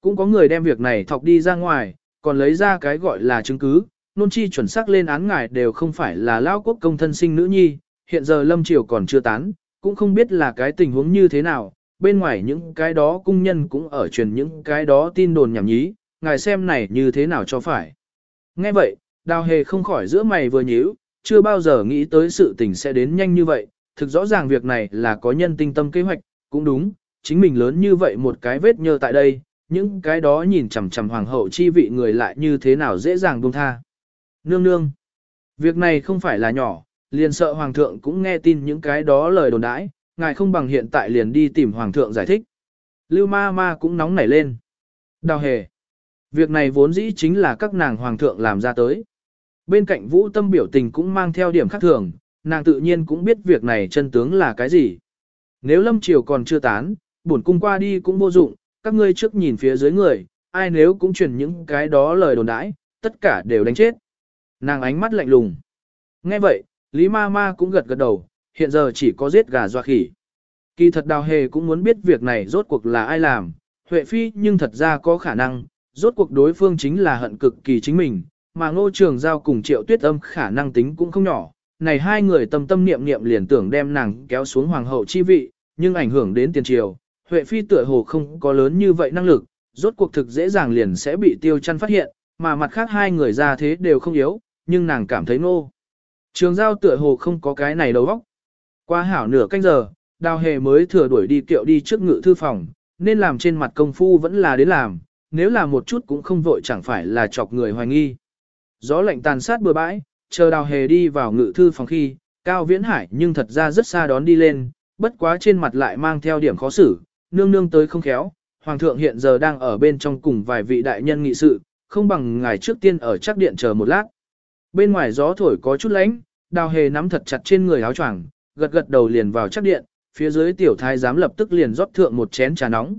cũng có người đem việc này thọc đi ra ngoài, còn lấy ra cái gọi là chứng cứ, nôn chi chuẩn xác lên án ngài đều không phải là lao quốc công thân sinh nữ nhi, hiện giờ lâm triều còn chưa tán, cũng không biết là cái tình huống như thế nào, bên ngoài những cái đó cung nhân cũng ở truyền những cái đó tin đồn nhảm nhí, ngài xem này như thế nào cho phải. Nghe vậy, đào hề không khỏi giữa mày vừa nhíu, chưa bao giờ nghĩ tới sự tình sẽ đến nhanh như vậy, thực rõ ràng việc này là có nhân tinh tâm kế hoạch, cũng đúng, chính mình lớn như vậy một cái vết nhơ tại đây, những cái đó nhìn chằm chằm hoàng hậu chi vị người lại như thế nào dễ dàng buông tha. Nương nương, việc này không phải là nhỏ, liền sợ hoàng thượng cũng nghe tin những cái đó lời đồn đãi, ngài không bằng hiện tại liền đi tìm hoàng thượng giải thích. Lưu ma ma cũng nóng nảy lên. Đào hề. Việc này vốn dĩ chính là các nàng hoàng thượng làm ra tới. Bên cạnh vũ tâm biểu tình cũng mang theo điểm khác thường, nàng tự nhiên cũng biết việc này chân tướng là cái gì. Nếu lâm triều còn chưa tán, bổn cung qua đi cũng vô dụng, các ngươi trước nhìn phía dưới người, ai nếu cũng truyền những cái đó lời đồn đãi, tất cả đều đánh chết. Nàng ánh mắt lạnh lùng. Nghe vậy, Lý Ma Ma cũng gật gật đầu, hiện giờ chỉ có giết gà doa khỉ. Kỳ thật đào hề cũng muốn biết việc này rốt cuộc là ai làm, Huệ Phi nhưng thật ra có khả năng, rốt cuộc đối phương chính là hận cực kỳ chính mình, mà ngô trường giao cùng triệu tuyết âm khả năng tính cũng không nhỏ. Này hai người tâm tâm niệm niệm liền tưởng đem nàng kéo xuống hoàng hậu chi vị, nhưng ảnh hưởng đến tiền triều, Huệ Phi tựa hồ không có lớn như vậy năng lực, rốt cuộc thực dễ dàng liền sẽ bị tiêu chăn phát hiện, mà mặt khác hai người ra thế đều không yếu, nhưng nàng cảm thấy nô Trường giao tựa hồ không có cái này đầu óc. Qua hảo nửa canh giờ, đào hề mới thừa đuổi đi kiệu đi trước ngự thư phòng, nên làm trên mặt công phu vẫn là đến làm, nếu là một chút cũng không vội chẳng phải là chọc người hoài nghi. Gió lạnh tàn sát bừa bãi, chờ đào hề đi vào ngự thư phòng khi, cao viễn hải nhưng thật ra rất xa đón đi lên, bất quá trên mặt lại mang theo điểm khó xử, nương nương tới không khéo, hoàng thượng hiện giờ đang ở bên trong cùng vài vị đại nhân nghị sự, không bằng ngài trước tiên ở chắc điện chờ một lát. Bên ngoài gió thổi có chút lạnh, đào hề nắm thật chặt trên người áo choàng, gật gật đầu liền vào chắc điện, phía dưới tiểu thái giám lập tức liền rót thượng một chén trà nóng.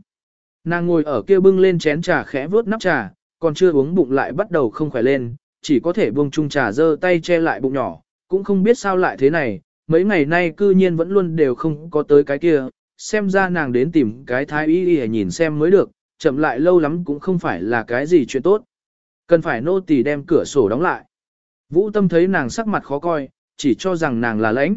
Nàng ngồi ở kia bưng lên chén trà khẽ vớt nắp trà, còn chưa uống bụng lại bắt đầu không khỏe lên, chỉ có thể buông chung trà dơ tay che lại bụng nhỏ, cũng không biết sao lại thế này, mấy ngày nay cư nhiên vẫn luôn đều không có tới cái kia, xem ra nàng đến tìm cái thái y để nhìn xem mới được, chậm lại lâu lắm cũng không phải là cái gì chuyện tốt. Cần phải nô tỳ đem cửa sổ đóng lại. Vũ Tâm thấy nàng sắc mặt khó coi, chỉ cho rằng nàng là lãnh.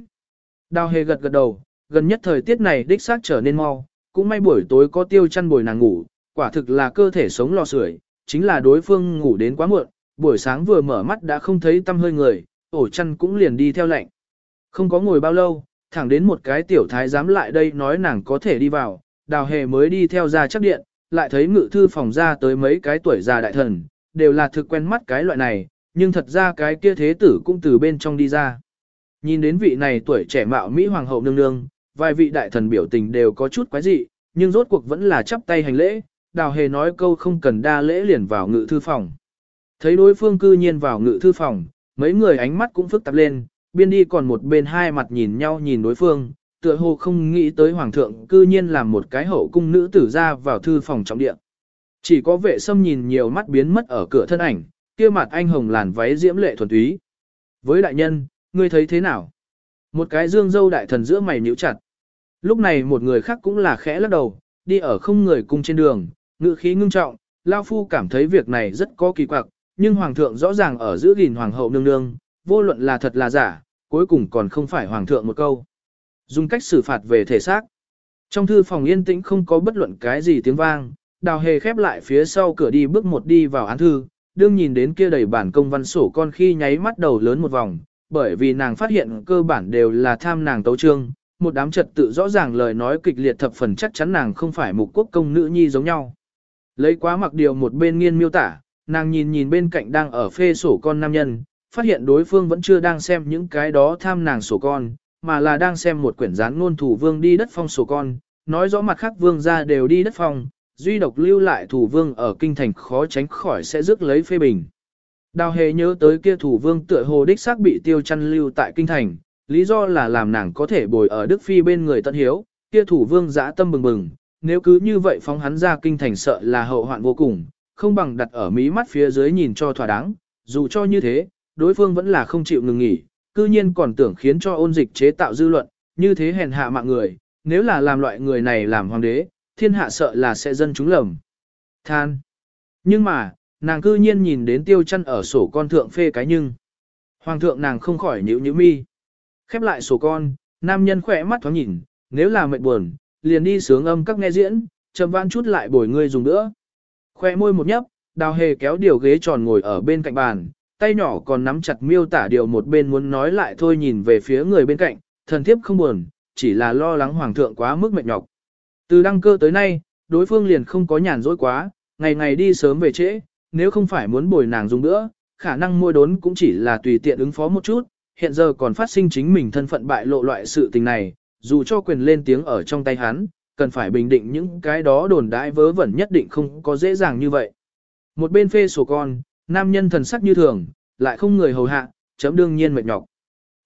Đào hề gật gật đầu, gần nhất thời tiết này đích xác trở nên mau, cũng may buổi tối có tiêu chăn bồi nàng ngủ, quả thực là cơ thể sống lò sưởi, chính là đối phương ngủ đến quá muộn, buổi sáng vừa mở mắt đã không thấy tâm hơi người, ổ chăn cũng liền đi theo lệnh. Không có ngồi bao lâu, thẳng đến một cái tiểu thái dám lại đây nói nàng có thể đi vào, đào hề mới đi theo ra chắc điện, lại thấy ngự thư phòng ra tới mấy cái tuổi già đại thần, đều là thực quen mắt cái loại này, nhưng thật ra cái kia thế tử cũng từ bên trong đi ra. Nhìn đến vị này tuổi trẻ mạo Mỹ Hoàng hậu nương nương, vài vị đại thần biểu tình đều có chút quái dị, nhưng rốt cuộc vẫn là chắp tay hành lễ, đào hề nói câu không cần đa lễ liền vào ngự thư phòng. Thấy đối phương cư nhiên vào ngự thư phòng, mấy người ánh mắt cũng phức tạp lên, biên đi còn một bên hai mặt nhìn nhau nhìn đối phương, tựa hồ không nghĩ tới hoàng thượng cư nhiên làm một cái hậu cung nữ tử ra vào thư phòng trọng điện. Chỉ có vệ sâm nhìn nhiều mắt biến mất ở cửa thân ảnh, kia mặt anh hồng làn váy diễm lệ thuần túy. Với đại nhân, ngươi thấy thế nào? Một cái dương dâu đại thần giữa mày nhíu chặt. Lúc này một người khác cũng là khẽ lắc đầu, đi ở không người cung trên đường, ngự khí ngưng trọng, Lao Phu cảm thấy việc này rất có kỳ quặc, nhưng Hoàng thượng rõ ràng ở giữa gìn Hoàng hậu nương nương, vô luận là thật là giả, cuối cùng còn không phải Hoàng thượng một câu. Dùng cách xử phạt về thể xác. Trong thư phòng yên tĩnh không có bất luận cái gì tiếng vang, đào hề khép lại phía sau cửa đi bước một đi vào án thư, đương nhìn đến kia đầy bản công văn sổ con khi nháy mắt đầu lớn một vòng, bởi vì nàng phát hiện cơ bản đều là tham nàng tấu trương, một đám trật tự rõ ràng lời nói kịch liệt thập phần chắc chắn nàng không phải mục quốc công nữ nhi giống nhau. Lấy quá mặc điều một bên nghiên miêu tả, nàng nhìn nhìn bên cạnh đang ở phê sổ con nam nhân, phát hiện đối phương vẫn chưa đang xem những cái đó tham nàng sổ con, mà là đang xem một quyển gián ngôn thủ vương đi đất phong sổ con, nói rõ mặt khác vương ra đều đi đất phong, duy độc lưu lại thủ vương ở kinh thành khó tránh khỏi sẽ rước lấy phê bình. Đào hề nhớ tới kia thủ vương tựa hồ đích xác bị tiêu chăn lưu tại kinh thành, lý do là làm nàng có thể bồi ở Đức Phi bên người tận hiếu, kia thủ vương dã tâm bừng bừng, nếu cứ như vậy phóng hắn ra kinh thành sợ là hậu hoạn vô cùng, không bằng đặt ở mí mắt phía dưới nhìn cho thỏa đáng, dù cho như thế, đối phương vẫn là không chịu ngừng nghỉ, cư nhiên còn tưởng khiến cho ôn dịch chế tạo dư luận, như thế hèn hạ mạng người, nếu là làm loại người này làm hoàng đế, thiên hạ sợ là sẽ dân chúng lầm. Than. Nhưng mà, nàng cư nhiên nhìn đến tiêu chăn ở sổ con thượng phê cái nhưng. Hoàng thượng nàng không khỏi nhíu nhíu mi. Khép lại sổ con, nam nhân khỏe mắt thoáng nhìn, nếu là mệt buồn, liền đi sướng âm các nghe diễn, chậm vãn chút lại bồi ngươi dùng nữa. Khoe môi một nhấp, đào hề kéo điều ghế tròn ngồi ở bên cạnh bàn, tay nhỏ còn nắm chặt miêu tả điều một bên muốn nói lại thôi nhìn về phía người bên cạnh, thần thiếp không buồn, chỉ là lo lắng hoàng thượng quá mức mệt nhọc. Từ đăng cơ tới nay, đối phương liền không có nhàn rỗi quá, ngày ngày đi sớm về trễ, nếu không phải muốn bồi nàng dùng nữa, khả năng môi đốn cũng chỉ là tùy tiện ứng phó một chút, hiện giờ còn phát sinh chính mình thân phận bại lộ loại sự tình này, dù cho quyền lên tiếng ở trong tay hắn, cần phải bình định những cái đó đồn đại vớ vẩn nhất định không có dễ dàng như vậy. Một bên phê sổ con, nam nhân thần sắc như thường, lại không người hầu hạ, chấm đương nhiên mệt nhọc.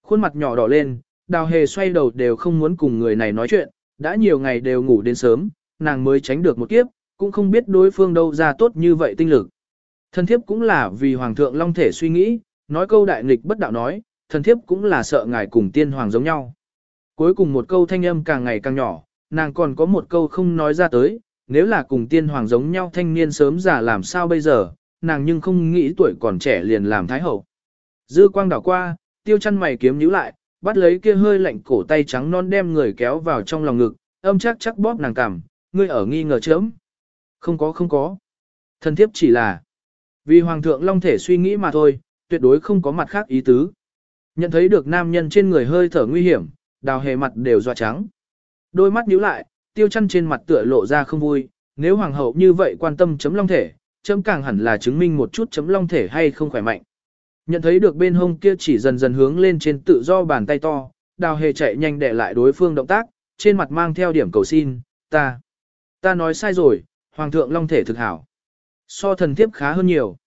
Khuôn mặt nhỏ đỏ lên, đào hề xoay đầu đều không muốn cùng người này nói chuyện, đã nhiều ngày đều ngủ đến sớm, nàng mới tránh được một kiếp, cũng không biết đối phương đâu ra tốt như vậy tinh lực. Thần thiếp cũng là vì hoàng thượng long thể suy nghĩ, nói câu đại nghịch bất đạo nói, thần thiếp cũng là sợ ngài cùng tiên hoàng giống nhau. Cuối cùng một câu thanh âm càng ngày càng nhỏ, nàng còn có một câu không nói ra tới, nếu là cùng tiên hoàng giống nhau thanh niên sớm già làm sao bây giờ, nàng nhưng không nghĩ tuổi còn trẻ liền làm thái hậu. Dư quang đảo qua, tiêu chăn mày kiếm nhíu lại, bắt lấy kia hơi lạnh cổ tay trắng non đem người kéo vào trong lòng ngực, âm chắc chắc bóp nàng cằm, ngươi ở nghi ngờ chớm. Không có không có. Thần thiếp chỉ là vì hoàng thượng long thể suy nghĩ mà thôi, tuyệt đối không có mặt khác ý tứ. Nhận thấy được nam nhân trên người hơi thở nguy hiểm, đào hề mặt đều dọa trắng. Đôi mắt nhíu lại, tiêu chăn trên mặt tựa lộ ra không vui, nếu hoàng hậu như vậy quan tâm chấm long thể, chấm càng hẳn là chứng minh một chút chấm long thể hay không khỏe mạnh. Nhận thấy được bên hông kia chỉ dần dần hướng lên trên tự do bàn tay to, đào hề chạy nhanh để lại đối phương động tác, trên mặt mang theo điểm cầu xin, ta, ta nói sai rồi, hoàng thượng long thể thực hảo. So thần thiếp khá hơn nhiều.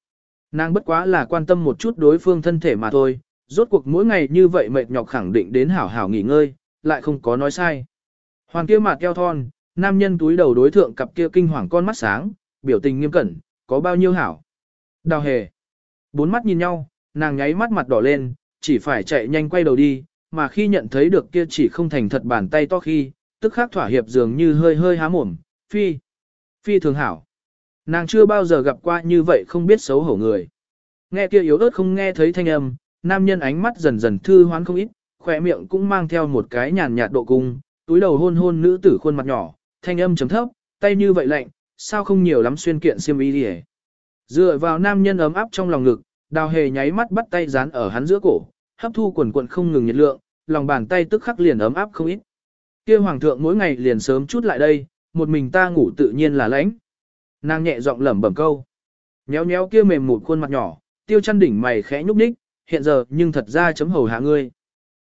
Nàng bất quá là quan tâm một chút đối phương thân thể mà thôi, rốt cuộc mỗi ngày như vậy mệt nhọc khẳng định đến hảo hảo nghỉ ngơi, lại không có nói sai. Hoàng kia mặt keo thon, nam nhân túi đầu đối thượng cặp kia kinh hoàng con mắt sáng, biểu tình nghiêm cẩn, có bao nhiêu hảo. Đào hề. Bốn mắt nhìn nhau, nàng nháy mắt mặt đỏ lên, chỉ phải chạy nhanh quay đầu đi, mà khi nhận thấy được kia chỉ không thành thật bàn tay to khi, tức khắc thỏa hiệp dường như hơi hơi há mồm, phi. Phi thường hảo. Nàng chưa bao giờ gặp qua như vậy không biết xấu hổ người. Nghe kia yếu ớt không nghe thấy thanh âm, nam nhân ánh mắt dần dần thư hoán không ít, khỏe miệng cũng mang theo một cái nhàn nhạt độ cung, túi đầu hôn hôn nữ tử khuôn mặt nhỏ, thanh âm chấm thấp, tay như vậy lạnh, sao không nhiều lắm xuyên kiện xiêm y đi Dựa vào nam nhân ấm áp trong lòng ngực, đào hề nháy mắt bắt tay dán ở hắn giữa cổ, hấp thu quần quần không ngừng nhiệt lượng, lòng bàn tay tức khắc liền ấm áp không ít. Kia hoàng thượng mỗi ngày liền sớm chút lại đây, một mình ta ngủ tự nhiên là lãnh. Nàng nhẹ giọng lẩm bẩm câu. Nhéo nhéo kia mềm một khuôn mặt nhỏ, tiêu chăn đỉnh mày khẽ nhúc nhích, hiện giờ nhưng thật ra chấm hầu hạ ngươi.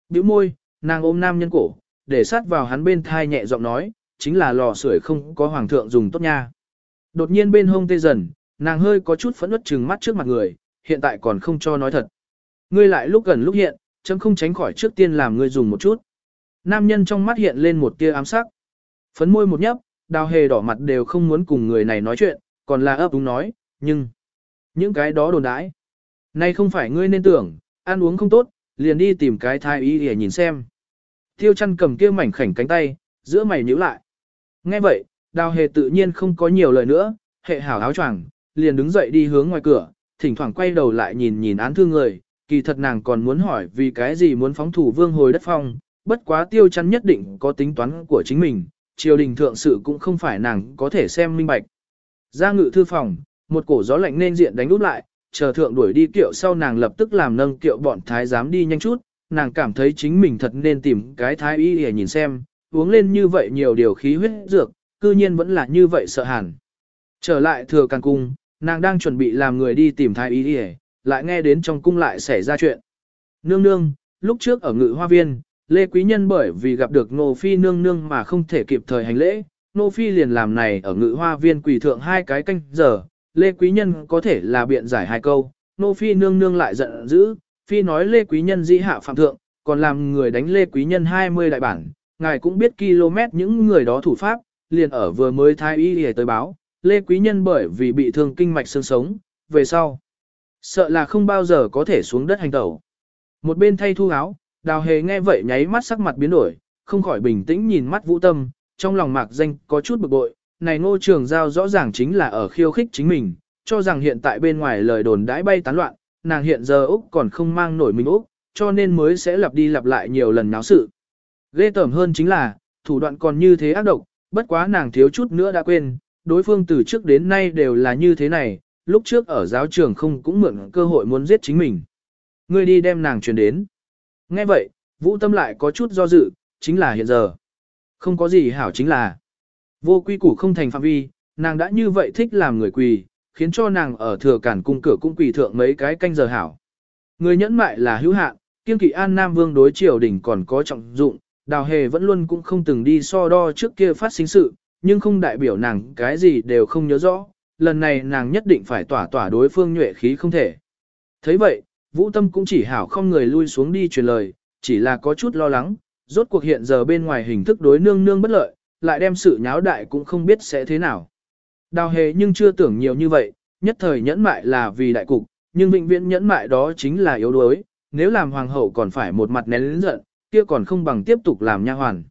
Bĩu môi, nàng ôm nam nhân cổ, để sát vào hắn bên thai nhẹ giọng nói, chính là lò sưởi không có hoàng thượng dùng tốt nha. Đột nhiên bên hông tê dần, nàng hơi có chút phẫn nứt trừng mắt trước mặt người, hiện tại còn không cho nói thật. Ngươi lại lúc gần lúc hiện, chấm không tránh khỏi trước tiên làm ngươi dùng một chút. Nam nhân trong mắt hiện lên một tia ám sắc. Phấn môi một nhấp, đào hề đỏ mặt đều không muốn cùng người này nói chuyện, còn là ấp úng nói, nhưng... Những cái đó đồn đãi. Nay không phải ngươi nên tưởng, ăn uống không tốt, liền đi tìm cái thai y để nhìn xem. Tiêu chăn cầm kia mảnh khảnh cánh tay, giữa mày nhíu lại. Nghe vậy, đào hề tự nhiên không có nhiều lời nữa, hệ hảo áo choàng, liền đứng dậy đi hướng ngoài cửa, thỉnh thoảng quay đầu lại nhìn nhìn án thương người, kỳ thật nàng còn muốn hỏi vì cái gì muốn phóng thủ vương hồi đất phong, bất quá tiêu chắn nhất định có tính toán của chính mình, triều đình thượng sự cũng không phải nàng có thể xem minh bạch. Ra ngự thư phòng, một cổ gió lạnh nên diện đánh úp lại, chờ thượng đuổi đi kiệu sau nàng lập tức làm nâng kiệu bọn thái giám đi nhanh chút, nàng cảm thấy chính mình thật nên tìm cái thái y để nhìn xem, uống lên như vậy nhiều điều khí huyết dược, cư nhiên vẫn là như vậy sợ hàn. Trở lại thừa càng cung, nàng đang chuẩn bị làm người đi tìm thái y để, lại nghe đến trong cung lại xảy ra chuyện. Nương nương, lúc trước ở ngự hoa viên, Lê Quý Nhân bởi vì gặp được Nô Phi nương nương mà không thể kịp thời hành lễ, Nô Phi liền làm này ở ngự hoa viên quỳ thượng hai cái canh giờ, Lê Quý Nhân có thể là biện giải hai câu, Nô Phi nương nương lại giận dữ, Phi nói Lê Quý Nhân dĩ hạ phạm thượng, còn làm người đánh Lê Quý Nhân 20 đại bản, ngài cũng biết km những người đó thủ pháp, liền ở vừa mới thái y y tới báo, Lê Quý Nhân bởi vì bị thương kinh mạch xương sống, về sau. Sợ là không bao giờ có thể xuống đất hành tẩu. Một bên thay thu áo, đào hề nghe vậy nháy mắt sắc mặt biến đổi, không khỏi bình tĩnh nhìn mắt vũ tâm, trong lòng mạc danh có chút bực bội, này ngô trường giao rõ ràng chính là ở khiêu khích chính mình, cho rằng hiện tại bên ngoài lời đồn đãi bay tán loạn, nàng hiện giờ Úc còn không mang nổi mình Úc, cho nên mới sẽ lặp đi lặp lại nhiều lần náo sự. Ghê tởm hơn chính là, thủ đoạn còn như thế ác độc, bất quá nàng thiếu chút nữa đã quên, đối phương từ trước đến nay đều là như thế này, lúc trước ở giáo trường không cũng mượn cơ hội muốn giết chính mình. Ngươi đi đem nàng truyền đến. Nghe vậy, vũ tâm lại có chút do dự, chính là hiện giờ. Không có gì hảo chính là. Vô quy củ không thành phạm vi, nàng đã như vậy thích làm người quỳ, khiến cho nàng ở thừa cản cung cửa cung quỳ thượng mấy cái canh giờ hảo. Người nhẫn mại là hữu hạn, kiên kỵ an nam vương đối triều đình còn có trọng dụng, đào hề vẫn luôn cũng không từng đi so đo trước kia phát sinh sự, nhưng không đại biểu nàng cái gì đều không nhớ rõ, lần này nàng nhất định phải tỏa tỏa đối phương nhuệ khí không thể. thấy vậy, vũ tâm cũng chỉ hảo không người lui xuống đi truyền lời, chỉ là có chút lo lắng, rốt cuộc hiện giờ bên ngoài hình thức đối nương nương bất lợi, lại đem sự nháo đại cũng không biết sẽ thế nào. Đào hề nhưng chưa tưởng nhiều như vậy, nhất thời nhẫn mại là vì đại cục, nhưng vĩnh viễn nhẫn mại đó chính là yếu đuối, nếu làm hoàng hậu còn phải một mặt nén lĩnh giận, kia còn không bằng tiếp tục làm nha hoàn.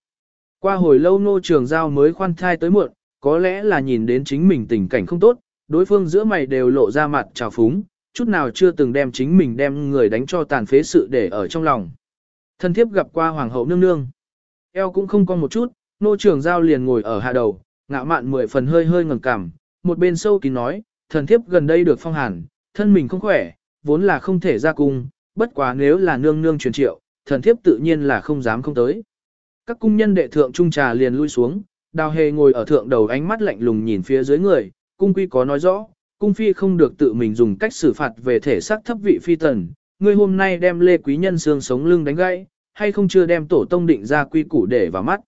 Qua hồi lâu nô trường giao mới khoan thai tới muộn, có lẽ là nhìn đến chính mình tình cảnh không tốt, đối phương giữa mày đều lộ ra mặt trào phúng, chút nào chưa từng đem chính mình đem người đánh cho tàn phế sự để ở trong lòng. Thân thiếp gặp qua hoàng hậu nương nương. Eo cũng không con một chút, nô trường giao liền ngồi ở hạ đầu, ngạo mạn mười phần hơi hơi ngẩng cằm, một bên sâu kín nói, thần thiếp gần đây được phong hàn, thân mình không khỏe, vốn là không thể ra cung, bất quá nếu là nương nương truyền triệu, thần thiếp tự nhiên là không dám không tới. Các cung nhân đệ thượng trung trà liền lui xuống, đào hề ngồi ở thượng đầu ánh mắt lạnh lùng nhìn phía dưới người, cung quy có nói rõ, cung phi không được tự mình dùng cách xử phạt về thể xác thấp vị phi tần, ngươi hôm nay đem lê quý nhân xương sống lưng đánh gãy, hay không chưa đem tổ tông định ra quy củ để vào mắt.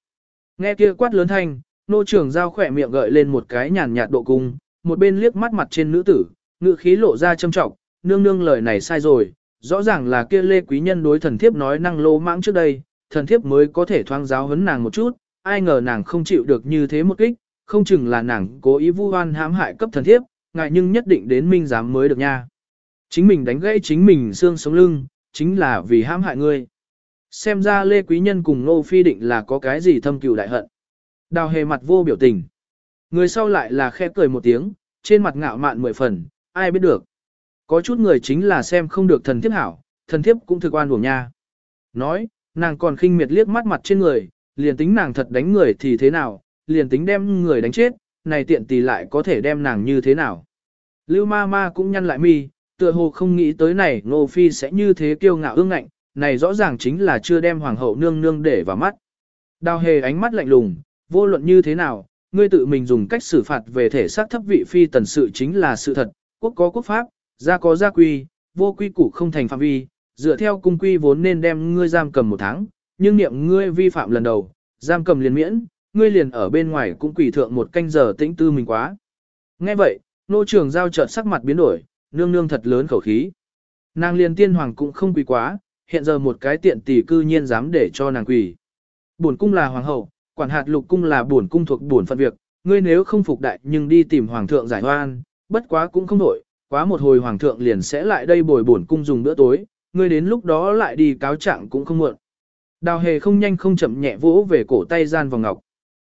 Nghe kia quát lớn thanh, nô trưởng giao khỏe miệng gợi lên một cái nhàn nhạt độ cung, một bên liếc mắt mặt trên nữ tử, ngự khí lộ ra châm trọng, nương nương lời này sai rồi, rõ ràng là kia lê quý nhân đối thần thiếp nói năng lô mãng trước đây, thần thiếp mới có thể thoáng giáo huấn nàng một chút, ai ngờ nàng không chịu được như thế một kích, không chừng là nàng cố ý vu oan hãm hại cấp thần thiếp, ngại nhưng nhất định đến minh giám mới được nha. Chính mình đánh gãy chính mình xương sống lưng, chính là vì hãm hại ngươi. Xem ra Lê Quý Nhân cùng Nô Phi định là có cái gì thâm cừu đại hận. Đào hề mặt vô biểu tình. Người sau lại là khẽ cười một tiếng, trên mặt ngạo mạn mười phần, ai biết được. Có chút người chính là xem không được thần thiếp hảo, thần thiếp cũng thực oan uổng nha. Nói, nàng còn khinh miệt liếc mắt mặt trên người, liền tính nàng thật đánh người thì thế nào, liền tính đem người đánh chết, này tiện tỷ lại có thể đem nàng như thế nào. Lưu ma ma cũng nhăn lại mi, tựa hồ không nghĩ tới này Ngô Phi sẽ như thế kiêu ngạo ương ngạnh, này rõ ràng chính là chưa đem hoàng hậu nương nương để vào mắt. Đào hề ánh mắt lạnh lùng, vô luận như thế nào, ngươi tự mình dùng cách xử phạt về thể xác thấp vị phi tần sự chính là sự thật, quốc có quốc pháp, gia có gia quy, vô quy củ không thành phạm vi, dựa theo cung quy vốn nên đem ngươi giam cầm một tháng, nhưng niệm ngươi vi phạm lần đầu, giam cầm liền miễn, ngươi liền ở bên ngoài cũng quỷ thượng một canh giờ tĩnh tư mình quá. Nghe vậy, nô trường giao chợt sắc mặt biến đổi, nương nương thật lớn khẩu khí. Nàng liền tiên hoàng cũng không quỳ quá, hiện giờ một cái tiện tỷ cư nhiên dám để cho nàng quỳ. Bổn cung là hoàng hậu, quản hạt lục cung là bổn cung thuộc bổn phận việc, ngươi nếu không phục đại nhưng đi tìm hoàng thượng giải oan, bất quá cũng không nổi, quá một hồi hoàng thượng liền sẽ lại đây bồi bổn cung dùng bữa tối, ngươi đến lúc đó lại đi cáo trạng cũng không muộn. Đào hề không nhanh không chậm nhẹ vỗ về cổ tay gian vào ngọc.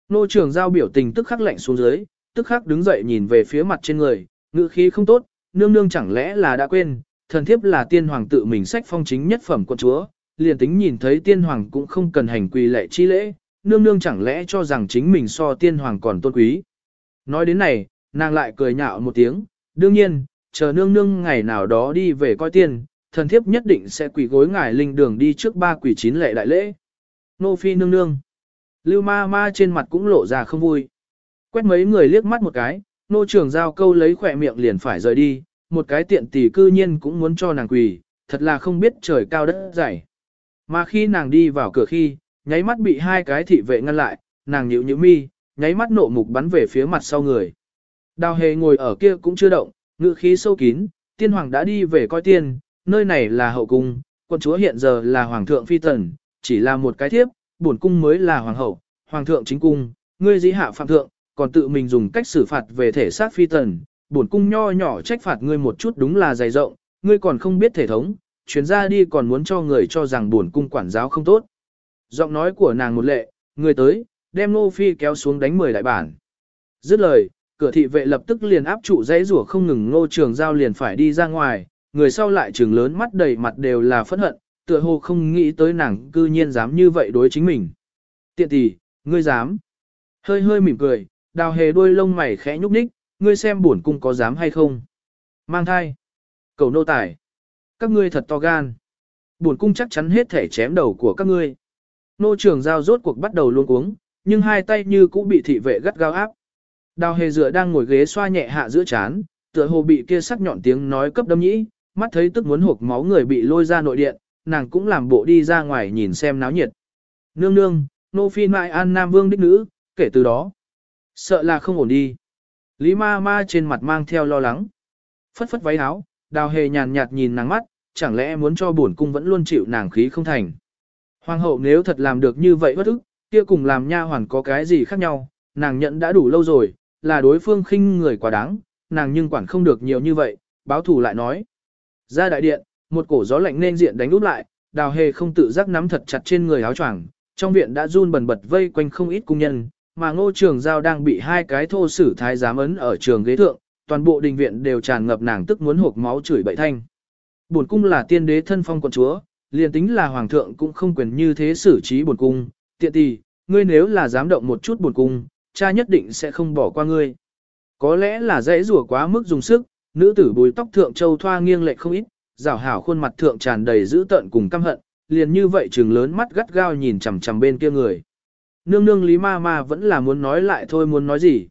Nô trưởng giao biểu tình tức khắc lạnh xuống dưới, tức khắc đứng dậy nhìn về phía mặt trên người, ngữ khí không tốt, nương nương chẳng lẽ là đã quên, thần thiếp là tiên hoàng tự mình sách phong chính nhất phẩm quân chúa, liền tính nhìn thấy tiên hoàng cũng không cần hành quỳ lệ chi lễ, nương nương chẳng lẽ cho rằng chính mình so tiên hoàng còn tôn quý. Nói đến này, nàng lại cười nhạo một tiếng, đương nhiên, chờ nương nương ngày nào đó đi về coi tiền thần thiếp nhất định sẽ quỳ gối ngài linh đường đi trước ba quỷ chín lệ đại lễ. Nô phi nương nương. Lưu ma ma trên mặt cũng lộ ra không vui. Quét mấy người liếc mắt một cái, nô trưởng giao câu lấy khỏe miệng liền phải rời đi, một cái tiện tỷ cư nhiên cũng muốn cho nàng quỳ, thật là không biết trời cao đất dày. Mà khi nàng đi vào cửa khi, nháy mắt bị hai cái thị vệ ngăn lại, nàng nhíu nhíu mi, nháy mắt nộ mục bắn về phía mặt sau người. Đào hề ngồi ở kia cũng chưa động, ngự khí sâu kín, tiên hoàng đã đi về coi tiên, nơi này là hậu cung, quân chúa hiện giờ là hoàng thượng phi tần, chỉ là một cái thiếp, bổn cung mới là hoàng hậu, hoàng thượng chính cung, ngươi dĩ hạ phạm thượng, còn tự mình dùng cách xử phạt về thể xác phi tần, bổn cung nho nhỏ trách phạt ngươi một chút đúng là dày rộng, ngươi còn không biết thể thống, chuyến ra đi còn muốn cho người cho rằng bổn cung quản giáo không tốt. Giọng nói của nàng một lệ, người tới, đem Nô Phi kéo xuống đánh mười đại bản. Dứt lời, cửa thị vệ lập tức liền áp trụ dãy rủa không ngừng ngô trường giao liền phải đi ra ngoài, người sau lại trừng lớn mắt đầy mặt đều là phẫn hận, tựa hồ không nghĩ tới nàng cư nhiên dám như vậy đối chính mình. Tiện tỷ, ngươi dám. Hơi hơi mỉm cười, đào hề đuôi lông mày khẽ nhúc nhích, ngươi xem bổn cung có dám hay không. Mang thai. Cầu nô tài. Các ngươi thật to gan. Bổn cung chắc chắn hết thể chém đầu của các ngươi. Nô trường giao rốt cuộc bắt đầu luôn uống nhưng hai tay như cũng bị thị vệ gắt gao áp. Đào hề dựa đang ngồi ghế xoa nhẹ hạ giữa chán, tựa hồ bị kia sắc nhọn tiếng nói cấp đâm nhĩ, mắt thấy tức muốn hộp máu người bị lôi ra nội điện, nàng cũng làm bộ đi ra ngoài nhìn xem náo nhiệt. Nương nương, nô phi mại an nam vương đích nữ, kể từ đó, sợ là không ổn đi. Lý ma ma trên mặt mang theo lo lắng. Phất phất váy áo, đào hề nhàn nhạt nhìn nàng mắt, chẳng lẽ muốn cho bổn cung vẫn luôn chịu nàng khí không thành. Hoàng hậu nếu thật làm được như vậy bất ức, kia cùng làm nha hoàn có cái gì khác nhau, nàng nhận đã đủ lâu rồi, là đối phương khinh người quá đáng, nàng nhưng quản không được nhiều như vậy, báo thủ lại nói. Ra đại điện, một cổ gió lạnh nên diện đánh úp lại, đào hề không tự giác nắm thật chặt trên người áo choàng, trong viện đã run bần bật vây quanh không ít cung nhân, mà ngô trường giao đang bị hai cái thô sử thái giám ấn ở trường ghế thượng, toàn bộ đình viện đều tràn ngập nàng tức muốn hộp máu chửi bậy thanh. Bổn cung là tiên đế thân phong quận chúa, liền tính là hoàng thượng cũng không quyền như thế xử trí bổn cung, tiện tỳ, ngươi nếu là dám động một chút bổn cung, cha nhất định sẽ không bỏ qua ngươi. Có lẽ là dễ rủa quá mức dùng sức, nữ tử bùi tóc thượng châu thoa nghiêng lệch không ít, rảo hảo khuôn mặt thượng tràn đầy dữ tợn cùng căm hận, liền như vậy trừng lớn mắt gắt gao nhìn chằm chằm bên kia người. Nương nương Lý Ma Ma vẫn là muốn nói lại thôi muốn nói gì.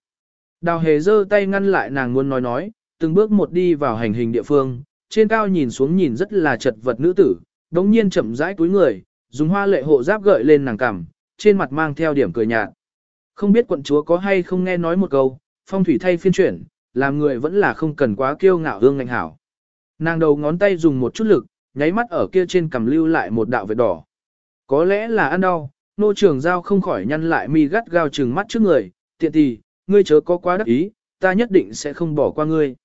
Đào hề giơ tay ngăn lại nàng muốn nói nói, từng bước một đi vào hành hình địa phương, trên cao nhìn xuống nhìn rất là chật vật nữ tử, đống nhiên chậm rãi túi người, dùng hoa lệ hộ giáp gợi lên nàng cằm, trên mặt mang theo điểm cười nhạt. Không biết quận chúa có hay không nghe nói một câu, phong thủy thay phiên chuyển, làm người vẫn là không cần quá kiêu ngạo hương ngạnh hảo. Nàng đầu ngón tay dùng một chút lực, nháy mắt ở kia trên cầm lưu lại một đạo vệt đỏ. Có lẽ là ăn đau, nô trường giao không khỏi nhăn lại mi gắt gao trừng mắt trước người, tiện thì, ngươi chớ có quá đắc ý, ta nhất định sẽ không bỏ qua ngươi.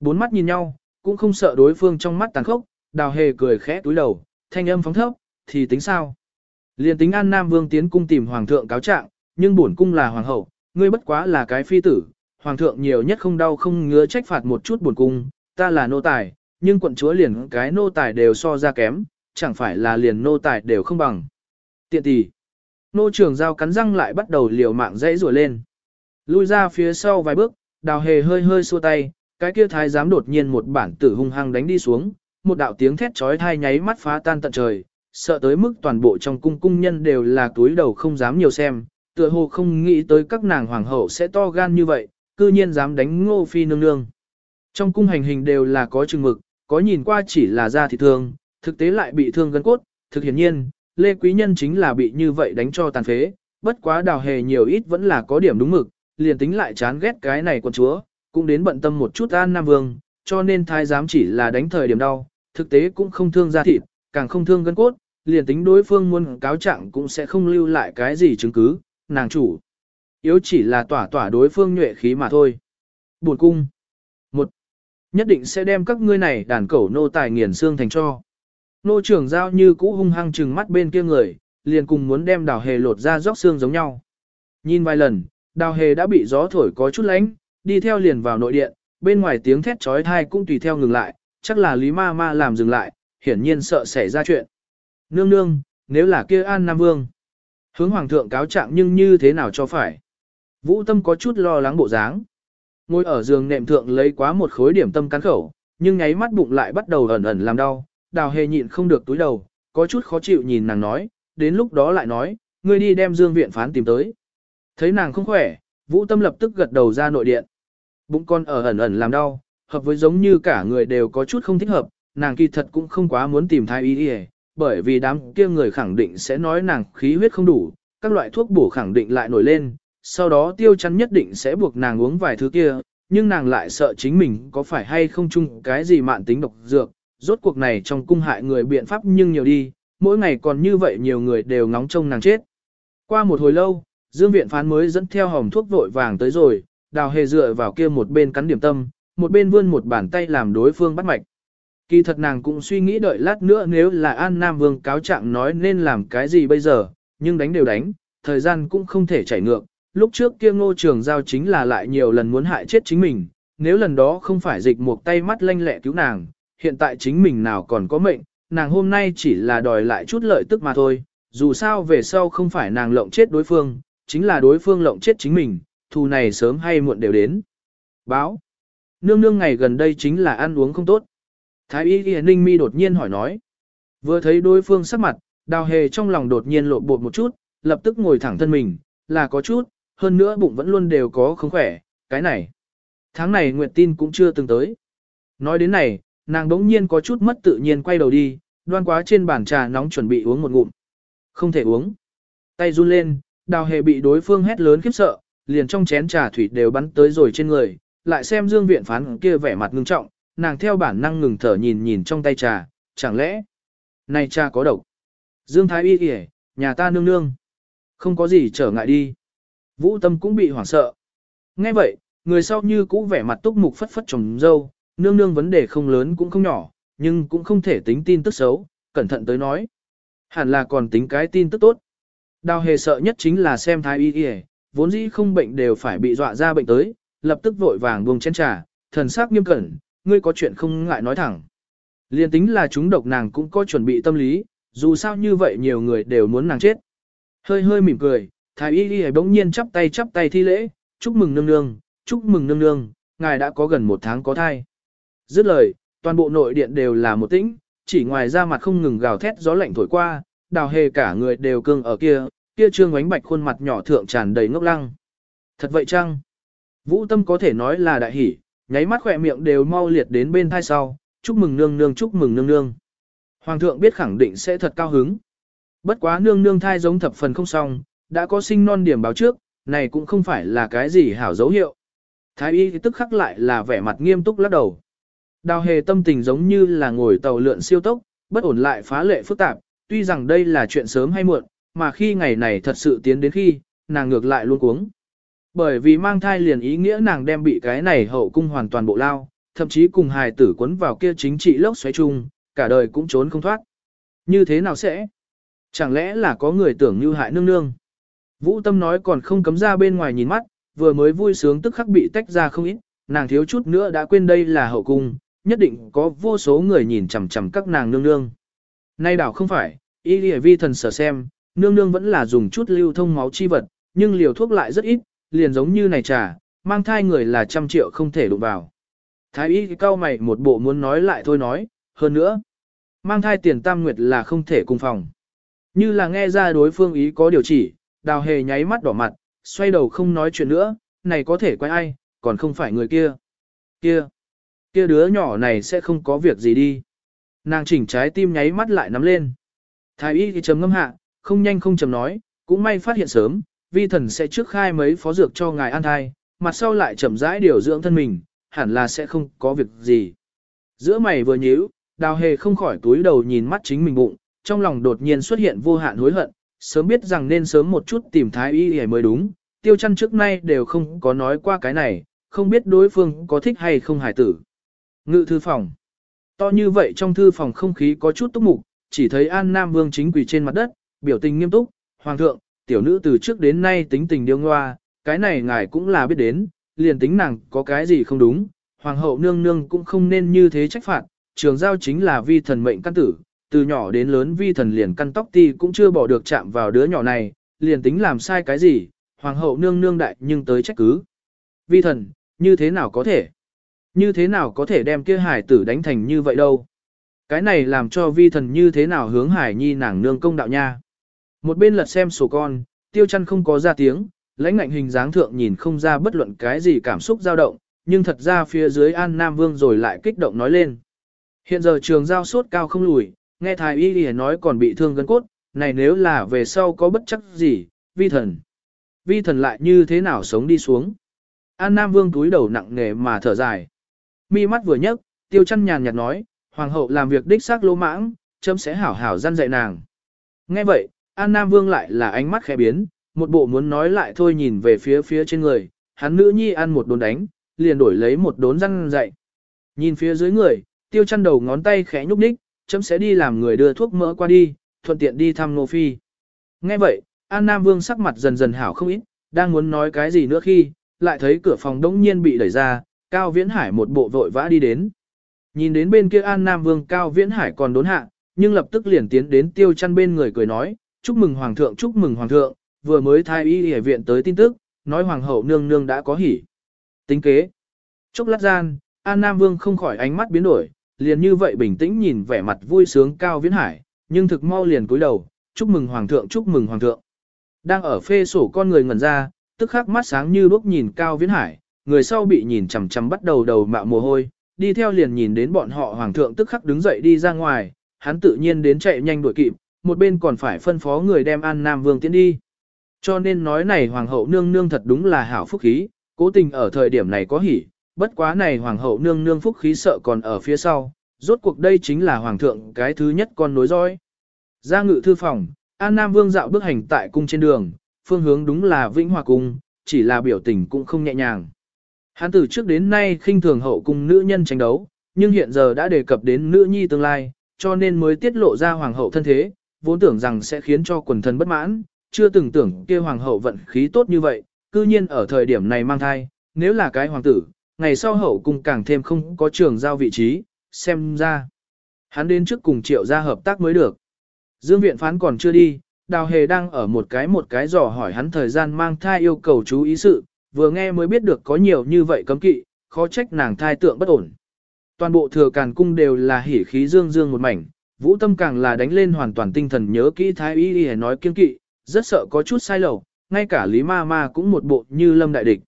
Bốn mắt nhìn nhau, cũng không sợ đối phương trong mắt tàn khốc, đào hề cười khẽ túi đầu, thanh âm phóng thấp, thì tính sao? Liên tính An Nam Vương tiến cung tìm Hoàng thượng cáo trạng, nhưng bổn cung là Hoàng hậu, ngươi bất quá là cái phi tử, Hoàng thượng nhiều nhất không đau không ngứa trách phạt một chút bổn cung, ta là nô tài, nhưng quận chúa liền cái nô tài đều so ra kém, chẳng phải là liền nô tài đều không bằng. Tiện tỷ. Nô trường giao cắn răng lại bắt đầu liều mạng dãy rủa lên. Lui ra phía sau vài bước, đào hề hơi hơi xua tay, cái kia thái giám đột nhiên một bản tử hung hăng đánh đi xuống, một đạo tiếng thét chói tai nháy mắt phá tan tận trời, sợ tới mức toàn bộ trong cung cung nhân đều là túi đầu không dám nhiều xem, tựa hồ không nghĩ tới các nàng hoàng hậu sẽ to gan như vậy, cư nhiên dám đánh ngô phi nương nương. Trong cung hành hình đều là có chừng mực, có nhìn qua chỉ là da thịt thương, thực tế lại bị thương gân cốt, thực hiển nhiên, Lê Quý Nhân chính là bị như vậy đánh cho tàn phế, bất quá đào hề nhiều ít vẫn là có điểm đúng mực, liền tính lại chán ghét cái này con chúa, cũng đến bận tâm một chút an Nam Vương, cho nên thái giám chỉ là đánh thời điểm đau, thực tế cũng không thương da thịt, càng không thương gân cốt, liền tính đối phương muốn cáo trạng cũng sẽ không lưu lại cái gì chứng cứ, nàng chủ. Yếu chỉ là tỏa tỏa đối phương nhuệ khí mà thôi. Buồn cung. Một. Nhất định sẽ đem các ngươi này đàn cẩu nô tài nghiền xương thành cho. Nô trưởng giao như cũ hung hăng trừng mắt bên kia người, liền cùng muốn đem đào hề lột ra róc xương giống nhau. Nhìn vài lần, đào hề đã bị gió thổi có chút lánh, đi theo liền vào nội điện, bên ngoài tiếng thét trói thai cũng tùy theo ngừng lại, chắc là Lý Ma Ma làm dừng lại, hiển nhiên sợ xảy ra chuyện. Nương nương, nếu là kia An Nam Vương, hướng Hoàng thượng cáo trạng nhưng như thế nào cho phải. Vũ Tâm có chút lo lắng bộ dáng. Ngồi ở giường nệm thượng lấy quá một khối điểm tâm cắn khẩu, nhưng nháy mắt bụng lại bắt đầu ẩn ẩn làm đau, đào hề nhịn không được túi đầu, có chút khó chịu nhìn nàng nói, đến lúc đó lại nói, ngươi đi đem dương viện phán tìm tới. Thấy nàng không khỏe, vũ tâm lập tức gật đầu ra nội điện. Bụng con ở ẩn ẩn làm đau, hợp với giống như cả người đều có chút không thích hợp, nàng kỳ thật cũng không quá muốn tìm thai y y, bởi vì đám kia người khẳng định sẽ nói nàng khí huyết không đủ, các loại thuốc bổ khẳng định lại nổi lên, sau đó tiêu chắn nhất định sẽ buộc nàng uống vài thứ kia, nhưng nàng lại sợ chính mình có phải hay không chung cái gì mạn tính độc dược, rốt cuộc này trong cung hại người biện pháp nhưng nhiều đi, mỗi ngày còn như vậy nhiều người đều ngóng trông nàng chết. Qua một hồi lâu, Dương Viện Phán mới dẫn theo hồng thuốc vội vàng tới rồi, đào hề dựa vào kia một bên cắn điểm tâm, một bên vươn một bàn tay làm đối phương bắt mạch. Kỳ thật nàng cũng suy nghĩ đợi lát nữa nếu là An Nam Vương cáo trạng nói nên làm cái gì bây giờ, nhưng đánh đều đánh, thời gian cũng không thể chảy ngược, lúc trước kia ngô trường giao chính là lại nhiều lần muốn hại chết chính mình, nếu lần đó không phải dịch một tay mắt lanh lẹ cứu nàng, hiện tại chính mình nào còn có mệnh, nàng hôm nay chỉ là đòi lại chút lợi tức mà thôi, dù sao về sau không phải nàng lộng chết đối phương, chính là đối phương lộng chết chính mình, thù này sớm hay muộn đều đến. Báo. Nương nương ngày gần đây chính là ăn uống không tốt. Thái y ghi ninh mi đột nhiên hỏi nói. Vừa thấy đối phương sắc mặt, đào hề trong lòng đột nhiên lộ bột một chút, lập tức ngồi thẳng thân mình, là có chút, hơn nữa bụng vẫn luôn đều có không khỏe, cái này. Tháng này Nguyệt tin cũng chưa từng tới. Nói đến này, nàng đống nhiên có chút mất tự nhiên quay đầu đi, đoan quá trên bàn trà nóng chuẩn bị uống một ngụm. Không thể uống. Tay run lên, đào hề bị đối phương hét lớn khiếp sợ, liền trong chén trà thủy đều bắn tới rồi trên người, lại xem dương viện phán kia vẻ mặt ngưng trọng, nàng theo bản năng ngừng thở nhìn nhìn trong tay trà, chẳng lẽ, này trà có độc. Dương Thái Y kìa, nhà ta nương nương. Không có gì trở ngại đi. Vũ Tâm cũng bị hoảng sợ. Nghe vậy, người sau như cũ vẻ mặt túc mục phất phất trồng dâu, nương nương vấn đề không lớn cũng không nhỏ, nhưng cũng không thể tính tin tức xấu, cẩn thận tới nói. Hẳn là còn tính cái tin tức tốt. Đào hề sợ nhất chính là xem thái y y, vốn dĩ không bệnh đều phải bị dọa ra bệnh tới, lập tức vội vàng buông chén trà, thần sắc nghiêm cẩn, ngươi có chuyện không ngại nói thẳng. Liên tính là chúng độc nàng cũng có chuẩn bị tâm lý, dù sao như vậy nhiều người đều muốn nàng chết. Hơi hơi mỉm cười, thái y y bỗng nhiên chắp tay chắp tay thi lễ, chúc mừng nương nương, chúc mừng nương nương, ngài đã có gần một tháng có thai. Dứt lời, toàn bộ nội điện đều là một tĩnh, chỉ ngoài ra mặt không ngừng gào thét gió lạnh thổi qua, đào hề cả người đều cưng ở kia, kia trương ánh bạch khuôn mặt nhỏ thượng tràn đầy ngốc lăng. Thật vậy chăng? Vũ tâm có thể nói là đại hỷ, nháy mắt khỏe miệng đều mau liệt đến bên thai sau, chúc mừng nương nương chúc mừng nương nương. Hoàng thượng biết khẳng định sẽ thật cao hứng. Bất quá nương nương thai giống thập phần không xong, đã có sinh non điểm báo trước, này cũng không phải là cái gì hảo dấu hiệu. Thái y tức khắc lại là vẻ mặt nghiêm túc lắc đầu. Đào hề tâm tình giống như là ngồi tàu lượn siêu tốc, bất ổn lại phá lệ phức tạp, tuy rằng đây là chuyện sớm hay muộn, mà khi ngày này thật sự tiến đến khi, nàng ngược lại luôn cuống. Bởi vì mang thai liền ý nghĩa nàng đem bị cái này hậu cung hoàn toàn bộ lao, thậm chí cùng hài tử quấn vào kia chính trị lốc xoáy chung, cả đời cũng trốn không thoát. Như thế nào sẽ? Chẳng lẽ là có người tưởng như hại nương nương? Vũ Tâm nói còn không cấm ra bên ngoài nhìn mắt, vừa mới vui sướng tức khắc bị tách ra không ít, nàng thiếu chút nữa đã quên đây là hậu cung, nhất định có vô số người nhìn chằm chằm các nàng nương nương. Nay đảo không phải, y vi thần sở xem, nương nương vẫn là dùng chút lưu thông máu chi vật, nhưng liều thuốc lại rất ít, liền giống như này trà, mang thai người là trăm triệu không thể đụng vào. Thái y cao mày một bộ muốn nói lại thôi nói, hơn nữa, mang thai tiền tam nguyệt là không thể cùng phòng. Như là nghe ra đối phương ý có điều chỉ, đào hề nháy mắt đỏ mặt, xoay đầu không nói chuyện nữa, này có thể quay ai, còn không phải người kia. Kia, kia đứa nhỏ này sẽ không có việc gì đi. Nàng chỉnh trái tim nháy mắt lại nắm lên. Thái y thì chấm ngâm hạ, không nhanh không chầm nói, cũng may phát hiện sớm, vi thần sẽ trước khai mấy phó dược cho ngài an thai, mặt sau lại chậm rãi điều dưỡng thân mình, hẳn là sẽ không có việc gì. Giữa mày vừa nhíu, đào hề không khỏi túi đầu nhìn mắt chính mình bụng, trong lòng đột nhiên xuất hiện vô hạn hối hận, sớm biết rằng nên sớm một chút tìm thái y mới đúng, tiêu chăn trước nay đều không có nói qua cái này, không biết đối phương có thích hay không hài tử. Ngự thư phòng. To như vậy trong thư phòng không khí có chút túc mục, chỉ thấy An Nam Vương chính quỳ trên mặt đất, biểu tình nghiêm túc, Hoàng thượng, tiểu nữ từ trước đến nay tính tình điêu ngoa, cái này ngài cũng là biết đến, liền tính nàng có cái gì không đúng, Hoàng hậu nương nương cũng không nên như thế trách phạt, trường giao chính là vi thần mệnh căn tử, từ nhỏ đến lớn vi thần liền căn tóc ti cũng chưa bỏ được chạm vào đứa nhỏ này, liền tính làm sai cái gì, Hoàng hậu nương nương đại nhưng tới trách cứ. Vi thần, như thế nào có thể? Như thế nào có thể đem kia hải tử đánh thành như vậy đâu? Cái này làm cho vi thần như thế nào hướng hải nhi nàng nương công đạo nha? Một bên lật xem sổ con, tiêu chăn không có ra tiếng, lãnh ngạnh hình dáng thượng nhìn không ra bất luận cái gì cảm xúc dao động, nhưng thật ra phía dưới An Nam Vương rồi lại kích động nói lên. Hiện giờ trường giao sốt cao không lùi, nghe thái y lìa nói còn bị thương gân cốt, này nếu là về sau có bất chắc gì, vi thần. Vi thần lại như thế nào sống đi xuống. An Nam Vương túi đầu nặng nề mà thở dài. Mi mắt vừa nhấc, tiêu chăn nhàn nhạt nói, hoàng hậu làm việc đích xác lỗ mãng, chấm sẽ hảo hảo gian dạy nàng. Nghe vậy, An Nam Vương lại là ánh mắt khẽ biến, một bộ muốn nói lại thôi nhìn về phía phía trên người, hắn nữ nhi ăn một đốn đánh, liền đổi lấy một đốn răng dậy. Nhìn phía dưới người, tiêu chăn đầu ngón tay khẽ nhúc nhích, chấm sẽ đi làm người đưa thuốc mỡ qua đi, thuận tiện đi thăm Nô Phi. Nghe vậy, An Nam Vương sắc mặt dần dần hảo không ít, đang muốn nói cái gì nữa khi, lại thấy cửa phòng đống nhiên bị đẩy ra, Cao Viễn Hải một bộ vội vã đi đến. Nhìn đến bên kia An Nam Vương Cao Viễn Hải còn đốn hạ, nhưng lập tức liền tiến đến tiêu chăn bên người cười nói, chúc mừng Hoàng thượng chúc mừng Hoàng thượng, vừa mới thai y y viện tới tin tức, nói Hoàng hậu nương nương đã có hỉ. Tính kế. Chốc lát gian, An Nam Vương không khỏi ánh mắt biến đổi, liền như vậy bình tĩnh nhìn vẻ mặt vui sướng Cao Viễn Hải, nhưng thực mau liền cúi đầu, chúc mừng Hoàng thượng chúc mừng Hoàng thượng. Đang ở phê sổ con người ngẩn ra, tức khắc mắt sáng như đuốc nhìn Cao Viễn Hải, người sau bị nhìn chằm chằm bắt đầu đầu mạo mồ hôi, đi theo liền nhìn đến bọn họ Hoàng thượng tức khắc đứng dậy đi ra ngoài, hắn tự nhiên đến chạy nhanh đuổi kịp, một bên còn phải phân phó người đem An Nam Vương tiến đi. Cho nên nói này Hoàng hậu nương nương thật đúng là hảo phúc khí, cố tình ở thời điểm này có hỉ, bất quá này Hoàng hậu nương nương phúc khí sợ còn ở phía sau, rốt cuộc đây chính là Hoàng thượng cái thứ nhất con nối dõi. Ra ngự thư phòng, An Nam Vương dạo bước hành tại cung trên đường, phương hướng đúng là Vĩnh Hòa Cung, chỉ là biểu tình cũng không nhẹ nhàng. Hắn từ trước đến nay khinh thường hậu cung nữ nhân tranh đấu, nhưng hiện giờ đã đề cập đến nữ nhi tương lai, cho nên mới tiết lộ ra hoàng hậu thân thế, vốn tưởng rằng sẽ khiến cho quần thần bất mãn, chưa từng tưởng kia hoàng hậu vận khí tốt như vậy, cư nhiên ở thời điểm này mang thai, nếu là cái hoàng tử, ngày sau hậu cung càng thêm không có trường giao vị trí, xem ra. Hắn đến trước cùng triệu gia hợp tác mới được. Dương viện phán còn chưa đi, đào hề đang ở một cái một cái dò hỏi hắn thời gian mang thai yêu cầu chú ý sự, vừa nghe mới biết được có nhiều như vậy cấm kỵ, khó trách nàng thai tượng bất ổn. Toàn bộ thừa càn cung đều là hỉ khí dương dương một mảnh, vũ tâm càng là đánh lên hoàn toàn tinh thần nhớ kỹ thái y y nói kiên kỵ, rất sợ có chút sai lầu, ngay cả lý ma ma cũng một bộ như lâm đại địch.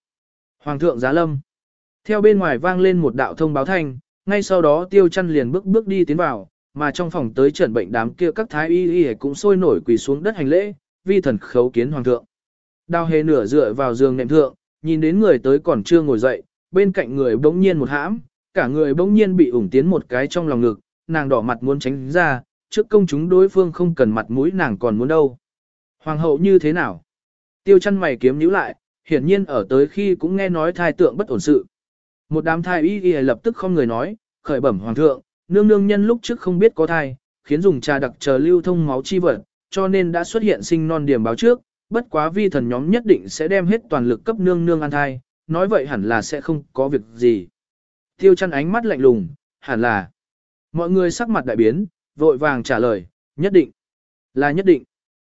Hoàng thượng giá lâm. Theo bên ngoài vang lên một đạo thông báo thanh, ngay sau đó tiêu chăn liền bước bước đi tiến vào, mà trong phòng tới trần bệnh đám kia các thái y y cũng sôi nổi quỳ xuống đất hành lễ, vi thần khấu kiến hoàng thượng. Đào hề nửa dựa vào giường nệm thượng, nhìn đến người tới còn chưa ngồi dậy, bên cạnh người bỗng nhiên một hãm, cả người bỗng nhiên bị ủng tiến một cái trong lòng ngực, nàng đỏ mặt muốn tránh ra, trước công chúng đối phương không cần mặt mũi nàng còn muốn đâu. Hoàng hậu như thế nào? Tiêu chăn mày kiếm nhíu lại, hiển nhiên ở tới khi cũng nghe nói thai tượng bất ổn sự. Một đám thai y y lập tức không người nói, khởi bẩm hoàng thượng, nương nương nhân lúc trước không biết có thai, khiến dùng trà đặc chờ lưu thông máu chi vật, cho nên đã xuất hiện sinh non điểm báo trước, bất quá vi thần nhóm nhất định sẽ đem hết toàn lực cấp nương nương ăn thai, nói vậy hẳn là sẽ không có việc gì. Tiêu chăn ánh mắt lạnh lùng, hẳn là. Mọi người sắc mặt đại biến, vội vàng trả lời, nhất định. Là nhất định.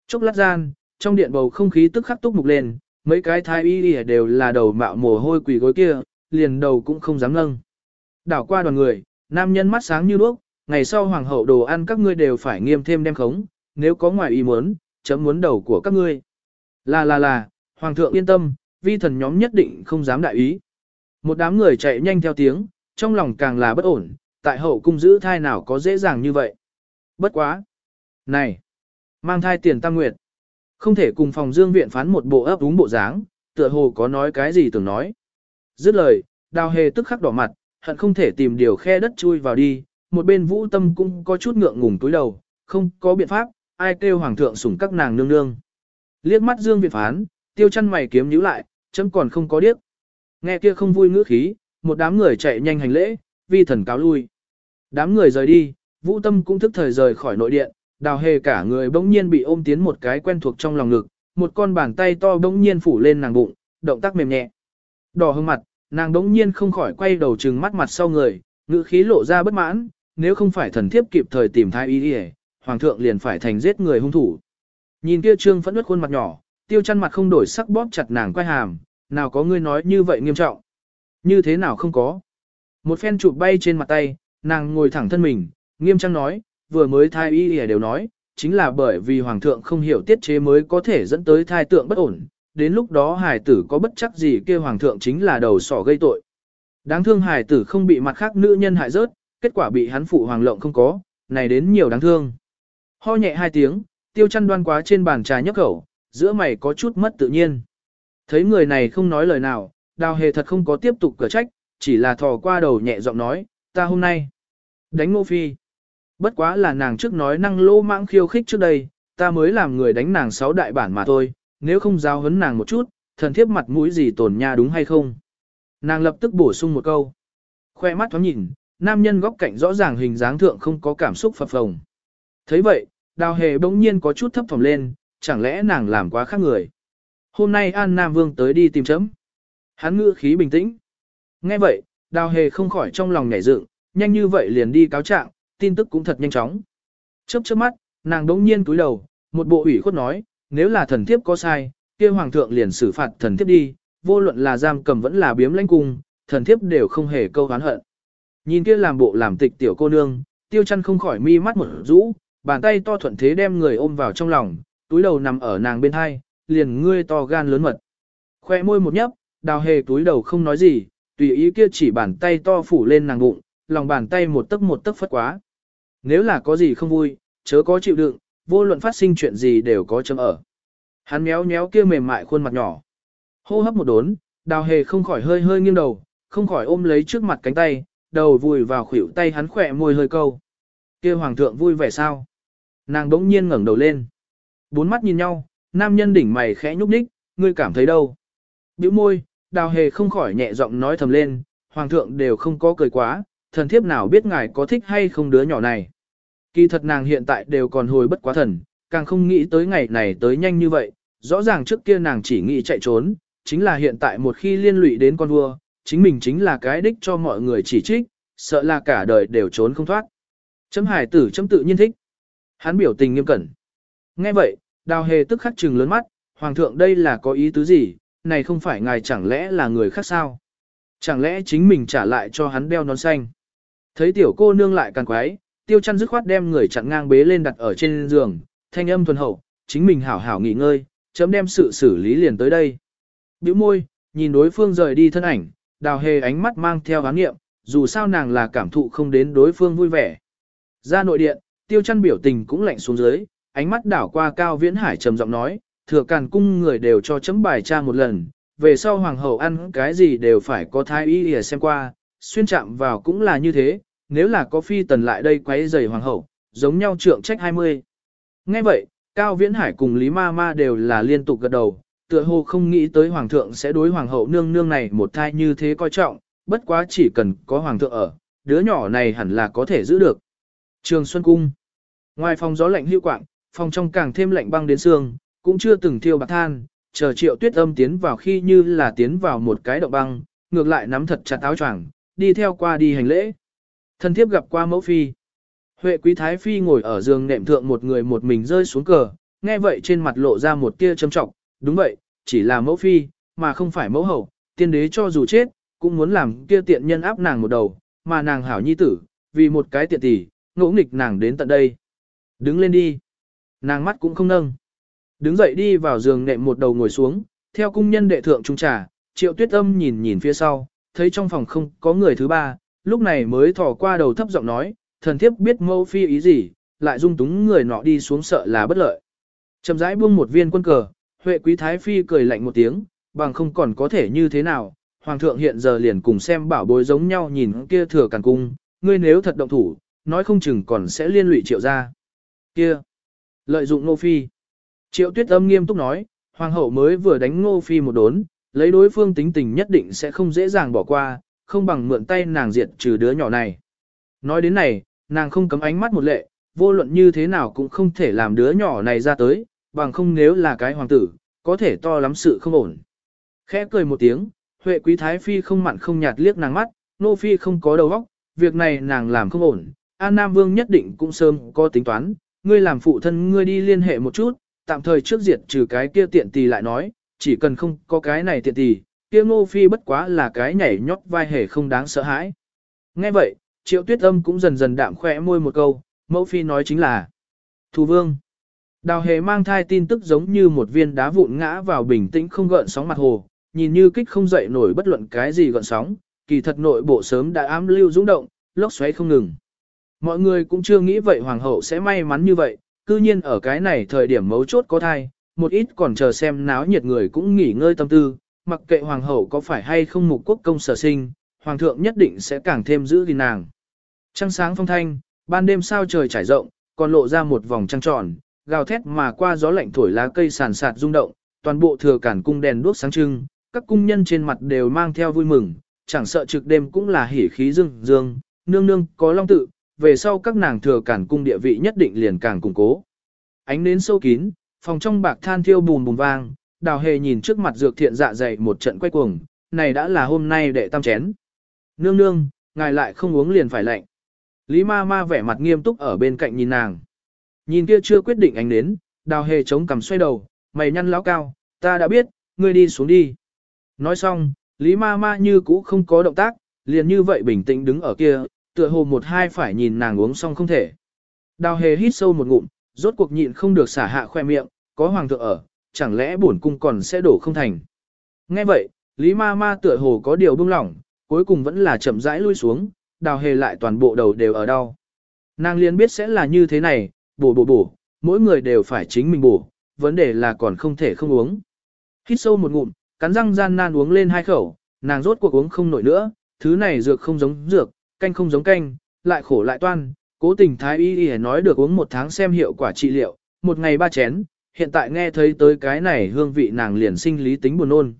Chốc lát gian, trong điện bầu không khí tức khắc túc mục lên, mấy cái thái y đều là đầu mạo mồ hôi quỷ gối kia, liền đầu cũng không dám nâng. Đảo qua đoàn người, nam nhân mắt sáng như đuốc, ngày sau hoàng hậu đồ ăn các ngươi đều phải nghiêm thêm đem khống, nếu có ngoài ý muốn, chấm muốn đầu của các ngươi. Là là là, hoàng thượng yên tâm, vi thần nhóm nhất định không dám đại ý. Một đám người chạy nhanh theo tiếng, trong lòng càng là bất ổn, tại hậu cung giữ thai nào có dễ dàng như vậy. Bất quá. Này, mang thai tiền tăng nguyệt. Không thể cùng phòng dương viện phán một bộ ấp úng bộ dáng, tựa hồ có nói cái gì tưởng nói. Dứt lời, đào hề tức khắc đỏ mặt, hận không thể tìm điều khe đất chui vào đi, một bên vũ tâm cũng có chút ngượng ngùng túi đầu, không có biện pháp, ai kêu hoàng thượng sủng các nàng nương nương. Liếc mắt dương viện phán, tiêu chăn mày kiếm nhíu lại, chấm còn không có điếc. Nghe kia không vui ngữ khí, một đám người chạy nhanh hành lễ, vi thần cáo lui. Đám người rời đi, vũ tâm cũng thức thời rời khỏi nội điện, đào hề cả người bỗng nhiên bị ôm tiến một cái quen thuộc trong lòng ngực, một con bàn tay to bỗng nhiên phủ lên nàng bụng, động tác mềm nhẹ. Đỏ hương mặt, nàng bỗng nhiên không khỏi quay đầu trừng mắt mặt sau người, ngữ khí lộ ra bất mãn, nếu không phải thần thiếp kịp thời tìm thái y đi hoàng thượng liền phải thành giết người hung thủ. Nhìn kia trương phẫn nứt khuôn mặt nhỏ, tiêu chăn mặt không đổi sắc bóp chặt nàng quay hàm, nào có ngươi nói như vậy nghiêm trọng. Như thế nào không có. Một phen chụp bay trên mặt tay, nàng ngồi thẳng thân mình, nghiêm trang nói, vừa mới thai y đều nói, chính là bởi vì hoàng thượng không hiểu tiết chế mới có thể dẫn tới thai tượng bất ổn, đến lúc đó hài tử có bất chắc gì kia hoàng thượng chính là đầu sỏ gây tội. Đáng thương hài tử không bị mặt khác nữ nhân hại rớt, kết quả bị hắn phụ hoàng lộng không có, này đến nhiều đáng thương. Ho nhẹ hai tiếng, tiêu chăn đoan quá trên bàn trà nhấp khẩu, giữa mày có chút mất tự nhiên. Thấy người này không nói lời nào, đào hề thật không có tiếp tục cửa trách, chỉ là thò qua đầu nhẹ giọng nói, ta hôm nay đánh ngô phi. Bất quá là nàng trước nói năng lô mãng khiêu khích trước đây, ta mới làm người đánh nàng sáu đại bản mà thôi, nếu không giao hấn nàng một chút, thần thiếp mặt mũi gì tổn nha đúng hay không. Nàng lập tức bổ sung một câu. Khoe mắt thoáng nhìn, nam nhân góc cạnh rõ ràng hình dáng thượng không có cảm xúc phập phồng. thấy vậy, đào hề bỗng nhiên có chút thấp thỏm lên, chẳng lẽ nàng làm quá khác người. hôm nay An Nam Vương tới đi tìm chấm. Hắn ngữ khí bình tĩnh. Nghe vậy, đào hề không khỏi trong lòng nhảy dựng, nhanh như vậy liền đi cáo trạng, tin tức cũng thật nhanh chóng. Chớp chớp mắt, nàng đống nhiên túi đầu, một bộ ủy khuất nói, nếu là thần thiếp có sai, kia hoàng thượng liền xử phạt thần thiếp đi, vô luận là giam cầm vẫn là biếm lãnh cung, thần thiếp đều không hề câu hán hận. Nhìn kia làm bộ làm tịch tiểu cô nương, tiêu chăn không khỏi mi mắt một rũ, bàn tay to thuận thế đem người ôm vào trong lòng, túi đầu nằm ở nàng bên hai, liền ngươi to gan lớn mật. Khoe môi một nhấp, đào hề túi đầu không nói gì, tùy ý kia chỉ bàn tay to phủ lên nàng bụng, lòng bàn tay một tấc một tấc phất quá. Nếu là có gì không vui, chớ có chịu đựng, vô luận phát sinh chuyện gì đều có chấm ở. Hắn méo méo kia mềm mại khuôn mặt nhỏ. Hô hấp một đốn, đào hề không khỏi hơi hơi nghiêng đầu, không khỏi ôm lấy trước mặt cánh tay, đầu vùi vào khuỷu tay hắn khỏe môi hơi câu. kia hoàng thượng vui vẻ sao? Nàng đống nhiên ngẩng đầu lên. Bốn mắt nhìn nhau, nam nhân đỉnh mày khẽ nhúc nhích, ngươi cảm thấy đâu? Biểu môi, đào hề không khỏi nhẹ giọng nói thầm lên, hoàng thượng đều không có cười quá, thần thiếp nào biết ngài có thích hay không đứa nhỏ này. Kỳ thật nàng hiện tại đều còn hồi bất quá thần, càng không nghĩ tới ngày này tới nhanh như vậy, rõ ràng trước kia nàng chỉ nghĩ chạy trốn, chính là hiện tại một khi liên lụy đến con vua, chính mình chính là cái đích cho mọi người chỉ trích, sợ là cả đời đều trốn không thoát. Chấm hải tử chấm tự nhiên thích. Hắn biểu tình nghiêm cẩn. Nghe vậy, đào hề tức khắc trừng lớn mắt, hoàng thượng đây là có ý tứ gì, này không phải ngài chẳng lẽ là người khác sao? Chẳng lẽ chính mình trả lại cho hắn đeo nón xanh? Thấy tiểu cô nương lại càng quái, tiêu chăn dứt khoát đem người chặn ngang bế lên đặt ở trên giường, thanh âm thuần hậu, chính mình hảo hảo nghỉ ngơi, chấm đem sự xử lý liền tới đây. Biểu môi, nhìn đối phương rời đi thân ảnh, đào hề ánh mắt mang theo hán nghiệm, dù sao nàng là cảm thụ không đến đối phương vui vẻ. Ra nội điện, tiêu chăn biểu tình cũng lạnh xuống dưới, ánh mắt đảo qua cao viễn hải trầm giọng nói, thừa càn cung người đều cho chấm bài tra một lần, về sau hoàng hậu ăn cái gì đều phải có thái y để xem qua, xuyên chạm vào cũng là như thế, nếu là có phi tần lại đây quấy rầy hoàng hậu, giống nhau trượng trách 20. Ngay vậy, Cao Viễn Hải cùng Lý Ma Ma đều là liên tục gật đầu, tựa hồ không nghĩ tới hoàng thượng sẽ đối hoàng hậu nương nương này một thai như thế coi trọng, bất quá chỉ cần có hoàng thượng ở, đứa nhỏ này hẳn là có thể giữ được. Trường Xuân Cung Ngoài phòng gió lạnh hưu quạng, phòng trong càng thêm lạnh băng đến xương, cũng chưa từng thiêu bạc than, chờ triệu tuyết âm tiến vào khi như là tiến vào một cái động băng, ngược lại nắm thật chặt áo choàng, đi theo qua đi hành lễ. Thân thiếp gặp qua mẫu phi. Huệ quý thái phi ngồi ở giường nệm thượng một người một mình rơi xuống cờ, nghe vậy trên mặt lộ ra một tia châm trọng, đúng vậy, chỉ là mẫu phi, mà không phải mẫu hậu, tiên đế cho dù chết, cũng muốn làm kia tiện nhân áp nàng một đầu, mà nàng hảo nhi tử, vì một cái tiện tỷ, ngỗ nghịch nàng đến tận đây. Đứng lên đi. Nàng mắt cũng không nâng. Đứng dậy đi vào giường nệm một đầu ngồi xuống, theo cung nhân đệ thượng trung trà, triệu tuyết âm nhìn nhìn phía sau, thấy trong phòng không có người thứ ba, lúc này mới thò qua đầu thấp giọng nói, thần thiếp biết mẫu phi ý gì, lại dung túng người nọ đi xuống sợ là bất lợi. Chầm rãi buông một viên quân cờ, Huệ quý thái phi cười lạnh một tiếng, bằng không còn có thể như thế nào, hoàng thượng hiện giờ liền cùng xem bảo bối giống nhau nhìn kia thừa càn cung, ngươi nếu thật động thủ, nói không chừng còn sẽ liên lụy triệu ra. Kia, lợi dụng nô phi. Triệu tuyết âm nghiêm túc nói, hoàng hậu mới vừa đánh ngô phi một đốn, lấy đối phương tính tình nhất định sẽ không dễ dàng bỏ qua, không bằng mượn tay nàng diệt trừ đứa nhỏ này. Nói đến này, nàng không cấm ánh mắt một lệ, vô luận như thế nào cũng không thể làm đứa nhỏ này ra tới, bằng không nếu là cái hoàng tử, có thể to lắm sự không ổn. Khẽ cười một tiếng, Huệ Quý Thái Phi không mặn không nhạt liếc nàng mắt, Nô Phi không có đầu óc, việc này nàng làm không ổn, An Nam Vương nhất định cũng sớm có tính toán, ngươi làm phụ thân ngươi đi liên hệ một chút, tạm thời trước diệt trừ cái kia tiện tì lại nói, chỉ cần không có cái này tiện tì, kia Ngô Phi bất quá là cái nhảy nhót vai hề không đáng sợ hãi. Nghe vậy, Triệu Tuyết Âm cũng dần dần đạm khẽ môi một câu, mẫu phi nói chính là Thù Vương. Đào hề mang thai tin tức giống như một viên đá vụn ngã vào bình tĩnh không gợn sóng mặt hồ, nhìn như kích không dậy nổi bất luận cái gì gợn sóng, kỳ thật nội bộ sớm đã ám lưu dũng động, lốc xoáy không ngừng. Mọi người cũng chưa nghĩ vậy hoàng hậu sẽ may mắn như vậy, cư nhiên ở cái này thời điểm mấu chốt có thai, một ít còn chờ xem náo nhiệt người cũng nghỉ ngơi tâm tư, mặc kệ hoàng hậu có phải hay không mục quốc công sở sinh, hoàng thượng nhất định sẽ càng thêm giữ gìn nàng. Trăng sáng phong thanh, ban đêm sao trời trải rộng, còn lộ ra một vòng trăng tròn, gào thét mà qua gió lạnh thổi lá cây sàn sạt rung động, toàn bộ thừa cản cung đèn đuốc sáng trưng, các cung nhân trên mặt đều mang theo vui mừng, chẳng sợ trực đêm cũng là hỉ khí dương dương, nương nương có long tự, về sau các nàng thừa cản cung địa vị nhất định liền càng củng cố. Ánh nến sâu kín, phòng trong bạc than thiêu bùn bùn vang, đào hề nhìn trước mặt dược thiện dạ dày một trận quay cuồng, này đã là hôm nay đệ tam chén. Nương nương, ngài lại không uống liền phải lạnh. Lý ma ma vẻ mặt nghiêm túc ở bên cạnh nhìn nàng. Nhìn kia chưa quyết định ánh nến, đào hề chống cằm xoay đầu, mày nhăn lão cao, ta đã biết, ngươi đi xuống đi. Nói xong, Lý ma ma như cũ không có động tác, liền như vậy bình tĩnh đứng ở kia, tựa hồ một hai phải nhìn nàng uống xong không thể. Đào hề hít sâu một ngụm, rốt cuộc nhịn không được xả hạ khoe miệng, có hoàng thượng ở, chẳng lẽ bổn cung còn sẽ đổ không thành. Nghe vậy, Lý ma ma tựa hồ có điều buông lỏng, cuối cùng vẫn là chậm rãi lui xuống, đào hề lại toàn bộ đầu đều ở đau. Nàng liền biết sẽ là như thế này, bổ bổ bổ, mỗi người đều phải chính mình bổ, vấn đề là còn không thể không uống. Hít sâu một ngụm, cắn răng gian nan uống lên hai khẩu, nàng rốt cuộc uống không nổi nữa, thứ này dược không giống dược, canh không giống canh, lại khổ lại toan, cố tình thái y y nói được uống một tháng xem hiệu quả trị liệu, một ngày ba chén, hiện tại nghe thấy tới cái này hương vị nàng liền sinh lý tính buồn nôn.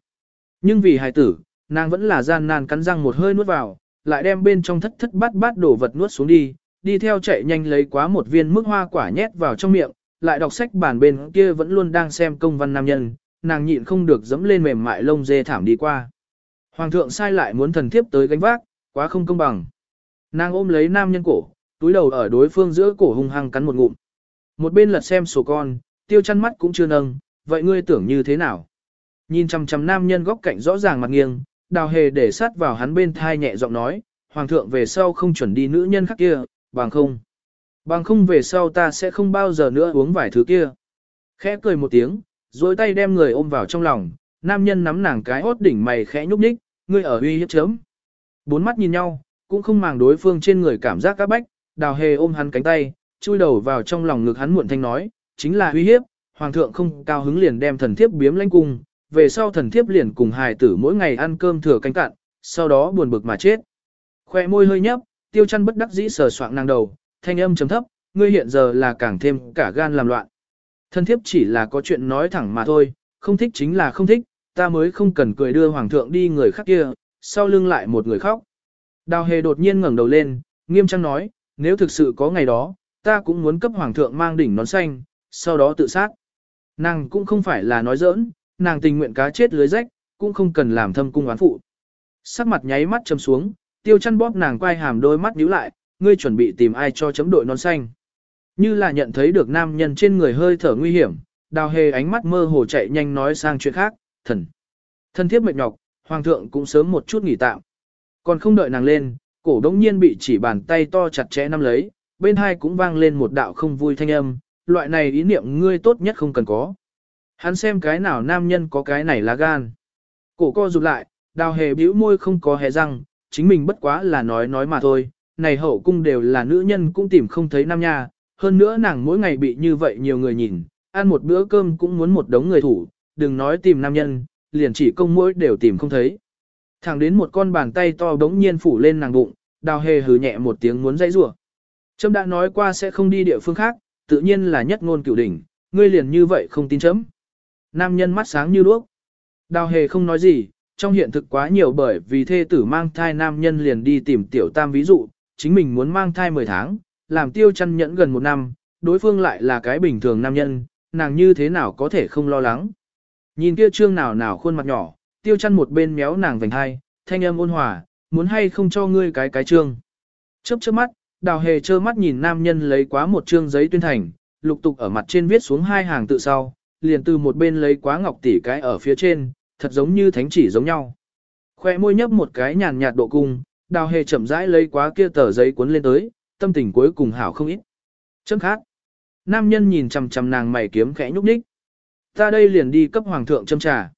Nhưng vì hài tử, nàng vẫn là gian nan cắn răng một hơi nuốt vào, lại đem bên trong thất thất bát bát đổ vật nuốt xuống đi, đi theo chạy nhanh lấy quá một viên mức hoa quả nhét vào trong miệng, lại đọc sách bản bên kia vẫn luôn đang xem công văn nam nhân, nàng nhịn không được dẫm lên mềm mại lông dê thảm đi qua. Hoàng thượng sai lại muốn thần thiếp tới gánh vác, quá không công bằng. Nàng ôm lấy nam nhân cổ, túi đầu ở đối phương giữa cổ hung hăng cắn một ngụm. Một bên lật xem sổ con, tiêu chăn mắt cũng chưa nâng, vậy ngươi tưởng như thế nào? Nhìn chằm chằm nam nhân góc cạnh rõ ràng mặt nghiêng, đào hề để sát vào hắn bên thai nhẹ giọng nói, hoàng thượng về sau không chuẩn đi nữ nhân khác kia, bằng không. Bằng không về sau ta sẽ không bao giờ nữa uống vài thứ kia. Khẽ cười một tiếng, rồi tay đem người ôm vào trong lòng, nam nhân nắm nàng cái hốt đỉnh mày khẽ nhúc nhích, ngươi ở uy hiếp chớm. Bốn mắt nhìn nhau, cũng không màng đối phương trên người cảm giác các bách, đào hề ôm hắn cánh tay, chui đầu vào trong lòng ngực hắn muộn thanh nói, chính là uy hiếp, hoàng thượng không cao hứng liền đem thần thiếp biếm lãnh cung, về sau thần thiếp liền cùng hài tử mỗi ngày ăn cơm thừa cánh cạn, sau đó buồn bực mà chết. Khoe môi hơi nhấp, tiêu chăn bất đắc dĩ sờ soạng nàng đầu, thanh âm chấm thấp, ngươi hiện giờ là càng thêm cả gan làm loạn. Thần thiếp chỉ là có chuyện nói thẳng mà thôi, không thích chính là không thích, ta mới không cần cười đưa hoàng thượng đi người khác kia, sau lưng lại một người khóc. Đào hề đột nhiên ngẩng đầu lên, nghiêm trang nói, nếu thực sự có ngày đó, ta cũng muốn cấp hoàng thượng mang đỉnh nón xanh, sau đó tự sát. Nàng cũng không phải là nói giỡn, nàng tình nguyện cá chết lưới rách, cũng không cần làm thâm cung oán phụ. Sắc mặt nháy mắt châm xuống, tiêu chăn bóp nàng quay hàm đôi mắt nhíu lại, ngươi chuẩn bị tìm ai cho chấm đội nón xanh. Như là nhận thấy được nam nhân trên người hơi thở nguy hiểm, đào hề ánh mắt mơ hồ chạy nhanh nói sang chuyện khác, thần. Thân thiếp mệt nhọc, hoàng thượng cũng sớm một chút nghỉ tạm. Còn không đợi nàng lên, cổ đống nhiên bị chỉ bàn tay to chặt chẽ nắm lấy, bên hai cũng vang lên một đạo không vui thanh âm, loại này ý niệm ngươi tốt nhất không cần có. Hắn xem cái nào nam nhân có cái này là gan. Cổ co rụt lại, đào hề bĩu môi không có hề răng, chính mình bất quá là nói nói mà thôi, này hậu cung đều là nữ nhân cũng tìm không thấy nam nha, hơn nữa nàng mỗi ngày bị như vậy nhiều người nhìn, ăn một bữa cơm cũng muốn một đống người thủ, đừng nói tìm nam nhân, liền chỉ công mỗi đều tìm không thấy. Thẳng đến một con bàn tay to đống nhiên phủ lên nàng bụng, đào hề hừ nhẹ một tiếng muốn dãy rủa. Trâm đã nói qua sẽ không đi địa phương khác, tự nhiên là nhất ngôn cửu đỉnh, ngươi liền như vậy không tin chấm. Nam nhân mắt sáng như đuốc. Đào hề không nói gì, trong hiện thực quá nhiều bởi vì thê tử mang thai nam nhân liền đi tìm tiểu tam ví dụ, chính mình muốn mang thai 10 tháng, làm tiêu chăn nhẫn gần một năm, đối phương lại là cái bình thường nam nhân, nàng như thế nào có thể không lo lắng. Nhìn kia trương nào nào khuôn mặt nhỏ, tiêu chăn một bên méo nàng vành hai, thanh âm ôn hòa, muốn hay không cho ngươi cái cái trương. Chớp chớp mắt, đào hề trơ mắt nhìn nam nhân lấy quá một trương giấy tuyên thành, lục tục ở mặt trên viết xuống hai hàng tự sau, liền từ một bên lấy quá ngọc tỷ cái ở phía trên, thật giống như thánh chỉ giống nhau. Khoe môi nhấp một cái nhàn nhạt độ cung, đào hề chậm rãi lấy quá kia tờ giấy cuốn lên tới, tâm tình cuối cùng hảo không ít. Chấm khác. Nam nhân nhìn chằm chằm nàng mày kiếm khẽ nhúc nhích. Ta đây liền đi cấp hoàng thượng châm trà.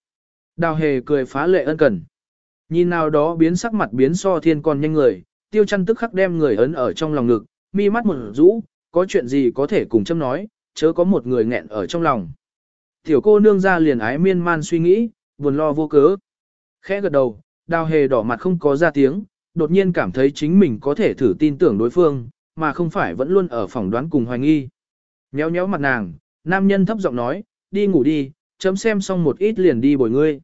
Đào hề cười phá lệ ân cần. Nhìn nào đó biến sắc mặt biến so thiên còn nhanh người, tiêu chăn tức khắc đem người ấn ở trong lòng ngực, mi mắt một rũ, có chuyện gì có thể cùng châm nói, chớ có một người nghẹn ở trong lòng. Tiểu cô nương ra liền ái miên man suy nghĩ, buồn lo vô cớ. Khẽ gật đầu, đào hề đỏ mặt không có ra tiếng, đột nhiên cảm thấy chính mình có thể thử tin tưởng đối phương, mà không phải vẫn luôn ở phỏng đoán cùng hoài nghi. Nhéo nhéo mặt nàng, nam nhân thấp giọng nói, đi ngủ đi, chấm xem xong một ít liền đi bồi ngươi.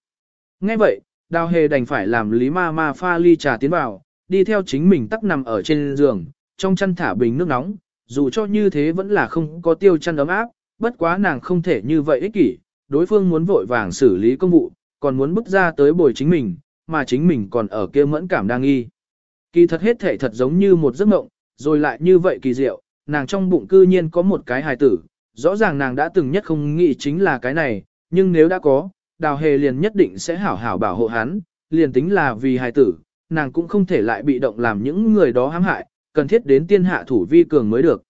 Nghe vậy, đào hề đành phải làm lý ma ma pha ly trà tiến vào, đi theo chính mình tắc nằm ở trên giường, trong chăn thả bình nước nóng, dù cho như thế vẫn là không có tiêu chăn ấm áp, bất quá nàng không thể như vậy ích kỷ, đối phương muốn vội vàng xử lý công vụ, còn muốn bước ra tới bồi chính mình, mà chính mình còn ở kia mẫn cảm đang nghi. Kỳ thật hết thể thật giống như một giấc mộng, rồi lại như vậy kỳ diệu, nàng trong bụng cư nhiên có một cái hài tử, rõ ràng nàng đã từng nhất không nghĩ chính là cái này, nhưng nếu đã có, đào hề liền nhất định sẽ hảo hảo bảo hộ hắn, liền tính là vì hài tử, nàng cũng không thể lại bị động làm những người đó hãm hại, cần thiết đến tiên hạ thủ vi cường mới được.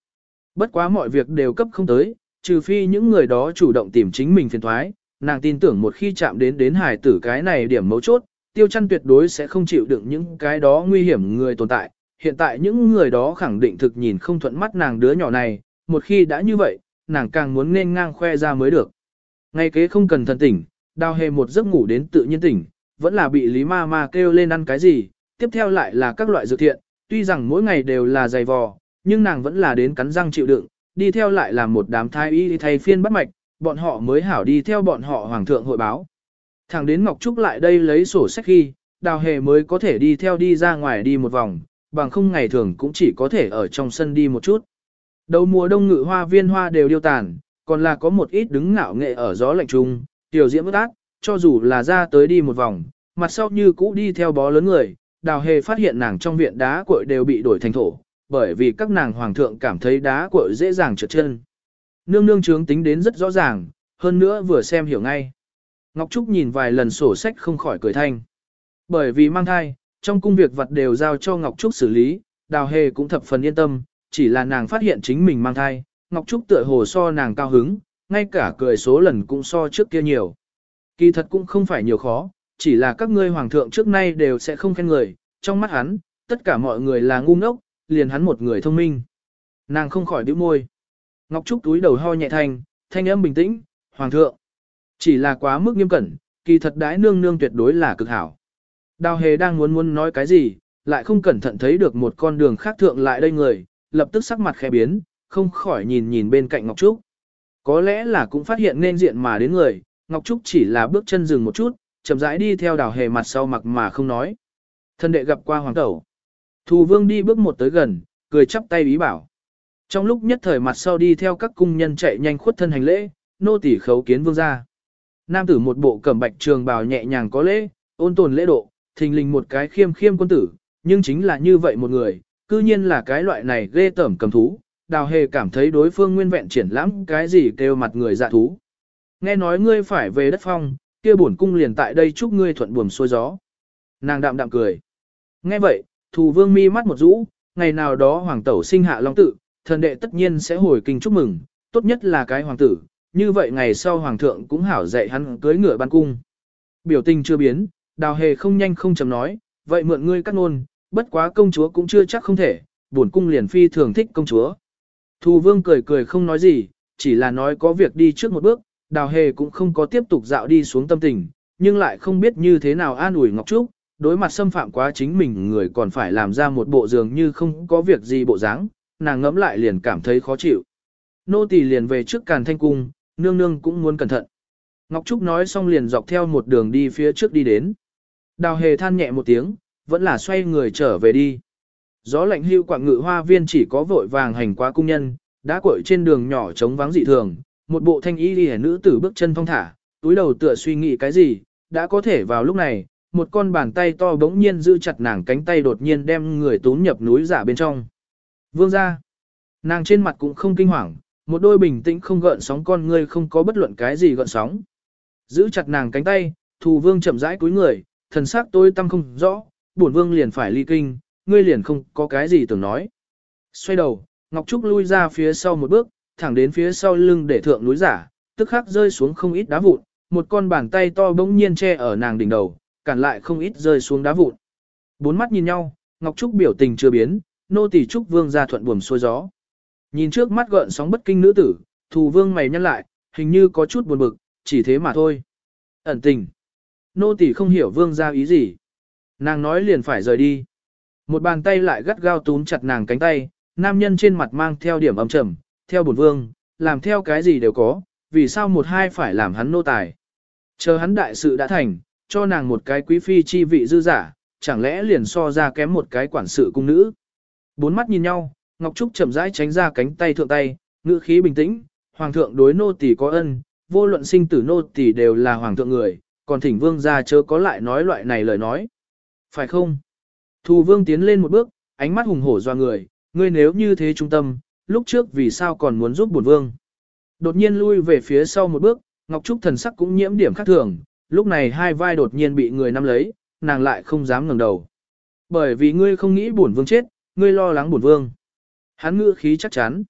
Bất quá mọi việc đều cấp không tới, trừ phi những người đó chủ động tìm chính mình phiền thoái, nàng tin tưởng một khi chạm đến đến hài tử cái này điểm mấu chốt, tiêu chăn tuyệt đối sẽ không chịu đựng những cái đó nguy hiểm người tồn tại. Hiện tại những người đó khẳng định thực nhìn không thuận mắt nàng đứa nhỏ này, một khi đã như vậy, nàng càng muốn nên ngang khoe ra mới được. Ngay kế không cần thần tỉnh, đào hề một giấc ngủ đến tự nhiên tỉnh, vẫn là bị Lý Ma Ma kêu lên ăn cái gì, tiếp theo lại là các loại dược thiện, tuy rằng mỗi ngày đều là dày vò, nhưng nàng vẫn là đến cắn răng chịu đựng, đi theo lại là một đám thái y thay phiên bắt mạch, bọn họ mới hảo đi theo bọn họ hoàng thượng hội báo. Thẳng đến Ngọc Trúc lại đây lấy sổ sách khi, đào hề mới có thể đi theo đi ra ngoài đi một vòng, bằng không ngày thường cũng chỉ có thể ở trong sân đi một chút. Đầu mùa đông ngự hoa viên hoa đều điêu tàn, còn là có một ít đứng ngạo nghệ ở gió lạnh trung, tiểu diễm ước ác, cho dù là ra tới đi một vòng, mặt sau như cũ đi theo bó lớn người, đào hề phát hiện nàng trong viện đá cội đều bị đổi thành thổ, bởi vì các nàng hoàng thượng cảm thấy đá cội dễ dàng trượt chân. Nương nương trướng tính đến rất rõ ràng, hơn nữa vừa xem hiểu ngay. Ngọc Trúc nhìn vài lần sổ sách không khỏi cười thanh. Bởi vì mang thai, trong công việc vật đều giao cho Ngọc Trúc xử lý, đào hề cũng thập phần yên tâm, chỉ là nàng phát hiện chính mình mang thai, Ngọc Trúc tựa hồ so nàng cao hứng, ngay cả cười số lần cũng so trước kia nhiều. Kỳ thật cũng không phải nhiều khó, chỉ là các ngươi hoàng thượng trước nay đều sẽ không khen người, trong mắt hắn, tất cả mọi người là ngu ngốc, liền hắn một người thông minh. Nàng không khỏi bĩu môi. Ngọc Trúc túi đầu ho nhẹ thanh, thanh âm bình tĩnh, hoàng thượng. Chỉ là quá mức nghiêm cẩn, kỳ thật đãi nương nương tuyệt đối là cực hảo. Đào hề đang muốn muốn nói cái gì, lại không cẩn thận thấy được một con đường khác thượng lại đây người, lập tức sắc mặt khẽ biến, không khỏi nhìn nhìn bên cạnh Ngọc Trúc. Có lẽ là cũng phát hiện nên diện mà đến người, Ngọc Trúc chỉ là bước chân dừng một chút, chậm rãi đi theo đào hề mặt sau mặc mà không nói. Thân đệ gặp qua hoàng tẩu. Thù vương đi bước một tới gần, cười chắp tay ý bảo. Trong lúc nhất thời mặt sau đi theo các cung nhân chạy nhanh khuất thân hành lễ, nô tỳ khấu kiến vương ra. Nam tử một bộ cẩm bạch trường bào nhẹ nhàng có lễ, ôn tồn lễ độ, thình lình một cái khiêm khiêm quân tử, nhưng chính là như vậy một người, cư nhiên là cái loại này ghê tởm cầm thú, đào hề cảm thấy đối phương nguyên vẹn triển lãm cái gì kêu mặt người dạ thú. Nghe nói ngươi phải về đất phong, kia bổn cung liền tại đây chúc ngươi thuận buồm xuôi gió. Nàng đạm đạm cười. Nghe vậy, thù vương mi mắt một rũ, ngày nào đó hoàng tẩu sinh hạ long tử, thần đệ tất nhiên sẽ hồi kinh chúc mừng, tốt nhất là cái hoàng tử, như vậy ngày sau hoàng thượng cũng hảo dạy hắn cưới ngựa ban cung. Biểu tình chưa biến, đào hề không nhanh không chậm nói, vậy mượn ngươi cắt ngôn, bất quá công chúa cũng chưa chắc không thể, bổn cung liền phi thường thích công chúa. Thù vương cười cười không nói gì, chỉ là nói có việc đi trước một bước, đào hề cũng không có tiếp tục dạo đi xuống tâm tình, nhưng lại không biết như thế nào an ủi Ngọc Trúc, đối mặt xâm phạm quá chính mình người còn phải làm ra một bộ dường như không có việc gì bộ dáng, nàng ngẫm lại liền cảm thấy khó chịu. Nô tỳ liền về trước càn thanh cung, nương nương cũng muốn cẩn thận. Ngọc Trúc nói xong liền dọc theo một đường đi phía trước đi đến. Đào hề than nhẹ một tiếng, vẫn là xoay người trở về đi. Gió lạnh hưu quạng ngự hoa viên chỉ có vội vàng hành qua cung nhân, đã cội trên đường nhỏ trống vắng dị thường, một bộ thanh y đi nữ tử bước chân thong thả, túi đầu tựa suy nghĩ cái gì, đã có thể vào lúc này, một con bàn tay to bỗng nhiên giữ chặt nàng cánh tay đột nhiên đem người tốn nhập núi giả bên trong. Vương ra, nàng trên mặt cũng không kinh hoàng, một đôi bình tĩnh không gợn sóng con ngươi không có bất luận cái gì gợn sóng. Giữ chặt nàng cánh tay, thù vương chậm rãi cúi người, thần sắc tôi tâm không rõ, bổn vương liền phải ly kinh, ngươi liền không có cái gì tưởng nói. Xoay đầu, Ngọc Trúc lui ra phía sau một bước, thẳng đến phía sau lưng để thượng núi giả, tức khắc rơi xuống không ít đá vụn, một con bàn tay to bỗng nhiên che ở nàng đỉnh đầu, cản lại không ít rơi xuống đá vụn. Bốn mắt nhìn nhau, Ngọc Trúc biểu tình chưa biến, nô tỳ Trúc Vương ra thuận buồm xuôi gió. Nhìn trước mắt gợn sóng bất kinh nữ tử, thù vương mày nhăn lại, hình như có chút buồn bực, chỉ thế mà thôi. Ẩn tình. Nô tỳ không hiểu vương ra ý gì. Nàng nói liền phải rời đi. Một bàn tay lại gắt gao túm chặt nàng cánh tay, nam nhân trên mặt mang theo điểm âm trầm, theo bổn vương, làm theo cái gì đều có, vì sao một hai phải làm hắn nô tài. Chờ hắn đại sự đã thành, cho nàng một cái quý phi chi vị dư giả, chẳng lẽ liền so ra kém một cái quản sự cung nữ. Bốn mắt nhìn nhau, Ngọc Trúc chậm rãi tránh ra cánh tay thượng tay, ngữ khí bình tĩnh, hoàng thượng đối nô tỳ có ân, vô luận sinh tử nô tỳ đều là hoàng thượng người, còn thỉnh vương gia chớ có lại nói loại này lời nói. Phải không? Thù vương tiến lên một bước, ánh mắt hùng hổ doa người, ngươi nếu như thế trung tâm, lúc trước vì sao còn muốn giúp bổn vương. Đột nhiên lui về phía sau một bước, Ngọc Trúc thần sắc cũng nhiễm điểm khác thường, lúc này hai vai đột nhiên bị người nắm lấy, nàng lại không dám ngẩng đầu. Bởi vì ngươi không nghĩ bổn vương chết, ngươi lo lắng bổn vương. Hắn ngữ khí chắc chắn.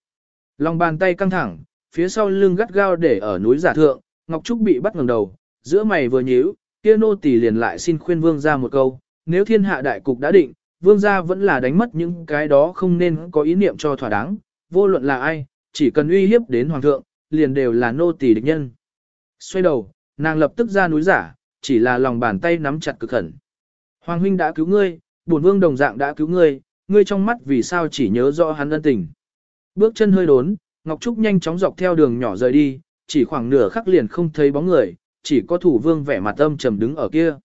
Lòng bàn tay căng thẳng, phía sau lưng gắt gao để ở núi giả thượng, Ngọc Trúc bị bắt ngẩng đầu, giữa mày vừa nhíu, kia nô tỳ liền lại xin khuyên vương ra một câu, nếu thiên hạ đại cục đã định, vương gia vẫn là đánh mất những cái đó không nên có ý niệm cho thỏa đáng, vô luận là ai, chỉ cần uy hiếp đến hoàng thượng, liền đều là nô tỳ địch nhân. Xoay đầu, nàng lập tức ra núi giả, chỉ là lòng bàn tay nắm chặt cực khẩn. Hoàng huynh đã cứu ngươi, bổn vương đồng dạng đã cứu ngươi, ngươi trong mắt vì sao chỉ nhớ rõ hắn ân tình. Bước chân hơi đốn, Ngọc Trúc nhanh chóng dọc theo đường nhỏ rời đi, chỉ khoảng nửa khắc liền không thấy bóng người, chỉ có thủ vương vẻ mặt âm trầm đứng ở kia.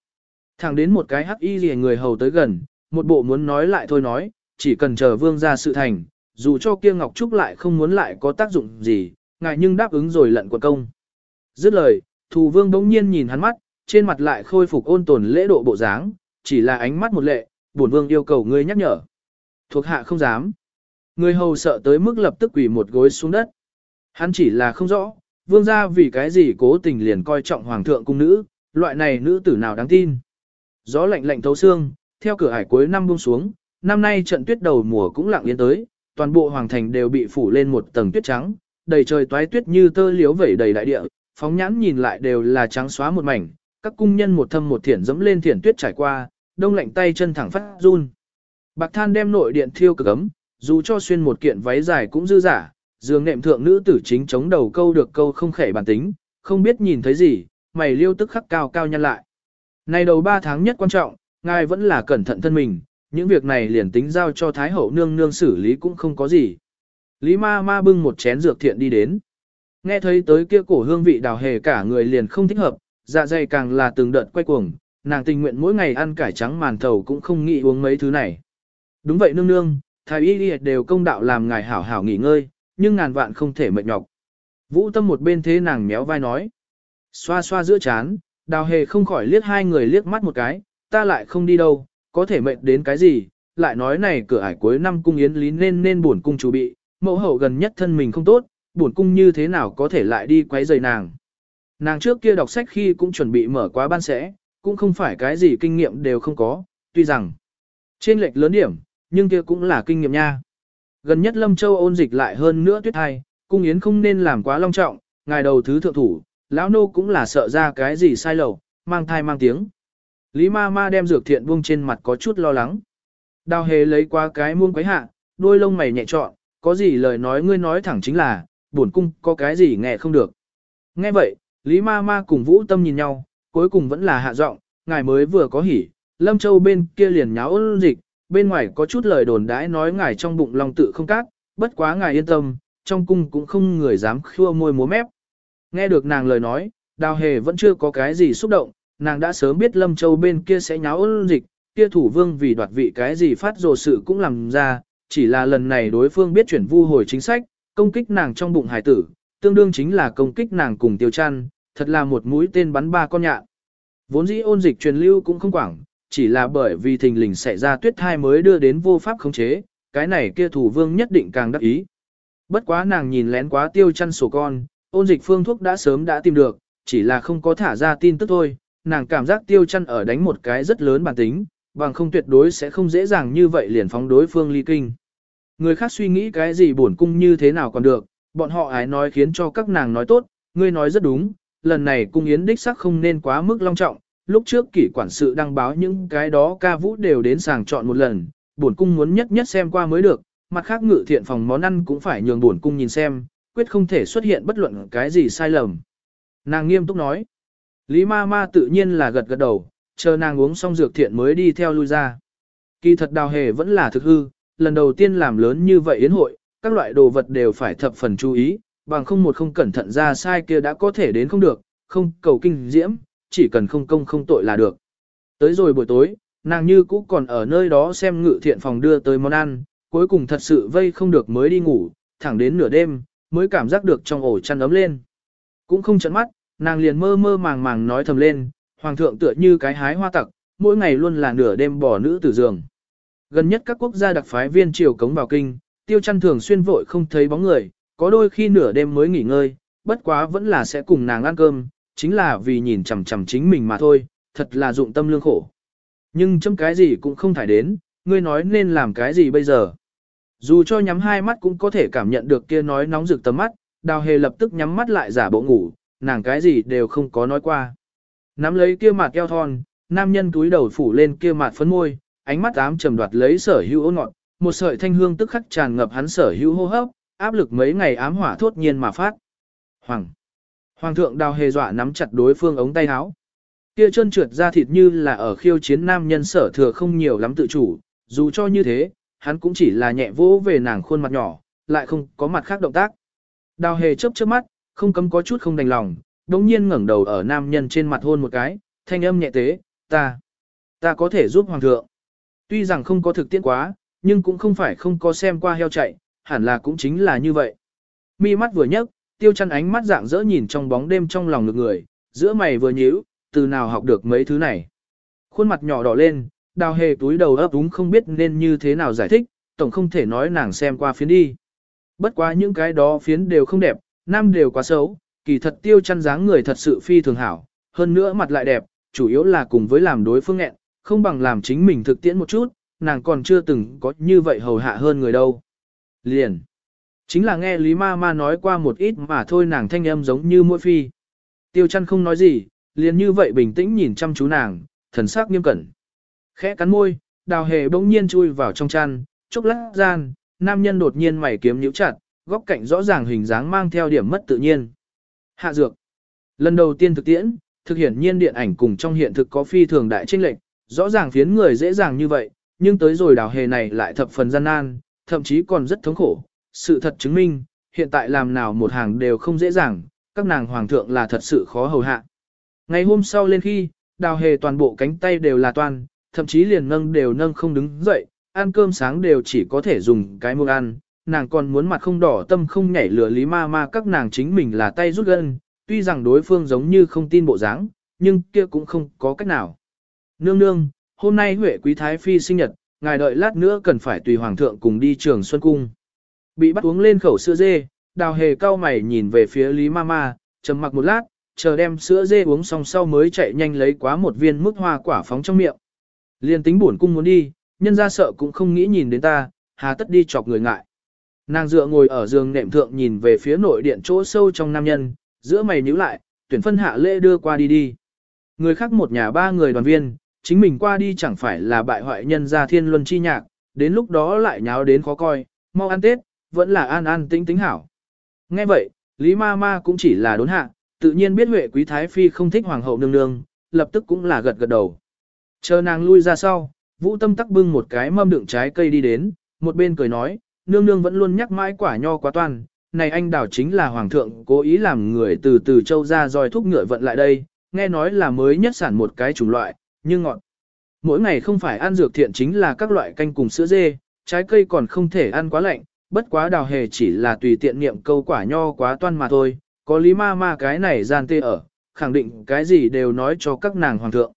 Thẳng đến một cái hắc y rìa người hầu tới gần, một bộ muốn nói lại thôi nói, chỉ cần chờ vương ra sự thành, dù cho kia Ngọc Trúc lại không muốn lại có tác dụng gì, ngại nhưng đáp ứng rồi lận quật công. Dứt lời, thù vương bỗng nhiên nhìn hắn mắt, trên mặt lại khôi phục ôn tồn lễ độ bộ dáng, chỉ là ánh mắt một lệ, bổn vương yêu cầu ngươi nhắc nhở. Thuộc hạ không dám. Người hầu sợ tới mức lập tức quỳ một gối xuống đất. Hắn chỉ là không rõ, vương gia vì cái gì cố tình liền coi trọng hoàng thượng cung nữ, loại này nữ tử nào đáng tin. Gió lạnh lạnh thấu xương, theo cửa hải cuối năm buông xuống, năm nay trận tuyết đầu mùa cũng lặng yên tới, toàn bộ hoàng thành đều bị phủ lên một tầng tuyết trắng, đầy trời toái tuyết như tơ liếu vẩy đầy đại địa, phóng nhãn nhìn lại đều là trắng xóa một mảnh, các cung nhân một thâm một thiển dẫm lên thiển tuyết trải qua, đông lạnh tay chân thẳng phát run. Bạc than đem nội điện thiêu cực ấm, dù cho xuyên một kiện váy dài cũng dư giả, giường nệm thượng nữ tử chính chống đầu câu được câu không khẻ bản tính, không biết nhìn thấy gì, mày liêu tức khắc cao cao nhăn lại nay đầu ba tháng nhất quan trọng, ngài vẫn là cẩn thận thân mình, những việc này liền tính giao cho Thái Hậu nương nương xử lý cũng không có gì. Lý ma ma bưng một chén dược thiện đi đến. Nghe thấy tới kia cổ hương vị đào hề cả người liền không thích hợp, dạ dày càng là từng đợt quay cuồng, nàng tình nguyện mỗi ngày ăn cải trắng màn thầu cũng không nghĩ uống mấy thứ này. Đúng vậy nương nương, thái y đều công đạo làm ngài hảo hảo nghỉ ngơi, nhưng ngàn vạn không thể mệt nhọc. Vũ tâm một bên thế nàng méo vai nói. Xoa xoa giữa chán, đào hề không khỏi liếc hai người liếc mắt một cái, ta lại không đi đâu, có thể mệt đến cái gì, lại nói này cửa ải cuối năm cung yến lý nên nên buồn cung chủ bị, mẫu hậu gần nhất thân mình không tốt, buồn cung như thế nào có thể lại đi quấy rầy nàng. Nàng trước kia đọc sách khi cũng chuẩn bị mở quá ban sẽ, cũng không phải cái gì kinh nghiệm đều không có, tuy rằng trên lệch lớn điểm, nhưng kia cũng là kinh nghiệm nha. Gần nhất Lâm Châu ôn dịch lại hơn nữa tuyết hai, cung yến không nên làm quá long trọng, ngài đầu thứ thượng thủ, lão nô cũng là sợ ra cái gì sai lầu, mang thai mang tiếng. Lý ma ma đem dược thiện buông trên mặt có chút lo lắng. Đào hề lấy qua cái muông quấy hạ, đôi lông mày nhẹ trọn, có gì lời nói ngươi nói thẳng chính là, buồn cung có cái gì nghe không được. Nghe vậy, Lý ma ma cùng vũ tâm nhìn nhau, cuối cùng vẫn là hạ giọng, ngài mới vừa có hỉ, lâm châu bên kia liền nháo ôn dịch, bên ngoài có chút lời đồn đãi nói ngài trong bụng lòng tự không cát, bất quá ngài yên tâm, trong cung cũng không người dám khua môi múa mép. Nghe được nàng lời nói, đào hề vẫn chưa có cái gì xúc động, nàng đã sớm biết Lâm Châu bên kia sẽ nháo ôn dịch, kia thủ vương vì đoạt vị cái gì phát rồ sự cũng làm ra, chỉ là lần này đối phương biết chuyển vu hồi chính sách, công kích nàng trong bụng hải tử, tương đương chính là công kích nàng cùng tiêu chăn, thật là một mũi tên bắn ba con nhạn. Vốn dĩ ôn dịch truyền lưu cũng không quảng, chỉ là bởi vì thình lình xảy ra tuyết thai mới đưa đến vô pháp khống chế, cái này kia thủ vương nhất định càng đắc ý. Bất quá nàng nhìn lén quá tiêu chăn sổ con, ôn dịch phương thuốc đã sớm đã tìm được, chỉ là không có thả ra tin tức thôi, nàng cảm giác tiêu chăn ở đánh một cái rất lớn bản tính, bằng không tuyệt đối sẽ không dễ dàng như vậy liền phóng đối phương ly kinh. Người khác suy nghĩ cái gì bổn cung như thế nào còn được, bọn họ ái nói khiến cho các nàng nói tốt, ngươi nói rất đúng, lần này cung yến đích sắc không nên quá mức long trọng, lúc trước kỷ quản sự đăng báo những cái đó ca vũ đều đến sàng chọn một lần, bổn cung muốn nhất nhất xem qua mới được, mặt khác ngự thiện phòng món ăn cũng phải nhường bổn cung nhìn xem, quyết không thể xuất hiện bất luận cái gì sai lầm. Nàng nghiêm túc nói, Lý ma ma tự nhiên là gật gật đầu, chờ nàng uống xong dược thiện mới đi theo lui ra. Kỳ thật đào hề vẫn là thực hư, lần đầu tiên làm lớn như vậy yến hội, các loại đồ vật đều phải thập phần chú ý, bằng không một không cẩn thận ra sai kia đã có thể đến không được, không cầu kinh diễm, chỉ cần không công không tội là được. Tới rồi buổi tối, nàng như cũ còn ở nơi đó xem ngự thiện phòng đưa tới món ăn, cuối cùng thật sự vây không được mới đi ngủ, thẳng đến nửa đêm, mới cảm giác được trong ổ chăn ấm lên. Cũng không chấn mắt, nàng liền mơ mơ màng màng nói thầm lên, hoàng thượng tựa như cái hái hoa tặc, mỗi ngày luôn là nửa đêm bỏ nữ tử giường. Gần nhất các quốc gia đặc phái viên triều cống vào kinh, tiêu chăn thường xuyên vội không thấy bóng người, có đôi khi nửa đêm mới nghỉ ngơi, bất quá vẫn là sẽ cùng nàng ăn cơm, chính là vì nhìn chằm chằm chính mình mà thôi, thật là dụng tâm lương khổ. Nhưng chấm cái gì cũng không thải đến, ngươi nói nên làm cái gì bây giờ. Dù cho nhắm hai mắt cũng có thể cảm nhận được kia nói nóng rực tầm mắt, đào hề lập tức nhắm mắt lại giả bộ ngủ, nàng cái gì đều không có nói qua. Nắm lấy kia mặt eo thon, nam nhân túi đầu phủ lên kia mặt phấn môi, ánh mắt ám trầm đoạt lấy sở hữu ôn ngọn, một sợi thanh hương tức khắc tràn ngập hắn sở hữu hô hấp, áp lực mấy ngày ám hỏa thốt nhiên mà phát. Hoàng! Hoàng thượng đào hề dọa nắm chặt đối phương ống tay áo. Kia chân trượt ra thịt như là ở khiêu chiến nam nhân sở thừa không nhiều lắm tự chủ, dù cho như thế, hắn cũng chỉ là nhẹ vỗ về nàng khuôn mặt nhỏ, lại không có mặt khác động tác. Đào hề chớp chớp mắt, không cấm có chút không đành lòng, đống nhiên ngẩng đầu ở nam nhân trên mặt hôn một cái, thanh âm nhẹ tế, ta, ta có thể giúp hoàng thượng. Tuy rằng không có thực tiễn quá, nhưng cũng không phải không có xem qua heo chạy, hẳn là cũng chính là như vậy. Mi mắt vừa nhấc, tiêu chăn ánh mắt dạng dỡ nhìn trong bóng đêm trong lòng ngực người, giữa mày vừa nhíu, từ nào học được mấy thứ này. Khuôn mặt nhỏ đỏ lên, đào hề túi đầu ấp úng không biết nên như thế nào giải thích, tổng không thể nói nàng xem qua phiến đi. Bất quá những cái đó phiến đều không đẹp, nam đều quá xấu, kỳ thật tiêu chăn dáng người thật sự phi thường hảo, hơn nữa mặt lại đẹp, chủ yếu là cùng với làm đối phương nghẹn, không bằng làm chính mình thực tiễn một chút, nàng còn chưa từng có như vậy hầu hạ hơn người đâu. Liền. Chính là nghe Lý Ma Ma nói qua một ít mà thôi nàng thanh âm giống như mũi phi. Tiêu chăn không nói gì, liền như vậy bình tĩnh nhìn chăm chú nàng, thần sắc nghiêm cẩn. Khẽ cắn môi, đào hề bỗng nhiên chui vào trong chăn, chốc lát gian, nam nhân đột nhiên mày kiếm nhíu chặt, góc cạnh rõ ràng hình dáng mang theo điểm mất tự nhiên. Hạ dược. Lần đầu tiên thực tiễn, thực hiện nhiên điện ảnh cùng trong hiện thực có phi thường đại chênh lệch, rõ ràng phiến người dễ dàng như vậy, nhưng tới rồi đào hề này lại thập phần gian nan, thậm chí còn rất thống khổ. Sự thật chứng minh, hiện tại làm nào một hàng đều không dễ dàng, các nàng hoàng thượng là thật sự khó hầu hạ. Ngày hôm sau lên khi, đào hề toàn bộ cánh tay đều là toàn thậm chí liền nâng đều nâng không đứng dậy, ăn cơm sáng đều chỉ có thể dùng cái muỗng ăn, nàng còn muốn mặt không đỏ tâm không nhảy lửa lý ma ma các nàng chính mình là tay rút gân, tuy rằng đối phương giống như không tin bộ dáng, nhưng kia cũng không có cách nào. Nương nương, hôm nay Huệ Quý Thái Phi sinh nhật, ngài đợi lát nữa cần phải tùy Hoàng thượng cùng đi trường Xuân Cung. Bị bắt uống lên khẩu sữa dê, đào hề cao mày nhìn về phía Lý Mama, trầm mặc một lát, chờ đem sữa dê uống xong sau mới chạy nhanh lấy quá một viên mức hoa quả phóng trong miệng. Liên tính buồn cung muốn đi, nhân ra sợ cũng không nghĩ nhìn đến ta, hà tất đi chọc người ngại. Nàng dựa ngồi ở giường nệm thượng nhìn về phía nội điện chỗ sâu trong nam nhân, giữa mày nhíu lại, tuyển phân hạ lễ đưa qua đi đi. Người khác một nhà ba người đoàn viên, chính mình qua đi chẳng phải là bại hoại nhân gia thiên luân chi nhạc, đến lúc đó lại nháo đến khó coi, mau ăn Tết, vẫn là an an tính tính hảo. Nghe vậy, Lý Ma Ma cũng chỉ là đốn hạ, tự nhiên biết Huệ Quý Thái Phi không thích Hoàng hậu nương nương, lập tức cũng là gật gật đầu. Chờ nàng lui ra sau, Vũ Tâm tắc bưng một cái mâm đựng trái cây đi đến, một bên cười nói, nương nương vẫn luôn nhắc mãi quả nho quá toan, này anh đảo chính là Hoàng thượng cố ý làm người từ từ châu ra dòi thúc ngựa vận lại đây, nghe nói là mới nhất sản một cái chủng loại, nhưng ngọt. Mỗi ngày không phải ăn dược thiện chính là các loại canh cùng sữa dê, trái cây còn không thể ăn quá lạnh, bất quá đào hề chỉ là tùy tiện niệm câu quả nho quá toan mà thôi, có lý ma ma cái này gian tê ở, khẳng định cái gì đều nói cho các nàng hoàng thượng.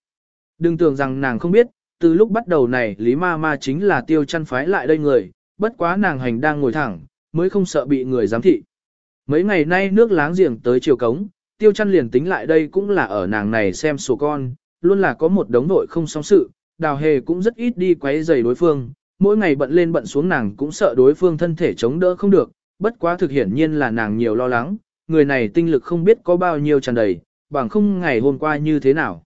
Đừng tưởng rằng nàng không biết, từ lúc bắt đầu này lý ma ma chính là tiêu chăn phái lại đây người, bất quá nàng hành đang ngồi thẳng, mới không sợ bị người giám thị. Mấy ngày nay nước láng giềng tới chiều cống, tiêu chăn liền tính lại đây cũng là ở nàng này xem sổ con, luôn là có một đống nội không song sự, đào hề cũng rất ít đi quấy giày đối phương, mỗi ngày bận lên bận xuống nàng cũng sợ đối phương thân thể chống đỡ không được, bất quá thực hiển nhiên là nàng nhiều lo lắng, người này tinh lực không biết có bao nhiêu tràn đầy, bằng không ngày hôm qua như thế nào.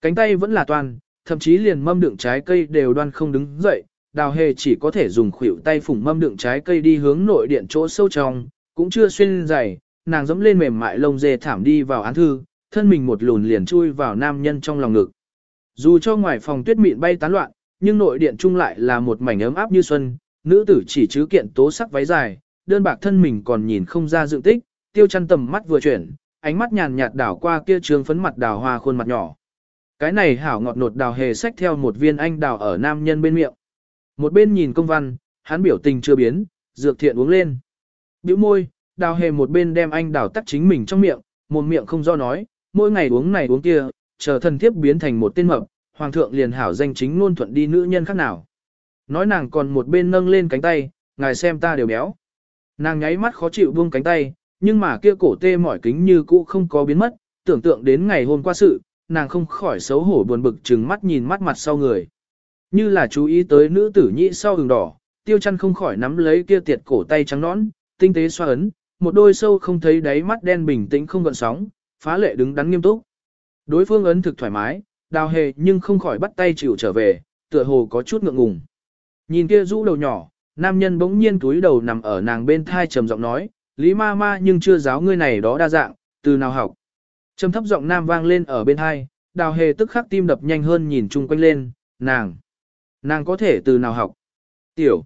Cánh tay vẫn là toàn, thậm chí liền mâm đựng trái cây đều đoan không đứng dậy, đào hề chỉ có thể dùng khuỷu tay phủng mâm đựng trái cây đi hướng nội điện chỗ sâu trong, cũng chưa xuyên dày, nàng dẫm lên mềm mại lông dê thảm đi vào án thư, thân mình một lùn liền chui vào nam nhân trong lòng ngực. Dù cho ngoài phòng tuyết mịn bay tán loạn, nhưng nội điện trung lại là một mảnh ấm áp như xuân, nữ tử chỉ chứ kiện tố sắc váy dài, đơn bạc thân mình còn nhìn không ra dựng tích, tiêu chăn tầm mắt vừa chuyển, ánh mắt nhàn nhạt đảo qua kia trường phấn mặt đào hoa khuôn mặt nhỏ. Cái này hảo ngọt nột đào hề sách theo một viên anh đào ở nam nhân bên miệng. Một bên nhìn công văn, hắn biểu tình chưa biến, dược thiện uống lên. Biểu môi, đào hề một bên đem anh đào tắt chính mình trong miệng, một miệng không do nói, mỗi ngày uống này uống kia, chờ thần thiếp biến thành một tên mập, hoàng thượng liền hảo danh chính ngôn thuận đi nữ nhân khác nào. Nói nàng còn một bên nâng lên cánh tay, ngài xem ta đều béo. Nàng nháy mắt khó chịu buông cánh tay, nhưng mà kia cổ tê mỏi kính như cũ không có biến mất, tưởng tượng đến ngày hôm qua sự, nàng không khỏi xấu hổ buồn bực chừng mắt nhìn mắt mặt sau người. Như là chú ý tới nữ tử nhị sau hừng đỏ, tiêu chăn không khỏi nắm lấy kia tiệt cổ tay trắng nõn, tinh tế xoa ấn, một đôi sâu không thấy đáy mắt đen bình tĩnh không gợn sóng, phá lệ đứng đắn nghiêm túc. Đối phương ấn thực thoải mái, đào hề nhưng không khỏi bắt tay chịu trở về, tựa hồ có chút ngượng ngùng. Nhìn kia rũ đầu nhỏ, nam nhân bỗng nhiên túi đầu nằm ở nàng bên thai trầm giọng nói, Lý ma ma nhưng chưa giáo ngươi này đó đa dạng, từ nào học. Trầm thấp giọng nam vang lên ở bên hai, đào hề tức khắc tim đập nhanh hơn nhìn chung quanh lên, nàng. Nàng có thể từ nào học? Tiểu.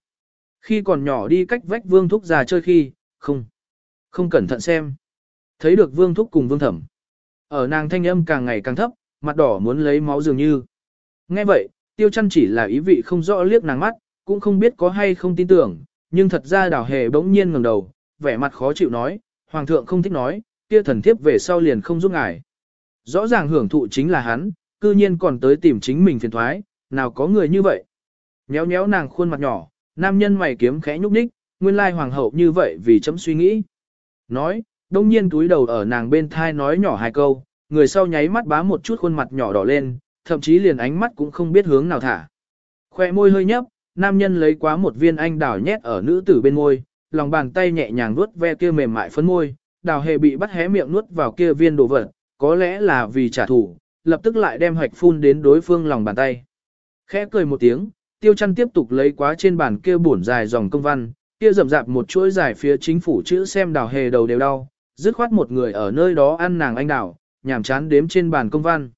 Khi còn nhỏ đi cách vách vương thúc già chơi khi, không. Không cẩn thận xem. Thấy được vương thúc cùng vương thẩm. Ở nàng thanh âm càng ngày càng thấp, mặt đỏ muốn lấy máu dường như. Nghe vậy, tiêu chăn chỉ là ý vị không rõ liếc nàng mắt, cũng không biết có hay không tin tưởng, nhưng thật ra đào hề bỗng nhiên ngẩng đầu, vẻ mặt khó chịu nói, hoàng thượng không thích nói, kia thần thiếp về sau liền không giúp ngài. Rõ ràng hưởng thụ chính là hắn, cư nhiên còn tới tìm chính mình phiền thoái, nào có người như vậy. Nhéo nhéo nàng khuôn mặt nhỏ, nam nhân mày kiếm khẽ nhúc nhích, nguyên lai hoàng hậu như vậy vì chấm suy nghĩ. Nói, đông nhiên túi đầu ở nàng bên thai nói nhỏ hai câu, người sau nháy mắt bá một chút khuôn mặt nhỏ đỏ lên, thậm chí liền ánh mắt cũng không biết hướng nào thả. Khoe môi hơi nhấp, nam nhân lấy quá một viên anh đào nhét ở nữ tử bên môi, lòng bàn tay nhẹ nhàng vuốt ve kia mềm mại phấn môi, đào hề bị bắt hé miệng nuốt vào kia viên đồ vật, có lẽ là vì trả thù, lập tức lại đem hoạch phun đến đối phương lòng bàn tay. Khẽ cười một tiếng, tiêu chăn tiếp tục lấy quá trên bàn kia bổn dài dòng công văn, kia rậm rạp một chuỗi dài phía chính phủ chữ xem đào hề đầu đều đau, dứt khoát một người ở nơi đó ăn nàng anh đào, nhảm chán đếm trên bàn công văn.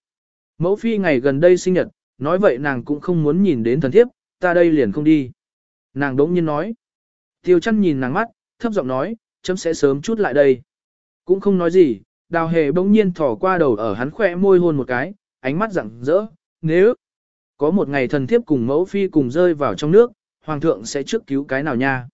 Mẫu phi ngày gần đây sinh nhật, nói vậy nàng cũng không muốn nhìn đến thần thiếp, ta đây liền không đi. Nàng đống nhiên nói. Tiêu chăn nhìn nàng mắt, thấp giọng nói, chấm sẽ sớm chút lại đây. Cũng không nói gì, đào hề bỗng nhiên thỏ qua đầu ở hắn khỏe môi hôn một cái, ánh mắt rạng rỡ, nếu có một ngày thần thiếp cùng mẫu phi cùng rơi vào trong nước, hoàng thượng sẽ trước cứu cái nào nha.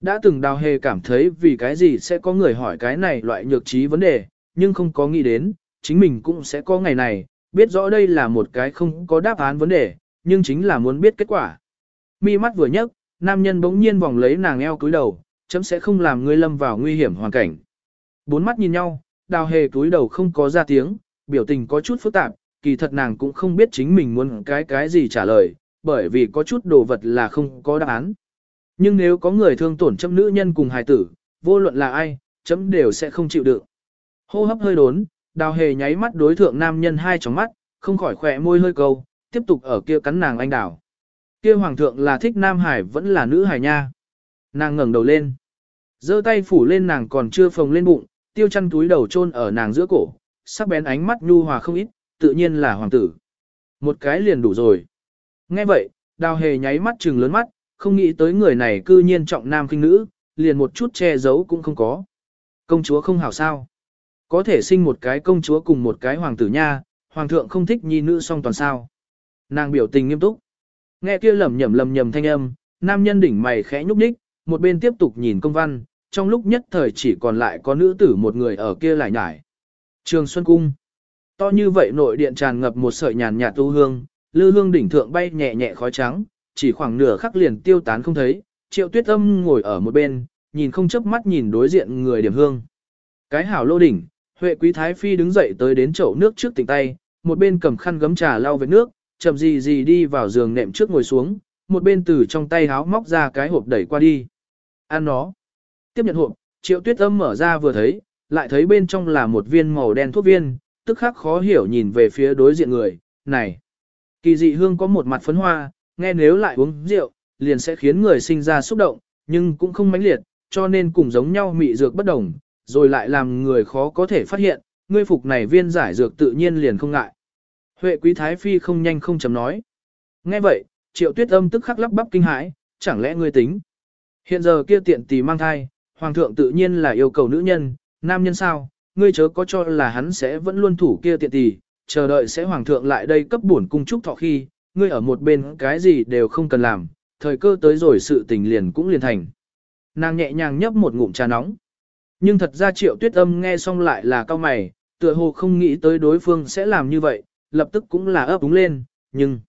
Đã từng đào hề cảm thấy vì cái gì sẽ có người hỏi cái này loại nhược trí vấn đề, nhưng không có nghĩ đến, chính mình cũng sẽ có ngày này, biết rõ đây là một cái không có đáp án vấn đề, nhưng chính là muốn biết kết quả. Mi mắt vừa nhấc, nam nhân bỗng nhiên vòng lấy nàng eo cúi đầu, chấm sẽ không làm ngươi lâm vào nguy hiểm hoàn cảnh. Bốn mắt nhìn nhau, đào hề cúi đầu không có ra tiếng, biểu tình có chút phức tạp, kỳ thật nàng cũng không biết chính mình muốn cái cái gì trả lời, bởi vì có chút đồ vật là không có đáp án. Nhưng nếu có người thương tổn chấm nữ nhân cùng hài tử, vô luận là ai, chấm đều sẽ không chịu được. Hô hấp hơi đốn, đào hề nháy mắt đối thượng nam nhân hai tròng mắt, không khỏi khỏe môi hơi câu, tiếp tục ở kia cắn nàng anh đào. Kia hoàng thượng là thích nam hải vẫn là nữ hải nha. Nàng ngẩng đầu lên. giơ tay phủ lên nàng còn chưa phồng lên bụng, tiêu chăn túi đầu chôn ở nàng giữa cổ, sắc bén ánh mắt nhu hòa không ít, tự nhiên là hoàng tử. Một cái liền đủ rồi. Nghe vậy, đào hề nháy mắt trừng lớn mắt, không nghĩ tới người này cư nhiên trọng nam khinh nữ, liền một chút che giấu cũng không có. Công chúa không hảo sao. Có thể sinh một cái công chúa cùng một cái hoàng tử nha, hoàng thượng không thích nhi nữ song toàn sao. Nàng biểu tình nghiêm túc. Nghe kia lẩm nhẩm lầm nhầm thanh âm, nam nhân đỉnh mày khẽ nhúc nhích, một bên tiếp tục nhìn công văn, trong lúc nhất thời chỉ còn lại có nữ tử một người ở kia lại nhải. Trường Xuân Cung. To như vậy nội điện tràn ngập một sợi nhàn nhạt tu hương, lư hương đỉnh thượng bay nhẹ nhẹ khói trắng, chỉ khoảng nửa khắc liền tiêu tán không thấy, triệu tuyết âm ngồi ở một bên, nhìn không chớp mắt nhìn đối diện người điểm hương. Cái hảo lô đỉnh, Huệ Quý Thái Phi đứng dậy tới đến chậu nước trước tỉnh tay, một bên cầm khăn gấm trà lau về nước, chậm gì gì đi vào giường nệm trước ngồi xuống, một bên từ trong tay háo móc ra cái hộp đẩy qua đi. Ăn nó. Tiếp nhận hộp, triệu tuyết âm mở ra vừa thấy, lại thấy bên trong là một viên màu đen thuốc viên, tức khắc khó hiểu nhìn về phía đối diện người, này. Kỳ dị hương có một mặt phấn hoa, nghe nếu lại uống rượu, liền sẽ khiến người sinh ra xúc động, nhưng cũng không mãnh liệt, cho nên cùng giống nhau mị dược bất đồng, rồi lại làm người khó có thể phát hiện, ngươi phục này viên giải dược tự nhiên liền không ngại. Huệ quý thái phi không nhanh không chấm nói. Nghe vậy, triệu tuyết âm tức khắc lắp bắp kinh hãi, chẳng lẽ ngươi tính. Hiện giờ kia tiện tỷ mang thai, hoàng thượng tự nhiên là yêu cầu nữ nhân, nam nhân sao, ngươi chớ có cho là hắn sẽ vẫn luôn thủ kia tiện tỷ, chờ đợi sẽ hoàng thượng lại đây cấp bổn cung trúc thọ khi, ngươi ở một bên cái gì đều không cần làm, thời cơ tới rồi sự tình liền cũng liền thành. Nàng nhẹ nhàng nhấp một ngụm trà nóng. Nhưng thật ra triệu tuyết âm nghe xong lại là cao mày, tựa hồ không nghĩ tới đối phương sẽ làm như vậy, lập tức cũng là ấp úng lên, nhưng...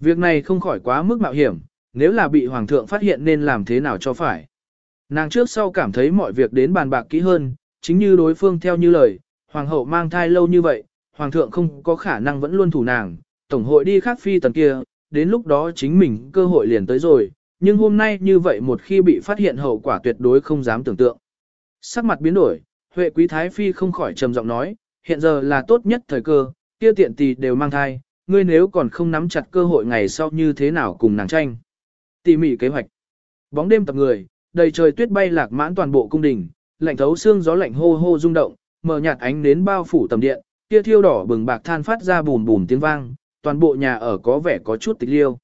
Việc này không khỏi quá mức mạo hiểm, nếu là bị hoàng thượng phát hiện nên làm thế nào cho phải. Nàng trước sau cảm thấy mọi việc đến bàn bạc kỹ hơn, chính như đối phương theo như lời, hoàng hậu mang thai lâu như vậy, hoàng thượng không có khả năng vẫn luôn thủ nàng, tổng hội đi khác phi tần kia, đến lúc đó chính mình cơ hội liền tới rồi, nhưng hôm nay như vậy một khi bị phát hiện hậu quả tuyệt đối không dám tưởng tượng. Sắc mặt biến đổi, Huệ Quý Thái Phi không khỏi trầm giọng nói, hiện giờ là tốt nhất thời cơ, kia tiện tỷ đều mang thai, ngươi nếu còn không nắm chặt cơ hội ngày sau như thế nào cùng nàng tranh. Tỉ mỉ kế hoạch. Bóng đêm tập người, đầy trời tuyết bay lạc mãn toàn bộ cung đình, lạnh thấu xương gió lạnh hô hô rung động, mở nhạt ánh đến bao phủ tầm điện, kia thiêu đỏ bừng bạc than phát ra bùm bùm tiếng vang, toàn bộ nhà ở có vẻ có chút tịch liêu.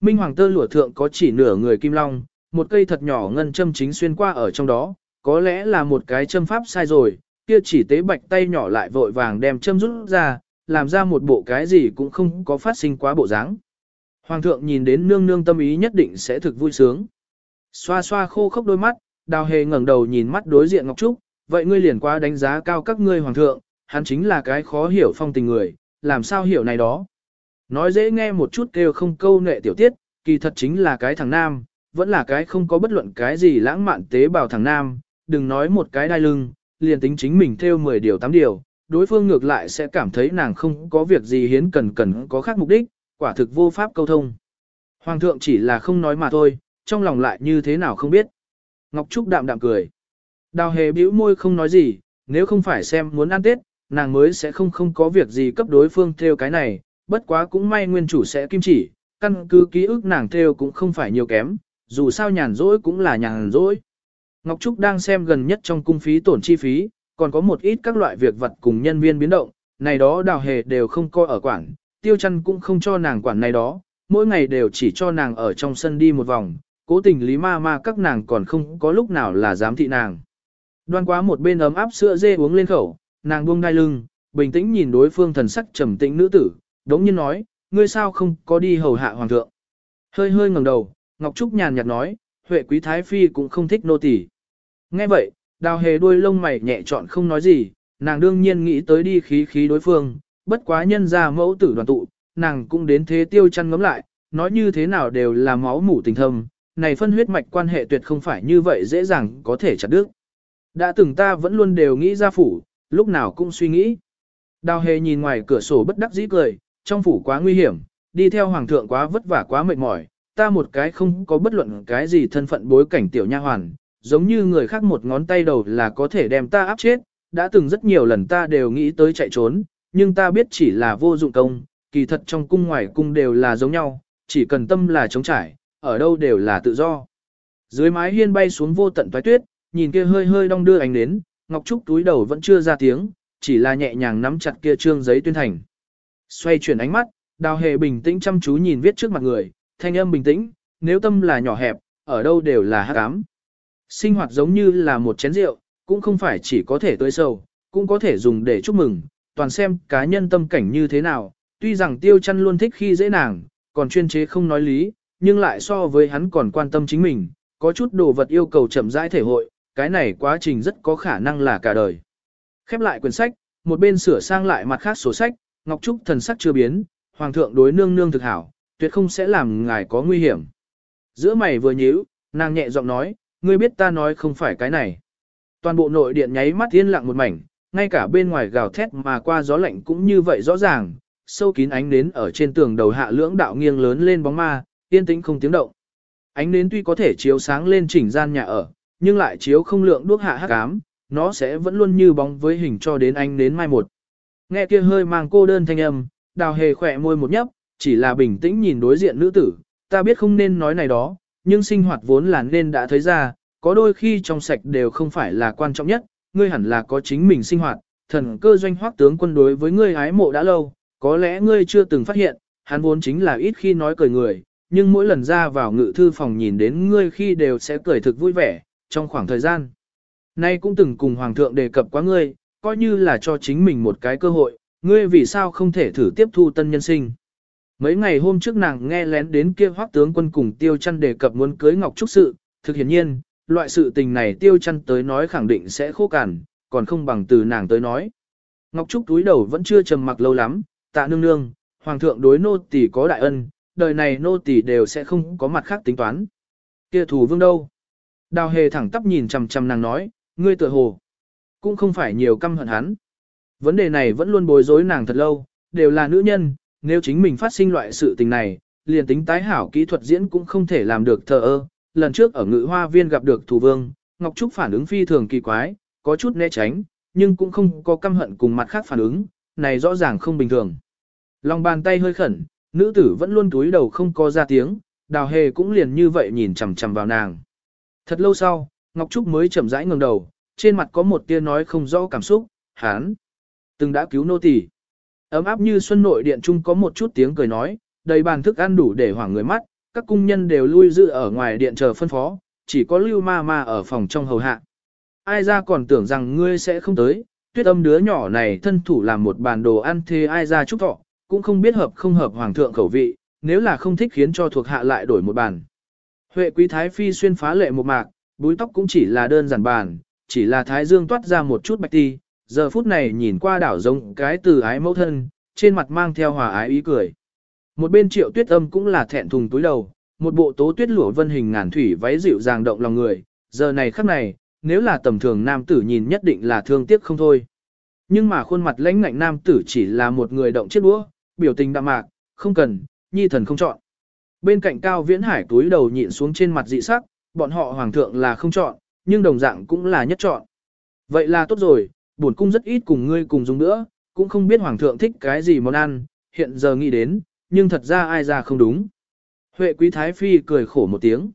Minh hoàng tơ lụa thượng có chỉ nửa người kim long, một cây thật nhỏ ngân châm chính xuyên qua ở trong đó, có lẽ là một cái châm pháp sai rồi, kia chỉ tế bạch tay nhỏ lại vội vàng đem châm rút ra, làm ra một bộ cái gì cũng không có phát sinh quá bộ dáng. Hoàng thượng nhìn đến nương nương tâm ý nhất định sẽ thực vui sướng. Xoa xoa khô khốc đôi mắt, đào hề ngẩng đầu nhìn mắt đối diện Ngọc Trúc, vậy ngươi liền qua đánh giá cao các ngươi hoàng thượng, hắn chính là cái khó hiểu phong tình người, làm sao hiểu này đó. Nói dễ nghe một chút kêu không câu nệ tiểu tiết, kỳ thật chính là cái thằng nam, vẫn là cái không có bất luận cái gì lãng mạn tế bào thằng nam, đừng nói một cái đai lưng, liền tính chính mình theo 10 điều 8 điều, đối phương ngược lại sẽ cảm thấy nàng không có việc gì hiến cần cần có khác mục đích, quả thực vô pháp câu thông. Hoàng thượng chỉ là không nói mà thôi, trong lòng lại như thế nào không biết. Ngọc Trúc đạm đạm cười. Đào hề bĩu môi không nói gì, nếu không phải xem muốn ăn Tết, nàng mới sẽ không không có việc gì cấp đối phương theo cái này, bất quá cũng may nguyên chủ sẽ kim chỉ, căn cứ ký ức nàng theo cũng không phải nhiều kém, dù sao nhàn rỗi cũng là nhàn rỗi. Ngọc Trúc đang xem gần nhất trong cung phí tổn chi phí, còn có một ít các loại việc vật cùng nhân viên biến động, này đó đào hề đều không coi ở quản, tiêu chăn cũng không cho nàng quản này đó, mỗi ngày đều chỉ cho nàng ở trong sân đi một vòng, cố tình lý ma ma các nàng còn không có lúc nào là dám thị nàng. Đoan quá một bên ấm áp sữa dê uống lên khẩu, nàng buông đai lưng, bình tĩnh nhìn đối phương thần sắc trầm tĩnh nữ tử, đống nhiên nói, ngươi sao không có đi hầu hạ hoàng thượng. Hơi hơi ngẩng đầu, Ngọc Trúc nhàn nhạt nói, Huệ quý thái phi cũng không thích nô tỳ. Nghe vậy, đào hề đuôi lông mày nhẹ chọn không nói gì, nàng đương nhiên nghĩ tới đi khí khí đối phương, bất quá nhân ra mẫu tử đoàn tụ, nàng cũng đến thế tiêu chăn ngấm lại, nói như thế nào đều là máu mủ tình thâm, này phân huyết mạch quan hệ tuyệt không phải như vậy dễ dàng có thể chặt đứt. Đã từng ta vẫn luôn đều nghĩ ra phủ, lúc nào cũng suy nghĩ. Đào hề nhìn ngoài cửa sổ bất đắc dĩ cười, trong phủ quá nguy hiểm, đi theo hoàng thượng quá vất vả quá mệt mỏi, ta một cái không có bất luận cái gì thân phận bối cảnh tiểu nha hoàn, giống như người khác một ngón tay đầu là có thể đem ta áp chết, đã từng rất nhiều lần ta đều nghĩ tới chạy trốn, nhưng ta biết chỉ là vô dụng công, kỳ thật trong cung ngoài cung đều là giống nhau, chỉ cần tâm là chống trải, ở đâu đều là tự do. Dưới mái hiên bay xuống vô tận toái tuyết, nhìn kia hơi hơi đong đưa ánh đến, Ngọc Trúc túi đầu vẫn chưa ra tiếng, chỉ là nhẹ nhàng nắm chặt kia trương giấy tuyên thành. Xoay chuyển ánh mắt, đào hề bình tĩnh chăm chú nhìn viết trước mặt người, thanh âm bình tĩnh, nếu tâm là nhỏ hẹp, ở đâu đều là hắc ám. Sinh hoạt giống như là một chén rượu, cũng không phải chỉ có thể tươi sầu, cũng có thể dùng để chúc mừng, toàn xem cá nhân tâm cảnh như thế nào, tuy rằng tiêu chăn luôn thích khi dễ nàng, còn chuyên chế không nói lý, nhưng lại so với hắn còn quan tâm chính mình, có chút đồ vật yêu cầu chậm rãi thể hội, cái này quá trình rất có khả năng là cả đời. Khép lại quyển sách, một bên sửa sang lại mặt khác sổ sách, Ngọc Trúc thần sắc chưa biến, Hoàng thượng đối nương nương thực hảo, tuyệt không sẽ làm ngài có nguy hiểm. Giữa mày vừa nhíu, nàng nhẹ giọng nói, ngươi biết ta nói không phải cái này. Toàn bộ nội điện nháy mắt yên lặng một mảnh, ngay cả bên ngoài gào thét mà qua gió lạnh cũng như vậy rõ ràng, sâu kín ánh nến ở trên tường đầu hạ lưỡng đạo nghiêng lớn lên bóng ma, yên tĩnh không tiếng động. Ánh nến tuy có thể chiếu sáng lên chỉnh gian nhà ở, nhưng lại chiếu không lượng đuốc hạ hắc ám, nó sẽ vẫn luôn như bóng với hình cho đến ánh nến mai một. Nghe kia hơi mang cô đơn thanh âm, đào hề khỏe môi một nhấp, chỉ là bình tĩnh nhìn đối diện nữ tử, ta biết không nên nói này đó, nhưng sinh hoạt vốn là nên đã thấy ra, có đôi khi trong sạch đều không phải là quan trọng nhất, ngươi hẳn là có chính mình sinh hoạt, thần cơ doanh hoác tướng quân đối với ngươi ái mộ đã lâu, có lẽ ngươi chưa từng phát hiện, hắn vốn chính là ít khi nói cười người, nhưng mỗi lần ra vào ngự thư phòng nhìn đến ngươi khi đều sẽ cười thực vui vẻ, trong khoảng thời gian. Nay cũng từng cùng Hoàng thượng đề cập quá ngươi, coi như là cho chính mình một cái cơ hội, ngươi vì sao không thể thử tiếp thu tân nhân sinh. Mấy ngày hôm trước nàng nghe lén đến kia hoác tướng quân cùng tiêu chăn đề cập muốn cưới Ngọc Trúc sự, thực hiển nhiên, loại sự tình này tiêu chăn tới nói khẳng định sẽ khô cằn, còn không bằng từ nàng tới nói. Ngọc Trúc túi đầu vẫn chưa trầm mặc lâu lắm, tạ nương nương, hoàng thượng đối nô tỳ có đại ân, đời này nô tỳ đều sẽ không có mặt khác tính toán. Kia thủ vương đâu? Đào hề thẳng tắp nhìn chằm chằm nàng nói, ngươi tựa hồ, cũng không phải nhiều căm hận hắn. Vấn đề này vẫn luôn bối rối nàng thật lâu, đều là nữ nhân, nếu chính mình phát sinh loại sự tình này, liền tính tái hảo kỹ thuật diễn cũng không thể làm được thờ ơ. Lần trước ở ngự hoa viên gặp được thủ vương, Ngọc Trúc phản ứng phi thường kỳ quái, có chút né tránh, nhưng cũng không có căm hận cùng mặt khác phản ứng, này rõ ràng không bình thường. Lòng bàn tay hơi khẩn, nữ tử vẫn luôn túi đầu không có ra tiếng, đào hề cũng liền như vậy nhìn chằm chằm vào nàng. Thật lâu sau, Ngọc Trúc mới chậm rãi ngẩng đầu, trên mặt có một tia nói không rõ cảm xúc, hán, từng đã cứu nô tỳ. Ấm áp như xuân nội điện trung có một chút tiếng cười nói, đầy bàn thức ăn đủ để hoảng người mắt, các cung nhân đều lui dự ở ngoài điện chờ phân phó, chỉ có lưu ma ma ở phòng trong hầu hạ. Ai ra còn tưởng rằng ngươi sẽ không tới, tuyết âm đứa nhỏ này thân thủ làm một bàn đồ ăn thế ai ra chúc thọ, cũng không biết hợp không hợp hoàng thượng khẩu vị, nếu là không thích khiến cho thuộc hạ lại đổi một bàn. Huệ quý thái phi xuyên phá lệ một mạc, búi tóc cũng chỉ là đơn giản bàn, chỉ là thái dương toát ra một chút bạch ti, giờ phút này nhìn qua đảo giống cái từ ái mẫu thân, trên mặt mang theo hòa ái ý cười. Một bên triệu tuyết âm cũng là thẹn thùng túi đầu, một bộ tố tuyết lụa vân hình ngàn thủy váy dịu dàng động lòng người, giờ này khắc này, nếu là tầm thường nam tử nhìn nhất định là thương tiếc không thôi. Nhưng mà khuôn mặt lãnh ngạnh nam tử chỉ là một người động chiếc đũa, biểu tình đạm mạc, không cần, nhi thần không chọn. Bên cạnh cao viễn hải túi đầu nhịn xuống trên mặt dị sắc, bọn họ hoàng thượng là không chọn, nhưng đồng dạng cũng là nhất chọn. Vậy là tốt rồi, bổn cung rất ít cùng ngươi cùng dùng nữa, cũng không biết hoàng thượng thích cái gì món ăn, hiện giờ nghĩ đến, nhưng thật ra ai ra không đúng. Huệ quý thái phi cười khổ một tiếng.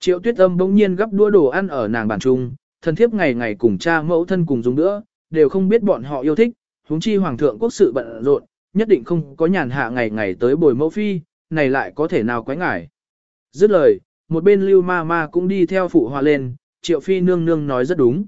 Triệu tuyết âm bỗng nhiên gấp đũa đồ ăn ở nàng bàn trung, thân thiếp ngày ngày cùng cha mẫu thân cùng dùng nữa, đều không biết bọn họ yêu thích, huống chi hoàng thượng quốc sự bận rộn, nhất định không có nhàn hạ ngày ngày tới bồi mẫu phi, này lại có thể nào quái ngải. Dứt lời, một bên lưu ma ma cũng đi theo phụ hòa lên, triệu phi nương nương nói rất đúng.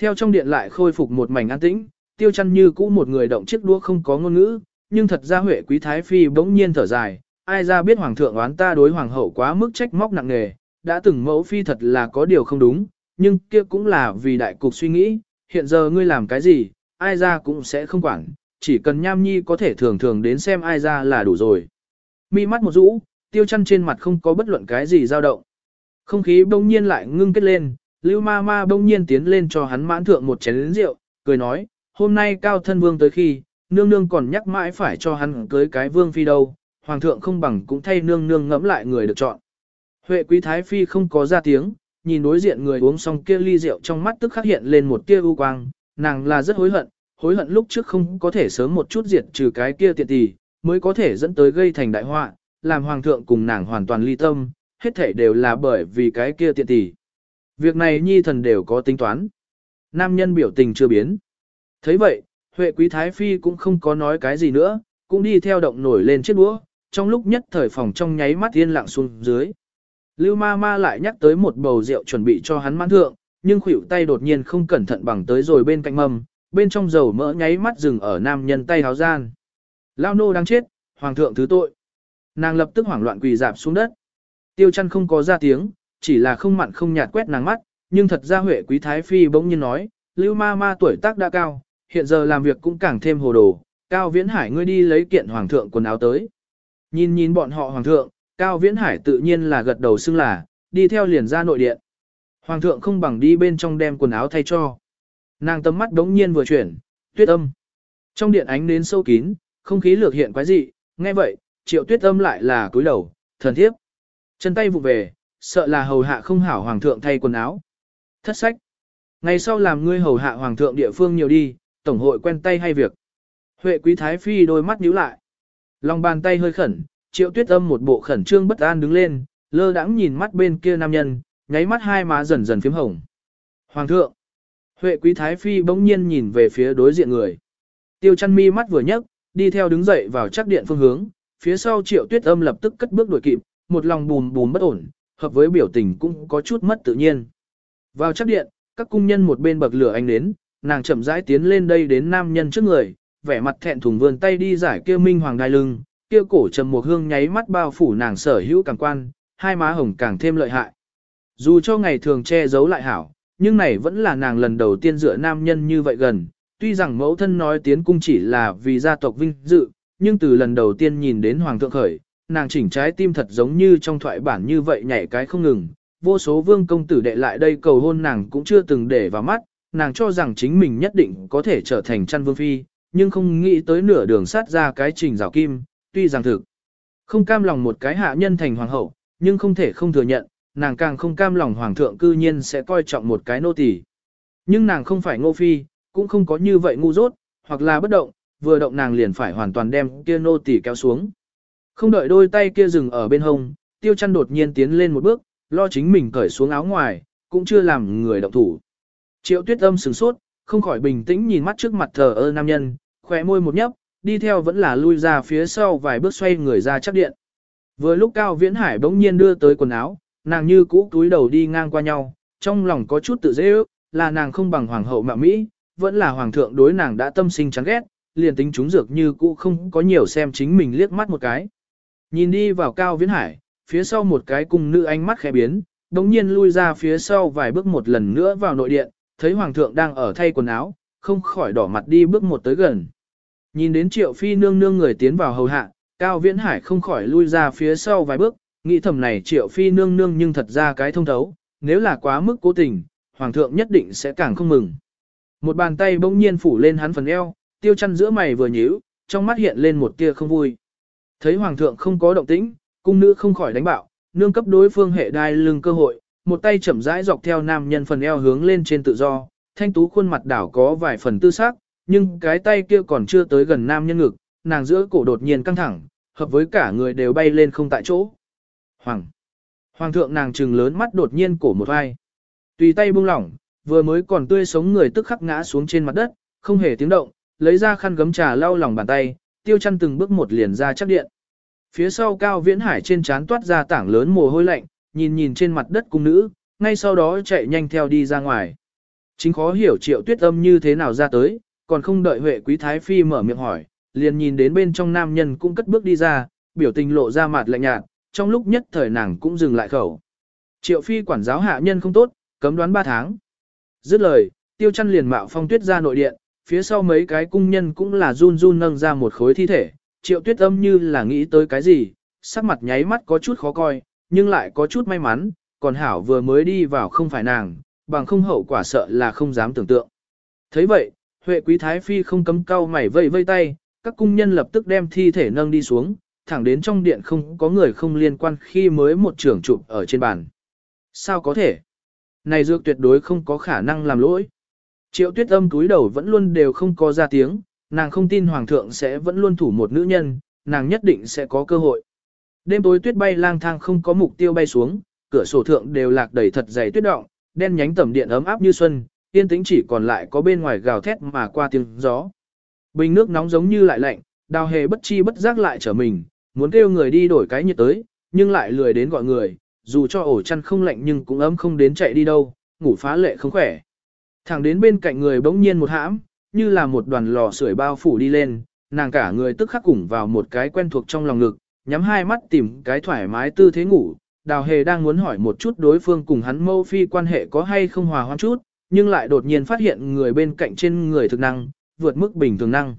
Theo trong điện lại khôi phục một mảnh an tĩnh, tiêu chăn như cũ một người động chiếc đũa không có ngôn ngữ, nhưng thật ra huệ quý thái phi bỗng nhiên thở dài, ai ra biết hoàng thượng oán ta đối hoàng hậu quá mức trách móc nặng nề, đã từng mẫu phi thật là có điều không đúng, nhưng kia cũng là vì đại cục suy nghĩ, hiện giờ ngươi làm cái gì, ai ra cũng sẽ không quản, chỉ cần nham nhi có thể thường thường đến xem ai ra là đủ rồi. Mi mắt một rũ, tiêu chăn trên mặt không có bất luận cái gì dao động. Không khí bỗng nhiên lại ngưng kết lên, lưu ma ma bỗng nhiên tiến lên cho hắn mãn thượng một chén rượu, cười nói, hôm nay cao thân vương tới khi, nương nương còn nhắc mãi phải cho hắn cưới cái vương phi đâu, hoàng thượng không bằng cũng thay nương nương ngẫm lại người được chọn. Huệ quý thái phi không có ra tiếng, nhìn đối diện người uống xong kia ly rượu trong mắt tức khắc hiện lên một tia u quang, nàng là rất hối hận, hối hận lúc trước không có thể sớm một chút diệt trừ cái kia tiện tỷ, mới có thể dẫn tới gây thành đại họa, làm hoàng thượng cùng nàng hoàn toàn ly tâm, hết thể đều là bởi vì cái kia tiện tỷ. Việc này nhi thần đều có tính toán. Nam nhân biểu tình chưa biến. thấy vậy, Huệ quý thái phi cũng không có nói cái gì nữa, cũng đi theo động nổi lên chiếc đũa, trong lúc nhất thời phòng trong nháy mắt yên lặng xuống dưới. Lưu ma ma lại nhắc tới một bầu rượu chuẩn bị cho hắn mãn thượng, nhưng khuỷu tay đột nhiên không cẩn thận bằng tới rồi bên cạnh mâm, bên trong dầu mỡ nháy mắt dừng ở nam nhân tay háo gian. Lao nô đang chết, hoàng thượng thứ tội. Nàng lập tức hoảng loạn quỳ dạp xuống đất. Tiêu chăn không có ra tiếng, chỉ là không mặn không nhạt quét nàng mắt, nhưng thật ra Huệ quý thái phi bỗng nhiên nói, Lưu ma ma tuổi tác đã cao, hiện giờ làm việc cũng càng thêm hồ đồ, Cao Viễn Hải ngươi đi lấy kiện hoàng thượng quần áo tới. Nhìn nhìn bọn họ hoàng thượng, Cao Viễn Hải tự nhiên là gật đầu xưng là, đi theo liền ra nội điện. Hoàng thượng không bằng đi bên trong đem quần áo thay cho. Nàng tầm mắt đống nhiên vừa chuyển, tuyết âm. Trong điện ánh nến sâu kín, không khí lược hiện quái dị, nghe vậy, triệu tuyết âm lại là cúi đầu, thần thiếp. Chân tay vụ về, sợ là hầu hạ không hảo hoàng thượng thay quần áo. Thất sách. Ngày sau làm ngươi hầu hạ hoàng thượng địa phương nhiều đi, tổng hội quen tay hay việc. Huệ quý thái phi đôi mắt nhíu lại. Lòng bàn tay hơi khẩn, triệu tuyết âm một bộ khẩn trương bất an đứng lên, lơ đãng nhìn mắt bên kia nam nhân, nháy mắt hai má dần dần phím hồng. Hoàng thượng. Huệ quý thái phi bỗng nhiên nhìn về phía đối diện người. Tiêu chăn mi mắt vừa nhấc, đi theo đứng dậy vào chắc điện phương hướng, phía sau triệu tuyết âm lập tức cất bước đuổi kịp, một lòng bùn bùn bất ổn, hợp với biểu tình cũng có chút mất tự nhiên. Vào chắc điện, các cung nhân một bên bậc lửa anh đến, nàng chậm rãi tiến lên đây đến nam nhân trước người, vẻ mặt thẹn thùng vươn tay đi giải kia minh hoàng đai lưng, kia cổ trầm một hương nháy mắt bao phủ nàng sở hữu càng quan, hai má hồng càng thêm lợi hại. Dù cho ngày thường che giấu lại hảo, nhưng này vẫn là nàng lần đầu tiên dựa nam nhân như vậy gần. Tuy rằng mẫu thân nói tiến cung chỉ là vì gia tộc vinh dự, nhưng từ lần đầu tiên nhìn đến hoàng thượng khởi, nàng chỉnh trái tim thật giống như trong thoại bản như vậy nhảy cái không ngừng. Vô số vương công tử đệ lại đây cầu hôn nàng cũng chưa từng để vào mắt, nàng cho rằng chính mình nhất định có thể trở thành chăn vương phi, nhưng không nghĩ tới nửa đường sát ra cái trình rào kim, tuy rằng thực. Không cam lòng một cái hạ nhân thành hoàng hậu, nhưng không thể không thừa nhận, nàng càng không cam lòng hoàng thượng cư nhiên sẽ coi trọng một cái nô tỳ. Nhưng nàng không phải ngô phi, cũng không có như vậy ngu dốt, hoặc là bất động, vừa động nàng liền phải hoàn toàn đem kia nô tỳ kéo xuống. Không đợi đôi tay kia dừng ở bên hông, tiêu chăn đột nhiên tiến lên một bước, lo chính mình cởi xuống áo ngoài, cũng chưa làm người động thủ. Triệu tuyết âm sửng sốt, không khỏi bình tĩnh nhìn mắt trước mặt thờ ơ nam nhân, khỏe môi một nhấp, đi theo vẫn là lui ra phía sau vài bước xoay người ra chắc điện. Vừa lúc Cao Viễn Hải bỗng nhiên đưa tới quần áo, nàng như cũ túi đầu đi ngang qua nhau, trong lòng có chút tự dễ ước, là nàng không bằng hoàng hậu mạ Mỹ, vẫn là hoàng thượng đối nàng đã tâm sinh chán ghét, liền tính chúng dược như cũ không có nhiều xem chính mình liếc mắt một cái. Nhìn đi vào Cao Viễn Hải, phía sau một cái cung nữ ánh mắt khẽ biến, đồng nhiên lui ra phía sau vài bước một lần nữa vào nội điện, thấy hoàng thượng đang ở thay quần áo, không khỏi đỏ mặt đi bước một tới gần. Nhìn đến triệu phi nương nương người tiến vào hầu hạ, Cao Viễn Hải không khỏi lui ra phía sau vài bước, nghĩ thầm này triệu phi nương nương nhưng thật ra cái thông thấu, nếu là quá mức cố tình, hoàng thượng nhất định sẽ càng không mừng. Một bàn tay bỗng nhiên phủ lên hắn phần eo, tiêu chăn giữa mày vừa nhíu, trong mắt hiện lên một tia không vui. Thấy hoàng thượng không có động tĩnh, cung nữ không khỏi đánh bạo, nương cấp đối phương hệ đai lưng cơ hội, một tay chậm rãi dọc theo nam nhân phần eo hướng lên trên tự do, thanh tú khuôn mặt đảo có vài phần tư sắc, nhưng cái tay kia còn chưa tới gần nam nhân ngực, nàng giữa cổ đột nhiên căng thẳng, hợp với cả người đều bay lên không tại chỗ. Hoàng! Hoàng thượng nàng trừng lớn mắt đột nhiên cổ một vai. Tùy tay buông lỏng, vừa mới còn tươi sống người tức khắc ngã xuống trên mặt đất, không hề tiếng động, lấy ra khăn gấm trà lau lòng bàn tay, tiêu chăn từng bước một liền ra chắc điện. Phía sau cao viễn hải trên trán toát ra tảng lớn mồ hôi lạnh, nhìn nhìn trên mặt đất cung nữ, ngay sau đó chạy nhanh theo đi ra ngoài. Chính khó hiểu triệu tuyết âm như thế nào ra tới, còn không đợi Huệ Quý Thái Phi mở miệng hỏi, liền nhìn đến bên trong nam nhân cũng cất bước đi ra, biểu tình lộ ra mặt lạnh nhạt, trong lúc nhất thời nàng cũng dừng lại khẩu. Triệu Phi quản giáo hạ nhân không tốt, cấm đoán 3 tháng. Dứt lời, tiêu chăn liền mạo phong tuyết ra nội điện, phía sau mấy cái cung nhân cũng là run run nâng ra một khối thi thể, triệu tuyết âm như là nghĩ tới cái gì, sắc mặt nháy mắt có chút khó coi, nhưng lại có chút may mắn, còn hảo vừa mới đi vào không phải nàng, bằng không hậu quả sợ là không dám tưởng tượng. thấy vậy, Huệ quý thái phi không cấm cau mày vây vây tay, các cung nhân lập tức đem thi thể nâng đi xuống, thẳng đến trong điện không có người không liên quan khi mới một trưởng chụp ở trên bàn. Sao có thể? Này dược tuyệt đối không có khả năng làm lỗi. Triệu tuyết âm túi đầu vẫn luôn đều không có ra tiếng, nàng không tin hoàng thượng sẽ vẫn luôn thủ một nữ nhân, nàng nhất định sẽ có cơ hội. Đêm tối tuyết bay lang thang không có mục tiêu bay xuống, cửa sổ thượng đều lạc đầy thật dày tuyết động, đen nhánh tầm điện ấm áp như xuân, yên tĩnh chỉ còn lại có bên ngoài gào thét mà qua tiếng gió. Bình nước nóng giống như lại lạnh, đào hề bất chi bất giác lại trở mình, muốn kêu người đi đổi cái nhiệt tới, nhưng lại lười đến gọi người, dù cho ổ chăn không lạnh nhưng cũng ấm không đến chạy đi đâu, ngủ phá lệ không khỏe. Thẳng đến bên cạnh người bỗng nhiên một hãm, như là một đoàn lò sưởi bao phủ đi lên, nàng cả người tức khắc củng vào một cái quen thuộc trong lòng ngực, nhắm hai mắt tìm cái thoải mái tư thế ngủ. Đào hề đang muốn hỏi một chút đối phương cùng hắn mâu phi quan hệ có hay không hòa hoãn chút, nhưng lại đột nhiên phát hiện người bên cạnh trên người thực năng, vượt mức bình thường năng.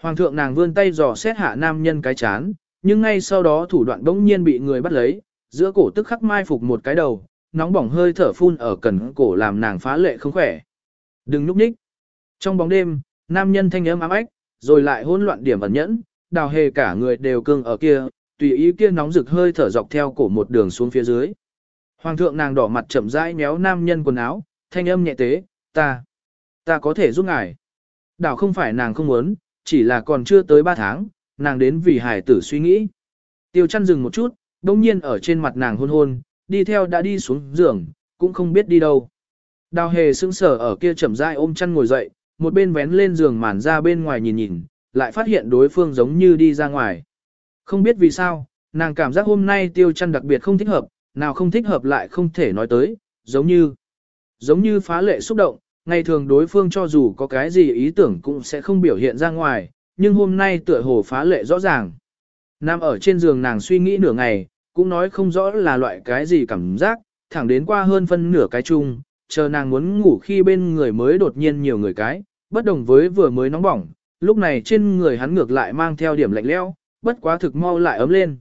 Hoàng thượng nàng vươn tay dò xét hạ nam nhân cái chán, nhưng ngay sau đó thủ đoạn bỗng nhiên bị người bắt lấy, giữa cổ tức khắc mai phục một cái đầu, nóng bỏng hơi thở phun ở cẩn cổ làm nàng phá lệ không khỏe. Đừng núp ních. Trong bóng đêm, nam nhân thanh âm ám ách, rồi lại hỗn loạn điểm ẩn nhẫn, đào hề cả người đều cương ở kia, tùy ý kia nóng rực hơi thở dọc theo cổ một đường xuống phía dưới. Hoàng thượng nàng đỏ mặt chậm rãi méo nam nhân quần áo, thanh âm nhẹ tế, ta, ta có thể giúp ngài. Đảo không phải nàng không muốn, chỉ là còn chưa tới 3 tháng, nàng đến vì hải tử suy nghĩ. Tiêu chăn dừng một chút, đông nhiên ở trên mặt nàng hôn hôn, đi theo đã đi xuống giường, cũng không biết đi đâu. Đào hề sững sở ở kia chậm rãi ôm chăn ngồi dậy, một bên vén lên giường màn ra bên ngoài nhìn nhìn, lại phát hiện đối phương giống như đi ra ngoài. Không biết vì sao, nàng cảm giác hôm nay tiêu chăn đặc biệt không thích hợp, nào không thích hợp lại không thể nói tới, giống như giống như phá lệ xúc động, ngày thường đối phương cho dù có cái gì ý tưởng cũng sẽ không biểu hiện ra ngoài, nhưng hôm nay tựa hồ phá lệ rõ ràng. nam ở trên giường nàng suy nghĩ nửa ngày, cũng nói không rõ là loại cái gì cảm giác, thẳng đến qua hơn phân nửa cái chung, chờ nàng muốn ngủ khi bên người mới đột nhiên nhiều người cái, bất đồng với vừa mới nóng bỏng, lúc này trên người hắn ngược lại mang theo điểm lạnh lẽo, bất quá thực mau lại ấm lên.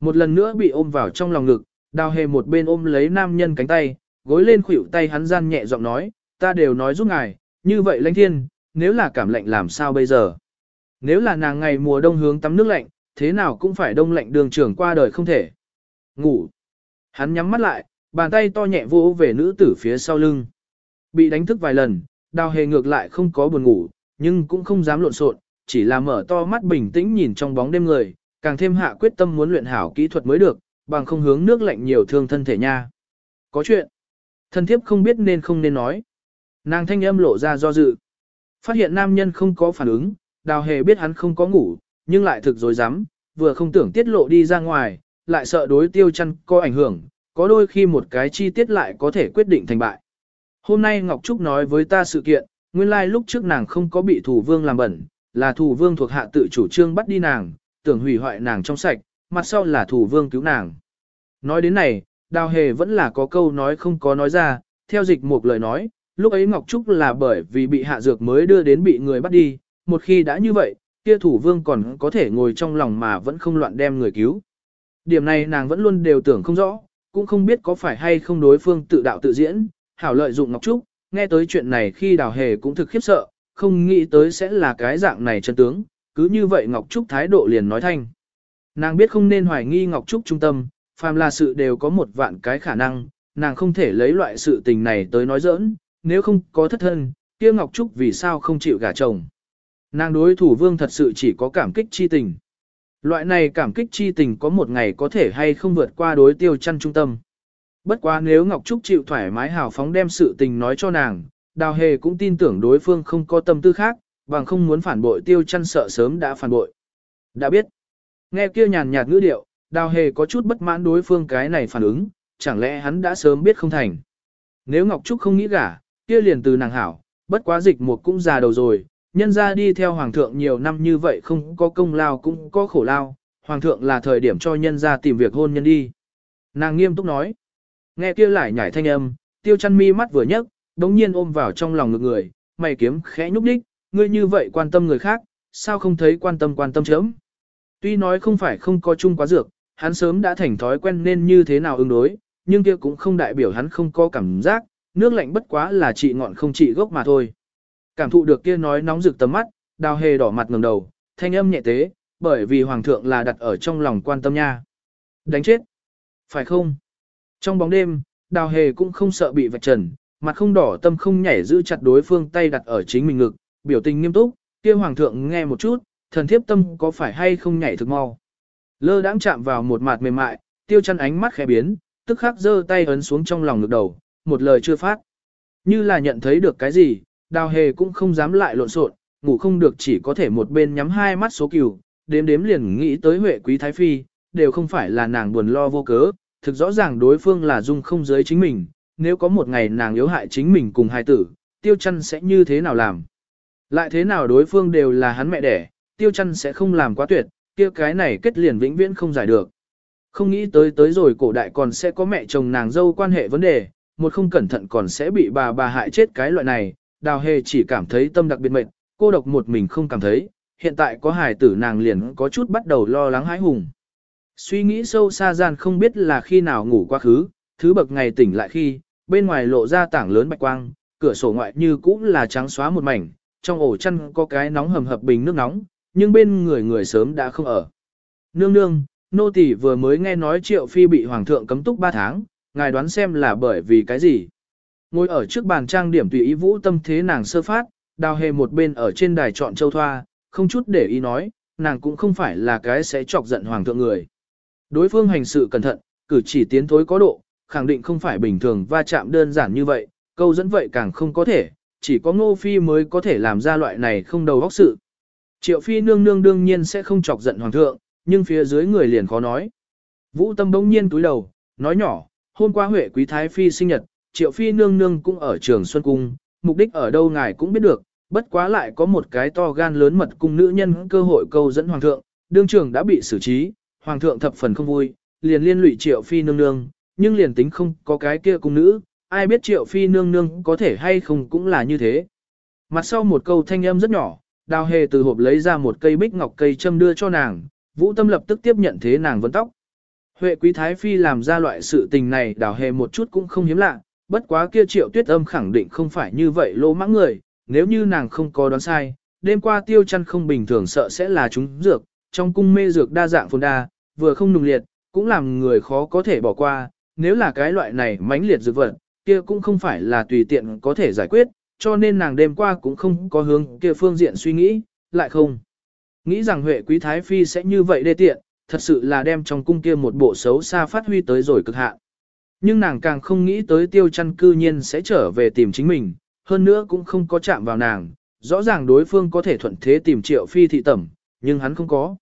Một lần nữa bị ôm vào trong lòng ngực, đào hề một bên ôm lấy nam nhân cánh tay, gối lên khuỷu tay hắn gian nhẹ giọng nói, ta đều nói giúp ngài, như vậy lãnh thiên, nếu là cảm lạnh làm sao bây giờ? Nếu là nàng ngày mùa đông hướng tắm nước lạnh, thế nào cũng phải đông lạnh đường trưởng qua đời không thể. Ngủ. Hắn nhắm mắt lại, bàn tay to nhẹ vỗ về nữ tử phía sau lưng. Bị đánh thức vài lần, đào hề ngược lại không có buồn ngủ, nhưng cũng không dám lộn xộn, chỉ là mở to mắt bình tĩnh nhìn trong bóng đêm người, càng thêm hạ quyết tâm muốn luyện hảo kỹ thuật mới được, bằng không hướng nước lạnh nhiều thương thân thể nha. Có chuyện. Thân thiếp không biết nên không nên nói. Nàng thanh âm lộ ra do dự. Phát hiện nam nhân không có phản ứng, đào hề biết hắn không có ngủ, nhưng lại thực dối rắm vừa không tưởng tiết lộ đi ra ngoài, lại sợ đối tiêu chăn có ảnh hưởng, có đôi khi một cái chi tiết lại có thể quyết định thành bại. Hôm nay Ngọc Trúc nói với ta sự kiện, nguyên lai like lúc trước nàng không có bị thủ vương làm bẩn, là thủ vương thuộc hạ tự chủ trương bắt đi nàng, tưởng hủy hoại nàng trong sạch, mặt sau là thủ vương cứu nàng. Nói đến này, đào hề vẫn là có câu nói không có nói ra, theo dịch một lời nói, lúc ấy Ngọc Trúc là bởi vì bị hạ dược mới đưa đến bị người bắt đi, một khi đã như vậy, kia thủ vương còn có thể ngồi trong lòng mà vẫn không loạn đem người cứu. Điểm này nàng vẫn luôn đều tưởng không rõ, cũng không biết có phải hay không đối phương tự đạo tự diễn, hảo lợi dụng Ngọc Trúc, nghe tới chuyện này khi đào hề cũng thực khiếp sợ, không nghĩ tới sẽ là cái dạng này chân tướng, cứ như vậy Ngọc Trúc thái độ liền nói thanh. Nàng biết không nên hoài nghi Ngọc Trúc trung tâm, phàm là sự đều có một vạn cái khả năng, nàng không thể lấy loại sự tình này tới nói giỡn, nếu không có thất thân, kia Ngọc Trúc vì sao không chịu gả chồng. Nàng đối thủ vương thật sự chỉ có cảm kích chi tình. Loại này cảm kích chi tình có một ngày có thể hay không vượt qua đối tiêu chăn trung tâm. Bất quá nếu Ngọc Trúc chịu thoải mái hào phóng đem sự tình nói cho nàng, Đào Hề cũng tin tưởng đối phương không có tâm tư khác, bằng không muốn phản bội tiêu chăn sợ sớm đã phản bội. Đã biết, nghe kia nhàn nhạt ngữ điệu, Đào Hề có chút bất mãn đối phương cái này phản ứng, chẳng lẽ hắn đã sớm biết không thành. Nếu Ngọc Trúc không nghĩ gả, kia liền từ nàng hảo, bất quá dịch một cũng già đầu rồi, nhân ra đi theo hoàng thượng nhiều năm như vậy không có công lao cũng có khổ lao, hoàng thượng là thời điểm cho nhân ra tìm việc hôn nhân đi. Nàng nghiêm túc nói, nghe kia lại nhảy thanh âm, tiêu chăn mi mắt vừa nhấc, đống nhiên ôm vào trong lòng ngực người, mày kiếm khẽ nhúc đích, ngươi như vậy quan tâm người khác, sao không thấy quan tâm quan tâm chớm. Tuy nói không phải không có chung quá dược, hắn sớm đã thành thói quen nên như thế nào ứng đối, nhưng kia cũng không đại biểu hắn không có cảm giác, nước lạnh bất quá là trị ngọn không trị gốc mà thôi. Cảm thụ được kia nói nóng rực tầm mắt, đào hề đỏ mặt ngẩng đầu, thanh âm nhẹ tế, bởi vì hoàng thượng là đặt ở trong lòng quan tâm nha. Đánh chết. Phải không? Trong bóng đêm, đào hề cũng không sợ bị vạch trần, mặt không đỏ tâm không nhảy giữ chặt đối phương tay đặt ở chính mình ngực, biểu tình nghiêm túc, kia hoàng thượng nghe một chút, thần thiếp tâm có phải hay không nhảy thực mau. Lơ đãng chạm vào một mặt mềm mại, tiêu chăn ánh mắt khẽ biến, tức khắc giơ tay ấn xuống trong lòng ngực đầu, một lời chưa phát. Như là nhận thấy được cái gì, đào hề cũng không dám lại lộn xộn, ngủ không được chỉ có thể một bên nhắm hai mắt số cừu, đếm đếm liền nghĩ tới Huệ Quý Thái Phi, đều không phải là nàng buồn lo vô cớ, thực rõ ràng đối phương là dung không giới chính mình, nếu có một ngày nàng yếu hại chính mình cùng hai tử, tiêu chăn sẽ như thế nào làm. Lại thế nào đối phương đều là hắn mẹ đẻ, tiêu chăn sẽ không làm quá tuyệt, kia cái này kết liền vĩnh viễn không giải được. Không nghĩ tới tới rồi cổ đại còn sẽ có mẹ chồng nàng dâu quan hệ vấn đề, một không cẩn thận còn sẽ bị bà bà hại chết cái loại này, đào hề chỉ cảm thấy tâm đặc biệt mệt, cô độc một mình không cảm thấy, hiện tại có hài tử nàng liền có chút bắt đầu lo lắng hãi hùng. Suy nghĩ sâu xa gian không biết là khi nào ngủ quá khứ, thứ bậc ngày tỉnh lại khi, bên ngoài lộ ra tảng lớn bạch quang, cửa sổ ngoại như cũng là trắng xóa một mảnh, trong ổ chăn có cái nóng hầm hập bình nước nóng, nhưng bên người người sớm đã không ở. Nương nương, nô tỳ vừa mới nghe nói triệu phi bị hoàng thượng cấm túc 3 tháng, ngài đoán xem là bởi vì cái gì. Ngồi ở trước bàn trang điểm tùy ý vũ tâm thế nàng sơ phát, đào hề một bên ở trên đài chọn châu thoa, không chút để ý nói, nàng cũng không phải là cái sẽ chọc giận hoàng thượng người. Đối phương hành sự cẩn thận, cử chỉ tiến thối có độ, khẳng định không phải bình thường va chạm đơn giản như vậy, câu dẫn vậy càng không có thể, chỉ có ngô phi mới có thể làm ra loại này không đầu óc sự. Triệu phi nương nương đương nhiên sẽ không chọc giận hoàng thượng, nhưng phía dưới người liền khó nói. Vũ tâm bỗng nhiên túi đầu, nói nhỏ, hôm qua Huệ Quý Thái Phi sinh nhật, Triệu Phi nương nương cũng ở trường Xuân Cung, mục đích ở đâu ngài cũng biết được, bất quá lại có một cái to gan lớn mật cung nữ nhân cơ hội câu dẫn Hoàng thượng, đương trường đã bị xử trí, Hoàng thượng thập phần không vui, liền liên lụy Triệu Phi nương nương, nhưng liền tính không có cái kia cung nữ, ai biết triệu phi nương nương có thể hay không cũng là như thế. Mặt sau một câu thanh âm rất nhỏ, đào hề từ hộp lấy ra một cây bích ngọc cây châm đưa cho nàng, vũ tâm lập tức tiếp nhận thế nàng vấn tóc. Huệ quý thái phi làm ra loại sự tình này đào hề một chút cũng không hiếm lạ, bất quá kia triệu tuyết âm khẳng định không phải như vậy lỗ mãng người, nếu như nàng không có đoán sai, đêm qua tiêu chăn không bình thường sợ sẽ là chúng dược, trong cung mê dược đa dạng phồn đa, vừa không nùng liệt, cũng làm người khó có thể bỏ qua, nếu là cái loại này mãnh liệt dược vật, kia cũng không phải là tùy tiện có thể giải quyết, cho nên nàng đêm qua cũng không có hướng kia phương diện suy nghĩ, lại không. Nghĩ rằng Huệ Quý Thái Phi sẽ như vậy đê tiện, thật sự là đem trong cung kia một bộ xấu xa phát huy tới rồi cực hạn. Nhưng nàng càng không nghĩ tới tiêu chăn cư nhiên sẽ trở về tìm chính mình, hơn nữa cũng không có chạm vào nàng, rõ ràng đối phương có thể thuận thế tìm triệu phi thị tẩm, nhưng hắn không có.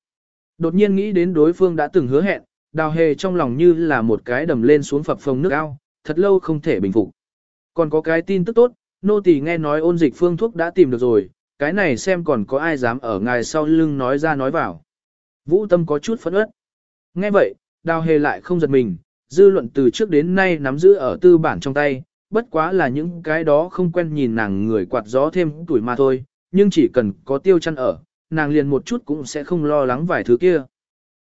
Đột nhiên nghĩ đến đối phương đã từng hứa hẹn, đào hề trong lòng như là một cái đầm lên xuống phập phồng nước ao, thật lâu không thể bình phục. Còn có cái tin tức tốt, nô tỳ nghe nói ôn dịch phương thuốc đã tìm được rồi, cái này xem còn có ai dám ở ngài sau lưng nói ra nói vào. Vũ tâm có chút phẫn ớt. Nghe vậy, đào hề lại không giật mình, dư luận từ trước đến nay nắm giữ ở tư bản trong tay, bất quá là những cái đó không quen nhìn nàng người quạt gió thêm tuổi mà thôi, nhưng chỉ cần có tiêu chăn ở, nàng liền một chút cũng sẽ không lo lắng vài thứ kia.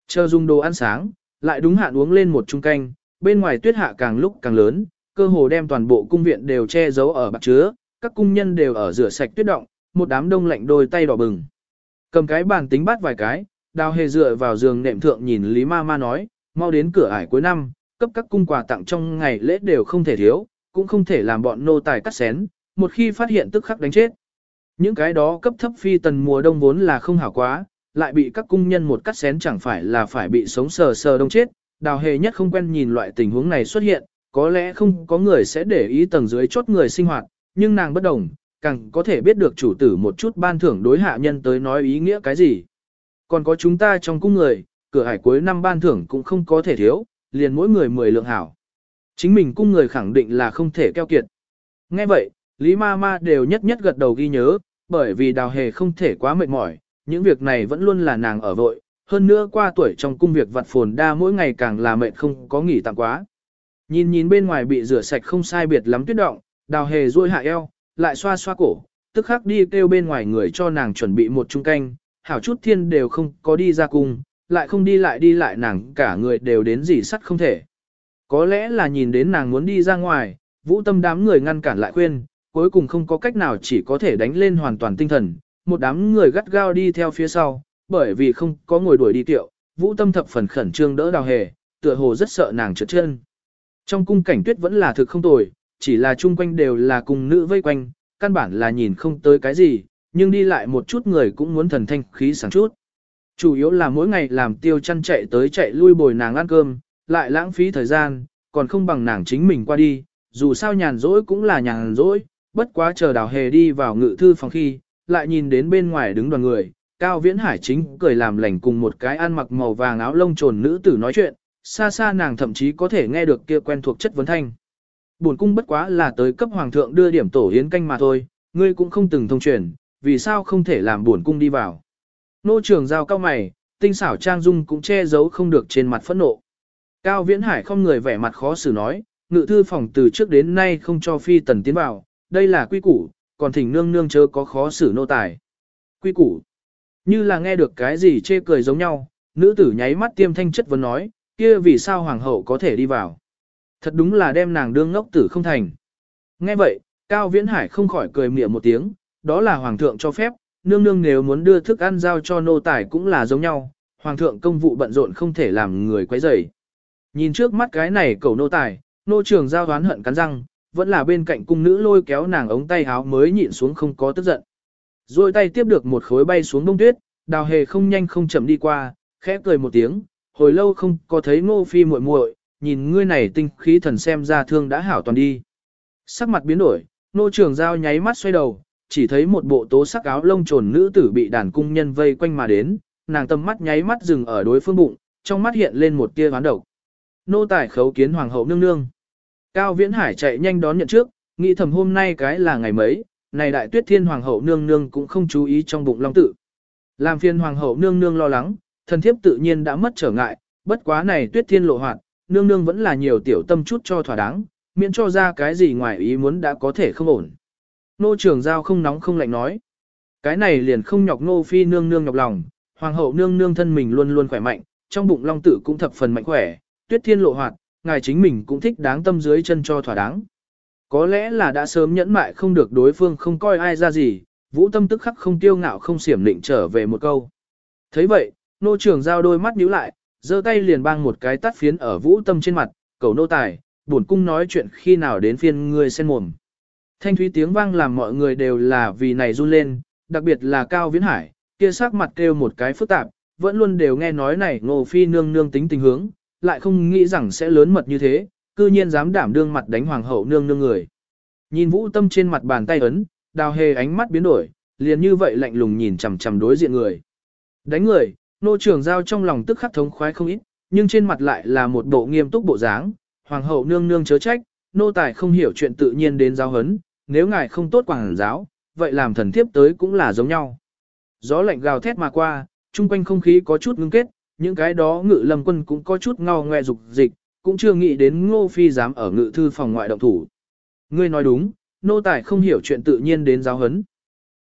Chờ dùng đồ ăn sáng, lại đúng hạn uống lên một chung canh, bên ngoài tuyết hạ càng lúc càng lớn, cơ hồ đem toàn bộ cung viện đều che giấu ở bạc chứa, các cung nhân đều ở rửa sạch tuyết động, một đám đông lạnh đôi tay đỏ bừng. Cầm cái bàn tính bát vài cái, đào hề dựa vào giường nệm thượng nhìn Lý Ma Ma nói, mau đến cửa ải cuối năm, cấp các cung quà tặng trong ngày lễ đều không thể thiếu, cũng không thể làm bọn nô tài cắt xén, một khi phát hiện tức khắc đánh chết. Những cái đó cấp thấp phi tần mùa đông vốn là không hảo quá, lại bị các cung nhân một cắt xén chẳng phải là phải bị sống sờ sờ đông chết, đào hề nhất không quen nhìn loại tình huống này xuất hiện, có lẽ không có người sẽ để ý tầng dưới chốt người sinh hoạt, nhưng nàng bất đồng, càng có thể biết được chủ tử một chút ban thưởng đối hạ nhân tới nói ý nghĩa cái gì. Còn có chúng ta trong cung người, cửa hải cuối năm ban thưởng cũng không có thể thiếu, liền mỗi người 10 lượng hảo. Chính mình cung người khẳng định là không thể keo kiệt. Nghe vậy, Lý Ma Ma đều nhất nhất gật đầu ghi nhớ, bởi vì đào hề không thể quá mệt mỏi, những việc này vẫn luôn là nàng ở vội, hơn nữa qua tuổi trong cung việc vặt phồn đa mỗi ngày càng là mệt không có nghỉ tạm quá. Nhìn nhìn bên ngoài bị rửa sạch không sai biệt lắm tuyết động, đào hề ruôi hạ eo, lại xoa xoa cổ, tức khắc đi kêu bên ngoài người cho nàng chuẩn bị một chung canh, hảo chút thiên đều không có đi ra cung, lại không đi lại đi lại nàng cả người đều đến gì sắt không thể. Có lẽ là nhìn đến nàng muốn đi ra ngoài, vũ tâm đám người ngăn cản lại khuyên, cuối cùng không có cách nào chỉ có thể đánh lên hoàn toàn tinh thần, một đám người gắt gao đi theo phía sau, bởi vì không có ngồi đuổi đi tiệu, vũ tâm thập phần khẩn trương đỡ đào hề, tựa hồ rất sợ nàng trượt chân. Trong cung cảnh tuyết vẫn là thực không tồi, chỉ là chung quanh đều là cùng nữ vây quanh, căn bản là nhìn không tới cái gì, nhưng đi lại một chút người cũng muốn thần thanh khí sáng chút. Chủ yếu là mỗi ngày làm tiêu chăn chạy tới chạy lui bồi nàng ăn cơm, lại lãng phí thời gian, còn không bằng nàng chính mình qua đi, dù sao nhàn rỗi cũng là nhàn rỗi, bất quá chờ đào hề đi vào ngự thư phòng khi, lại nhìn đến bên ngoài đứng đoàn người, Cao Viễn Hải chính cười làm lành cùng một cái ăn mặc màu vàng áo lông trồn nữ tử nói chuyện, xa xa nàng thậm chí có thể nghe được kia quen thuộc chất vấn thanh. Buồn cung bất quá là tới cấp hoàng thượng đưa điểm tổ hiến canh mà thôi, ngươi cũng không từng thông truyền, vì sao không thể làm buồn cung đi vào. Nô trường giao cao mày, tinh xảo trang dung cũng che giấu không được trên mặt phẫn nộ. Cao Viễn Hải không người vẻ mặt khó xử nói, ngự thư phòng từ trước đến nay không cho phi tần tiến vào, đây là quy củ, còn thỉnh nương nương chớ có khó xử nô tài. Quy củ. Như là nghe được cái gì chê cười giống nhau, nữ tử nháy mắt tiêm thanh chất vấn nói, kia vì sao hoàng hậu có thể đi vào. Thật đúng là đem nàng đương ngốc tử không thành. Nghe vậy, Cao Viễn Hải không khỏi cười mỉa một tiếng, đó là hoàng thượng cho phép, nương nương nếu muốn đưa thức ăn giao cho nô tài cũng là giống nhau, hoàng thượng công vụ bận rộn không thể làm người quấy rầy. Nhìn trước mắt cái này cầu nô tài, nô trường giao đoán hận cắn răng, vẫn là bên cạnh cung nữ lôi kéo nàng ống tay áo mới nhịn xuống không có tức giận. Rồi tay tiếp được một khối bay xuống đông tuyết, đào hề không nhanh không chậm đi qua, khẽ cười một tiếng, hồi lâu không có thấy ngô phi muội muội, nhìn ngươi này tinh khí thần xem ra thương đã hảo toàn đi. Sắc mặt biến đổi, nô trường giao nháy mắt xoay đầu, chỉ thấy một bộ tố sắc áo lông trồn nữ tử bị đàn cung nhân vây quanh mà đến, nàng tầm mắt nháy mắt dừng ở đối phương bụng, trong mắt hiện lên một tia ván độc. Nô tài khấu kiến hoàng hậu nương nương. Cao Viễn Hải chạy nhanh đón nhận trước, nghĩ thầm hôm nay cái là ngày mấy, này đại tuyết thiên hoàng hậu nương nương cũng không chú ý trong bụng long tử Làm phiền hoàng hậu nương nương lo lắng, thần thiếp tự nhiên đã mất trở ngại, bất quá này tuyết thiên lộ hoạt, nương nương vẫn là nhiều tiểu tâm chút cho thỏa đáng, miễn cho ra cái gì ngoài ý muốn đã có thể không ổn. Nô trưởng giao không nóng không lạnh nói. Cái này liền không nhọc nô phi nương nương nhọc lòng, hoàng hậu nương nương thân mình luôn luôn khỏe mạnh, trong bụng long tử cũng thập phần mạnh khỏe, tuyết thiên lộ hoạt, ngài chính mình cũng thích đáng tâm dưới chân cho thỏa đáng. Có lẽ là đã sớm nhẫn mại không được đối phương không coi ai ra gì, vũ tâm tức khắc không tiêu ngạo không xiểm định trở về một câu. thấy vậy, nô trưởng giao đôi mắt nhíu lại, giơ tay liền bang một cái tắt phiến ở vũ tâm trên mặt, cầu nô tài, buồn cung nói chuyện khi nào đến phiên ngươi sen mồm. Thanh thúy tiếng vang làm mọi người đều là vì này run lên, đặc biệt là Cao Viễn Hải, kia sắc mặt kêu một cái phức tạp, vẫn luôn đều nghe nói này ngô phi nương nương tính tình hướng, lại không nghĩ rằng sẽ lớn mật như thế, cư nhiên dám đảm đương mặt đánh hoàng hậu nương nương người. Nhìn vũ tâm trên mặt bàn tay ấn, đào hề ánh mắt biến đổi, liền như vậy lạnh lùng nhìn chằm chằm đối diện người. Đánh người, nô trưởng giao trong lòng tức khắc thống khoái không ít, nhưng trên mặt lại là một bộ nghiêm túc bộ dáng, hoàng hậu nương nương chớ trách, nô tài không hiểu chuyện tự nhiên đến giao hấn, nếu ngài không tốt quảng giáo, vậy làm thần thiếp tới cũng là giống nhau. Gió lạnh gào thét mà qua, chung quanh không khí có chút ngưng kết, những cái đó ngự lâm quân cũng có chút ngao ngoe dục dịch, cũng chưa nghĩ đến ngô phi dám ở ngự thư phòng ngoại động thủ. Ngươi nói đúng, nô tài không hiểu chuyện tự nhiên đến giáo hấn.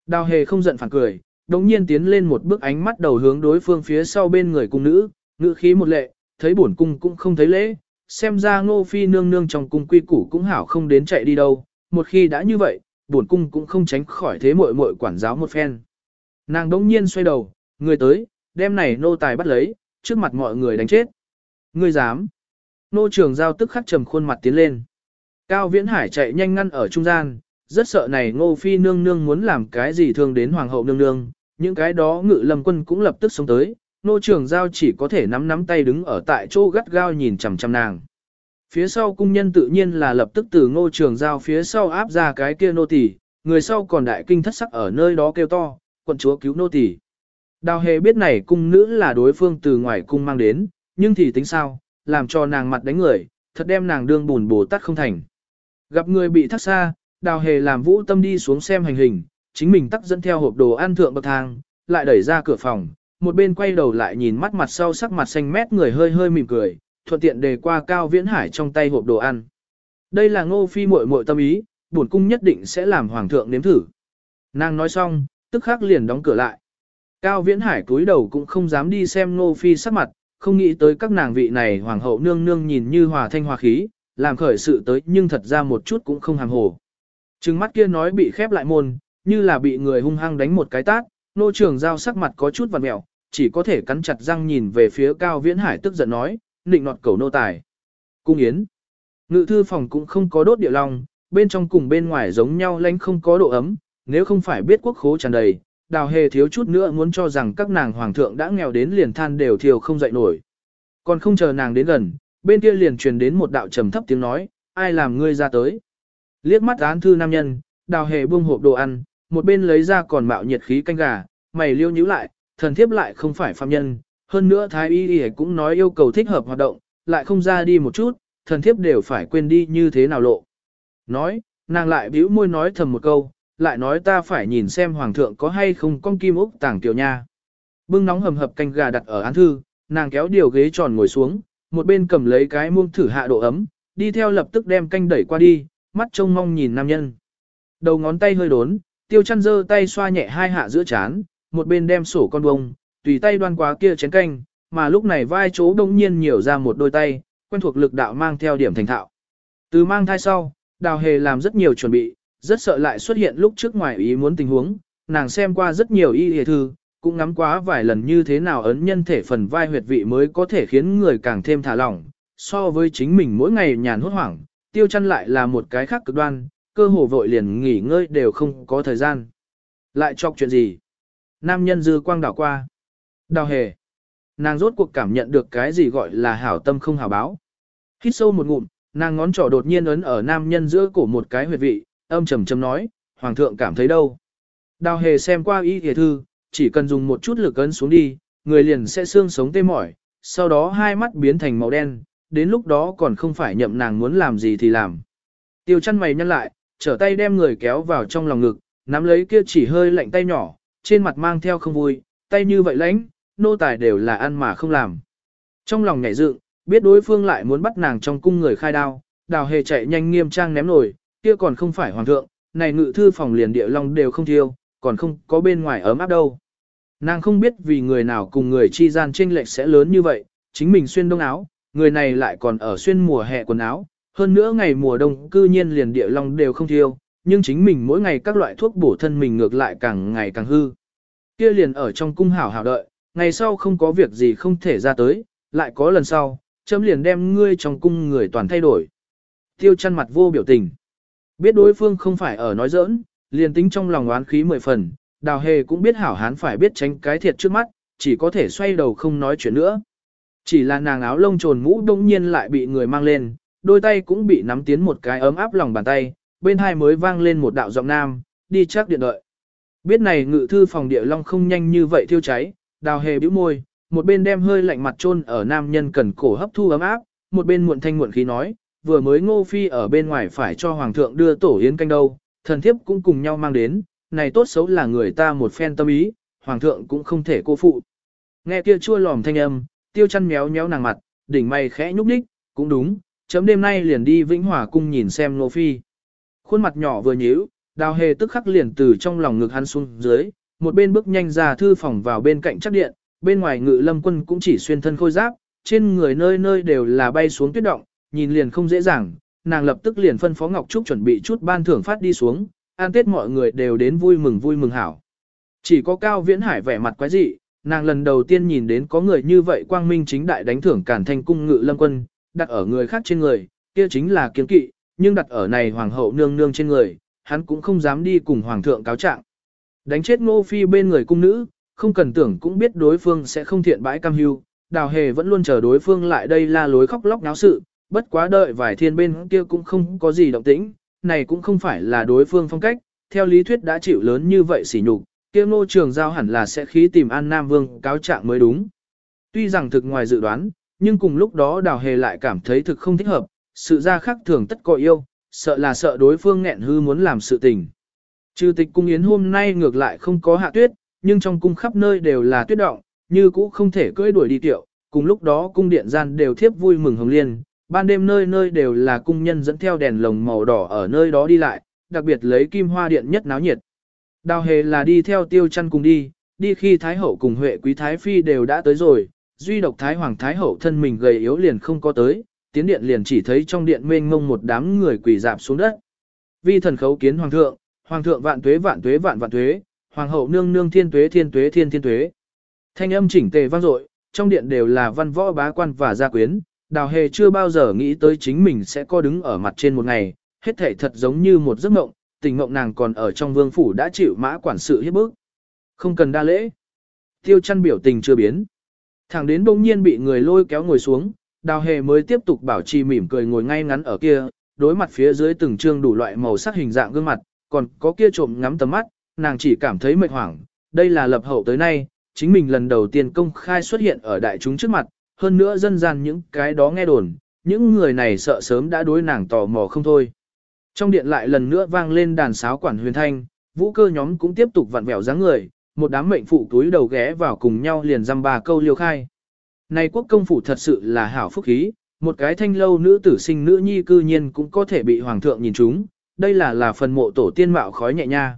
Đào hề không giận phản cười, đồng nhiên tiến lên một bước ánh mắt đầu hướng đối phương phía sau bên người cung nữ, ngự khí một lệ, thấy bổn cung cũng không thấy lễ, xem ra ngô phi nương nương trong cung quy củ cũng hảo không đến chạy đi đâu, một khi đã như vậy, bổn cung cũng không tránh khỏi thế muội muội quản giáo một phen. Nàng đống nhiên xoay đầu, người tới, đem này nô tài bắt lấy, trước mặt mọi người đánh chết. Ngươi dám. Nô trường giao tức khắc trầm khuôn mặt tiến lên. Cao Viễn Hải chạy nhanh ngăn ở trung gian, rất sợ này ngô phi nương nương muốn làm cái gì thương đến hoàng hậu nương nương, những cái đó ngự lâm quân cũng lập tức sống tới, nô trường giao chỉ có thể nắm nắm tay đứng ở tại chỗ gắt gao nhìn chằm chằm nàng. Phía sau cung nhân tự nhiên là lập tức từ ngô trường giao phía sau áp ra cái kia nô tỳ, người sau còn đại kinh thất sắc ở nơi đó kêu to, quận chúa cứu nô tỳ. Đào hề biết này cung nữ là đối phương từ ngoài cung mang đến, nhưng thì tính sao, làm cho nàng mặt đánh người, thật đem nàng đương bùn bồ tát không thành. Gặp người bị thắt xa, đào hề làm vũ tâm đi xuống xem hành hình, chính mình tắt dẫn theo hộp đồ ăn thượng bậc thang, lại đẩy ra cửa phòng, một bên quay đầu lại nhìn mắt mặt sau sắc mặt xanh mét người hơi hơi mỉm cười, thuận tiện đề qua cao viễn hải trong tay hộp đồ ăn. Đây là ngô phi muội muội tâm ý, bổn cung nhất định sẽ làm hoàng thượng nếm thử. Nàng nói xong, tức khắc liền đóng cửa lại. Cao viễn hải cúi đầu cũng không dám đi xem ngô phi sắc mặt, không nghĩ tới các nàng vị này hoàng hậu nương nương nhìn như hòa thanh hòa khí, làm khởi sự tới nhưng thật ra một chút cũng không hàng hồ. Trừng mắt kia nói bị khép lại môn, như là bị người hung hăng đánh một cái tát, nô trường giao sắc mặt có chút vằn mẹo, chỉ có thể cắn chặt răng nhìn về phía cao viễn hải tức giận nói, nịnh nọt cầu nô tài. Cung yến. Ngự thư phòng cũng không có đốt địa long, bên trong cùng bên ngoài giống nhau lánh không có độ ấm, nếu không phải biết quốc khố tràn đầy, đào hề thiếu chút nữa muốn cho rằng các nàng hoàng thượng đã nghèo đến liền than đều thiều không dậy nổi. Còn không chờ nàng đến gần, bên kia liền truyền đến một đạo trầm thấp tiếng nói, ai làm ngươi ra tới. Liếc mắt án thư nam nhân, đào hề buông hộp đồ ăn, một bên lấy ra còn mạo nhiệt khí canh gà, mày liêu nhíu lại, thần thiếp lại không phải phạm nhân, hơn nữa thái y y cũng nói yêu cầu thích hợp hoạt động, lại không ra đi một chút, thần thiếp đều phải quên đi như thế nào lộ. Nói, nàng lại bĩu môi nói thầm một câu, lại nói ta phải nhìn xem hoàng thượng có hay không con kim úc tàng tiểu nha. Bưng nóng hầm hập canh gà đặt ở án thư, nàng kéo điều ghế tròn ngồi xuống, một bên cầm lấy cái muông thử hạ độ ấm, đi theo lập tức đem canh đẩy qua đi, mắt trông mong nhìn nam nhân. Đầu ngón tay hơi đốn, tiêu chăn dơ tay xoa nhẹ hai hạ giữa chán, một bên đem sổ con bông, tùy tay đoan quá kia chén canh, mà lúc này vai chỗ đông nhiên nhiều ra một đôi tay, quen thuộc lực đạo mang theo điểm thành thạo. Từ mang thai sau, đào hề làm rất nhiều chuẩn bị, rất sợ lại xuất hiện lúc trước ngoài ý muốn tình huống, nàng xem qua rất nhiều y hề thư, cũng ngắm quá vài lần như thế nào ấn nhân thể phần vai huyệt vị mới có thể khiến người càng thêm thả lỏng, so với chính mình mỗi ngày nhàn hốt hoảng, tiêu chăn lại là một cái khác cực đoan, cơ hồ vội liền nghỉ ngơi đều không có thời gian. Lại chọc chuyện gì? Nam nhân dư quang đảo qua. Đào hề. Nàng rốt cuộc cảm nhận được cái gì gọi là hảo tâm không hảo báo. Hít sâu một ngụm, nàng ngón trỏ đột nhiên ấn ở nam nhân giữa cổ một cái huyệt vị, âm trầm trầm nói, hoàng thượng cảm thấy đâu. Đào hề xem qua y thề thư, chỉ cần dùng một chút lực ấn xuống đi, người liền sẽ xương sống tê mỏi, sau đó hai mắt biến thành màu đen, đến lúc đó còn không phải nhậm nàng muốn làm gì thì làm. Tiêu chăn mày nhăn lại, trở tay đem người kéo vào trong lòng ngực, nắm lấy kia chỉ hơi lạnh tay nhỏ, trên mặt mang theo không vui, tay như vậy lãnh, nô tài đều là ăn mà không làm. Trong lòng nhảy dựng, Biết đối phương lại muốn bắt nàng trong cung người khai đao, đào hề chạy nhanh nghiêm trang ném nổi, kia còn không phải hoàng thượng, này ngự thư phòng liền địa long đều không thiêu, còn không có bên ngoài ấm áp đâu. Nàng không biết vì người nào cùng người chi gian chênh lệch sẽ lớn như vậy, chính mình xuyên đông áo, người này lại còn ở xuyên mùa hè quần áo, hơn nữa ngày mùa đông cư nhiên liền địa long đều không thiêu, nhưng chính mình mỗi ngày các loại thuốc bổ thân mình ngược lại càng ngày càng hư. Kia liền ở trong cung hảo hảo đợi, ngày sau không có việc gì không thể ra tới, lại có lần sau, chấm liền đem ngươi trong cung người toàn thay đổi. Tiêu chăn mặt vô biểu tình. Biết đối phương không phải ở nói giỡn, liền tính trong lòng oán khí mười phần, đào hề cũng biết hảo hán phải biết tránh cái thiệt trước mắt, chỉ có thể xoay đầu không nói chuyện nữa. Chỉ là nàng áo lông trồn mũ đông nhiên lại bị người mang lên, đôi tay cũng bị nắm tiến một cái ấm áp lòng bàn tay, bên hai mới vang lên một đạo giọng nam, đi chắc điện đợi. Biết này ngự thư phòng địa long không nhanh như vậy thiêu cháy, đào hề bĩu môi, một bên đem hơi lạnh mặt chôn ở nam nhân cần cổ hấp thu ấm áp, một bên muộn thanh muộn khí nói, vừa mới ngô phi ở bên ngoài phải cho hoàng thượng đưa tổ yến canh đâu, thần thiếp cũng cùng nhau mang đến, này tốt xấu là người ta một phen tâm ý, hoàng thượng cũng không thể cô phụ. Nghe kia chua lòm thanh âm, tiêu chăn méo méo nàng mặt, đỉnh mày khẽ nhúc đích, cũng đúng, chấm đêm nay liền đi Vĩnh Hòa cung nhìn xem Ngô Phi. Khuôn mặt nhỏ vừa nhíu, đào hề tức khắc liền từ trong lòng ngực hắn xuống dưới, một bên bước nhanh ra thư phòng vào bên cạnh chắc điện, bên ngoài ngự lâm quân cũng chỉ xuyên thân khôi giáp, trên người nơi nơi đều là bay xuống tuyết động, nhìn liền không dễ dàng, nàng lập tức liền phân phó Ngọc Trúc chuẩn bị chút ban thưởng phát đi xuống, an tết mọi người đều đến vui mừng vui mừng hảo. Chỉ có Cao Viễn Hải vẻ mặt quái dị, nàng lần đầu tiên nhìn đến có người như vậy quang minh chính đại đánh thưởng cản thành cung ngự lâm quân, đặt ở người khác trên người, kia chính là kiến kỵ, nhưng đặt ở này hoàng hậu nương nương trên người, hắn cũng không dám đi cùng hoàng thượng cáo trạng. Đánh chết ngô phi bên người cung nữ, không cần tưởng cũng biết đối phương sẽ không thiện bãi cam hưu, đào hề vẫn luôn chờ đối phương lại đây la lối khóc lóc náo sự, bất quá đợi vài thiên bên kia cũng không có gì động tĩnh, này cũng không phải là đối phương phong cách, theo lý thuyết đã chịu lớn như vậy xỉ nhục, kia ngô trường giao hẳn là sẽ khí tìm An Nam Vương cáo trạng mới đúng. Tuy rằng thực ngoài dự đoán, nhưng cùng lúc đó đào hề lại cảm thấy thực không thích hợp, sự ra khác thường tất có yêu, sợ là sợ đối phương nghẹn hư muốn làm sự tình. Trừ tịch cung yến hôm nay ngược lại không có hạ tuyết, nhưng trong cung khắp nơi đều là tuyết động, như cũ không thể cưỡi đuổi đi tiệu, cùng lúc đó cung điện gian đều thiếp vui mừng hồng liên, ban đêm nơi nơi đều là cung nhân dẫn theo đèn lồng màu đỏ ở nơi đó đi lại, đặc biệt lấy kim hoa điện nhất náo nhiệt. Đào hề là đi theo tiêu chăn cùng đi, đi khi Thái Hậu cùng Huệ Quý Thái Phi đều đã tới rồi, duy độc Thái Hoàng Thái Hậu thân mình gầy yếu liền không có tới, tiến điện liền chỉ thấy trong điện mênh mông một đám người quỳ dạp xuống đất. Vi thần khấu kiến Hoàng thượng, Hoàng thượng vạn tuế vạn tuế vạn vạn tuế, Hoàng hậu nương nương thiên tuế thiên tuế thiên thiên tuế. Thanh âm chỉnh tề vang dội, trong điện đều là văn võ bá quan và gia quyến, đào hề chưa bao giờ nghĩ tới chính mình sẽ có đứng ở mặt trên một ngày, hết thể thật giống như một giấc mộng, tình mộng nàng còn ở trong vương phủ đã chịu mã quản sự hiếp bức. Không cần đa lễ. Tiêu chăn biểu tình chưa biến. Thẳng đến bỗng nhiên bị người lôi kéo ngồi xuống, đào hề mới tiếp tục bảo trì mỉm cười ngồi ngay ngắn ở kia, đối mặt phía dưới từng trương đủ loại màu sắc hình dạng gương mặt, còn có kia trộm ngắm tầm mắt, nàng chỉ cảm thấy mệt hoảng, đây là lập hậu tới nay, chính mình lần đầu tiên công khai xuất hiện ở đại chúng trước mặt, hơn nữa dân gian những cái đó nghe đồn, những người này sợ sớm đã đối nàng tò mò không thôi. Trong điện lại lần nữa vang lên đàn sáo quản huyền thanh, vũ cơ nhóm cũng tiếp tục vặn vẹo dáng người, một đám mệnh phụ túi đầu ghé vào cùng nhau liền dăm ba câu liêu khai. Này quốc công phủ thật sự là hảo phúc khí, một cái thanh lâu nữ tử sinh nữ nhi cư nhiên cũng có thể bị hoàng thượng nhìn chúng, đây là là phần mộ tổ tiên mạo khói nhẹ nha.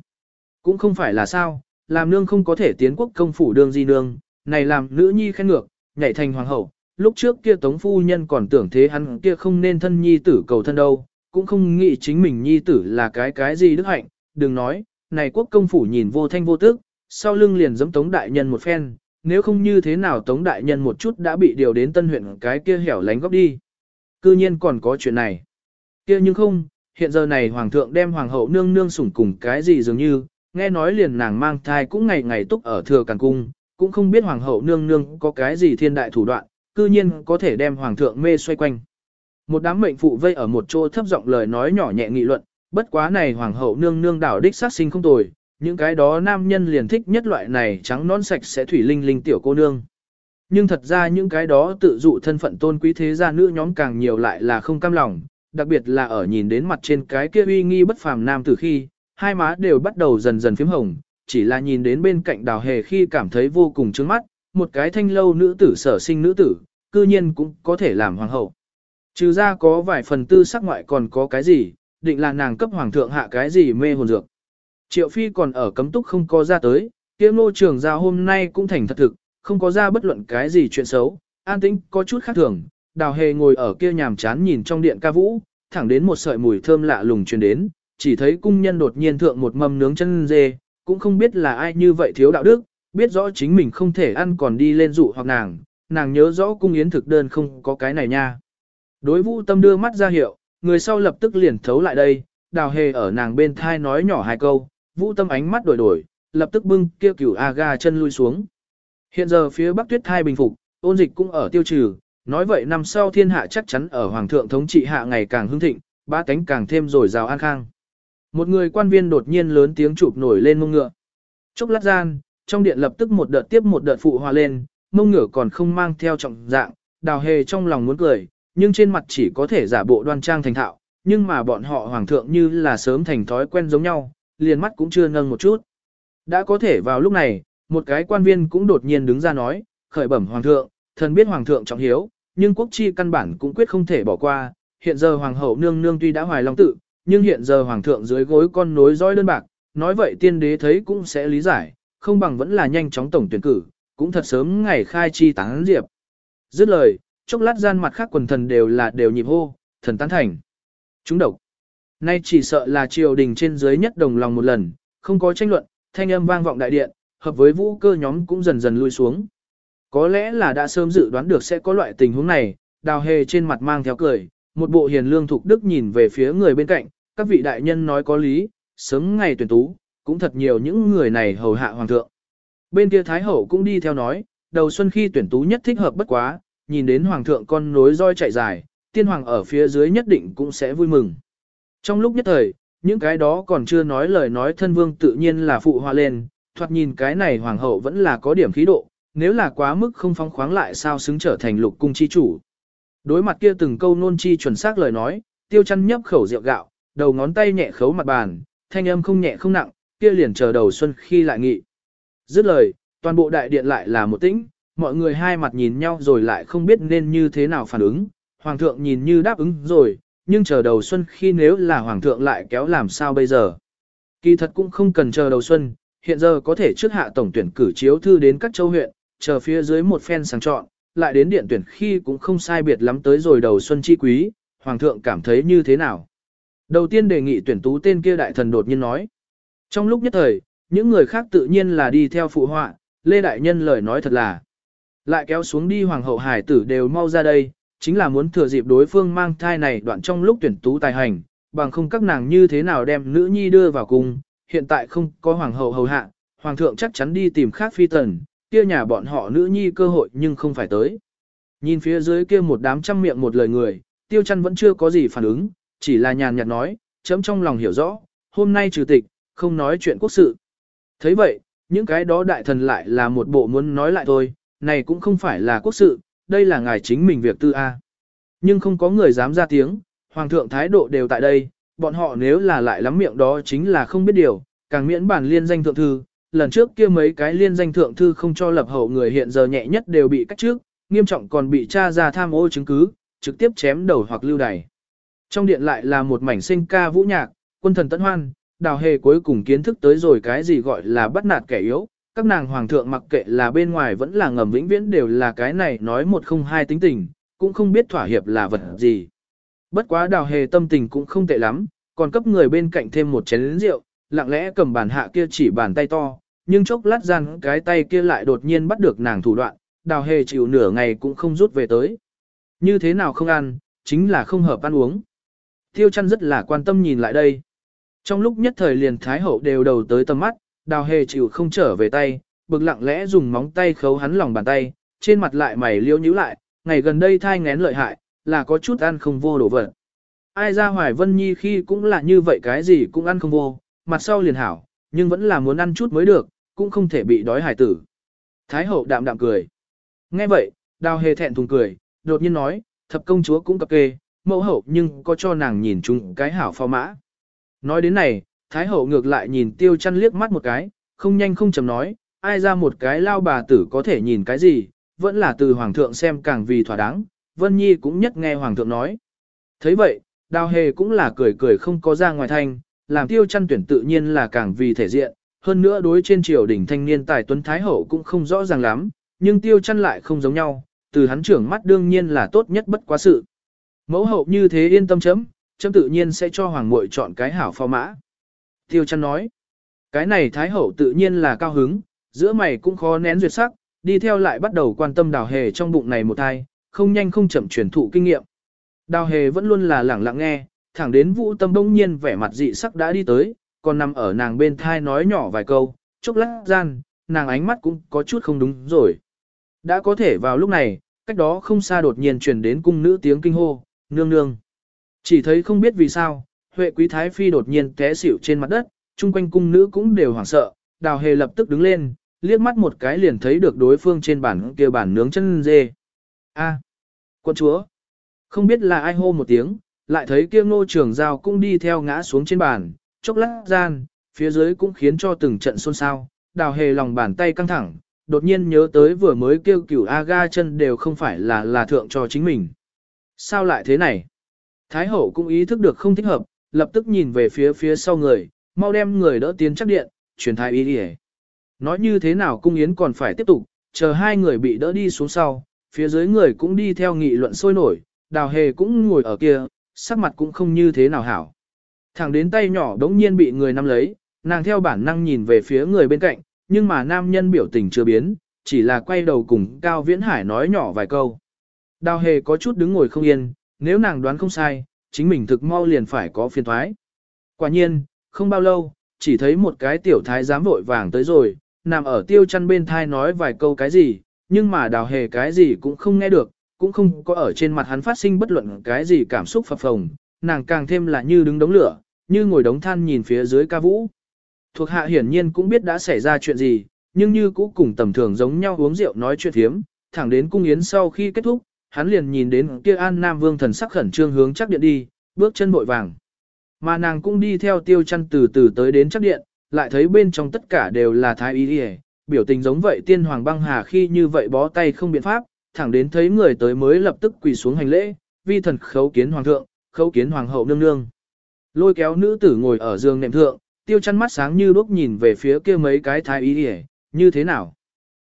Cũng không phải là sao, làm nương không có thể tiến quốc công phủ đương di nương, này làm nữ nhi khen ngược, nhảy thành hoàng hậu, lúc trước kia tống phu nhân còn tưởng thế hắn kia không nên thân nhi tử cầu thân đâu, cũng không nghĩ chính mình nhi tử là cái cái gì đức hạnh, đừng nói, này quốc công phủ nhìn vô thanh vô tức, sau lưng liền giẫm tống đại nhân một phen, nếu không như thế nào tống đại nhân một chút đã bị điều đến tân huyện cái kia hẻo lánh góc đi. Cư nhiên còn có chuyện này. kia nhưng không, hiện giờ này hoàng thượng đem hoàng hậu nương nương sủng cùng cái gì dường như, nghe nói liền nàng mang thai cũng ngày ngày túc ở thừa càng cung, cũng không biết hoàng hậu nương nương có cái gì thiên đại thủ đoạn, cư nhiên có thể đem hoàng thượng mê xoay quanh. Một đám mệnh phụ vây ở một chỗ thấp giọng lời nói nhỏ nhẹ nghị luận, bất quá này hoàng hậu nương nương đảo đích sát sinh không tồi, những cái đó nam nhân liền thích nhất loại này trắng non sạch sẽ thủy linh linh tiểu cô nương. Nhưng thật ra những cái đó tự dụ thân phận tôn quý thế gia nữ nhóm càng nhiều lại là không cam lòng, đặc biệt là ở nhìn đến mặt trên cái kia uy nghi bất phàm nam từ khi, hai má đều bắt đầu dần dần phím hồng, chỉ là nhìn đến bên cạnh đào hề khi cảm thấy vô cùng trướng mắt, một cái thanh lâu nữ tử sở sinh nữ tử, cư nhiên cũng có thể làm hoàng hậu. Trừ ra có vài phần tư sắc ngoại còn có cái gì, định là nàng cấp hoàng thượng hạ cái gì mê hồn dược. Triệu Phi còn ở cấm túc không có ra tới, kiếm nô trường giao hôm nay cũng thành thật thực, không có ra bất luận cái gì chuyện xấu, an tĩnh có chút khác thường, đào hề ngồi ở kia nhàm chán nhìn trong điện ca vũ, thẳng đến một sợi mùi thơm lạ lùng truyền đến, chỉ thấy cung nhân đột nhiên thượng một mâm nướng chân dê, cũng không biết là ai như vậy thiếu đạo đức, biết rõ chính mình không thể ăn còn đi lên dụ hoặc nàng, nàng nhớ rõ cung yến thực đơn không có cái này nha. Đối vũ tâm đưa mắt ra hiệu, người sau lập tức liền thấu lại đây, đào hề ở nàng bên thai nói nhỏ hai câu, vũ tâm ánh mắt đổi đổi, lập tức bưng kia cửu aga chân lui xuống. Hiện giờ phía bắc tuyết thai bình phục, ôn dịch cũng ở tiêu trừ, nói vậy năm sau thiên hạ chắc chắn ở hoàng thượng thống trị hạ ngày càng hưng thịnh, ba cánh càng thêm rồi rào an khang. Một người quan viên đột nhiên lớn tiếng chụp nổi lên mông ngựa. Chốc lát gian, trong điện lập tức một đợt tiếp một đợt phụ hòa lên, mông ngựa còn không mang theo trọng dạng, đào hề trong lòng muốn cười, nhưng trên mặt chỉ có thể giả bộ đoan trang thành thạo, nhưng mà bọn họ hoàng thượng như là sớm thành thói quen giống nhau, liền mắt cũng chưa nâng một chút. Đã có thể vào lúc này, một cái quan viên cũng đột nhiên đứng ra nói, khởi bẩm hoàng thượng, thần biết hoàng thượng trọng hiếu, nhưng quốc chi căn bản cũng quyết không thể bỏ qua, hiện giờ hoàng hậu nương nương tuy đã hoài long tự, nhưng hiện giờ hoàng thượng dưới gối con nối dõi đơn bạc, nói vậy tiên đế thấy cũng sẽ lý giải, không bằng vẫn là nhanh chóng tổng tuyển cử, cũng thật sớm ngày khai chi tán diệp. Dứt lời, chốc lát gian mặt khác quần thần đều là đều nhịp hô, thần tán thành. Chúng độc. Nay chỉ sợ là triều đình trên dưới nhất đồng lòng một lần, không có tranh luận, thanh âm vang vọng đại điện, hợp với vũ cơ nhóm cũng dần dần lui xuống. Có lẽ là đã sớm dự đoán được sẽ có loại tình huống này, đào hề trên mặt mang theo cười, một bộ hiền lương thục đức nhìn về phía người bên cạnh, các vị đại nhân nói có lý, sớm ngày tuyển tú, cũng thật nhiều những người này hầu hạ hoàng thượng. Bên kia Thái Hậu cũng đi theo nói, đầu xuân khi tuyển tú nhất thích hợp bất quá, nhìn đến hoàng thượng con nối roi chạy dài, tiên hoàng ở phía dưới nhất định cũng sẽ vui mừng. Trong lúc nhất thời, những cái đó còn chưa nói lời nói thân vương tự nhiên là phụ hoa lên, thoạt nhìn cái này hoàng hậu vẫn là có điểm khí độ, nếu là quá mức không phóng khoáng lại sao xứng trở thành lục cung chi chủ. Đối mặt kia từng câu nôn chi chuẩn xác lời nói, tiêu chăn nhấp khẩu rượu gạo, đầu ngón tay nhẹ khấu mặt bàn, thanh âm không nhẹ không nặng, kia liền chờ đầu xuân khi lại nghị. Dứt lời, toàn bộ đại điện lại là một tĩnh, mọi người hai mặt nhìn nhau rồi lại không biết nên như thế nào phản ứng, hoàng thượng nhìn như đáp ứng rồi, nhưng chờ đầu xuân khi nếu là hoàng thượng lại kéo làm sao bây giờ. Kỳ thật cũng không cần chờ đầu xuân, hiện giờ có thể trước hạ tổng tuyển cử chiếu thư đến các châu huyện, chờ phía dưới một phen sáng chọn, lại đến điện tuyển khi cũng không sai biệt lắm tới rồi đầu xuân chi quý, hoàng thượng cảm thấy như thế nào. Đầu tiên đề nghị tuyển tú tên kia đại thần đột nhiên nói. Trong lúc nhất thời, những người khác tự nhiên là đi theo phụ họa, Lê Đại Nhân lời nói thật là. Lại kéo xuống đi hoàng hậu hải tử đều mau ra đây, chính là muốn thừa dịp đối phương mang thai này đoạn trong lúc tuyển tú tài hành, bằng không các nàng như thế nào đem nữ nhi đưa vào cung, hiện tại không có hoàng hậu hầu hạ, hoàng thượng chắc chắn đi tìm khác phi tần, kia nhà bọn họ nữ nhi cơ hội nhưng không phải tới. Nhìn phía dưới kia một đám trăm miệng một lời người, tiêu chăn vẫn chưa có gì phản ứng, chỉ là nhàn nhạt nói, chấm trong lòng hiểu rõ, hôm nay trừ tịch, không nói chuyện quốc sự. thấy vậy, những cái đó đại thần lại là một bộ muốn nói lại thôi, này cũng không phải là quốc sự, đây là ngài chính mình việc tư A. Nhưng không có người dám ra tiếng, hoàng thượng thái độ đều tại đây, bọn họ nếu là lại lắm miệng đó chính là không biết điều, càng miễn bản liên danh thượng thư, lần trước kia mấy cái liên danh thượng thư không cho lập hậu người hiện giờ nhẹ nhất đều bị cách trước, nghiêm trọng còn bị tra ra tham ô chứng cứ, trực tiếp chém đầu hoặc lưu đày. Trong điện lại là một mảnh sinh ca vũ nhạc, quân thần tận hoan, đào hề cuối cùng kiến thức tới rồi cái gì gọi là bắt nạt kẻ yếu, các nàng hoàng thượng mặc kệ là bên ngoài vẫn là ngầm vĩnh viễn đều là cái này nói một không hai tính tình, cũng không biết thỏa hiệp là vật gì. Bất quá đào hề tâm tình cũng không tệ lắm, còn cấp người bên cạnh thêm một chén rượu, lặng lẽ cầm bàn hạ kia chỉ bàn tay to, nhưng chốc lát gian cái tay kia lại đột nhiên bắt được nàng thủ đoạn, đào hề chịu nửa ngày cũng không rút về tới. Như thế nào không ăn, chính là không hợp ăn uống. Tiêu chăn rất là quan tâm nhìn lại đây. Trong lúc nhất thời liền thái hậu đều đầu tới tầm mắt, đào hề chịu không trở về tay, bực lặng lẽ dùng móng tay khấu hắn lòng bàn tay, trên mặt lại mày liêu nhíu lại, ngày gần đây thai ngén lợi hại, là có chút ăn không vô đổ vật. Ai ra hoài vân nhi khi cũng là như vậy cái gì cũng ăn không vô, mặt sau liền hảo, nhưng vẫn là muốn ăn chút mới được, cũng không thể bị đói hải tử. Thái hậu đạm đạm cười. Nghe vậy, đào hề thẹn thùng cười, đột nhiên nói, thập công chúa cũng cập kê, mẫu hậu nhưng có cho nàng nhìn chung cái hảo phò mã. Nói đến này, Thái hậu ngược lại nhìn tiêu chăn liếc mắt một cái, không nhanh không chậm nói, ai ra một cái lao bà tử có thể nhìn cái gì, vẫn là từ hoàng thượng xem càng vì thỏa đáng, Vân Nhi cũng nhất nghe hoàng thượng nói. thấy vậy, đào hề cũng là cười cười không có ra ngoài thanh, làm tiêu chăn tuyển tự nhiên là càng vì thể diện, hơn nữa đối trên triều đỉnh thanh niên tài tuấn thái hậu cũng không rõ ràng lắm, nhưng tiêu chăn lại không giống nhau, từ hắn trưởng mắt đương nhiên là tốt nhất bất quá sự. Mẫu hậu như thế yên tâm chấm, chấm tự nhiên sẽ cho hoàng muội chọn cái hảo phò mã. Tiêu chăn nói, cái này thái hậu tự nhiên là cao hứng, giữa mày cũng khó nén duyệt sắc, đi theo lại bắt đầu quan tâm đào hề trong bụng này một thai, không nhanh không chậm truyền thụ kinh nghiệm. Đào hề vẫn luôn là lẳng lặng nghe, thẳng đến vũ tâm đông nhiên vẻ mặt dị sắc đã đi tới, còn nằm ở nàng bên thai nói nhỏ vài câu, chốc lát gian, nàng ánh mắt cũng có chút không đúng rồi. Đã có thể vào lúc này, cách đó không xa đột nhiên truyền đến cung nữ tiếng kinh hô, nương nương. Chỉ thấy không biết vì sao, Huệ Quý Thái Phi đột nhiên té xỉu trên mặt đất, chung quanh cung nữ cũng đều hoảng sợ, đào hề lập tức đứng lên, liếc mắt một cái liền thấy được đối phương trên bản kia bản nướng chân dê. A, quân chúa, không biết là ai hô một tiếng, lại thấy kia ngô trường giao cũng đi theo ngã xuống trên bàn, chốc lát gian, phía dưới cũng khiến cho từng trận xôn xao, đào hề lòng bàn tay căng thẳng, đột nhiên nhớ tới vừa mới kêu cửu aga chân đều không phải là là thượng cho chính mình. Sao lại thế này? Thái hậu cũng ý thức được không thích hợp, lập tức nhìn về phía phía sau người, mau đem người đỡ tiến chắc điện, truyền thái ý đi Nói như thế nào cung yến còn phải tiếp tục, chờ hai người bị đỡ đi xuống sau, phía dưới người cũng đi theo nghị luận sôi nổi, đào hề cũng ngồi ở kia, sắc mặt cũng không như thế nào hảo. Thẳng đến tay nhỏ đống nhiên bị người nắm lấy, nàng theo bản năng nhìn về phía người bên cạnh, nhưng mà nam nhân biểu tình chưa biến, chỉ là quay đầu cùng Cao Viễn Hải nói nhỏ vài câu. Đào hề có chút đứng ngồi không yên, nếu nàng đoán không sai, chính mình thực mau liền phải có phiền thoái. Quả nhiên, không bao lâu, chỉ thấy một cái tiểu thái giám vội vàng tới rồi, nằm ở tiêu chăn bên thai nói vài câu cái gì, nhưng mà đào hề cái gì cũng không nghe được, cũng không có ở trên mặt hắn phát sinh bất luận cái gì cảm xúc phập phồng, nàng càng thêm là như đứng đống lửa, như ngồi đống than nhìn phía dưới ca vũ. Thuộc hạ hiển nhiên cũng biết đã xảy ra chuyện gì, nhưng như cũ cùng tầm thường giống nhau uống rượu nói chuyện thiếm, thẳng đến cung yến sau khi kết thúc, hắn liền nhìn đến kia An Nam Vương thần sắc khẩn trương hướng chắc điện đi, bước chân vội vàng. Mà nàng cũng đi theo tiêu chăn từ từ tới đến chắc điện, lại thấy bên trong tất cả đều là thái y đi biểu tình giống vậy tiên hoàng băng hà khi như vậy bó tay không biện pháp, thẳng đến thấy người tới mới lập tức quỳ xuống hành lễ, vi thần khấu kiến hoàng thượng, khấu kiến hoàng hậu nương nương. Lôi kéo nữ tử ngồi ở giường nệm thượng, tiêu chăn mắt sáng như đuốc nhìn về phía kia mấy cái thái y đi như thế nào.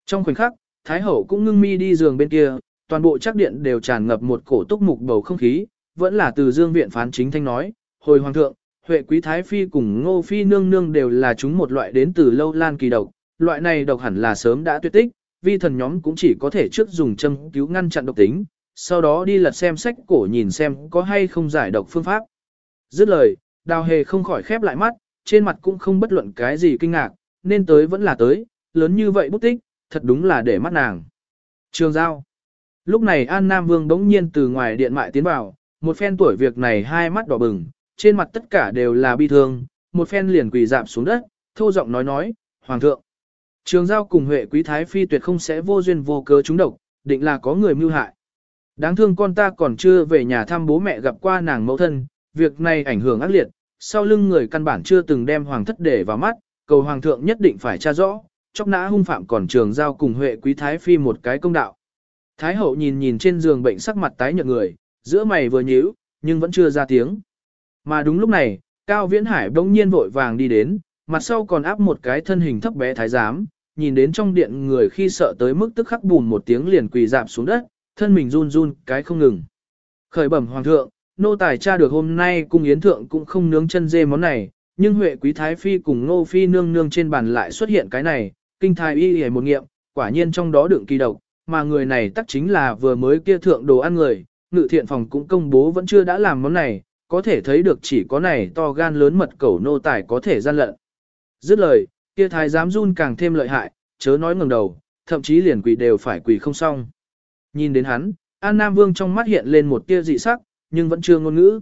Trong khoảnh khắc, thái hậu cũng ngưng mi đi giường bên kia, toàn bộ chắc điện đều tràn ngập một cổ túc mục bầu không khí, vẫn là từ dương viện phán chính thanh nói, hồi hoàng thượng, Huệ quý thái phi cùng ngô phi nương nương đều là chúng một loại đến từ lâu lan kỳ độc, loại này độc hẳn là sớm đã tuyệt tích, vi thần nhóm cũng chỉ có thể trước dùng châm cứu ngăn chặn độc tính, sau đó đi lật xem sách cổ nhìn xem có hay không giải độc phương pháp. Dứt lời, đào hề không khỏi khép lại mắt, trên mặt cũng không bất luận cái gì kinh ngạc, nên tới vẫn là tới, lớn như vậy bút tích, thật đúng là để mắt nàng. Trường giao. Lúc này An Nam Vương đống nhiên từ ngoài điện mại tiến vào, một phen tuổi việc này hai mắt đỏ bừng, trên mặt tất cả đều là bi thương, một phen liền quỳ dạp xuống đất, thô giọng nói nói, Hoàng thượng. Trường giao cùng Huệ Quý Thái Phi tuyệt không sẽ vô duyên vô cớ trúng độc, định là có người mưu hại. Đáng thương con ta còn chưa về nhà thăm bố mẹ gặp qua nàng mẫu thân, việc này ảnh hưởng ác liệt, sau lưng người căn bản chưa từng đem hoàng thất để vào mắt, cầu hoàng thượng nhất định phải tra rõ, chóc nã hung phạm còn trường giao cùng Huệ Quý Thái Phi một cái công đạo. Thái hậu nhìn nhìn trên giường bệnh sắc mặt tái nhợt người, giữa mày vừa nhíu, nhưng vẫn chưa ra tiếng. Mà đúng lúc này, Cao Viễn Hải đông nhiên vội vàng đi đến, mặt sau còn áp một cái thân hình thấp bé thái giám, nhìn đến trong điện người khi sợ tới mức tức khắc bùn một tiếng liền quỳ dạp xuống đất, thân mình run run cái không ngừng. Khởi bẩm hoàng thượng, nô tài cha được hôm nay cung yến thượng cũng không nướng chân dê món này, nhưng huệ quý thái phi cùng nô phi nương nương trên bàn lại xuất hiện cái này, kinh thái y hề một nghiệm, quả nhiên trong đó đựng kỳ độc, mà người này tắc chính là vừa mới kia thượng đồ ăn người, ngự thiện phòng cũng công bố vẫn chưa đã làm món này, có thể thấy được chỉ có này to gan lớn mật cẩu nô tài có thể gian lận. Dứt lời, kia thái giám run càng thêm lợi hại, chớ nói ngẩng đầu, thậm chí liền quỳ đều phải quỳ không xong. Nhìn đến hắn, An Nam Vương trong mắt hiện lên một tia dị sắc, nhưng vẫn chưa ngôn ngữ.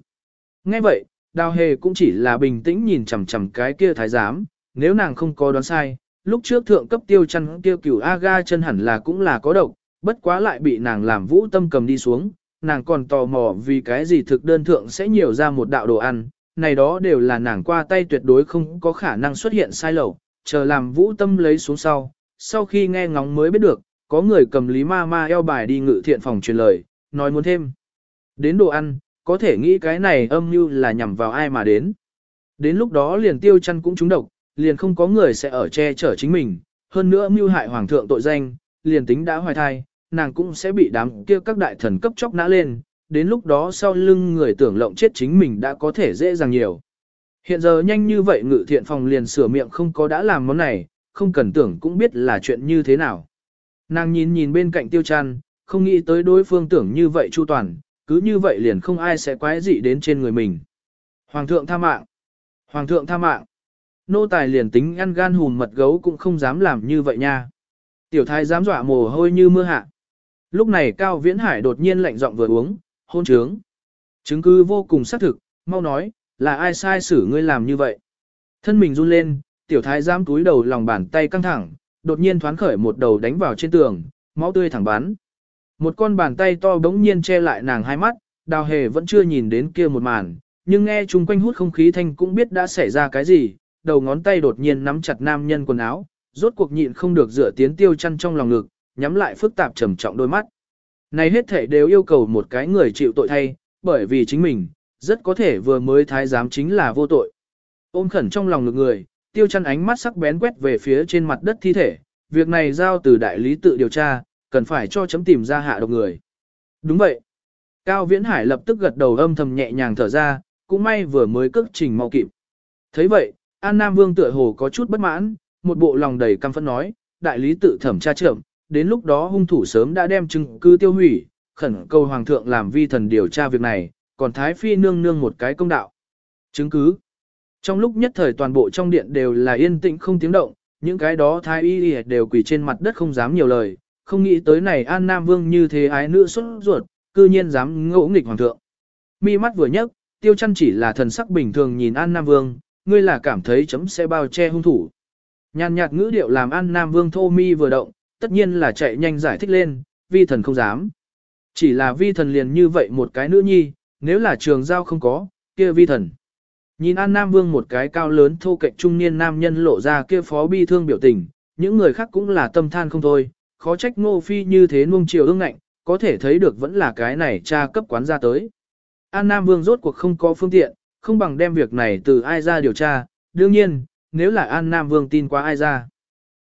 Nghe vậy, đào hề cũng chỉ là bình tĩnh nhìn chằm chằm cái kia thái giám, nếu nàng không có đoán sai, lúc trước thượng cấp tiêu chăn tiêu cửu aga chân hẳn là cũng là có độc, bất quá lại bị nàng làm vũ tâm cầm đi xuống, nàng còn tò mò vì cái gì thực đơn thượng sẽ nhiều ra một đạo đồ ăn, này đó đều là nàng qua tay tuyệt đối không có khả năng xuất hiện sai lầu, chờ làm vũ tâm lấy xuống sau, sau khi nghe ngóng mới biết được, có người cầm Lý Ma Ma eo bài đi ngự thiện phòng truyền lời, nói muốn thêm. Đến đồ ăn, có thể nghĩ cái này âm mưu là nhằm vào ai mà đến. Đến lúc đó liền tiêu chăn cũng trúng độc, liền không có người sẽ ở che chở chính mình, hơn nữa mưu hại hoàng thượng tội danh, liền tính đã hoài thai, nàng cũng sẽ bị đám kia các đại thần cấp chóc nã lên, đến lúc đó sau lưng người tưởng lộng chết chính mình đã có thể dễ dàng nhiều. Hiện giờ nhanh như vậy ngự thiện phòng liền sửa miệng không có đã làm món này, không cần tưởng cũng biết là chuyện như thế nào. Nàng nhìn nhìn bên cạnh tiêu chăn, không nghĩ tới đối phương tưởng như vậy chu toàn, cứ như vậy liền không ai sẽ quái dị đến trên người mình. Hoàng thượng tha mạng. Hoàng thượng tha mạng. Nô tài liền tính ăn gan hùn mật gấu cũng không dám làm như vậy nha. Tiểu thái dám dọa mồ hôi như mưa hạ. Lúc này Cao Viễn Hải đột nhiên lạnh giọng vừa uống, hôn trướng. Chứng cứ vô cùng xác thực, mau nói, là ai sai xử ngươi làm như vậy. Thân mình run lên, tiểu thái giám túi đầu lòng bàn tay căng thẳng, đột nhiên thoáng khởi một đầu đánh vào trên tường, máu tươi thẳng bắn. Một con bàn tay to bỗng nhiên che lại nàng hai mắt, đào hề vẫn chưa nhìn đến kia một màn, nhưng nghe chung quanh hút không khí thanh cũng biết đã xảy ra cái gì, đầu ngón tay đột nhiên nắm chặt nam nhân quần áo, rốt cuộc nhịn không được dựa tiến tiêu chăn trong lòng ngực, nhắm lại phức tạp trầm trọng đôi mắt. Này hết thể đều yêu cầu một cái người chịu tội thay, bởi vì chính mình, rất có thể vừa mới thái giám chính là vô tội. Ôm khẩn trong lòng ngực người, tiêu chăn ánh mắt sắc bén quét về phía trên mặt đất thi thể, việc này giao từ đại lý tự điều tra, cần phải cho chấm tìm ra hạ độc người. Đúng vậy. Cao Viễn Hải lập tức gật đầu âm thầm nhẹ nhàng thở ra, cũng may vừa mới cước trình mau kịp. thấy vậy, An Nam Vương tựa hồ có chút bất mãn, một bộ lòng đầy căm phẫn nói, đại lý tự thẩm tra trưởng, đến lúc đó hung thủ sớm đã đem chứng cứ tiêu hủy, khẩn cầu hoàng thượng làm vi thần điều tra việc này, còn Thái Phi nương nương một cái công đạo. Chứng cứ. Trong lúc nhất thời toàn bộ trong điện đều là yên tĩnh không tiếng động, những cái đó Thái Y đều quỳ trên mặt đất không dám nhiều lời, không nghĩ tới này An Nam Vương như thế ái nữ xuất ruột, cư nhiên dám ngỗ nghịch hoàng thượng. Mi mắt vừa nhấc, tiêu chăn chỉ là thần sắc bình thường nhìn An Nam Vương, ngươi là cảm thấy chấm sẽ bao che hung thủ. Nhàn nhạt ngữ điệu làm An Nam Vương thô mi vừa động, tất nhiên là chạy nhanh giải thích lên, vi thần không dám. Chỉ là vi thần liền như vậy một cái nữ nhi, nếu là trường giao không có, kia vi thần. Nhìn An Nam Vương một cái cao lớn thô cạnh trung niên nam nhân lộ ra kia phó bi thương biểu tình, những người khác cũng là tâm than không thôi, khó trách ngô phi như thế nuông chiều ương ngạnh, có thể thấy được vẫn là cái này cha cấp quán ra tới. An Nam Vương rốt cuộc không có phương tiện, không bằng đem việc này từ ai ra điều tra, đương nhiên, nếu là An Nam Vương tin qua ai ra.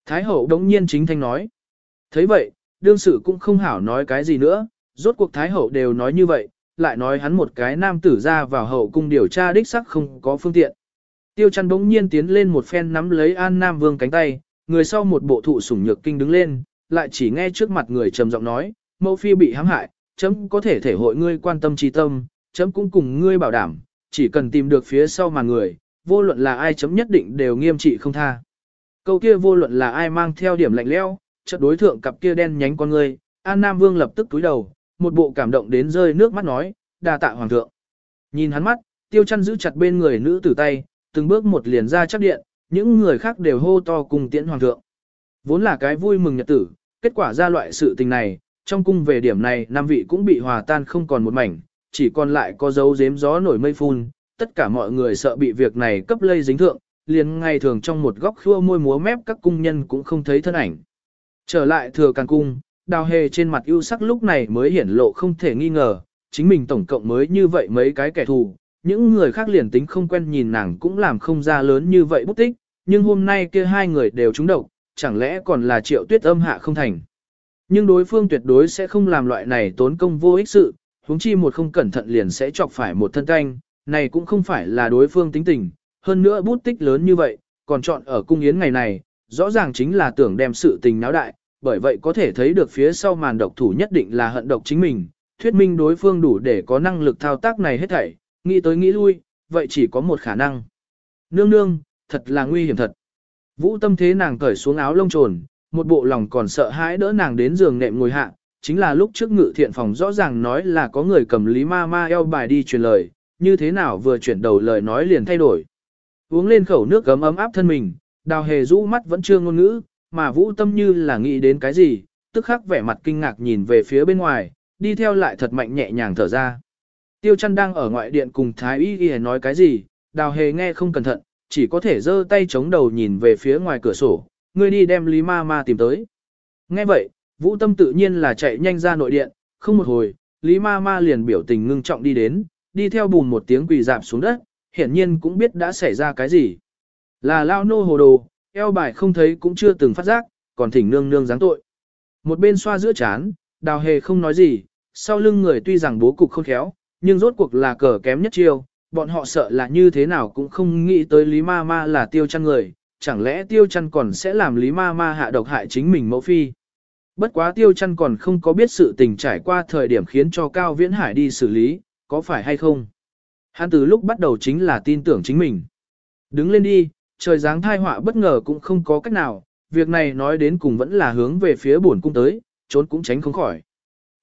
Thái hậu đống nhiên chính thanh nói thấy vậy, đương sự cũng không hảo nói cái gì nữa, rốt cuộc Thái hậu đều nói như vậy, lại nói hắn một cái nam tử ra vào hậu cung điều tra đích sắc không có phương tiện. Tiêu chăn bỗng nhiên tiến lên một phen nắm lấy An Nam Vương cánh tay, người sau một bộ thụ sủng nhược kinh đứng lên, lại chỉ nghe trước mặt người trầm giọng nói, mẫu phi bị hãm hại, chấm có thể thể hội ngươi quan tâm trí tâm, chấm cũng cùng ngươi bảo đảm, chỉ cần tìm được phía sau mà người, vô luận là ai chấm nhất định đều nghiêm trị không tha. Câu kia vô luận là ai mang theo điểm lạnh leo, chợt đối thượng cặp kia đen nhánh con ngươi, An Nam Vương lập tức túi đầu, một bộ cảm động đến rơi nước mắt nói, đa tạ hoàng thượng. Nhìn hắn mắt, tiêu chăn giữ chặt bên người nữ tử tay, từng bước một liền ra chắc điện, những người khác đều hô to cùng tiễn hoàng thượng. Vốn là cái vui mừng nhật tử, kết quả ra loại sự tình này, trong cung về điểm này năm vị cũng bị hòa tan không còn một mảnh, chỉ còn lại có dấu giếm gió nổi mây phun, tất cả mọi người sợ bị việc này cấp lây dính thượng, liền ngay thường trong một góc khua môi múa mép các cung nhân cũng không thấy thân ảnh. Trở lại thừa càng cung, đào hề trên mặt ưu sắc lúc này mới hiển lộ không thể nghi ngờ, chính mình tổng cộng mới như vậy mấy cái kẻ thù, những người khác liền tính không quen nhìn nàng cũng làm không ra lớn như vậy bút tích, nhưng hôm nay kia hai người đều trúng độc, chẳng lẽ còn là triệu tuyết âm hạ không thành. Nhưng đối phương tuyệt đối sẽ không làm loại này tốn công vô ích sự, huống chi một không cẩn thận liền sẽ chọc phải một thân canh, này cũng không phải là đối phương tính tình, hơn nữa bút tích lớn như vậy, còn chọn ở cung yến ngày này, rõ ràng chính là tưởng đem sự tình náo đại, bởi vậy có thể thấy được phía sau màn độc thủ nhất định là hận độc chính mình, thuyết minh đối phương đủ để có năng lực thao tác này hết thảy, nghĩ tới nghĩ lui, vậy chỉ có một khả năng. Nương nương, thật là nguy hiểm thật. Vũ tâm thế nàng cởi xuống áo lông trồn, một bộ lòng còn sợ hãi đỡ nàng đến giường nệm ngồi hạ, chính là lúc trước ngự thiện phòng rõ ràng nói là có người cầm lý ma ma eo bài đi truyền lời, như thế nào vừa chuyển đầu lời nói liền thay đổi. Uống lên khẩu nước gấm ấm áp thân mình, đào hề rũ mắt vẫn chưa ngôn ngữ, mà vũ tâm như là nghĩ đến cái gì, tức khắc vẻ mặt kinh ngạc nhìn về phía bên ngoài, đi theo lại thật mạnh nhẹ nhàng thở ra. Tiêu chăn đang ở ngoại điện cùng Thái Y Y nói cái gì, đào hề nghe không cẩn thận, chỉ có thể giơ tay chống đầu nhìn về phía ngoài cửa sổ, ngươi đi đem Lý Ma Ma tìm tới. Nghe vậy, Vũ Tâm tự nhiên là chạy nhanh ra nội điện, không một hồi, Lý Ma Ma liền biểu tình ngưng trọng đi đến, đi theo bùn một tiếng quỳ dạp xuống đất, hiển nhiên cũng biết đã xảy ra cái gì. Là lao nô hồ đồ, eo bài không thấy cũng chưa từng phát giác, còn thỉnh nương nương giáng tội. Một bên xoa giữa chán, đào hề không nói gì, sau lưng người tuy rằng bố cục không khéo, nhưng rốt cuộc là cờ kém nhất chiêu, bọn họ sợ là như thế nào cũng không nghĩ tới Lý Ma Ma là tiêu chăn người, chẳng lẽ tiêu chăn còn sẽ làm Lý Ma Ma hạ độc hại chính mình mẫu phi. Bất quá tiêu chăn còn không có biết sự tình trải qua thời điểm khiến cho Cao Viễn Hải đi xử lý, có phải hay không? Hắn từ lúc bắt đầu chính là tin tưởng chính mình. Đứng lên đi, trời giáng thai họa bất ngờ cũng không có cách nào, việc này nói đến cùng vẫn là hướng về phía bổn cung tới, trốn cũng tránh không khỏi.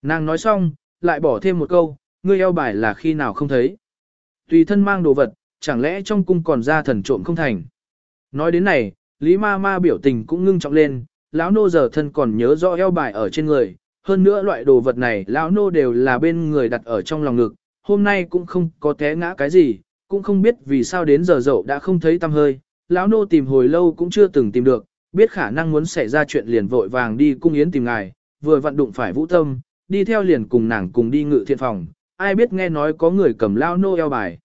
Nàng nói xong, lại bỏ thêm một câu, ngươi eo bài là khi nào không thấy. Tùy thân mang đồ vật, chẳng lẽ trong cung còn ra thần trộm không thành. Nói đến này, Lý ma ma biểu tình cũng ngưng trọng lên, lão nô giờ thân còn nhớ rõ eo bài ở trên người, hơn nữa loại đồ vật này lão nô đều là bên người đặt ở trong lòng ngực, hôm nay cũng không có té ngã cái gì, cũng không biết vì sao đến giờ dậu đã không thấy tăm hơi, lão nô tìm hồi lâu cũng chưa từng tìm được, biết khả năng muốn xảy ra chuyện liền vội vàng đi cung yến tìm ngài, vừa vận đụng phải vũ tâm, đi theo liền cùng nàng cùng đi ngự thiện phòng, ai biết nghe nói có người cầm lão nô eo bài.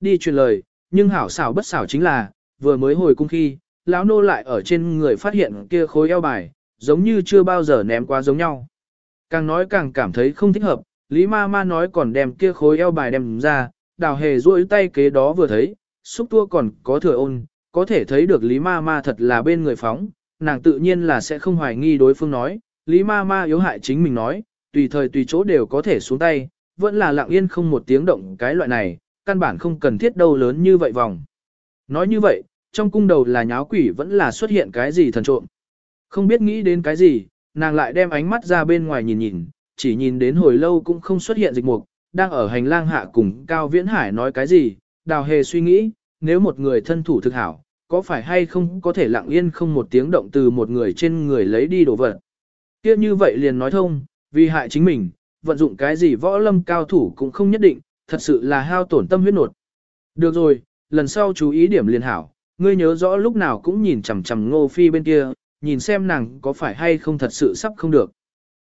Đi truyền lời, nhưng hảo xảo bất xảo chính là, vừa mới hồi cung khi, lão nô lại ở trên người phát hiện kia khối eo bài, giống như chưa bao giờ ném qua giống nhau. Càng nói càng cảm thấy không thích hợp, Lý ma ma nói còn đem kia khối eo bài đem ra, đào hề duỗi tay kế đó vừa thấy, xúc tua còn có thừa ôn, có thể thấy được Lý ma ma thật là bên người phóng, nàng tự nhiên là sẽ không hoài nghi đối phương nói, Lý ma ma yếu hại chính mình nói, tùy thời tùy chỗ đều có thể xuống tay, vẫn là lặng yên không một tiếng động cái loại này, căn bản không cần thiết đâu lớn như vậy vòng. Nói như vậy, trong cung đầu là nháo quỷ vẫn là xuất hiện cái gì thần trộm. Không biết nghĩ đến cái gì, nàng lại đem ánh mắt ra bên ngoài nhìn nhìn, chỉ nhìn đến hồi lâu cũng không xuất hiện dịch mục, đang ở hành lang hạ cùng Cao Viễn Hải nói cái gì, đào hề suy nghĩ, nếu một người thân thủ thực hảo, có phải hay không có thể lặng yên không một tiếng động từ một người trên người lấy đi đồ vật. Kia như vậy liền nói thông, vì hại chính mình, vận dụng cái gì võ lâm cao thủ cũng không nhất định, thật sự là hao tổn tâm huyết nột. Được rồi, lần sau chú ý điểm liền hảo, ngươi nhớ rõ lúc nào cũng nhìn chằm chằm ngô phi bên kia, nhìn xem nàng có phải hay không thật sự sắp không được.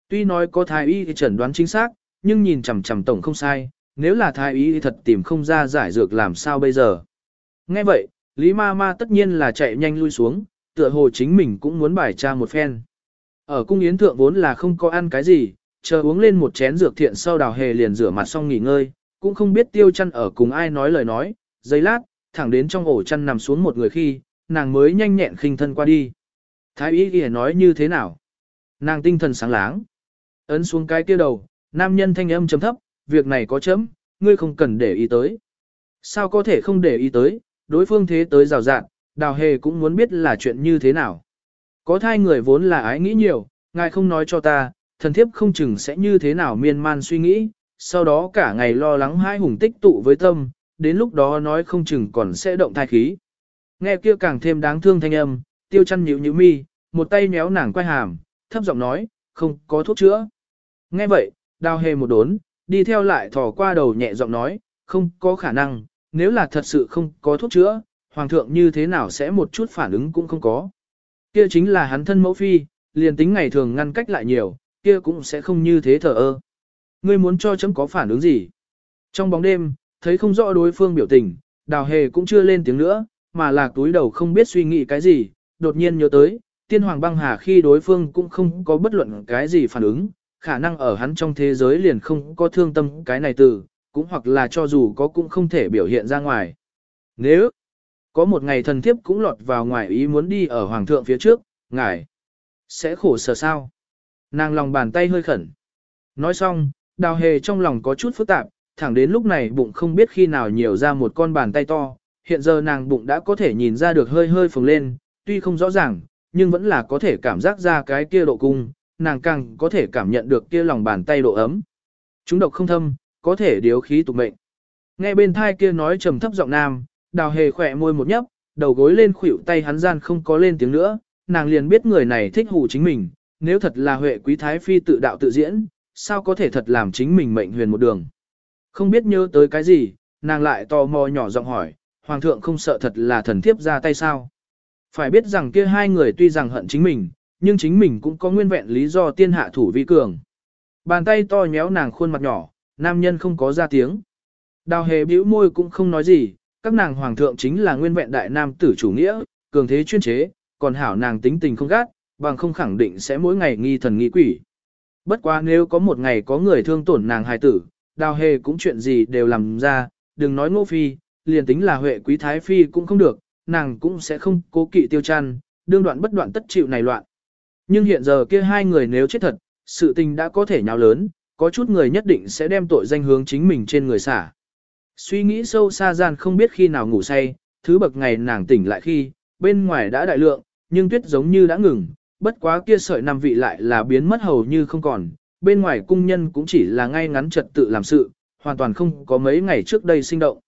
Tuy nói có thái y thì chẩn đoán chính xác, nhưng nhìn chằm chằm tổng không sai, nếu là thái y thì thật tìm không ra giải dược làm sao bây giờ. Nghe vậy, Lý Ma Ma tất nhiên là chạy nhanh lui xuống, tựa hồ chính mình cũng muốn bài tra một phen. Ở cung yến thượng vốn là không có ăn cái gì, chờ uống lên một chén dược thiện sau đào hề liền rửa mặt xong nghỉ ngơi, cũng không biết tiêu chăn ở cùng ai nói lời nói, giây lát, thẳng đến trong ổ chăn nằm xuống một người khi, nàng mới nhanh nhẹn khinh thân qua đi. Thái ý ghi nói như thế nào? Nàng tinh thần sáng láng. Ấn xuống cái kia đầu, nam nhân thanh âm chấm thấp, việc này có chấm, ngươi không cần để ý tới. Sao có thể không để ý tới, đối phương thế tới rào rạn, đào hề cũng muốn biết là chuyện như thế nào. Có thai người vốn là ái nghĩ nhiều, ngài không nói cho ta, thần thiếp không chừng sẽ như thế nào miên man suy nghĩ, sau đó cả ngày lo lắng hai hùng tích tụ với tâm, đến lúc đó nói không chừng còn sẽ động thai khí. Nghe kia càng thêm đáng thương thanh âm, tiêu chăn nhíu nhíu mi, một tay nhéo nàng quay hàm, thấp giọng nói, không có thuốc chữa. Nghe vậy, đào hề một đốn, đi theo lại thò qua đầu nhẹ giọng nói, không có khả năng, nếu là thật sự không có thuốc chữa, hoàng thượng như thế nào sẽ một chút phản ứng cũng không có. Kia chính là hắn thân mẫu phi, liền tính ngày thường ngăn cách lại nhiều, kia cũng sẽ không như thế thờ ơ. Ngươi muốn cho chấm có phản ứng gì? Trong bóng đêm, thấy không rõ đối phương biểu tình, đào hề cũng chưa lên tiếng nữa, mà là túi đầu không biết suy nghĩ cái gì, đột nhiên nhớ tới, tiên hoàng băng hà khi đối phương cũng không có bất luận cái gì phản ứng, khả năng ở hắn trong thế giới liền không có thương tâm cái này từ, cũng hoặc là cho dù có cũng không thể biểu hiện ra ngoài. Nếu có một ngày thần thiếp cũng lọt vào ngoài ý muốn đi ở hoàng thượng phía trước, ngài sẽ khổ sở sao? Nàng lòng bàn tay hơi khẩn. Nói xong, đào hề trong lòng có chút phức tạp, thẳng đến lúc này bụng không biết khi nào nhiều ra một con bàn tay to, hiện giờ nàng bụng đã có thể nhìn ra được hơi hơi phồng lên, tuy không rõ ràng, nhưng vẫn là có thể cảm giác ra cái kia độ cung, nàng càng có thể cảm nhận được kia lòng bàn tay độ ấm. Chúng độc không thâm, có thể điếu khí tục mệnh. Nghe bên thai kia nói trầm thấp giọng nam, đào hề khỏe môi một nhấp, đầu gối lên khuỷu tay hắn gian không có lên tiếng nữa, nàng liền biết người này thích hù chính mình, nếu thật là huệ quý thái phi tự đạo tự diễn, sao có thể thật làm chính mình mệnh huyền một đường. Không biết nhớ tới cái gì, nàng lại tò mò nhỏ giọng hỏi, hoàng thượng không sợ thật là thần thiếp ra tay sao. Phải biết rằng kia hai người tuy rằng hận chính mình, nhưng chính mình cũng có nguyên vẹn lý do tiên hạ thủ vi cường. Bàn tay to nhéo nàng khuôn mặt nhỏ, nam nhân không có ra tiếng. Đào hề bĩu môi cũng không nói gì, các nàng hoàng thượng chính là nguyên vẹn đại nam tử chủ nghĩa, cường thế chuyên chế, còn hảo nàng tính tình không gắt, bằng không khẳng định sẽ mỗi ngày nghi thần nghi quỷ. Bất quá nếu có một ngày có người thương tổn nàng hài tử, đào hề cũng chuyện gì đều làm ra, đừng nói ngô phi, liền tính là huệ quý thái phi cũng không được, nàng cũng sẽ không cố kỵ tiêu chăn, đương đoạn bất đoạn tất chịu này loạn. Nhưng hiện giờ kia hai người nếu chết thật, sự tình đã có thể nhào lớn, có chút người nhất định sẽ đem tội danh hướng chính mình trên người xả. Suy nghĩ sâu xa gian không biết khi nào ngủ say, thứ bậc ngày nàng tỉnh lại khi, bên ngoài đã đại lượng, nhưng tuyết giống như đã ngừng, bất quá kia sợi năm vị lại là biến mất hầu như không còn, bên ngoài cung nhân cũng chỉ là ngay ngắn trật tự làm sự, hoàn toàn không có mấy ngày trước đây sinh động.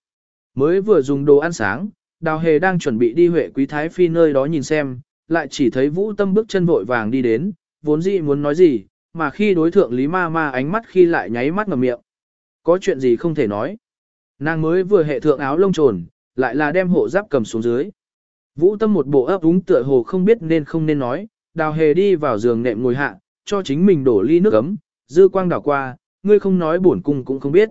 Mới vừa dùng đồ ăn sáng, đào hề đang chuẩn bị đi Huệ Quý Thái Phi nơi đó nhìn xem, lại chỉ thấy vũ tâm bước chân vội vàng đi đến, vốn dĩ muốn nói gì, mà khi đối thượng Lý Ma Ma ánh mắt khi lại nháy mắt ngầm miệng. Có chuyện gì không thể nói. Nàng mới vừa hệ thượng áo lông trồn, lại là đem hộ giáp cầm xuống dưới. Vũ tâm một bộ ấp úng tựa hồ không biết nên không nên nói, đào hề đi vào giường nệm ngồi hạ, cho chính mình đổ ly nước ấm, dư quang đảo qua, ngươi không nói bổn cung cũng không biết.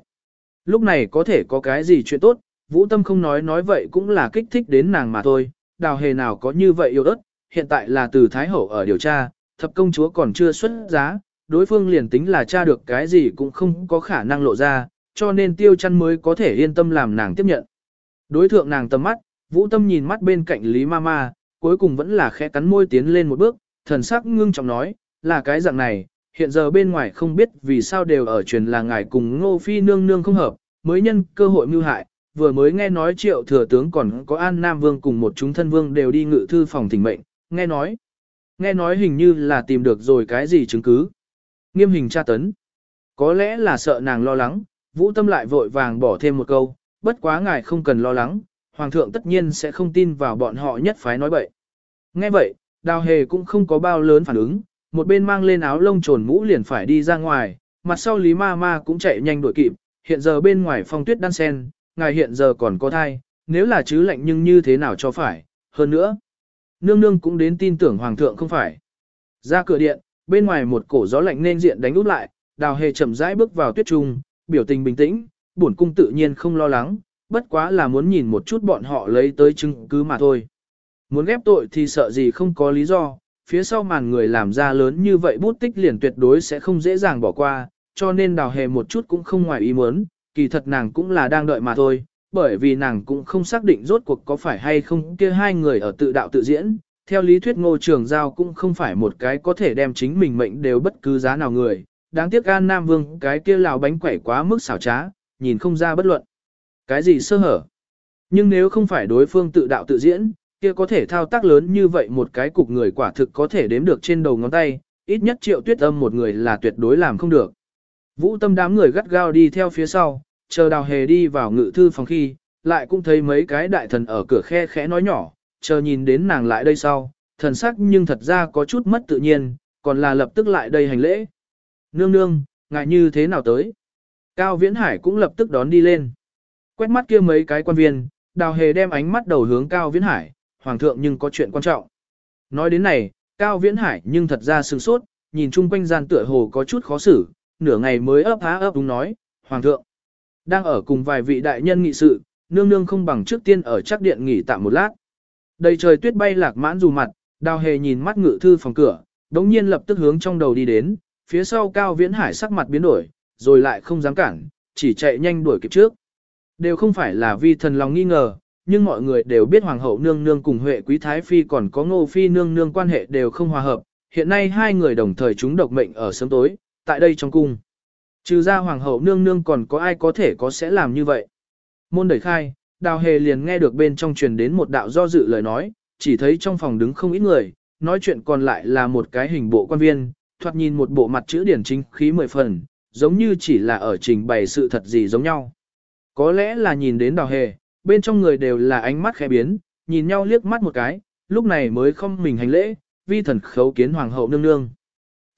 Lúc này có thể có cái gì chuyện tốt, vũ tâm không nói nói vậy cũng là kích thích đến nàng mà thôi, đào hề nào có như vậy yêu đất, hiện tại là từ Thái Hậu ở điều tra, thập công chúa còn chưa xuất giá, đối phương liền tính là tra được cái gì cũng không có khả năng lộ ra, cho nên tiêu chăn mới có thể yên tâm làm nàng tiếp nhận. Đối thượng nàng tầm mắt, vũ tâm nhìn mắt bên cạnh Lý Mama, cuối cùng vẫn là khẽ cắn môi tiến lên một bước, thần sắc ngưng trọng nói, là cái dạng này, hiện giờ bên ngoài không biết vì sao đều ở truyền là ngài cùng ngô phi nương nương không hợp, mới nhân cơ hội mưu hại, vừa mới nghe nói triệu thừa tướng còn có an nam vương cùng một chúng thân vương đều đi ngự thư phòng thỉnh mệnh, nghe nói, nghe nói hình như là tìm được rồi cái gì chứng cứ. Nghiêm hình tra tấn. Có lẽ là sợ nàng lo lắng, vũ tâm lại vội vàng bỏ thêm một câu, bất quá ngài không cần lo lắng, hoàng thượng tất nhiên sẽ không tin vào bọn họ nhất phái nói bậy. Nghe vậy, đào hề cũng không có bao lớn phản ứng, một bên mang lên áo lông trồn mũ liền phải đi ra ngoài, mặt sau Lý Ma Ma cũng chạy nhanh đuổi kịp, hiện giờ bên ngoài phong tuyết đan sen, ngài hiện giờ còn có thai, nếu là chứ lạnh nhưng như thế nào cho phải, hơn nữa. Nương nương cũng đến tin tưởng hoàng thượng không phải. Ra cửa điện, bên ngoài một cổ gió lạnh nên diện đánh úp lại, đào hề chậm rãi bước vào tuyết trung, biểu tình bình tĩnh, bổn cung tự nhiên không lo lắng, bất quá là muốn nhìn một chút bọn họ lấy tới chứng cứ mà thôi. Muốn ghép tội thì sợ gì không có lý do, phía sau màn người làm ra lớn như vậy bút tích liền tuyệt đối sẽ không dễ dàng bỏ qua, cho nên đào hề một chút cũng không ngoài ý muốn, kỳ thật nàng cũng là đang đợi mà thôi, bởi vì nàng cũng không xác định rốt cuộc có phải hay không kia hai người ở tự đạo tự diễn. Theo lý thuyết ngô trường giao cũng không phải một cái có thể đem chính mình mệnh đều bất cứ giá nào người, đáng tiếc An Nam Vương cái kia lào bánh quẩy quá mức xảo trá, nhìn không ra bất luận. Cái gì sơ hở? Nhưng nếu không phải đối phương tự đạo tự diễn, kia có thể thao tác lớn như vậy một cái cục người quả thực có thể đếm được trên đầu ngón tay, ít nhất triệu tuyết âm một người là tuyệt đối làm không được. Vũ tâm đám người gắt gao đi theo phía sau, chờ đào hề đi vào ngự thư phòng khi, lại cũng thấy mấy cái đại thần ở cửa khe khẽ nói nhỏ, chờ nhìn đến nàng lại đây sau, thần sắc nhưng thật ra có chút mất tự nhiên, còn là lập tức lại đây hành lễ. Nương nương, ngại như thế nào tới? Cao Viễn Hải cũng lập tức đón đi lên. Quét mắt kia mấy cái quan viên, đào hề đem ánh mắt đầu hướng Cao Viễn Hải, hoàng thượng nhưng có chuyện quan trọng. Nói đến này, Cao Viễn Hải nhưng thật ra sừng sốt, nhìn chung quanh gian tựa hồ có chút khó xử, nửa ngày mới ấp há ấp đúng nói, hoàng thượng. Đang ở cùng vài vị đại nhân nghị sự, nương nương không bằng trước tiên ở chắc điện nghỉ tạm một lát. Đầy trời tuyết bay lạc mãn dù mặt, đào hề nhìn mắt ngự thư phòng cửa, đống nhiên lập tức hướng trong đầu đi đến, phía sau Cao Viễn Hải sắc mặt biến đổi, rồi lại không dám cản, chỉ chạy nhanh đuổi kịp trước. Đều không phải là vì thần lòng nghi ngờ, nhưng mọi người đều biết Hoàng hậu nương nương cùng Huệ Quý Thái Phi còn có Ngô Phi nương nương quan hệ đều không hòa hợp, hiện nay hai người đồng thời chúng độc mệnh ở sớm tối, tại đây trong cung. Trừ ra Hoàng hậu nương nương còn có ai có thể có sẽ làm như vậy. Môn đẩy khai, đào hề liền nghe được bên trong truyền đến một đạo do dự lời nói, chỉ thấy trong phòng đứng không ít người, nói chuyện còn lại là một cái hình bộ quan viên, thoạt nhìn một bộ mặt chữ điển chính khí mười phần, giống như chỉ là ở trình bày sự thật gì giống nhau. Có lẽ là nhìn đến đào hề, bên trong người đều là ánh mắt khẽ biến, nhìn nhau liếc mắt một cái, lúc này mới không mình hành lễ, vi thần khấu kiến hoàng hậu nương nương.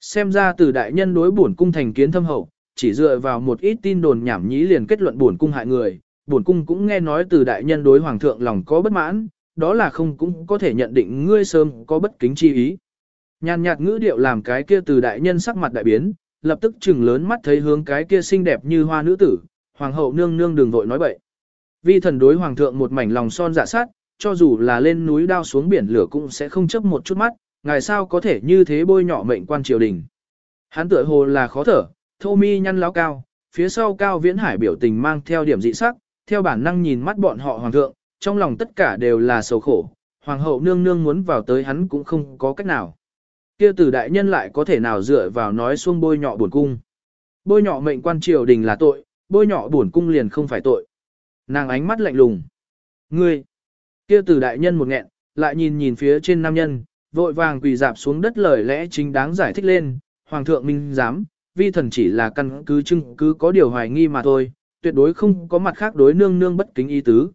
Xem ra từ đại nhân đối bổn cung thành kiến thâm hậu, chỉ dựa vào một ít tin đồn nhảm nhí liền kết luận bổn cung hại người, bổn cung cũng nghe nói từ đại nhân đối hoàng thượng lòng có bất mãn, đó là không cũng có thể nhận định ngươi sớm có bất kính chi ý. Nhàn nhạt ngữ điệu làm cái kia từ đại nhân sắc mặt đại biến, lập tức chừng lớn mắt thấy hướng cái kia xinh đẹp như hoa nữ tử, hoàng hậu nương nương đừng vội nói bậy. Vi thần đối hoàng thượng một mảnh lòng son dạ sát, cho dù là lên núi đao xuống biển lửa cũng sẽ không chấp một chút mắt, ngài sao có thể như thế bôi nhọ mệnh quan triều đình. Hắn tựa hồ là khó thở, thô mi nhăn láo cao, phía sau cao viễn hải biểu tình mang theo điểm dị sắc, theo bản năng nhìn mắt bọn họ hoàng thượng, trong lòng tất cả đều là sầu khổ, hoàng hậu nương nương muốn vào tới hắn cũng không có cách nào. Kia tử đại nhân lại có thể nào dựa vào nói xuông bôi nhọ buồn cung. Bôi nhọ mệnh quan triều đình là tội, bôi nhọ buồn cung liền không phải tội. Nàng ánh mắt lạnh lùng. Ngươi! Kia tử đại nhân một nghẹn, lại nhìn nhìn phía trên nam nhân, vội vàng quỳ dạp xuống đất lời lẽ chính đáng giải thích lên, hoàng thượng minh giám, vi thần chỉ là căn cứ chứng cứ có điều hoài nghi mà thôi, tuyệt đối không có mặt khác đối nương nương bất kính ý tứ.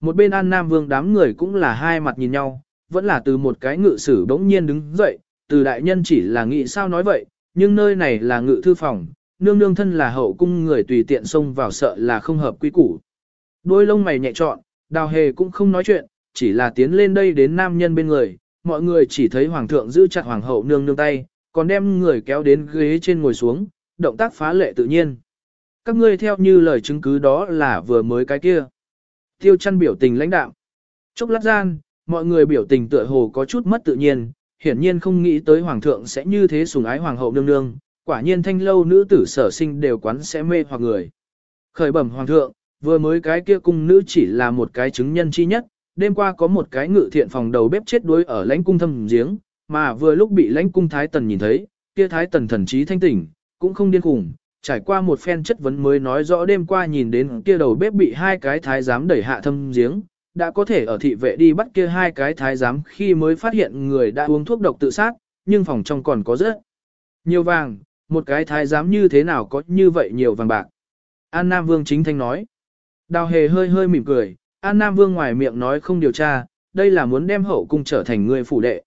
Một bên An Nam Vương đám người cũng là hai mặt nhìn nhau, vẫn là từ một cái ngự sử bỗng nhiên đứng dậy, từ đại nhân chỉ là nghĩ sao nói vậy, nhưng nơi này là ngự thư phòng, nương nương thân là hậu cung người tùy tiện xông vào sợ là không hợp quy củ. Đôi lông mày nhẹ trọn, đào hề cũng không nói chuyện, chỉ là tiến lên đây đến nam nhân bên người, mọi người chỉ thấy hoàng thượng giữ chặt hoàng hậu nương nương tay, còn đem người kéo đến ghế trên ngồi xuống, động tác phá lệ tự nhiên. Các ngươi theo như lời chứng cứ đó là vừa mới cái kia. Tiêu chăn biểu tình lãnh đạo. Chốc lát gian, mọi người biểu tình tựa hồ có chút mất tự nhiên, hiển nhiên không nghĩ tới hoàng thượng sẽ như thế sùng ái hoàng hậu nương nương, quả nhiên thanh lâu nữ tử sở sinh đều quán sẽ mê hoặc người. Khởi bẩm hoàng thượng, vừa mới cái kia cung nữ chỉ là một cái chứng nhân chi nhất, đêm qua có một cái ngự thiện phòng đầu bếp chết đuối ở lãnh cung thâm giếng, mà vừa lúc bị lãnh cung thái tần nhìn thấy, kia thái tần thần trí thanh tỉnh, cũng không điên khủng, trải qua một phen chất vấn mới nói rõ đêm qua nhìn đến kia đầu bếp bị hai cái thái giám đẩy hạ thâm giếng, đã có thể ở thị vệ đi bắt kia hai cái thái giám khi mới phát hiện người đã uống thuốc độc tự sát, nhưng phòng trong còn có rất nhiều vàng, một cái thái giám như thế nào có như vậy nhiều vàng bạc. An Nam Vương chính thanh nói. Đào hề hơi hơi mỉm cười, An Nam Vương ngoài miệng nói không điều tra, đây là muốn đem hậu cung trở thành người phủ đệ.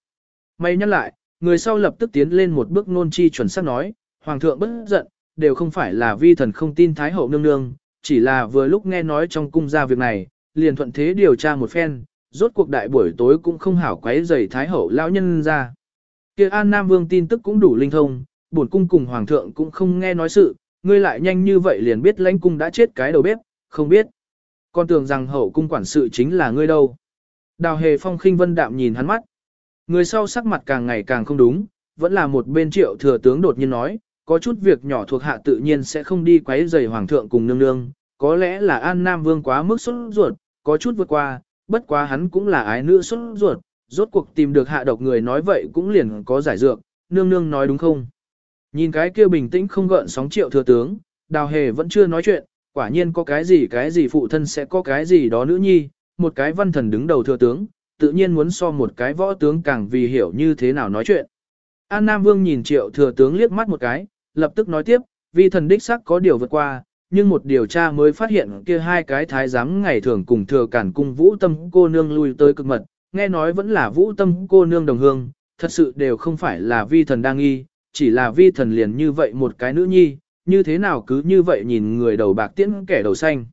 May nhắc lại, người sau lập tức tiến lên một bước nôn chi chuẩn xác nói, Hoàng thượng bất giận, đều không phải là vi thần không tin Thái hậu nương nương, chỉ là vừa lúc nghe nói trong cung ra việc này, liền thuận thế điều tra một phen, rốt cuộc đại buổi tối cũng không hảo quấy rầy Thái hậu lão nhân ra. Kia An Nam Vương tin tức cũng đủ linh thông, bổn cung cùng Hoàng thượng cũng không nghe nói sự, ngươi lại nhanh như vậy liền biết lãnh cung đã chết cái đầu bếp, không biết. Con tưởng rằng hậu cung quản sự chính là ngươi đâu. Đào hề phong khinh vân đạm nhìn hắn mắt. Người sau sắc mặt càng ngày càng không đúng, vẫn là một bên triệu thừa tướng đột nhiên nói, có chút việc nhỏ thuộc hạ tự nhiên sẽ không đi quấy rầy hoàng thượng cùng nương nương, có lẽ là An Nam Vương quá mức sốt ruột, có chút vượt qua, bất quá hắn cũng là ái nữ sốt ruột, rốt cuộc tìm được hạ độc người nói vậy cũng liền có giải dược, nương nương nói đúng không? Nhìn cái kia bình tĩnh không gợn sóng triệu thừa tướng, đào hề vẫn chưa nói chuyện, quả nhiên có cái gì cái gì phụ thân sẽ có cái gì đó nữ nhi, một cái văn thần đứng đầu thừa tướng, tự nhiên muốn so một cái võ tướng càng vì hiểu như thế nào nói chuyện. An Nam Vương nhìn triệu thừa tướng liếc mắt một cái, lập tức nói tiếp, vì thần đích sắc có điều vượt qua, nhưng một điều tra mới phát hiện kia hai cái thái giám ngày thường cùng thừa cản cung vũ tâm cô nương lui tới cực mật, nghe nói vẫn là vũ tâm cô nương đồng hương, thật sự đều không phải là vi thần đang nghi, chỉ là vi thần liền như vậy một cái nữ nhi, như thế nào cứ như vậy nhìn người đầu bạc tiễn kẻ đầu xanh.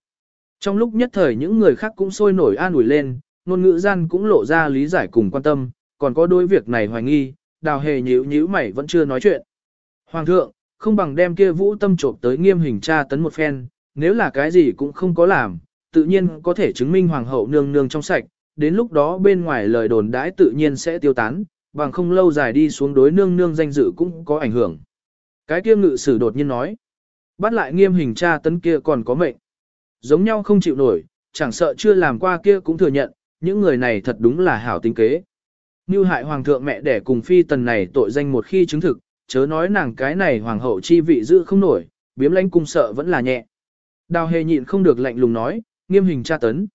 Trong lúc nhất thời những người khác cũng sôi nổi an ủi lên, ngôn ngữ gian cũng lộ ra lý giải cùng quan tâm, còn có đôi việc này hoài nghi, đào hề nhíu nhíu mày vẫn chưa nói chuyện. Hoàng thượng, không bằng đem kia vũ tâm trộm tới nghiêm hình tra tấn một phen, nếu là cái gì cũng không có làm, tự nhiên có thể chứng minh hoàng hậu nương nương trong sạch, đến lúc đó bên ngoài lời đồn đãi tự nhiên sẽ tiêu tán, bằng không lâu dài đi xuống đối nương nương danh dự cũng có ảnh hưởng. Cái kia ngự sử đột nhiên nói, bắt lại nghiêm hình tra tấn kia còn có mệnh. Giống nhau không chịu nổi, chẳng sợ chưa làm qua kia cũng thừa nhận, những người này thật đúng là hảo tính kế. Như hại hoàng thượng mẹ đẻ cùng phi tần này tội danh một khi chứng thực, chớ nói nàng cái này hoàng hậu chi vị giữ không nổi, biếm lãnh cung sợ vẫn là nhẹ. Đào hề nhịn không được lạnh lùng nói, nghiêm hình tra tấn.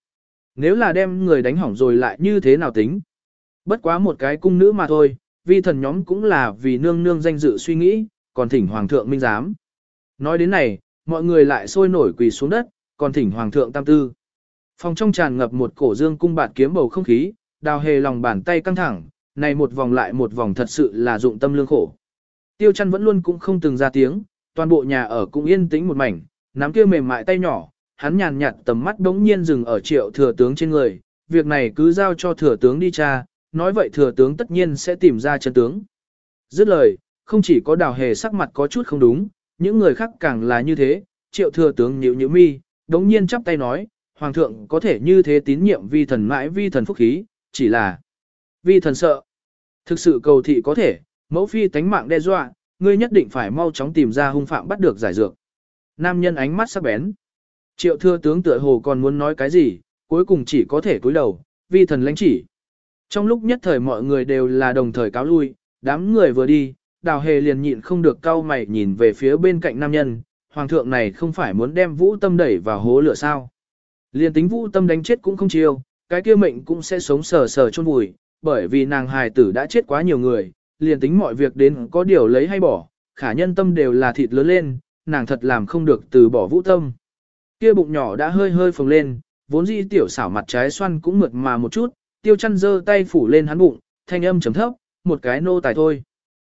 Nếu là đem người đánh hỏng rồi lại như thế nào tính? Bất quá một cái cung nữ mà thôi, vi thần nhóm cũng là vì nương nương danh dự suy nghĩ, còn thỉnh hoàng thượng minh giám. Nói đến này, mọi người lại sôi nổi quỳ xuống đất, còn thỉnh hoàng thượng tam tư. Phòng trong tràn ngập một cổ dương cung bạt kiếm bầu không khí, đào hề lòng bàn tay căng thẳng, này một vòng lại một vòng thật sự là dụng tâm lương khổ. Tiêu chăn vẫn luôn cũng không từng ra tiếng, toàn bộ nhà ở cũng yên tĩnh một mảnh, nắm kia mềm mại tay nhỏ, hắn nhàn nhạt tầm mắt đống nhiên dừng ở triệu thừa tướng trên người, việc này cứ giao cho thừa tướng đi tra, nói vậy thừa tướng tất nhiên sẽ tìm ra chân tướng. Dứt lời, không chỉ có đào hề sắc mặt có chút không đúng, những người khác càng là như thế, triệu thừa tướng nhịu nhịu mi, đống nhiên chắp tay nói, hoàng thượng có thể như thế tín nhiệm vi thần mãi vi thần phúc khí, chỉ là vi thần sợ. Thực sự cầu thị có thể, mẫu phi tánh mạng đe dọa, ngươi nhất định phải mau chóng tìm ra hung phạm bắt được giải dược. Nam nhân ánh mắt sắc bén. Triệu thừa tướng tựa hồ còn muốn nói cái gì, cuối cùng chỉ có thể cúi đầu, vi thần lãnh chỉ. Trong lúc nhất thời mọi người đều là đồng thời cáo lui, đám người vừa đi, đào hề liền nhịn không được cau mày nhìn về phía bên cạnh nam nhân, hoàng thượng này không phải muốn đem vũ tâm đẩy vào hố lửa sao. Liền tính vũ tâm đánh chết cũng không chiêu, cái kia mệnh cũng sẽ sống sờ sờ chôn vùi, bởi vì nàng hài tử đã chết quá nhiều người, liền tính mọi việc đến có điều lấy hay bỏ, khả nhân tâm đều là thịt lớn lên, nàng thật làm không được từ bỏ vũ tâm. Kia bụng nhỏ đã hơi hơi phồng lên, vốn dĩ tiểu xảo mặt trái xoăn cũng mượt mà một chút, tiêu chăn dơ tay phủ lên hắn bụng, thanh âm chấm thấp, một cái nô tài thôi.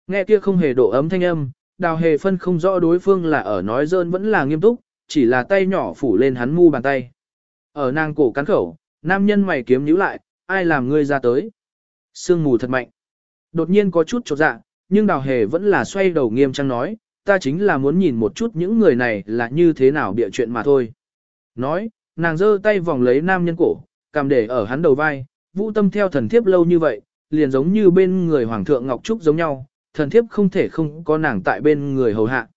Nghe kia không hề độ ấm thanh âm, đào hề phân không rõ đối phương là ở nói dơn vẫn là nghiêm túc, chỉ là tay nhỏ phủ lên hắn mu bàn tay. Ở nàng cổ cắn khẩu, nam nhân mày kiếm nhíu lại, ai làm ngươi ra tới. Sương mù thật mạnh. Đột nhiên có chút chột dạ, nhưng đào hề vẫn là xoay đầu nghiêm trang nói, ta chính là muốn nhìn một chút những người này là như thế nào bịa chuyện mà thôi. Nói, nàng giơ tay vòng lấy nam nhân cổ, cầm để ở hắn đầu vai, vũ tâm theo thần thiếp lâu như vậy, liền giống như bên người hoàng thượng Ngọc Trúc giống nhau, thần thiếp không thể không có nàng tại bên người hầu hạ.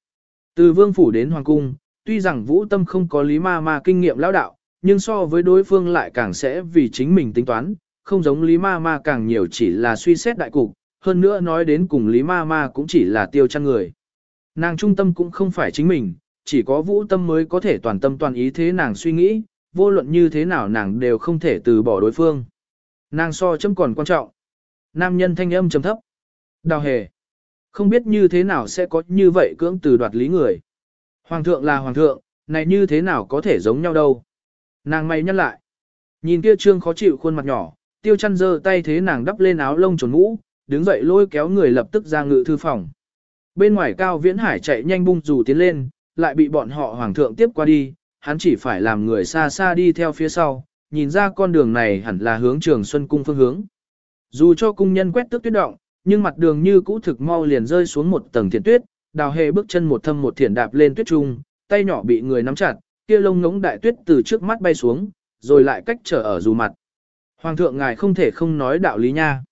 Từ vương phủ đến hoàng cung, tuy rằng vũ tâm không có lý ma ma kinh nghiệm lão đạo, nhưng so với đối phương lại càng sẽ vì chính mình tính toán, không giống lý ma ma càng nhiều chỉ là suy xét đại cục, hơn nữa nói đến cùng lý ma ma cũng chỉ là tiêu chăn người. Nàng trung tâm cũng không phải chính mình, chỉ có vũ tâm mới có thể toàn tâm toàn ý thế nàng suy nghĩ, vô luận như thế nào nàng đều không thể từ bỏ đối phương. Nàng so chấm còn quan trọng. Nam nhân thanh âm trầm thấp. Đào hề. Không biết như thế nào sẽ có như vậy cưỡng từ đoạt lý người. Hoàng thượng là hoàng thượng, này như thế nào có thể giống nhau đâu. Nàng mày nhắc lại. Nhìn kia trương khó chịu khuôn mặt nhỏ, tiêu chăn dơ tay thế nàng đắp lên áo lông trồn mũ, đứng dậy lôi kéo người lập tức ra ngự thư phòng. Bên ngoài cao viễn hải chạy nhanh bung dù tiến lên, lại bị bọn họ hoàng thượng tiếp qua đi, hắn chỉ phải làm người xa xa đi theo phía sau, nhìn ra con đường này hẳn là hướng trường Xuân Cung phương hướng. Dù cho cung nhân quét tước tuyết động, nhưng mặt đường như cũ thực mau liền rơi xuống một tầng thiền tuyết, đào hề bước chân một thâm một thiền đạp lên tuyết trung, tay nhỏ bị người nắm chặt, kia lông ngống đại tuyết từ trước mắt bay xuống, rồi lại cách trở ở dù mặt. Hoàng thượng ngài không thể không nói đạo lý nha.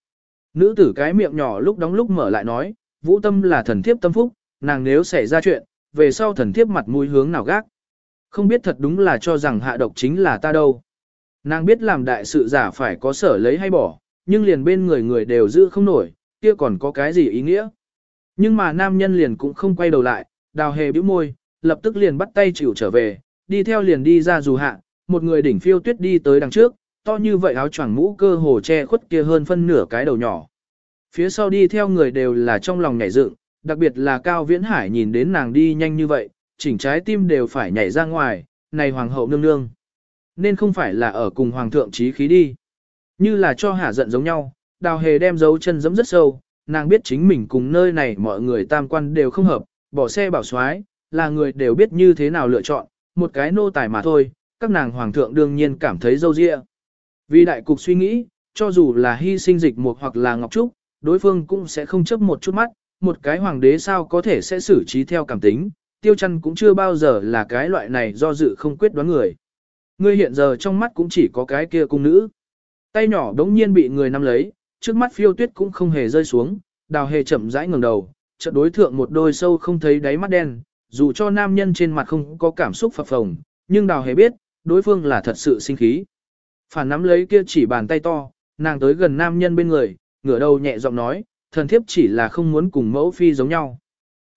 Nữ tử cái miệng nhỏ lúc đóng lúc mở lại nói, vũ tâm là thần thiếp tâm phúc, nàng nếu xảy ra chuyện, về sau thần thiếp mặt mũi hướng nào gác. Không biết thật đúng là cho rằng hạ độc chính là ta đâu. Nàng biết làm đại sự giả phải có sở lấy hay bỏ, nhưng liền bên người người đều giữ không nổi, kia còn có cái gì ý nghĩa. Nhưng mà nam nhân liền cũng không quay đầu lại, đào hề bĩu môi, lập tức liền bắt tay chịu trở về, đi theo liền đi ra dù hạ, một người đỉnh phiêu tuyết đi tới đằng trước, to như vậy áo choàng mũ cơ hồ che khuất kia hơn phân nửa cái đầu nhỏ. Phía sau đi theo người đều là trong lòng nhảy dựng, đặc biệt là Cao Viễn Hải nhìn đến nàng đi nhanh như vậy, chỉnh trái tim đều phải nhảy ra ngoài, này hoàng hậu nương nương. Nên không phải là ở cùng hoàng thượng trí khí đi. Như là cho hả giận giống nhau, đào hề đem dấu chân giẫm rất sâu, nàng biết chính mình cùng nơi này mọi người tam quan đều không hợp, bỏ xe bảo xoái, là người đều biết như thế nào lựa chọn, một cái nô tài mà thôi, các nàng hoàng thượng đương nhiên cảm thấy dâu dịa. Vì đại cục suy nghĩ, cho dù là hy sinh dịch một hoặc là ngọc trúc, đối phương cũng sẽ không chấp một chút mắt, một cái hoàng đế sao có thể sẽ xử trí theo cảm tính, tiêu chăn cũng chưa bao giờ là cái loại này do dự không quyết đoán người. Ngươi hiện giờ trong mắt cũng chỉ có cái kia cung nữ. Tay nhỏ đống nhiên bị người nắm lấy, trước mắt phiêu tuyết cũng không hề rơi xuống, đào hề chậm rãi ngẩng đầu, trận đối thượng một đôi sâu không thấy đáy mắt đen, dù cho nam nhân trên mặt không có cảm xúc phập phồng, nhưng đào hề biết, đối phương là thật sự sinh khí. Phản nắm lấy kia chỉ bàn tay to, nàng tới gần nam nhân bên người, ngửa đầu nhẹ giọng nói, thần thiếp chỉ là không muốn cùng mẫu phi giống nhau.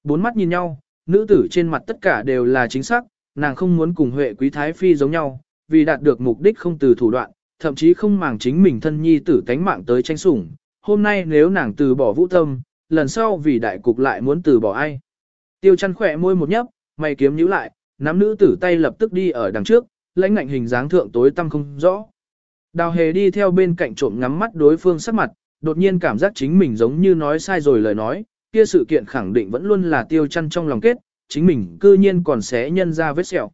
Bốn mắt nhìn nhau, nữ tử trên mặt tất cả đều là chính xác, nàng không muốn cùng Huệ quý thái phi giống nhau, vì đạt được mục đích không từ thủ đoạn, thậm chí không màng chính mình thân nhi tử tánh mạng tới tranh sủng. Hôm nay nếu nàng từ bỏ vũ tâm, lần sau vì đại cục lại muốn từ bỏ ai. Tiêu chăn khỏe môi một nhấp, mày kiếm nhíu lại, nắm nữ tử tay lập tức đi ở đằng trước, lãnh ngạnh hình dáng thượng tối tăm không rõ. Đào hề đi theo bên cạnh trộm ngắm mắt đối phương sắc mặt, đột nhiên cảm giác chính mình giống như nói sai rồi lời nói, kia sự kiện khẳng định vẫn luôn là tiêu chăn trong lòng kết, chính mình cư nhiên còn sẽ nhân ra vết sẹo.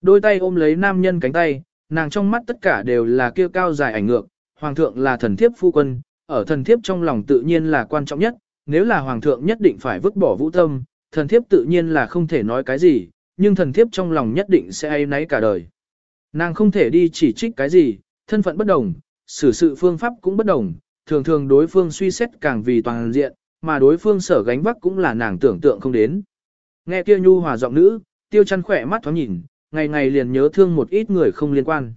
Đôi tay ôm lấy nam nhân cánh tay, nàng trong mắt tất cả đều là kia cao dài ảnh ngược, hoàng thượng là thần thiếp phu quân, ở thần thiếp trong lòng tự nhiên là quan trọng nhất, nếu là hoàng thượng nhất định phải vứt bỏ vũ tâm, thần thiếp tự nhiên là không thể nói cái gì, nhưng thần thiếp trong lòng nhất định sẽ ai nấy cả đời. Nàng không thể đi chỉ trích cái gì, thân phận bất đồng, xử sự phương pháp cũng bất đồng, thường thường đối phương suy xét càng vì toàn diện, mà đối phương sở gánh vác cũng là nàng tưởng tượng không đến. Nghe kia nhu hòa giọng nữ, tiêu chăn khỏe mắt thoáng nhìn, ngày ngày liền nhớ thương một ít người không liên quan.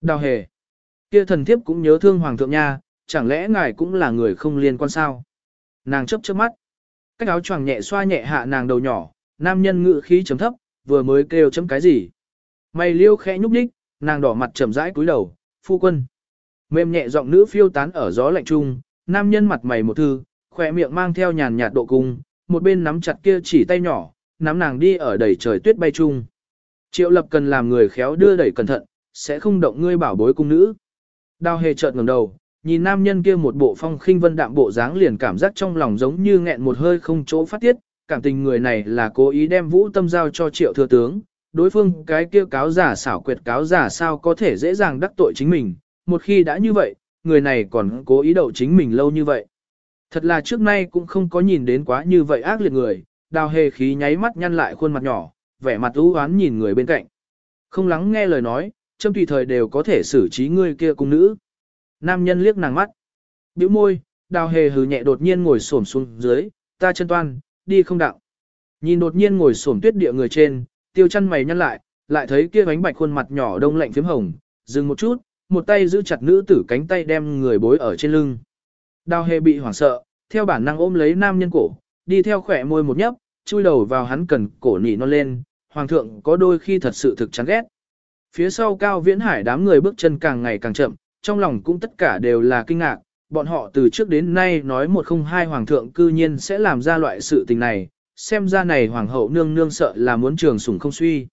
Đào hề, kia thần thiếp cũng nhớ thương hoàng thượng nha, chẳng lẽ ngài cũng là người không liên quan sao? Nàng chấp chớp mắt, cách áo choàng nhẹ xoa nhẹ hạ nàng đầu nhỏ, nam nhân ngự khí chấm thấp, vừa mới kêu chấm cái gì? Mày liêu khẽ nhúc đích, nàng đỏ mặt chậm rãi cúi đầu, phu quân. Mềm nhẹ giọng nữ phiêu tán ở gió lạnh trung, nam nhân mặt mày một thư, khỏe miệng mang theo nhàn nhạt độ cung, một bên nắm chặt kia chỉ tay nhỏ, nắm nàng đi ở đầy trời tuyết bay chung. Triệu lập cần làm người khéo đưa đẩy cẩn thận, sẽ không động ngươi bảo bối cung nữ. Đào hề chợt ngẩng đầu, nhìn nam nhân kia một bộ phong khinh vân đạm bộ dáng liền cảm giác trong lòng giống như nghẹn một hơi không chỗ phát tiết, cảm tình người này là cố ý đem vũ tâm giao cho triệu thừa tướng, đối phương cái kia cáo giả xảo quyệt cáo giả sao có thể dễ dàng đắc tội chính mình, một khi đã như vậy, người này còn cố ý đậu chính mình lâu như vậy. Thật là trước nay cũng không có nhìn đến quá như vậy ác liệt người, đào hề khí nháy mắt nhăn lại khuôn mặt nhỏ, vẻ mặt u oán nhìn người bên cạnh. Không lắng nghe lời nói, châm tùy thời đều có thể xử trí người kia cung nữ. Nam nhân liếc nàng mắt. bĩu môi, đào hề hừ nhẹ đột nhiên ngồi xổm xuống dưới, ta chân toan, đi không đạo. Nhìn đột nhiên ngồi xổm tuyết địa người trên, tiêu chăn mày nhăn lại, lại thấy kia bánh bạch khuôn mặt nhỏ đông lạnh phím hồng, dừng một chút, một tay giữ chặt nữ tử cánh tay đem người bối ở trên lưng. Đào hề bị hoảng sợ, theo bản năng ôm lấy nam nhân cổ, đi theo khỏe môi một nhấp, chui đầu vào hắn cần cổ nỉ non lên, hoàng thượng có đôi khi thật sự thực chán ghét. Phía sau cao viễn hải đám người bước chân càng ngày càng chậm, trong lòng cũng tất cả đều là kinh ngạc, bọn họ từ trước đến nay nói một không hai hoàng thượng cư nhiên sẽ làm ra loại sự tình này, xem ra này hoàng hậu nương nương sợ là muốn trường sủng không suy.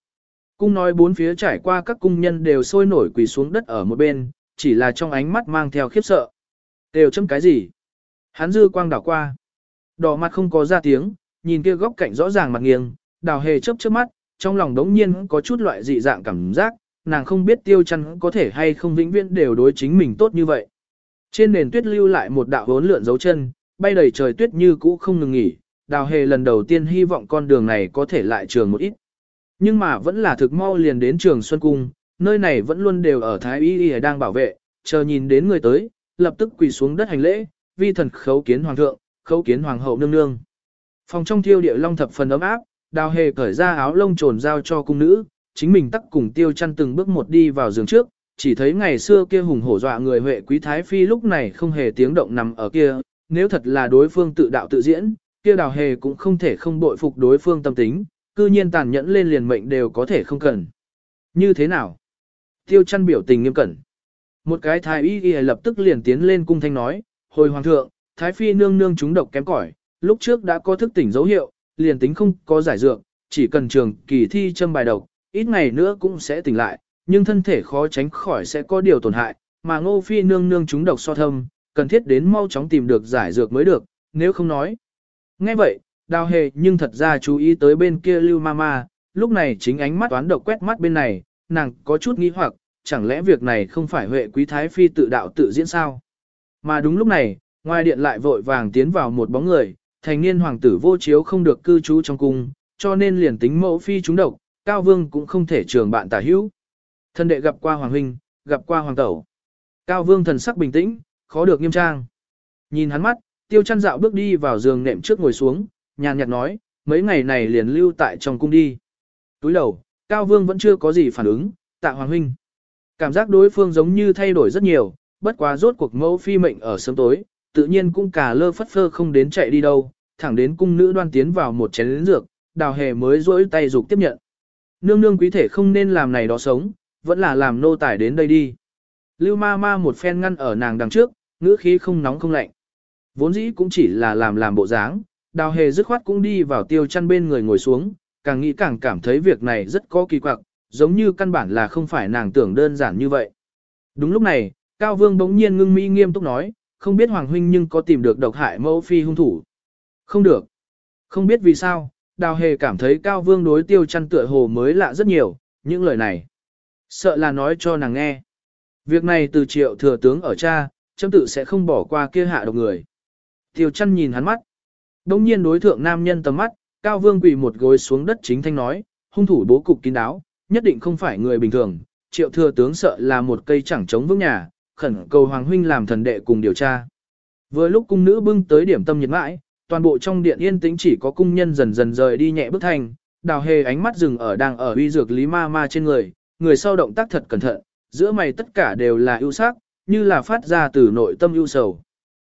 Cung nói bốn phía trải qua các cung nhân đều sôi nổi quỳ xuống đất ở một bên, chỉ là trong ánh mắt mang theo khiếp sợ. Đều chấm cái gì? Hắn dư quang đảo qua. Đỏ mặt không có ra tiếng, nhìn kia góc cạnh rõ ràng mặt nghiêng, đào hề chớp chớp mắt, trong lòng đống nhiên có chút loại dị dạng cảm giác, nàng không biết tiêu chăn có thể hay không vĩnh viễn đều đối chính mình tốt như vậy. Trên nền tuyết lưu lại một đạo hốn lượn dấu chân, bay đầy trời tuyết như cũ không ngừng nghỉ, đào hề lần đầu tiên hy vọng con đường này có thể lại trường một ít. Nhưng mà vẫn là thực mau liền đến trường Xuân Cung, nơi này vẫn luôn đều ở Thái Y Y đang bảo vệ, chờ nhìn đến người tới, lập tức quỳ xuống đất hành lễ, vi thần khấu kiến hoàng thượng, khấu kiến hoàng hậu nương nương. Phòng trong thiêu địa long thập phần ấm áp, đào hề cởi ra áo lông trồn giao cho cung nữ, chính mình tắc cùng tiêu chăn từng bước một đi vào giường trước, chỉ thấy ngày xưa kia hùng hổ dọa người huệ quý thái phi lúc này không hề tiếng động nằm ở kia, nếu thật là đối phương tự đạo tự diễn, kia đào hề cũng không thể không bội phục đối phương tâm tính, cư nhiên tàn nhẫn lên liền mệnh đều có thể không cần. Như thế nào? Tiêu chăn biểu tình nghiêm cẩn. Một cái thái y y lập tức liền tiến lên cung thanh nói, hồi hoàng thượng, thái phi nương nương chúng độc kém cỏi, lúc trước đã có thức tỉnh dấu hiệu, liền tính không có giải dược, chỉ cần trường kỳ thi châm bài độc, ít ngày nữa cũng sẽ tỉnh lại, nhưng thân thể khó tránh khỏi sẽ có điều tổn hại, mà ngô phi nương nương chúng độc so thâm, cần thiết đến mau chóng tìm được giải dược mới được, nếu không nói. Nghe vậy, đào hề nhưng thật ra chú ý tới bên kia lưu mama, lúc này chính ánh mắt toán độc quét mắt bên này, nàng có chút nghi hoặc, chẳng lẽ việc này không phải huệ quý thái phi tự đạo tự diễn sao? Mà đúng lúc này, ngoài điện lại vội vàng tiến vào một bóng người, thành niên hoàng tử vô chiếu không được cư trú trong cung, cho nên liền tính mẫu phi chúng độc, cao vương cũng không thể trường bạn tả hữu. Thân đệ gặp qua hoàng huynh, gặp qua hoàng tẩu. Cao vương thần sắc bình tĩnh, khó được nghiêm trang. Nhìn hắn mắt, tiêu chăn dạo bước đi vào giường nệm trước ngồi xuống, nhàn nhạt nói, mấy ngày này liền lưu tại trong cung đi. Túi đầu, Cao Vương vẫn chưa có gì phản ứng, tạ Hoàng Huynh. Cảm giác đối phương giống như thay đổi rất nhiều, bất quá rốt cuộc mẫu phi mệnh ở sớm tối, tự nhiên cũng cả lơ phất phơ không đến chạy đi đâu, thẳng đến cung nữ đoan tiến vào một chén lĩnh dược, đào hề mới rỗi tay dục tiếp nhận. Nương nương quý thể không nên làm này đó sống, vẫn là làm nô tải đến đây đi. Lưu ma ma một phen ngăn ở nàng đằng trước, ngữ khí không nóng không lạnh. Vốn dĩ cũng chỉ là làm làm bộ dáng, đào hề dứt khoát cũng đi vào tiêu chăn bên người ngồi xuống, càng nghĩ càng cảm thấy việc này rất có kỳ quặc, giống như căn bản là không phải nàng tưởng đơn giản như vậy. Đúng lúc này, Cao Vương bỗng nhiên ngưng mi nghiêm túc nói, không biết Hoàng Huynh nhưng có tìm được độc hại mẫu phi hung thủ. Không được. Không biết vì sao, Đào Hề cảm thấy Cao Vương đối tiêu chăn tựa hồ mới lạ rất nhiều, những lời này. Sợ là nói cho nàng nghe. Việc này từ triệu thừa tướng ở cha, chấm tự sẽ không bỏ qua kia hạ độc người. Tiêu chăn nhìn hắn mắt. Đông nhiên đối thượng nam nhân tầm mắt, Cao Vương quỳ một gối xuống đất chính thanh nói, hung thủ bố cục kín đáo, nhất định không phải người bình thường, triệu thừa tướng sợ là một cây chẳng chống vững nhà, khẩn cầu Hoàng Huynh làm thần đệ cùng điều tra. Vừa lúc cung nữ bưng tới điểm tâm nhiệt mãi, toàn bộ trong điện yên tĩnh chỉ có cung nhân dần dần rời đi nhẹ bước thành, đào hề ánh mắt dừng ở đang ở uy dược lý ma ma trên người, người sau động tác thật cẩn thận, giữa mày tất cả đều là ưu sắc, như là phát ra từ nội tâm ưu sầu.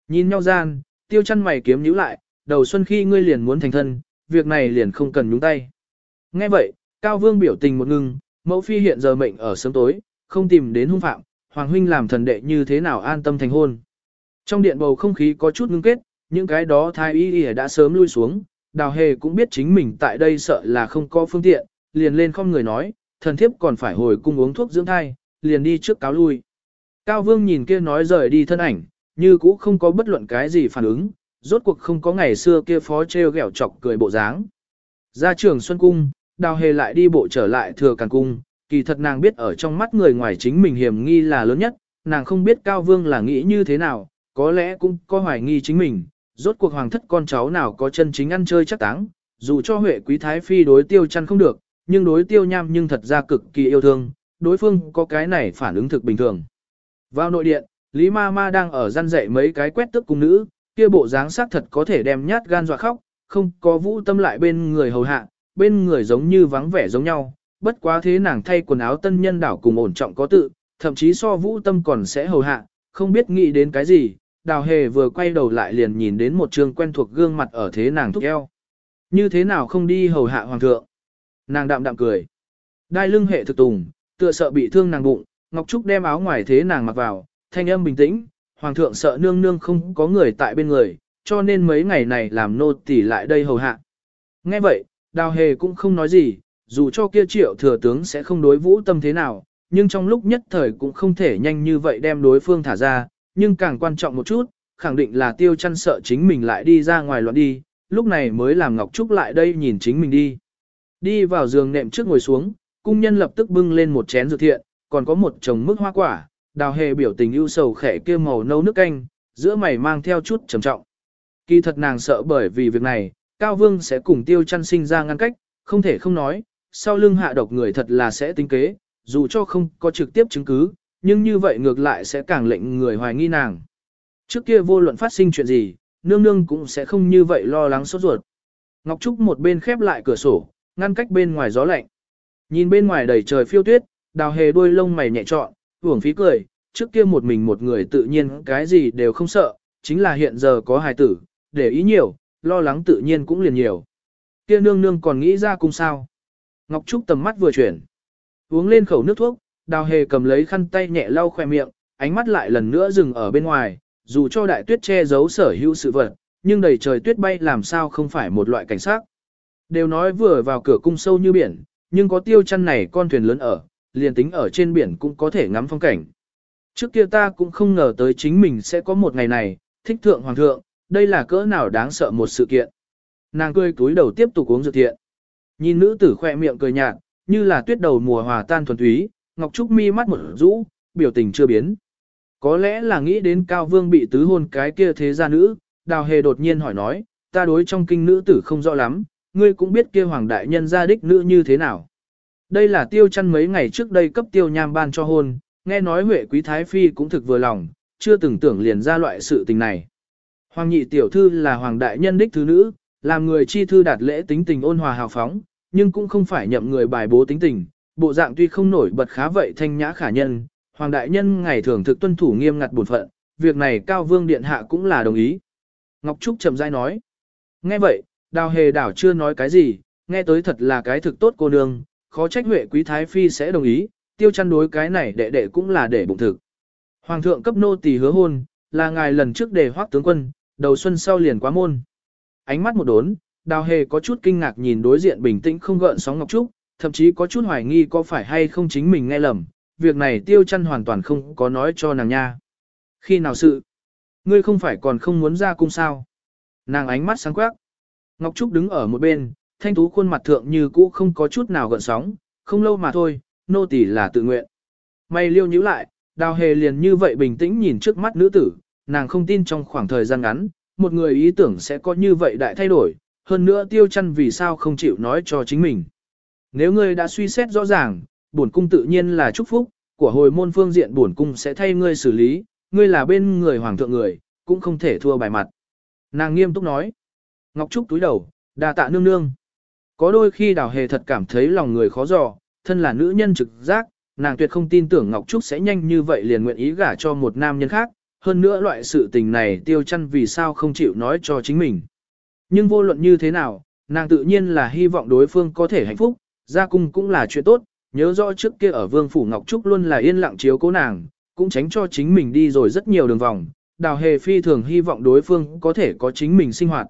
Nhìn nhau gian, tiêu chăn mày kiếm nhíu lại, đầu xuân khi ngươi liền muốn thành thân, việc này liền không cần nhúng tay. Nghe vậy, Cao Vương biểu tình một ngưng, mẫu phi hiện giờ mệnh ở sớm tối, không tìm đến hung phạm, Hoàng huynh làm thần đệ như thế nào an tâm thành hôn. Trong điện bầu không khí có chút ngưng kết, những cái đó thái y y đã sớm lui xuống, đào hề cũng biết chính mình tại đây sợ là không có phương tiện, liền lên không người nói, thần thiếp còn phải hồi cung uống thuốc dưỡng thai, liền đi trước cáo lui. Cao Vương nhìn kia nói rời đi thân ảnh, như cũ không có bất luận cái gì phản ứng, rốt cuộc không có ngày xưa kia phó treo gẻo chọc cười bộ dáng. Ra trường Xuân Cung, đào hề lại đi bộ trở lại thừa càng cung, kỳ thật nàng biết ở trong mắt người ngoài chính mình hiểm nghi là lớn nhất, nàng không biết Cao Vương là nghĩ như thế nào, có lẽ cũng có hoài nghi chính mình, rốt cuộc hoàng thất con cháu nào có chân chính ăn chơi chắc táng, dù cho Huệ Quý Thái Phi đối tiêu chăn không được, nhưng đối tiêu nham nhưng thật ra cực kỳ yêu thương, đối phương có cái này phản ứng thực bình thường. Vào nội điện, Lý Ma Ma đang ở gian dạy mấy cái quét tức cung nữ, kia bộ dáng sắc thật có thể đem nhát gan dọa khóc, không có vũ tâm lại bên người hầu hạ, bên người giống như vắng vẻ giống nhau, bất quá thế nàng thay quần áo tân nhân đảo cùng ổn trọng có tự, thậm chí so vũ tâm còn sẽ hầu hạ, không biết nghĩ đến cái gì, đào hề vừa quay đầu lại liền nhìn đến một trường quen thuộc gương mặt ở thế nàng thúc eo. Như thế nào không đi hầu hạ hoàng thượng? Nàng đạm đạm cười. Đai lưng hệ thực tùng, tựa sợ bị thương nàng bụng, Ngọc Trúc đem áo ngoài thế nàng mặc vào, thanh âm bình tĩnh, hoàng thượng sợ nương nương không có người tại bên người, cho nên mấy ngày này làm nô tỳ lại đây hầu hạ. Nghe vậy, đào hề cũng không nói gì, dù cho kia triệu thừa tướng sẽ không đối vũ tâm thế nào, nhưng trong lúc nhất thời cũng không thể nhanh như vậy đem đối phương thả ra, nhưng càng quan trọng một chút, khẳng định là tiêu chăn sợ chính mình lại đi ra ngoài loạn đi, lúc này mới làm Ngọc Trúc lại đây nhìn chính mình đi. Đi vào giường nệm trước ngồi xuống, cung nhân lập tức bưng lên một chén dược thiện, còn có một chồng mức hoa quả, đào hề biểu tình ưu sầu khẽ kia màu nâu nước canh, giữa mày mang theo chút trầm trọng. Kỳ thật nàng sợ bởi vì việc này, Cao Vương sẽ cùng tiêu chăn sinh ra ngăn cách, không thể không nói, sau lưng hạ độc người thật là sẽ tính kế, dù cho không có trực tiếp chứng cứ, nhưng như vậy ngược lại sẽ càng lệnh người hoài nghi nàng. Trước kia vô luận phát sinh chuyện gì, nương nương cũng sẽ không như vậy lo lắng sốt ruột. Ngọc Trúc một bên khép lại cửa sổ, ngăn cách bên ngoài gió lạnh. Nhìn bên ngoài đầy trời phiêu tuyết, đào hề đuôi lông mày nhẹ trọn, hưởng phí cười, trước kia một mình một người tự nhiên cái gì đều không sợ, chính là hiện giờ có hài tử, để ý nhiều, lo lắng tự nhiên cũng liền nhiều. Kia nương nương còn nghĩ ra cung sao. Ngọc Trúc tầm mắt vừa chuyển. Uống lên khẩu nước thuốc, đào hề cầm lấy khăn tay nhẹ lau khoe miệng, ánh mắt lại lần nữa dừng ở bên ngoài, dù cho đại tuyết che giấu sở hữu sự vật, nhưng đầy trời tuyết bay làm sao không phải một loại cảnh sát. Đều nói vừa vào cửa cung sâu như biển, nhưng có tiêu chăn này con thuyền lớn ở, liền tính ở trên biển cũng có thể ngắm phong cảnh. Trước kia ta cũng không ngờ tới chính mình sẽ có một ngày này, thích thượng hoàng thượng, đây là cỡ nào đáng sợ một sự kiện. Nàng cười túi đầu tiếp tục uống dược thiện. Nhìn nữ tử khoe miệng cười nhạt, như là tuyết đầu mùa hòa tan thuần túy, Ngọc Trúc mi mắt một rũ, biểu tình chưa biến. Có lẽ là nghĩ đến Cao Vương bị tứ hôn cái kia thế gia nữ, Đào Hề đột nhiên hỏi nói, ta đối trong kinh nữ tử không rõ lắm, ngươi cũng biết kia hoàng đại nhân gia đích nữ như thế nào. Đây là tiêu chăn mấy ngày trước đây cấp tiêu nham ban cho hôn, nghe nói Huệ Quý Thái Phi cũng thực vừa lòng, chưa từng tưởng liền ra loại sự tình này. Hoàng nhị tiểu thư là hoàng đại nhân đích thứ nữ, làm người chi thư đạt lễ tính tình ôn hòa hào phóng, nhưng cũng không phải nhậm người bài bố tính tình, bộ dạng tuy không nổi bật khá vậy thanh nhã khả nhân, hoàng đại nhân ngày thường thực tuân thủ nghiêm ngặt bổn phận, việc này cao vương điện hạ cũng là đồng ý. Ngọc Trúc chậm rãi nói. Nghe vậy, đào hề đảo chưa nói cái gì, nghe tới thật là cái thực tốt cô nương, khó trách huệ quý thái phi sẽ đồng ý, tiêu chăn đối cái này đệ đệ cũng là để bụng thực. Hoàng thượng cấp nô tỳ hứa hôn, là ngài lần trước đề hoác tướng quân, đầu xuân sau liền quá môn. Ánh mắt một đốn, đào hề có chút kinh ngạc nhìn đối diện bình tĩnh không gợn sóng Ngọc Trúc, thậm chí có chút hoài nghi có phải hay không chính mình nghe lầm, việc này tiêu chăn hoàn toàn không có nói cho nàng nha. Khi nào sự? Ngươi không phải còn không muốn ra cung sao? Nàng ánh mắt sáng quắc. Ngọc Trúc đứng ở một bên, thanh tú khuôn mặt thượng như cũ không có chút nào gợn sóng, không lâu mà thôi, nô tỳ là tự nguyện. Mày liêu nhíu lại, đào hề liền như vậy bình tĩnh nhìn trước mắt nữ tử, nàng không tin trong khoảng thời gian ngắn, một người ý tưởng sẽ có như vậy đại thay đổi, hơn nữa tiêu chăn vì sao không chịu nói cho chính mình. Nếu ngươi đã suy xét rõ ràng, bổn cung tự nhiên là chúc phúc, của hồi môn phương diện bổn cung sẽ thay ngươi xử lý, ngươi là bên người hoàng thượng người, cũng không thể thua bài mặt. Nàng nghiêm túc nói. Ngọc Trúc túi đầu, đà tạ nương nương. Có đôi khi đào hề thật cảm thấy lòng người khó dò, thân là nữ nhân trực giác, nàng tuyệt không tin tưởng Ngọc Trúc sẽ nhanh như vậy liền nguyện ý gả cho một nam nhân khác, hơn nữa loại sự tình này tiêu chăn vì sao không chịu nói cho chính mình. Nhưng vô luận như thế nào, nàng tự nhiên là hy vọng đối phương có thể hạnh phúc, ra cung cũng là chuyện tốt, nhớ rõ trước kia ở vương phủ Ngọc Trúc luôn là yên lặng chiếu cố nàng, cũng tránh cho chính mình đi rồi rất nhiều đường vòng, đào hề phi thường hy vọng đối phương có thể có chính mình sinh hoạt.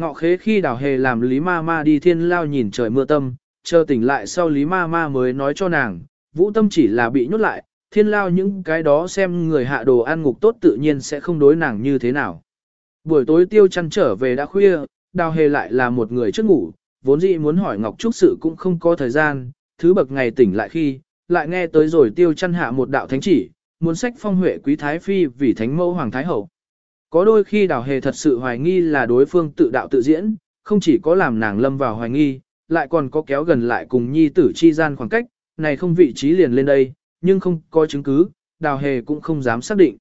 Ngọ khế khi đào hề làm Lý Ma Ma đi thiên lao nhìn trời mưa tâm, chờ tỉnh lại sau Lý Ma Ma mới nói cho nàng, vũ tâm chỉ là bị nhốt lại, thiên lao những cái đó xem người hạ đồ ăn ngục tốt tự nhiên sẽ không đối nàng như thế nào. Buổi tối tiêu chăn trở về đã khuya, đào hề lại là một người trước ngủ, vốn dĩ muốn hỏi Ngọc Trúc sự cũng không có thời gian, thứ bậc ngày tỉnh lại khi, lại nghe tới rồi tiêu chăn hạ một đạo thánh chỉ, muốn sách phong huệ quý thái phi vì thánh mẫu hoàng thái hậu. Có đôi khi đào hề thật sự hoài nghi là đối phương tự đạo tự diễn, không chỉ có làm nàng lâm vào hoài nghi, lại còn có kéo gần lại cùng nhi tử chi gian khoảng cách, này không vị trí liền lên đây, nhưng không có chứng cứ, đào hề cũng không dám xác định.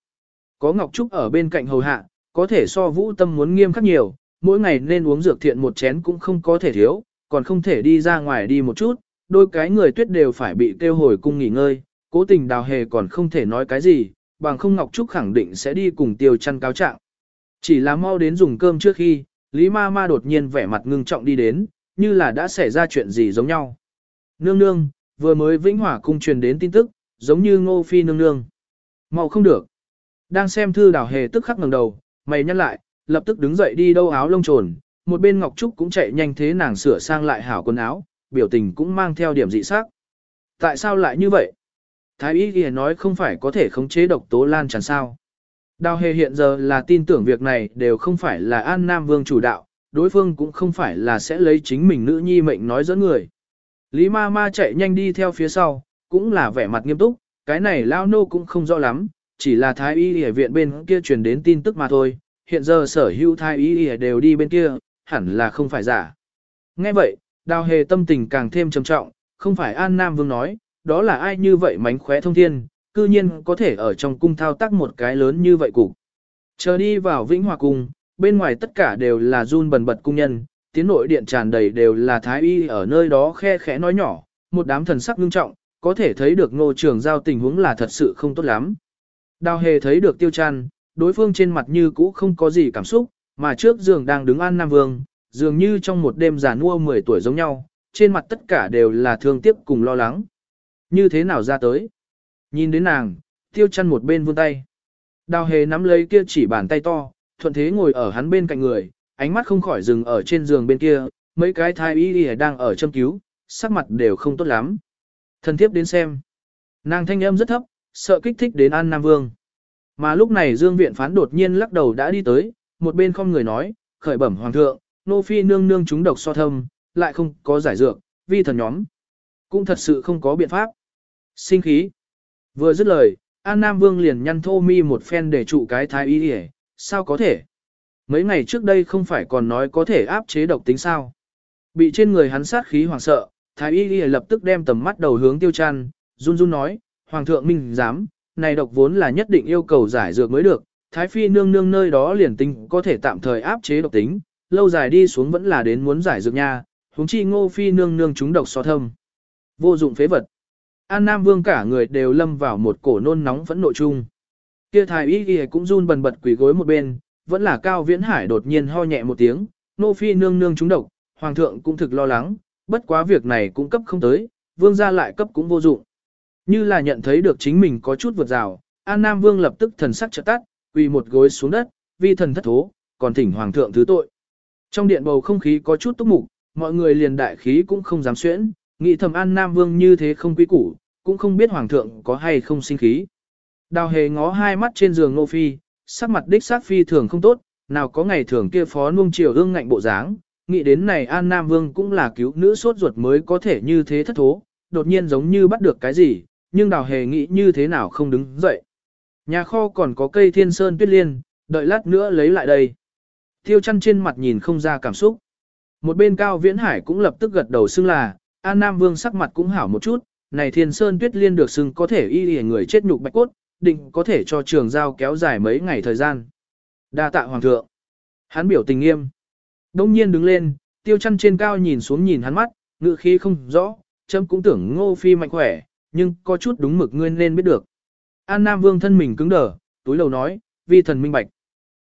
Có Ngọc Trúc ở bên cạnh hầu hạ, có thể so vũ tâm muốn nghiêm khắc nhiều, mỗi ngày nên uống dược thiện một chén cũng không có thể thiếu, còn không thể đi ra ngoài đi một chút, đôi cái người tuyết đều phải bị kêu hồi cung nghỉ ngơi, cố tình đào hề còn không thể nói cái gì, bằng không Ngọc Trúc khẳng định sẽ đi cùng tiêu chăn cáo trạng. Chỉ là mau đến dùng cơm trước khi, Lý Ma Ma đột nhiên vẻ mặt ngưng trọng đi đến, như là đã xảy ra chuyện gì giống nhau. Nương nương, vừa mới Vĩnh Hỏa cung truyền đến tin tức, giống như Ngô Phi nương nương. Mau không được. Đang xem thư đào hề tức khắc ngẩng đầu, mày nhăn lại, lập tức đứng dậy đi đâu áo lông trồn, một bên Ngọc Trúc cũng chạy nhanh thế nàng sửa sang lại hảo quần áo, biểu tình cũng mang theo điểm dị sắc. Tại sao lại như vậy? Thái y ghi nói không phải có thể khống chế độc tố lan tràn sao. Đào hề hiện giờ là tin tưởng việc này đều không phải là An Nam Vương chủ đạo, đối phương cũng không phải là sẽ lấy chính mình nữ nhi mệnh nói dẫn người. Lý ma ma chạy nhanh đi theo phía sau, cũng là vẻ mặt nghiêm túc, cái này lao nô cũng không rõ lắm, chỉ là thái y y viện bên kia truyền đến tin tức mà thôi, hiện giờ sở hữu thái y y đều đi bên kia, hẳn là không phải giả. Nghe vậy, đào hề tâm tình càng thêm trầm trọng, không phải An Nam Vương nói, đó là ai như vậy mánh khóe thông thiên, cư nhiên có thể ở trong cung thao tác một cái lớn như vậy cục. Chờ đi vào Vĩnh Hòa Cung, bên ngoài tất cả đều là run bần bật cung nhân, tiến nội điện tràn đầy đều là thái y ở nơi đó khe khẽ nói nhỏ, một đám thần sắc nghiêm trọng, có thể thấy được ngô trường giao tình huống là thật sự không tốt lắm. Đào hề thấy được tiêu chăn, đối phương trên mặt như cũ không có gì cảm xúc, mà trước giường đang đứng an nam vương, dường như trong một đêm già nua 10 tuổi giống nhau, trên mặt tất cả đều là thương tiếc cùng lo lắng. Như thế nào ra tới? Nhìn đến nàng, tiêu chăn một bên vươn tay. Đào hề nắm lấy kia chỉ bàn tay to, thuận thế ngồi ở hắn bên cạnh người, ánh mắt không khỏi dừng ở trên giường bên kia, mấy cái thai y đang ở châm cứu, sắc mặt đều không tốt lắm. Thần thiếp đến xem. Nàng thanh âm rất thấp, sợ kích thích đến An Nam Vương. Mà lúc này Dương Viện Phán đột nhiên lắc đầu đã đi tới, một bên không người nói, khởi bẩm Hoàng thượng, nô phi nương nương chúng độc so thâm, lại không có giải dược, vi thần nhóm. Cũng thật sự không có biện pháp. Sinh khí. Vừa dứt lời, An Nam Vương liền nhăn thô mi một phen để trụ cái thái y hề, sao có thể? Mấy ngày trước đây không phải còn nói có thể áp chế độc tính sao? Bị trên người hắn sát khí hoảng sợ, thái y hề lập tức đem tầm mắt đầu hướng tiêu chăn, run run nói, Hoàng thượng minh dám, này độc vốn là nhất định yêu cầu giải dược mới được, thái phi nương nương nơi đó liền tinh có thể tạm thời áp chế độc tính, lâu dài đi xuống vẫn là đến muốn giải dược nha, huống chi ngô phi nương nương chúng độc so thâm. Vô dụng phế vật. An Nam Vương cả người đều lâm vào một cổ nôn nóng phẫn nộ chung. Kia thái y y cũng run bần bật quỳ gối một bên, vẫn là Cao Viễn Hải đột nhiên ho nhẹ một tiếng, nô phi nương nương trúng độc, hoàng thượng cũng thực lo lắng, bất quá việc này cũng cấp không tới, vương gia lại cấp cũng vô dụng. Như là nhận thấy được chính mình có chút vượt rào, An Nam Vương lập tức thần sắc trợ tắt, quỳ một gối xuống đất, vi thần thất thố, còn thỉnh hoàng thượng thứ tội. Trong điện bầu không khí có chút túc mục, mọi người liền đại khí cũng không dám xuyễn, nghĩ thầm An Nam Vương như thế không quý củ, cũng không biết Hoàng thượng có hay không sinh khí. Đào hề ngó hai mắt trên giường Nô Phi, sắc mặt đích sát phi thường không tốt, nào có ngày thường kia phó nuông chiều ương ngạnh bộ dáng, nghĩ đến này An Nam Vương cũng là cứu nữ sốt ruột mới có thể như thế thất thố, đột nhiên giống như bắt được cái gì, nhưng đào hề nghĩ như thế nào không đứng dậy. Nhà kho còn có cây thiên sơn tuyết liên, đợi lát nữa lấy lại đây. Tiêu chăn trên mặt nhìn không ra cảm xúc. Một bên cao viễn hải cũng lập tức gật đầu xưng là, An Nam Vương sắc mặt cũng hảo một chút, này thiên sơn tuyết liên được xưng có thể y y người chết nhục bạch cốt, định có thể cho trường giao kéo dài mấy ngày thời gian. Đa tạ hoàng thượng. Hắn biểu tình nghiêm. Đông nhiên đứng lên, tiêu chăn trên cao nhìn xuống nhìn hắn mắt, ngự khí không rõ, chấm cũng tưởng ngô phi mạnh khỏe, nhưng có chút đúng mực ngươi nên biết được. An Nam Vương thân mình cứng đờ, túi lầu nói, vi thần minh bạch.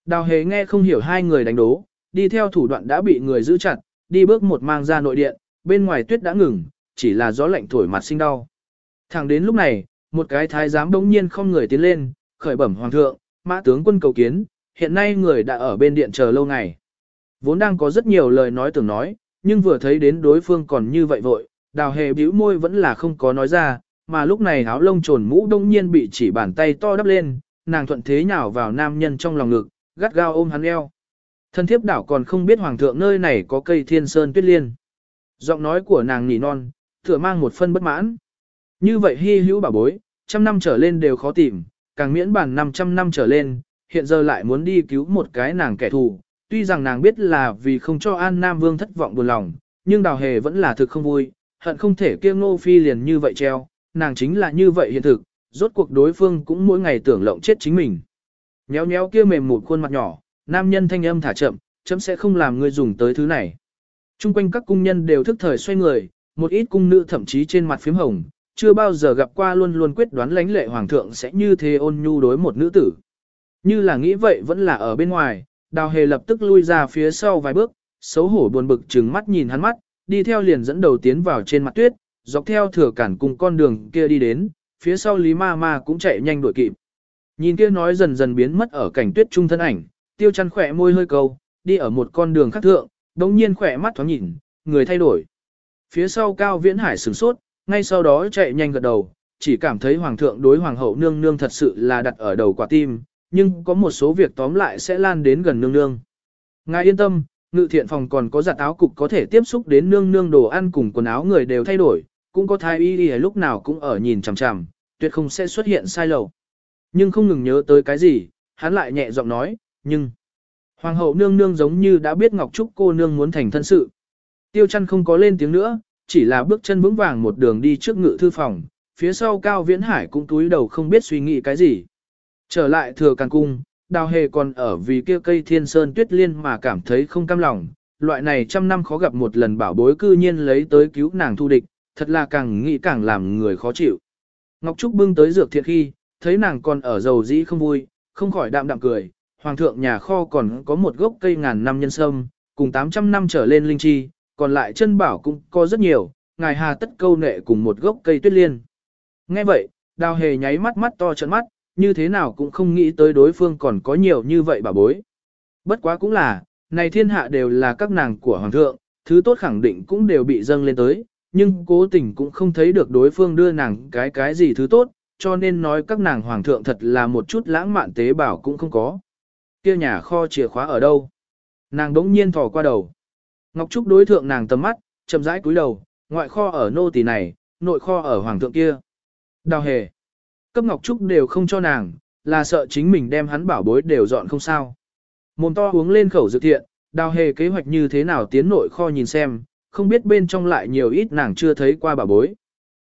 Đào hề nghe không hiểu hai người đánh đố, đi theo thủ đoạn đã bị người giữ chặt, đi bước một mang ra nội điện, bên ngoài tuyết đã ngừng, chỉ là gió lạnh thổi mặt sinh đau. Thẳng đến lúc này, một cái thái giám bỗng nhiên không người tiến lên, khởi bẩm hoàng thượng, mã tướng quân cầu kiến, hiện nay người đã ở bên điện chờ lâu ngày. Vốn đang có rất nhiều lời nói tưởng nói, nhưng vừa thấy đến đối phương còn như vậy vội, đào hề bĩu môi vẫn là không có nói ra, mà lúc này áo lông trồn mũ đông nhiên bị chỉ bàn tay to đắp lên, nàng thuận thế nhào vào nam nhân trong lòng ngực, gắt gao ôm hắn eo. Thân thiếp đảo còn không biết hoàng thượng nơi này có cây thiên sơn tuyết liên. Giọng nói của nàng nỉ non, tựa mang một phân bất mãn. Như vậy hy hữu bảo bối, trăm năm trở lên đều khó tìm, càng miễn bản 500 năm trở lên, hiện giờ lại muốn đi cứu một cái nàng kẻ thù. Tuy rằng nàng biết là vì không cho An Nam Vương thất vọng buồn lòng, nhưng đào hề vẫn là thực không vui, hận không thể kia ngô phi liền như vậy treo, nàng chính là như vậy hiện thực, rốt cuộc đối phương cũng mỗi ngày tưởng lộng chết chính mình. Nhéo nhéo kia mềm một khuôn mặt nhỏ, nam nhân thanh âm thả chậm, chấm sẽ không làm ngươi dùng tới thứ này. Trung quanh các cung nhân đều thức thời xoay người, một ít cung nữ thậm chí trên mặt phím hồng, chưa bao giờ gặp qua luôn luôn quyết đoán lãnh lệ hoàng thượng sẽ như thế ôn nhu đối một nữ tử. Như là nghĩ vậy vẫn là ở bên ngoài, đào hề lập tức lui ra phía sau vài bước, xấu hổ buồn bực trừng mắt nhìn hắn mắt, đi theo liền dẫn đầu tiến vào trên mặt tuyết, dọc theo thừa cản cùng con đường kia đi đến, phía sau Lý Ma Ma cũng chạy nhanh đuổi kịp. Nhìn kia nói dần dần biến mất ở cảnh tuyết trung thân ảnh, tiêu chăn khỏe môi hơi câu, đi ở một con đường khác thượng, đồng nhiên khỏe mắt thoáng nhìn, người thay đổi. Phía sau cao viễn hải sửng sốt, ngay sau đó chạy nhanh gật đầu, chỉ cảm thấy hoàng thượng đối hoàng hậu nương nương thật sự là đặt ở đầu quả tim, nhưng có một số việc tóm lại sẽ lan đến gần nương nương. Ngài yên tâm, ngự thiện phòng còn có giặt áo cục có thể tiếp xúc đến nương nương đồ ăn cùng quần áo người đều thay đổi, cũng có thái y y lúc nào cũng ở nhìn chằm chằm, tuyệt không sẽ xuất hiện sai lầu. Nhưng không ngừng nhớ tới cái gì, hắn lại nhẹ giọng nói, nhưng... Hoàng hậu nương nương giống như đã biết Ngọc Trúc cô nương muốn thành thân sự. Tiêu chăn không có lên tiếng nữa, chỉ là bước chân vững vàng một đường đi trước ngự thư phòng, phía sau Cao Viễn Hải cũng túi đầu không biết suy nghĩ cái gì. Trở lại thừa càng cung, đào hề còn ở vì kia cây thiên sơn tuyết liên mà cảm thấy không cam lòng, loại này trăm năm khó gặp một lần bảo bối cư nhiên lấy tới cứu nàng thu địch, thật là càng nghĩ càng làm người khó chịu. Ngọc Trúc bưng tới dược thiện khi, thấy nàng còn ở dầu dĩ không vui, không khỏi đạm đạm cười, hoàng thượng nhà kho còn có một gốc cây ngàn năm nhân sâm, cùng 800 năm trở lên linh chi, còn lại chân bảo cũng có rất nhiều, ngài hà tất câu nệ cùng một gốc cây tuyết liên. Nghe vậy, đào hề nháy mắt mắt to trận mắt, như thế nào cũng không nghĩ tới đối phương còn có nhiều như vậy bà bối. Bất quá cũng là, này thiên hạ đều là các nàng của hoàng thượng, thứ tốt khẳng định cũng đều bị dâng lên tới, nhưng cố tình cũng không thấy được đối phương đưa nàng cái cái gì thứ tốt, cho nên nói các nàng hoàng thượng thật là một chút lãng mạn tế bảo cũng không có. Kia nhà kho chìa khóa ở đâu? Nàng đống nhiên thò qua đầu. Ngọc Trúc đối thượng nàng tầm mắt, chậm rãi cúi đầu, ngoại kho ở nô tỳ này, nội kho ở hoàng thượng kia. Đào hề. Cấp Ngọc Trúc đều không cho nàng, là sợ chính mình đem hắn bảo bối đều dọn không sao. Mồm to uống lên khẩu dự thiện, đào hề kế hoạch như thế nào tiến nội kho nhìn xem, không biết bên trong lại nhiều ít nàng chưa thấy qua bảo bối.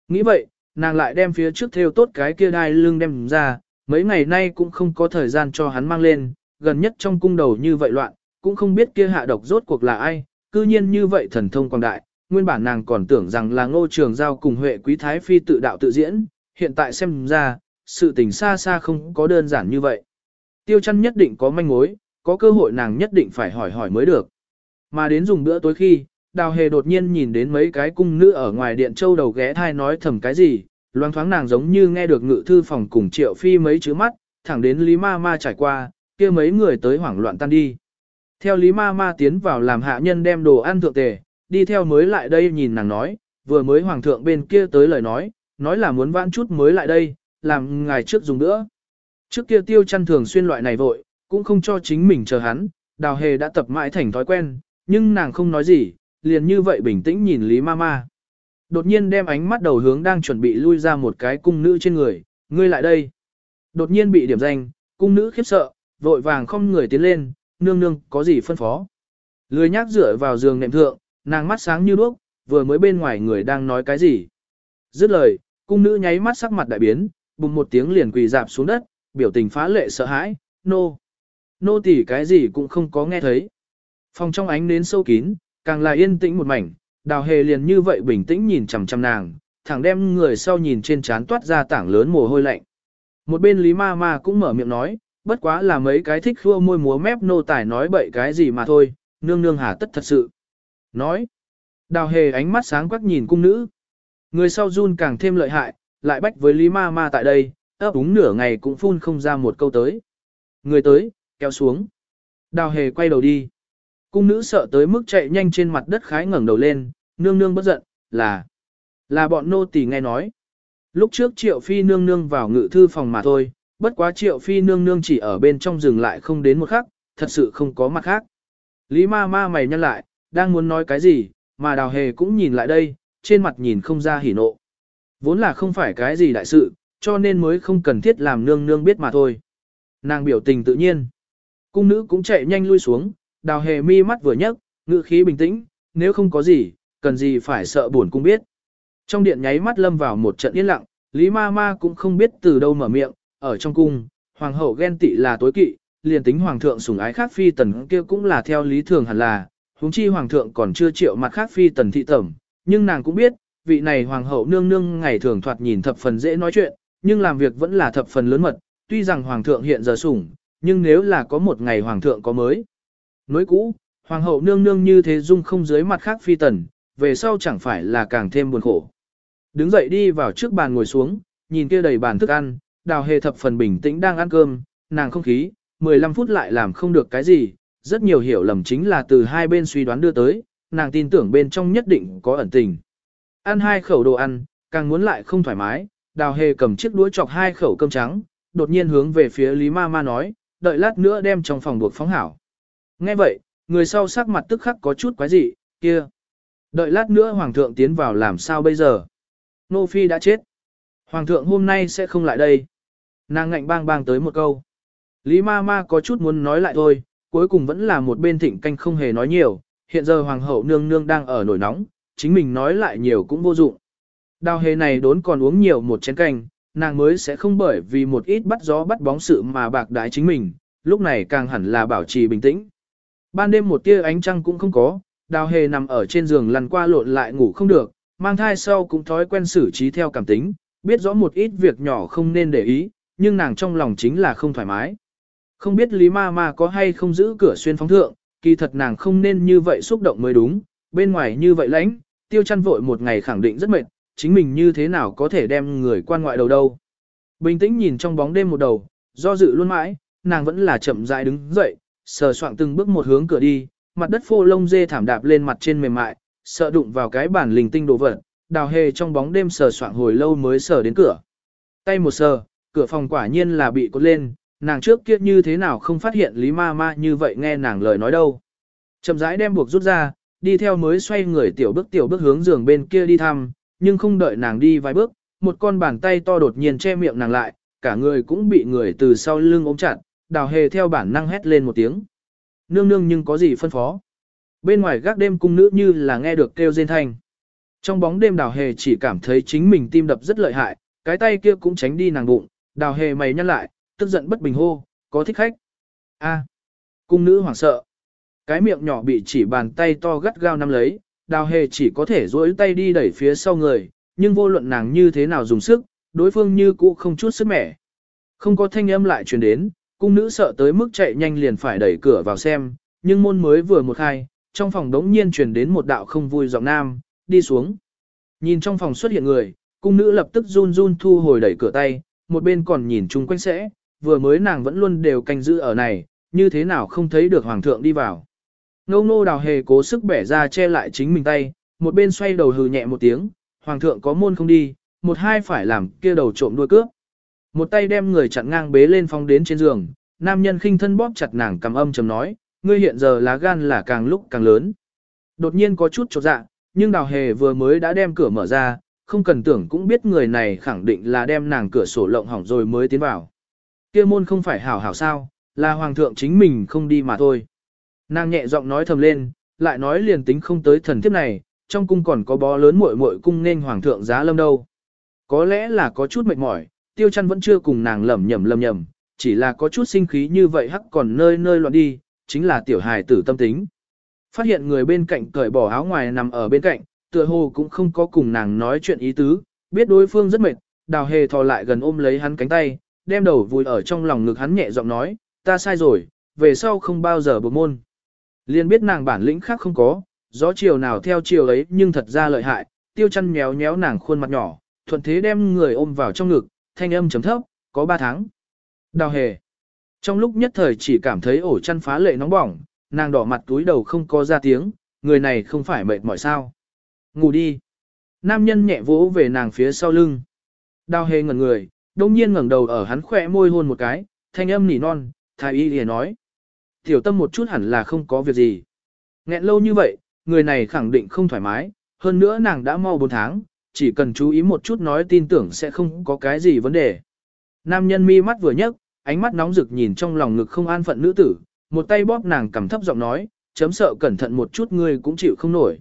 Nghĩ vậy, nàng lại đem phía trước theo tốt cái kia đai lưng đem ra, mấy ngày nay cũng không có thời gian cho hắn mang lên, gần nhất trong cung đầu như vậy loạn, cũng không biết kia hạ độc rốt cuộc là ai, cư nhiên như vậy thần thông quang đại, nguyên bản nàng còn tưởng rằng là ngô trường giao cùng Huệ Quý Thái Phi tự đạo tự diễn, hiện tại xem ra, sự tình xa xa không có đơn giản như vậy. Tiêu chăn nhất định có manh mối, có cơ hội nàng nhất định phải hỏi hỏi mới được. Mà đến dùng bữa tối khi, đào hề đột nhiên nhìn đến mấy cái cung nữ ở ngoài điện châu đầu ghé thai nói thầm cái gì, loang thoáng nàng giống như nghe được ngự thư phòng cùng triệu phi mấy chữ mắt, thẳng đến Lý Ma Ma trải qua, kia mấy người tới hoảng loạn tan đi. Theo Lý Ma Ma tiến vào làm hạ nhân đem đồ ăn thượng tề, đi theo mới lại đây nhìn nàng nói, vừa mới hoàng thượng bên kia tới lời nói, nói là muốn vãn chút mới lại đây, làm ngài trước dùng nữa. Trước kia tiêu chăn thường xuyên loại này vội, cũng không cho chính mình chờ hắn, đào hề đã tập mãi thành thói quen, nhưng nàng không nói gì, liền như vậy bình tĩnh nhìn Lý Ma Ma. Đột nhiên đem ánh mắt đầu hướng đang chuẩn bị lui ra một cái cung nữ trên người, ngươi lại đây. Đột nhiên bị điểm danh, cung nữ khiếp sợ, vội vàng không người tiến lên, nương nương có gì phân phó. Lười nhác dựa vào giường nệm thượng, nàng mắt sáng như đuốc, vừa mới bên ngoài người đang nói cái gì. Dứt lời, cung nữ nháy mắt sắc mặt đại biến, bùng một tiếng liền quỳ dạp xuống đất, biểu tình phá lệ sợ hãi, nô. Nô tỉ cái gì cũng không có nghe thấy. Phòng trong ánh nến sâu kín, càng là yên tĩnh một mảnh, đào hề liền như vậy bình tĩnh nhìn chằm chằm nàng, thẳng đem người sau nhìn trên trán toát ra tảng lớn mồ hôi lạnh. Một bên Lý Ma Ma cũng mở miệng nói, bất quá là mấy cái thích khua môi múa mép nô tài nói bậy cái gì mà thôi, nương nương hà tất thật sự. Nói, đào hề ánh mắt sáng quắc nhìn cung nữ. Người sau run càng thêm lợi hại, lại bách với Lý Ma Ma tại đây, ấp úng nửa ngày cũng phun không ra một câu tới. Người tới, kéo xuống. Đào hề quay đầu đi. Cung nữ sợ tới mức chạy nhanh trên mặt đất khái ngẩng đầu lên, nương nương bất giận, là, là bọn nô tỳ nghe nói. Lúc trước triệu phi nương nương vào ngự thư phòng mà thôi, bất quá triệu phi nương nương chỉ ở bên trong rừng lại không đến một khắc, thật sự không có mặt khác. Lý ma ma mày nhăn lại, đang muốn nói cái gì, mà đào hề cũng nhìn lại đây, trên mặt nhìn không ra hỉ nộ. Vốn là không phải cái gì đại sự, cho nên mới không cần thiết làm nương nương biết mà thôi. Nàng biểu tình tự nhiên. Cung nữ cũng chạy nhanh lui xuống, đào hề mi mắt vừa nhấc, ngự khí bình tĩnh, nếu không có gì, cần gì phải sợ buồn cung biết. Trong điện nháy mắt lâm vào một trận yên lặng, Lý ma ma cũng không biết từ đâu mở miệng, ở trong cung, hoàng hậu ghen tị là tối kỵ, liền tính hoàng thượng sủng ái khác phi tần kia cũng là theo lý thường hẳn là, huống chi hoàng thượng còn chưa chịu mặt khác phi tần thị tẩm, nhưng nàng cũng biết, vị này hoàng hậu nương nương ngày thường thoạt nhìn thập phần dễ nói chuyện, nhưng làm việc vẫn là thập phần lớn mật, tuy rằng hoàng thượng hiện giờ sủng, nhưng nếu là có một ngày hoàng thượng có mới. Nối cũ, hoàng hậu nương nương như thế dung không dưới mặt khác phi tần, về sau chẳng phải là càng thêm buồn khổ. Đứng dậy đi vào trước bàn ngồi xuống, nhìn kia đầy bàn thức ăn, đào hề thập phần bình tĩnh đang ăn cơm, nàng không khí, 15 phút lại làm không được cái gì, rất nhiều hiểu lầm chính là từ hai bên suy đoán đưa tới, nàng tin tưởng bên trong nhất định có ẩn tình. Ăn hai khẩu đồ ăn, càng muốn lại không thoải mái, đào hề cầm chiếc đũa chọc hai khẩu cơm trắng, đột nhiên hướng về phía Lý Ma Ma nói, đợi lát nữa đem trong phòng buộc phóng hảo. Nghe vậy, người sau sắc mặt tức khắc có chút quái dị, kia. Đợi lát nữa Hoàng thượng tiến vào làm sao bây giờ? Nô Phi đã chết. Hoàng thượng hôm nay sẽ không lại đây. Nàng ngạnh bang bang tới một câu. Lý ma ma có chút muốn nói lại thôi, cuối cùng vẫn là một bên thịnh canh không hề nói nhiều, hiện giờ hoàng hậu nương nương đang ở nổi nóng, chính mình nói lại nhiều cũng vô dụng. Đào hề này đốn còn uống nhiều một chén canh, nàng mới sẽ không bởi vì một ít bắt gió bắt bóng sự mà bạc đái chính mình, lúc này càng hẳn là bảo trì bình tĩnh. Ban đêm một tia ánh trăng cũng không có, đào hề nằm ở trên giường lăn qua lộn lại ngủ không được, mang thai sau cũng thói quen xử trí theo cảm tính, biết rõ một ít việc nhỏ không nên để ý, nhưng nàng trong lòng chính là không thoải mái. Không biết Lý Ma Ma có hay không giữ cửa xuyên phóng thượng, kỳ thật nàng không nên như vậy xúc động mới đúng, bên ngoài như vậy lãnh, tiêu chăn vội một ngày khẳng định rất mệt, chính mình như thế nào có thể đem người quan ngoại đầu đâu. Bình tĩnh nhìn trong bóng đêm một đầu, do dự luôn mãi, nàng vẫn là chậm rãi đứng dậy, sờ soạng từng bước một hướng cửa đi, mặt đất phô lông dê thảm đạp lên mặt trên mềm mại, sợ đụng vào cái bản linh tinh đồ vật, đào hề trong bóng đêm sờ soạng hồi lâu mới sờ đến cửa. Tay một sờ, cửa phòng quả nhiên là bị cột lên, nàng trước kia như thế nào không phát hiện Lý Ma Ma như vậy nghe nàng lời nói đâu. Chậm rãi đem buộc rút ra, đi theo mới xoay người tiểu bước tiểu bước hướng giường bên kia đi thăm, nhưng không đợi nàng đi vài bước, một con bàn tay to đột nhiên che miệng nàng lại, cả người cũng bị người từ sau lưng ôm chặt, đào hề theo bản năng hét lên một tiếng. Nương nương nhưng có gì phân phó. Bên ngoài gác đêm cung nữ như là nghe được kêu rên thanh. Trong bóng đêm đào hề chỉ cảm thấy chính mình tim đập rất lợi hại, cái tay kia cũng tránh đi nàng bụng, đào hề mày nhăn lại, tức giận bất bình hô, có thích khách. A. cung nữ hoảng sợ. Cái miệng nhỏ bị chỉ bàn tay to gắt gao nắm lấy, đào hề chỉ có thể duỗi tay đi đẩy phía sau người, nhưng vô luận nàng như thế nào dùng sức, đối phương như cũ không chút sức mẻ. Không có thanh âm lại truyền đến, cung nữ sợ tới mức chạy nhanh liền phải đẩy cửa vào xem, nhưng môn mới vừa một khai, trong phòng đống nhiên truyền đến một đạo không vui giọng nam, đi xuống. Nhìn trong phòng xuất hiện người, cung nữ lập tức run run thu hồi đẩy cửa tay, một bên còn nhìn chung quanh sẽ, vừa mới nàng vẫn luôn đều canh giữ ở này, như thế nào không thấy được hoàng thượng đi vào. Ngô ngô đào hề cố sức bẻ ra che lại chính mình tay, một bên xoay đầu hừ nhẹ một tiếng, hoàng thượng có môn không đi, một hai phải làm kia đầu trộm đuôi cướp. Một tay đem người chặn ngang bế lên phong đến trên giường, nam nhân khinh thân bóp chặt nàng cầm âm trầm nói, ngươi hiện giờ lá gan là càng lúc càng lớn. Đột nhiên có chút chột dạ, nhưng đào hề vừa mới đã đem cửa mở ra, không cần tưởng cũng biết người này khẳng định là đem nàng cửa sổ lộng hỏng rồi mới tiến vào. Kia môn không phải hảo hảo sao, là hoàng thượng chính mình không đi mà thôi. Nàng nhẹ giọng nói thầm lên, lại nói liền tính không tới thần thiếp này, trong cung còn có bó lớn muội muội cung nên hoàng thượng giá lâm đâu. Có lẽ là có chút mệt mỏi, tiêu chăn vẫn chưa cùng nàng lầm nhầm lầm nhầm, chỉ là có chút sinh khí như vậy hắc còn nơi nơi loạn đi, chính là tiểu hài tử tâm tính. Phát hiện người bên cạnh cởi bỏ áo ngoài nằm ở bên cạnh, tựa hồ cũng không có cùng nàng nói chuyện ý tứ, biết đối phương rất mệt, đào hề thò lại gần ôm lấy hắn cánh tay, đem đầu vùi ở trong lòng ngực hắn nhẹ giọng nói, ta sai rồi, về sau không bao giờ buộc môn. Liên biết nàng bản lĩnh khác không có, gió chiều nào theo chiều ấy nhưng thật ra lợi hại, tiêu chăn nhéo nhéo nàng khuôn mặt nhỏ, thuận thế đem người ôm vào trong ngực, thanh âm chấm thấp, có ba tháng. Đào hề. Trong lúc nhất thời chỉ cảm thấy ổ chăn phá lệ nóng bỏng, nàng đỏ mặt túi đầu không có ra tiếng, người này không phải mệt mỏi sao. Ngủ đi. Nam nhân nhẹ vỗ về nàng phía sau lưng. Đào hề ngẩn người, đông nhiên ngẩng đầu ở hắn khỏe môi hôn một cái, thanh âm nỉ non, thái y liền nói. Tiểu tâm một chút hẳn là không có việc gì. Nghẹn lâu như vậy, người này khẳng định không thoải mái, hơn nữa nàng đã mau 4 tháng, chỉ cần chú ý một chút nói tin tưởng sẽ không có cái gì vấn đề. Nam nhân mi mắt vừa nhấc, ánh mắt nóng rực nhìn trong lòng ngực không an phận nữ tử, một tay bóp nàng cầm thấp giọng nói, chấm sợ cẩn thận một chút ngươi cũng chịu không nổi.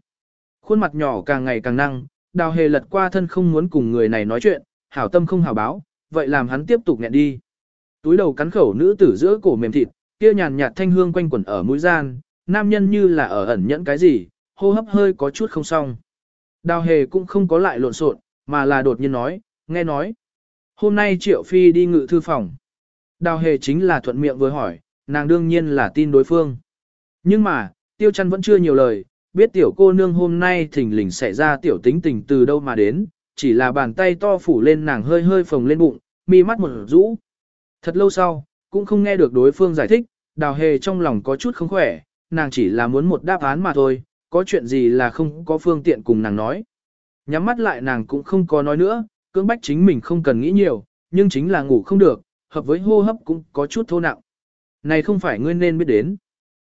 Khuôn mặt nhỏ càng ngày càng năng, đào hề lật qua thân không muốn cùng người này nói chuyện, hảo tâm không hảo báo, vậy làm hắn tiếp tục nghẹn đi. Túi đầu cắn khẩu nữ tử giữa cổ mềm thịt, kia nhàn nhạt thanh hương quanh quẩn ở mũi gian, nam nhân như là ở ẩn nhẫn cái gì, hô hấp hơi có chút không xong. Đào hề cũng không có lại lộn xộn, mà là đột nhiên nói, nghe nói. Hôm nay Triệu Phi đi ngự thư phòng. Đào hề chính là thuận miệng vừa hỏi, nàng đương nhiên là tin đối phương. Nhưng mà, tiêu chăn vẫn chưa nhiều lời, biết tiểu cô nương hôm nay thình lình xảy ra tiểu tính tình từ đâu mà đến, chỉ là bàn tay to phủ lên nàng hơi hơi phồng lên bụng, mi mắt một rũ. Thật lâu sau, cũng không nghe được đối phương giải thích, đào hề trong lòng có chút không khỏe, nàng chỉ là muốn một đáp án mà thôi, có chuyện gì là không có phương tiện cùng nàng nói. Nhắm mắt lại nàng cũng không có nói nữa, cưỡng bách chính mình không cần nghĩ nhiều, nhưng chính là ngủ không được, hợp với hô hấp cũng có chút thô nặng. Này không phải ngươi nên biết đến.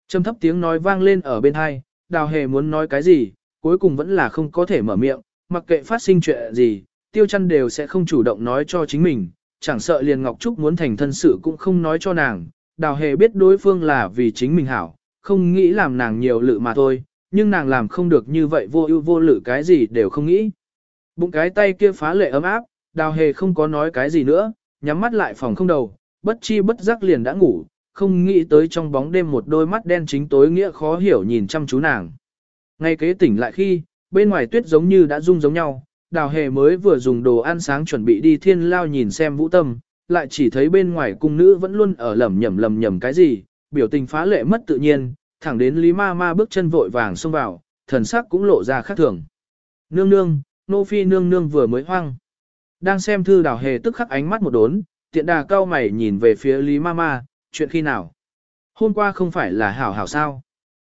Trầm thấp tiếng nói vang lên ở bên hai, đào hề muốn nói cái gì, cuối cùng vẫn là không có thể mở miệng, mặc kệ phát sinh chuyện gì, tiêu chăn đều sẽ không chủ động nói cho chính mình, chẳng sợ liền Ngọc Trúc muốn thành thân sự cũng không nói cho nàng, đào hề biết đối phương là vì chính mình hảo, không nghĩ làm nàng nhiều lự mà thôi, nhưng nàng làm không được như vậy vô ưu vô lự cái gì đều không nghĩ. Bụng cái tay kia phá lệ ấm áp, đào hề không có nói cái gì nữa, nhắm mắt lại phòng không đầu, bất chi bất giác liền đã ngủ, không nghĩ tới trong bóng đêm một đôi mắt đen chính tối nghĩa khó hiểu nhìn chăm chú nàng. Ngay kế tỉnh lại khi, bên ngoài tuyết giống như đã rung giống nhau, đào hề mới vừa dùng đồ ăn sáng chuẩn bị đi thiên lao nhìn xem vũ tâm, lại chỉ thấy bên ngoài cung nữ vẫn luôn ở lầm nhầm lầm nhầm cái gì, biểu tình phá lệ mất tự nhiên, thẳng đến Lý Ma Ma bước chân vội vàng xông vào, thần sắc cũng lộ ra khác thường. Nương nương, nô phi nương nương vừa mới hoang. Đang xem thư đào hề tức khắc ánh mắt một đốn, tiện đà cao mày nhìn về phía Lý Ma Ma, chuyện khi nào? Hôm qua không phải là hảo hảo sao?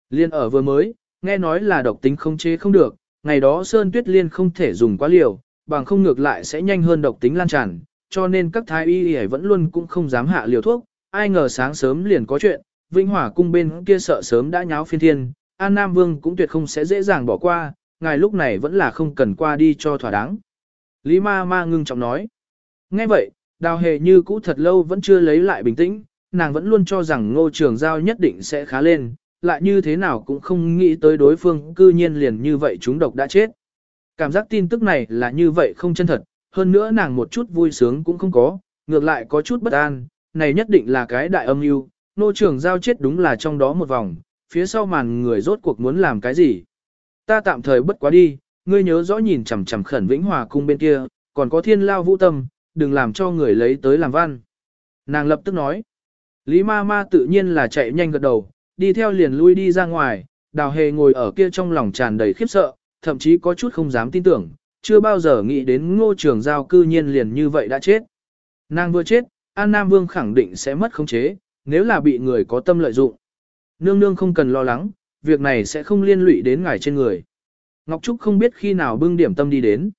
Liên ở vừa mới, nghe nói là độc tính không chế không được, ngày đó Sơn Tuyết Liên không thể dùng quá liều, bằng không ngược lại sẽ nhanh hơn độc tính lan tràn, cho nên các thái y y vẫn luôn cũng không dám hạ liều thuốc, ai ngờ sáng sớm liền có chuyện, Vinh Hỏa cung bên kia sợ sớm đã nháo phiên thiên, An Nam Vương cũng tuyệt không sẽ dễ dàng bỏ qua, ngài lúc này vẫn là không cần qua đi cho thỏa đáng. Lý ma ma ngưng trọng nói. Nghe vậy, đào hề như cũ thật lâu vẫn chưa lấy lại bình tĩnh, nàng vẫn luôn cho rằng ngô trường giao nhất định sẽ khá lên, lại như thế nào cũng không nghĩ tới đối phương cư nhiên liền như vậy chúng độc đã chết. Cảm giác tin tức này là như vậy không chân thật, hơn nữa nàng một chút vui sướng cũng không có, ngược lại có chút bất an, này nhất định là cái đại âm mưu. Ngô trường giao chết đúng là trong đó một vòng, phía sau màn người rốt cuộc muốn làm cái gì. Ta tạm thời bất quá đi, ngươi nhớ rõ nhìn chằm chằm khẩn vĩnh hòa cung bên kia, còn có thiên lao vũ tâm, đừng làm cho người lấy tới làm văn. Nàng lập tức nói. Lý ma ma tự nhiên là chạy nhanh gật đầu, đi theo liền lui đi ra ngoài, đào hề ngồi ở kia trong lòng tràn đầy khiếp sợ, thậm chí có chút không dám tin tưởng, chưa bao giờ nghĩ đến ngô trường giao cư nhiên liền như vậy đã chết. Nàng vừa chết, An Nam Vương khẳng định sẽ mất khống chế, nếu là bị người có tâm lợi dụng. Nương nương không cần lo lắng, việc này sẽ không liên lụy đến ngài trên người. Ngọc Trúc không biết khi nào bưng điểm tâm đi đến.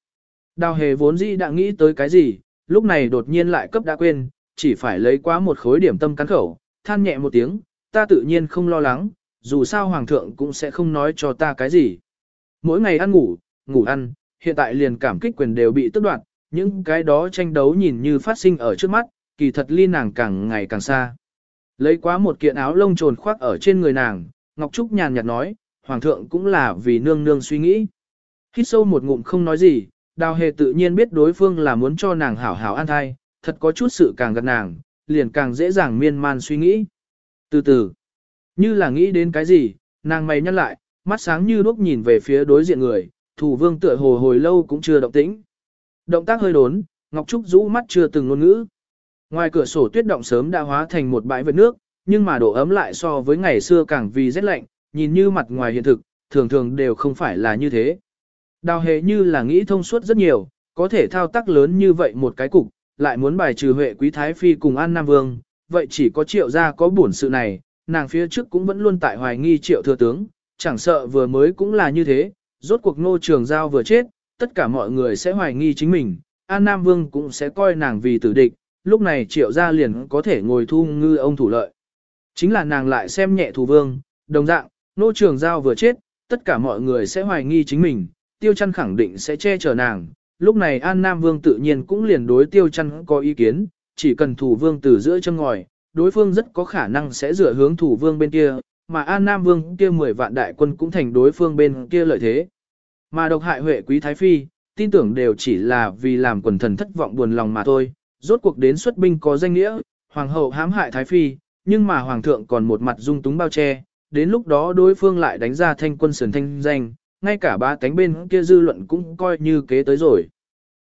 Đào hề vốn dĩ đã nghĩ tới cái gì, lúc này đột nhiên lại cấp đã quên, chỉ phải lấy quá một khối điểm tâm cắn khẩu, than nhẹ một tiếng, ta tự nhiên không lo lắng, dù sao hoàng thượng cũng sẽ không nói cho ta cái gì. Mỗi ngày ăn ngủ, ngủ ăn, hiện tại liền cảm kích quyền đều bị tước đoạt, những cái đó tranh đấu nhìn như phát sinh ở trước mắt, kỳ thật ly nàng càng ngày càng xa. Lấy quá một kiện áo lông trồn khoác ở trên người nàng, Ngọc Trúc nhàn nhạt nói, Hoàng thượng cũng là vì nương nương suy nghĩ. Hít sâu một ngụm không nói gì, đào hề tự nhiên biết đối phương là muốn cho nàng hảo hảo an thai, thật có chút sự càng gần nàng, liền càng dễ dàng miên man suy nghĩ. Từ từ, như là nghĩ đến cái gì, nàng mày nhăn lại, mắt sáng như đuốc nhìn về phía đối diện người, thủ vương tựa hồ hồi lâu cũng chưa động tĩnh. Động tác hơi đốn, Ngọc Trúc rũ mắt chưa từng ngôn ngữ. Ngoài cửa sổ tuyết động sớm đã hóa thành một bãi vệt nước, nhưng mà độ ấm lại so với ngày xưa càng vì rét lạnh, nhìn như mặt ngoài hiện thực, thường thường đều không phải là như thế. Đào hề như là nghĩ thông suốt rất nhiều, có thể thao tác lớn như vậy một cái cục, lại muốn bài trừ Huệ Quý Thái Phi cùng An Nam Vương, vậy chỉ có triệu gia có bổn sự này, nàng phía trước cũng vẫn luôn tại hoài nghi triệu thừa tướng, chẳng sợ vừa mới cũng là như thế, rốt cuộc nô trường giao vừa chết, tất cả mọi người sẽ hoài nghi chính mình, An Nam Vương cũng sẽ coi nàng vì tử địch, lúc này triệu gia liền có thể ngồi thu ngư ông thủ lợi. Chính là nàng lại xem nhẹ thủ vương, đồng dạng, nô trường giao vừa chết, tất cả mọi người sẽ hoài nghi chính mình, tiêu chăn khẳng định sẽ che chở nàng. Lúc này An Nam Vương tự nhiên cũng liền đối tiêu chăn có ý kiến, chỉ cần thủ vương từ giữa chân ngòi, đối phương rất có khả năng sẽ dựa hướng thủ vương bên kia, mà An Nam Vương kia 10 vạn đại quân cũng thành đối phương bên kia lợi thế. Mà độc hại Huệ Quý Thái Phi, tin tưởng đều chỉ là vì làm quần thần thất vọng buồn lòng mà thôi, rốt cuộc đến xuất binh có danh nghĩa, hoàng hậu hãm hại Thái Phi, nhưng mà hoàng thượng còn một mặt dung túng bao che, đến lúc đó đối phương lại đánh ra thanh quân sườn thanh danh, ngay cả ba cánh bên kia dư luận cũng coi như kế tới rồi.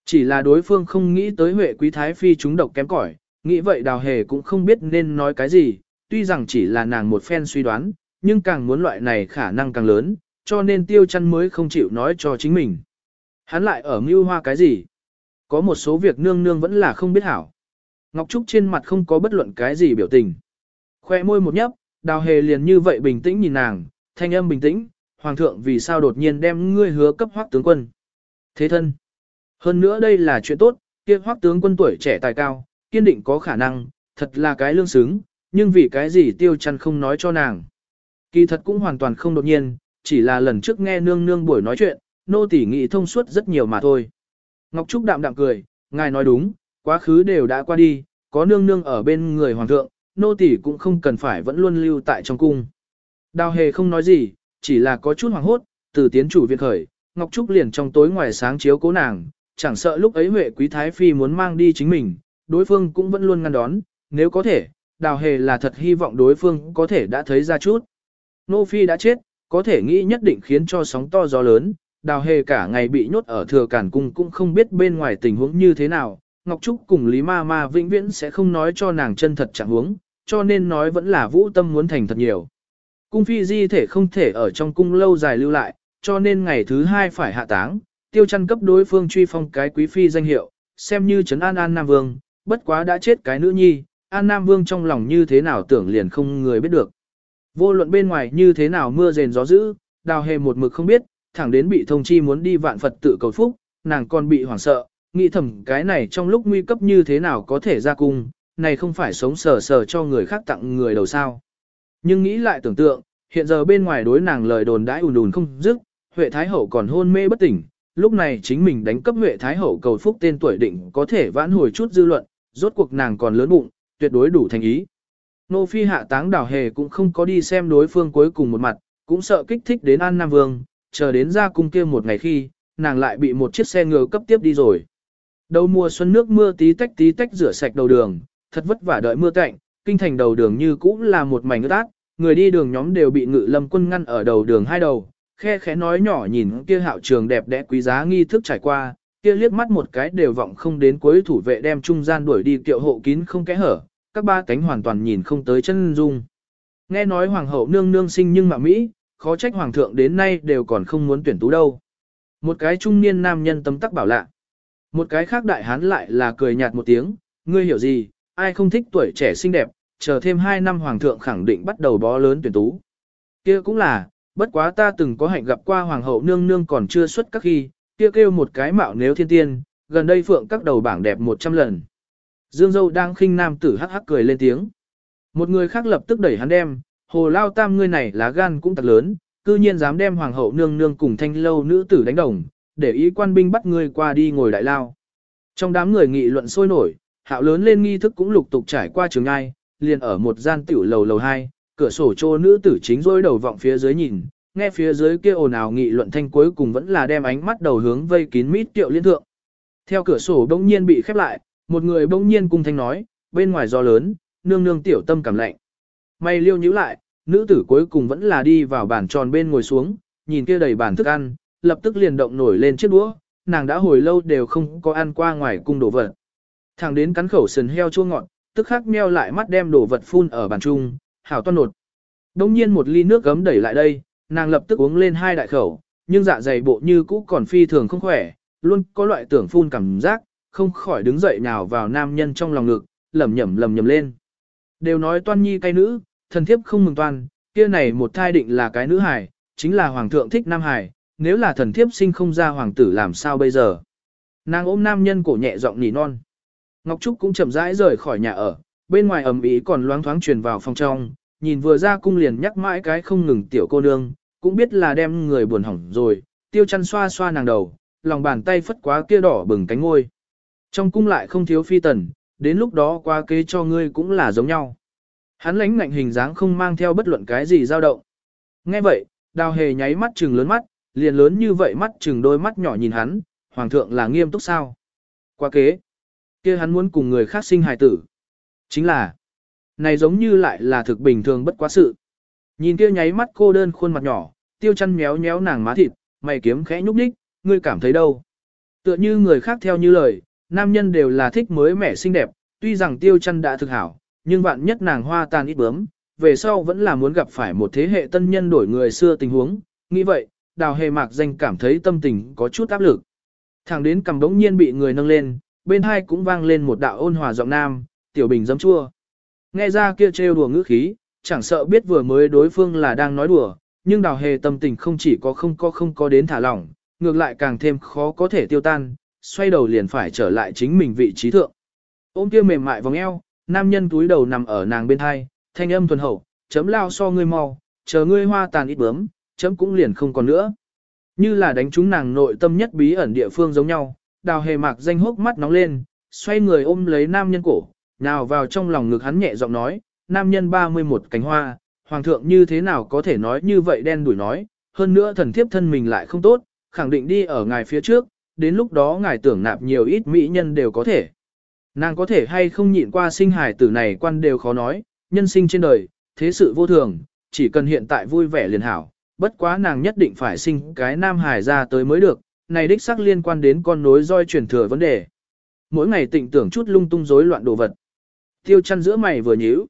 Chỉ là đối phương không nghĩ tới Huệ Quý Thái Phi chúng độc kém cỏi, nghĩ vậy đào hề cũng không biết nên nói cái gì, tuy rằng chỉ là nàng một phen suy đoán, nhưng càng muốn loại này khả năng càng lớn, cho nên tiêu chăn mới không chịu nói cho chính mình. Hắn lại ở mưu hoa cái gì? Có một số việc nương nương vẫn là không biết hảo. Ngọc Trúc trên mặt không có bất luận cái gì biểu tình. Khoe môi một nhấp, đào hề liền như vậy bình tĩnh nhìn nàng, thanh âm bình tĩnh, hoàng thượng vì sao đột nhiên đem ngươi hứa cấp hoác tướng quân. Thế thân. Hơn nữa đây là chuyện tốt, kia hoác tướng quân tuổi trẻ tài cao, kiên định có khả năng, thật là cái lương xứng, nhưng vì cái gì tiêu chăn không nói cho nàng. Kỳ thật cũng hoàn toàn không đột nhiên, chỉ là lần trước nghe nương nương buổi nói chuyện, nô tỉ nghĩ thông suốt rất nhiều mà thôi. Ngọc Trúc đạm đạm cười, ngài nói đúng, quá khứ đều đã qua đi, có nương nương ở bên người hoàng thượng, nô tỉ cũng không cần phải vẫn luôn lưu tại trong cung. Đào hề không nói gì, chỉ là có chút hoàng hốt, từ tiến chủ viện khởi, Ngọc Trúc liền trong tối ngoài sáng chiếu cố nàng, chẳng sợ lúc ấy Huệ Quý Thái Phi muốn mang đi chính mình, đối phương cũng vẫn luôn ngăn đón, nếu có thể, đào hề là thật hy vọng đối phương có thể đã thấy ra chút. Nô Phi đã chết, có thể nghĩ nhất định khiến cho sóng to gió lớn, đào hề cả ngày bị nhốt ở thừa cản cung cũng không biết bên ngoài tình huống như thế nào. Ngọc Trúc cùng Lý Ma Ma vĩnh viễn sẽ không nói cho nàng chân thật trạng huống, cho nên nói vẫn là vũ tâm muốn thành thật nhiều. Cung phi di thể không thể ở trong cung lâu dài lưu lại, cho nên ngày thứ hai phải hạ táng, tiêu chăn cấp đối phương truy phong cái quý phi danh hiệu, xem như trấn an an Nam Vương, bất quá đã chết cái nữ nhi, an Nam Vương trong lòng như thế nào tưởng liền không người biết được. Vô luận bên ngoài như thế nào mưa rền gió dữ, đào hề một mực không biết, thẳng đến bị thông chi muốn đi vạn Phật tự cầu phúc, nàng còn bị hoảng sợ, nghĩ thầm cái này trong lúc nguy cấp như thế nào có thể ra cung, này không phải sống sờ sờ cho người khác tặng người đầu sao. Nhưng nghĩ lại tưởng tượng, hiện giờ bên ngoài đối nàng lời đồn đãi ùn ùn không dứt, Huệ Thái Hậu còn hôn mê bất tỉnh, lúc này chính mình đánh cấp Huệ Thái Hậu cầu phúc tên tuổi định có thể vãn hồi chút dư luận, rốt cuộc nàng còn lớn bụng, tuyệt đối đủ thành ý. Nô Phi hạ táng đảo hề cũng không có đi xem đối phương cuối cùng một mặt, cũng sợ kích thích đến An Nam Vương, chờ đến ra cung kia một ngày khi, nàng lại bị một chiếc xe ngựa cấp tiếp đi rồi. Đầu mùa xuân nước mưa tí tách tí tách rửa sạch đầu đường, thật vất vả đợi mưa cạnh, kinh thành đầu đường như cũ là một mảnh ướt át, người đi đường nhóm đều bị ngự lâm quân ngăn ở đầu đường hai đầu, khe khẽ nói nhỏ nhìn kia hạo trường đẹp đẽ quý giá nghi thức trải qua, kia liếc mắt một cái đều vọng không đến cuối thủ vệ đem trung gian đuổi đi kiệu hộ kín không kẽ hở, các ba cánh hoàn toàn nhìn không tới chân dung. Nghe nói hoàng hậu nương nương sinh nhưng mà Mỹ, khó trách hoàng thượng đến nay đều còn không muốn tuyển tú đâu. Một cái trung niên nam nhân tấm tắc bảo lạ. Một cái khác đại hán lại là cười nhạt một tiếng, ngươi hiểu gì, ai không thích tuổi trẻ xinh đẹp, chờ thêm 2 năm hoàng thượng khẳng định bắt đầu bó lớn tuyển tú. kia cũng là, bất quá ta từng có hạnh gặp qua hoàng hậu nương nương còn chưa xuất các khi, kia kêu, một cái mạo nếu thiên tiên, gần đây phượng các đầu bảng đẹp 100 lần. Dương dâu đang khinh nam tử hắc hắc cười lên tiếng. Một người khác lập tức đẩy hắn đem, hồ lao tam ngươi này lá gan cũng thật lớn, cư nhiên dám đem hoàng hậu nương nương cùng thanh lâu nữ tử đánh đồng, để ý quan binh bắt ngươi qua đi ngồi đại lao. Trong đám người nghị luận sôi nổi, hạo lớn lên nghi thức cũng lục tục trải qua trường ai, liền ở một gian tiểu lầu lầu 2, cửa sổ trô nữ tử chính rôi đầu vọng phía dưới nhìn, nghe phía dưới kia ồn ào nghị luận thanh cuối cùng vẫn là đem ánh mắt đầu hướng vây kín mít tiệu liên thượng. Theo cửa sổ bỗng nhiên bị khép lại, một người bỗng nhiên cung thanh nói, bên ngoài gió lớn, nương nương tiểu tâm cảm lạnh. May liêu nhíu lại, nữ tử cuối cùng vẫn là đi vào bàn tròn bên ngồi xuống, nhìn kia đầy bàn thức ăn, lập tức liền động nổi lên chiếc đũa, nàng đã hồi lâu đều không có ăn qua ngoài cung đồ vật. thằng đến cắn khẩu sườn heo chua ngọt, tức khắc meo lại mắt đem đồ vật phun ở bàn trung, hảo toan nột. Đông nhiên một ly nước gấm đẩy lại đây, nàng lập tức uống lên hai đại khẩu, nhưng dạ dày bộ như cũ còn phi thường không khỏe, luôn có loại tưởng phun cảm giác, không khỏi đứng dậy nào vào nam nhân trong lòng ngực, lẩm nhẩm lẩm nhẩm lên. Đều nói toan nhi cay nữ, thần thiếp không mừng toan, kia này một thai định là cái nữ hài, chính là hoàng thượng thích nam hài, nếu là thần thiếp sinh không ra hoàng tử làm sao bây giờ. Nàng ôm nam nhân cổ nhẹ giọng nỉ non. Ngọc Trúc cũng chậm rãi rời khỏi nhà ở, bên ngoài ầm ĩ còn loáng thoáng truyền vào phòng trong, nhìn vừa ra cung liền nhắc mãi cái không ngừng tiểu cô nương, cũng biết là đem người buồn hỏng rồi, tiêu chăn xoa xoa nàng đầu, lòng bàn tay phất quá kia đỏ bừng cánh ngôi. Trong cung lại không thiếu phi tần, đến lúc đó qua kế cho ngươi cũng là giống nhau. Hắn lánh ngạnh hình dáng không mang theo bất luận cái gì dao động. Nghe vậy, đào hề nháy mắt trừng lớn mắt, liền lớn như vậy mắt trừng đôi mắt nhỏ nhìn hắn, hoàng thượng là nghiêm túc sao. Qua kế, kia hắn muốn cùng người khác sinh hài tử. Chính là, này giống như lại là thực bình thường bất quá sự. Nhìn kia nháy mắt cô đơn khuôn mặt nhỏ, tiêu chăn méo méo nàng má thịt, mày kiếm khẽ nhúc nhích ngươi cảm thấy đâu. Tựa như người khác theo như lời, nam nhân đều là thích mới mẻ xinh đẹp, tuy rằng tiêu chăn đã thực hảo, nhưng vạn nhất nàng hoa tàn ít bướm, về sau vẫn là muốn gặp phải một thế hệ tân nhân đổi người xưa tình huống, nghĩ vậy, đào hề mạc danh cảm thấy tâm tình có chút áp lực. thằng đến cầm đống nhiên bị người nâng lên, bên hai cũng vang lên một đạo ôn hòa giọng nam, tiểu bình giấm chua. Nghe ra kia trêu đùa ngữ khí, chẳng sợ biết vừa mới đối phương là đang nói đùa, nhưng đào hề tâm tình không chỉ có không có không có đến thả lỏng, ngược lại càng thêm khó có thể tiêu tan, xoay đầu liền phải trở lại chính mình vị trí thượng. Ôm kia mềm mại vòng eo, nam nhân túi đầu nằm ở nàng bên hai, thanh âm thuần hậu, chấm lao so ngươi mau, chờ ngươi hoa tàn ít bướm, chấm cũng liền không còn nữa. Như là đánh trúng nàng nội tâm nhất bí ẩn địa phương giống nhau, đào hề mạc danh hốc mắt nóng lên, xoay người ôm lấy nam nhân cổ, nào vào trong lòng ngực hắn nhẹ giọng nói, nam nhân 31 cánh hoa, hoàng thượng như thế nào có thể nói như vậy đen đuổi nói, hơn nữa thần thiếp thân mình lại không tốt, khẳng định đi ở ngài phía trước, đến lúc đó ngài tưởng nạp nhiều ít mỹ nhân đều có thể. Nàng có thể hay không nhịn qua sinh hài tử này quan đều khó nói, nhân sinh trên đời, thế sự vô thường, chỉ cần hiện tại vui vẻ liền hảo, bất quá nàng nhất định phải sinh cái nam hài ra tới mới được, này đích xác liên quan đến con nối roi truyền thừa vấn đề. Mỗi ngày tịnh tưởng chút lung tung rối loạn đồ vật. Tiêu chăn giữa mày vừa nhíu.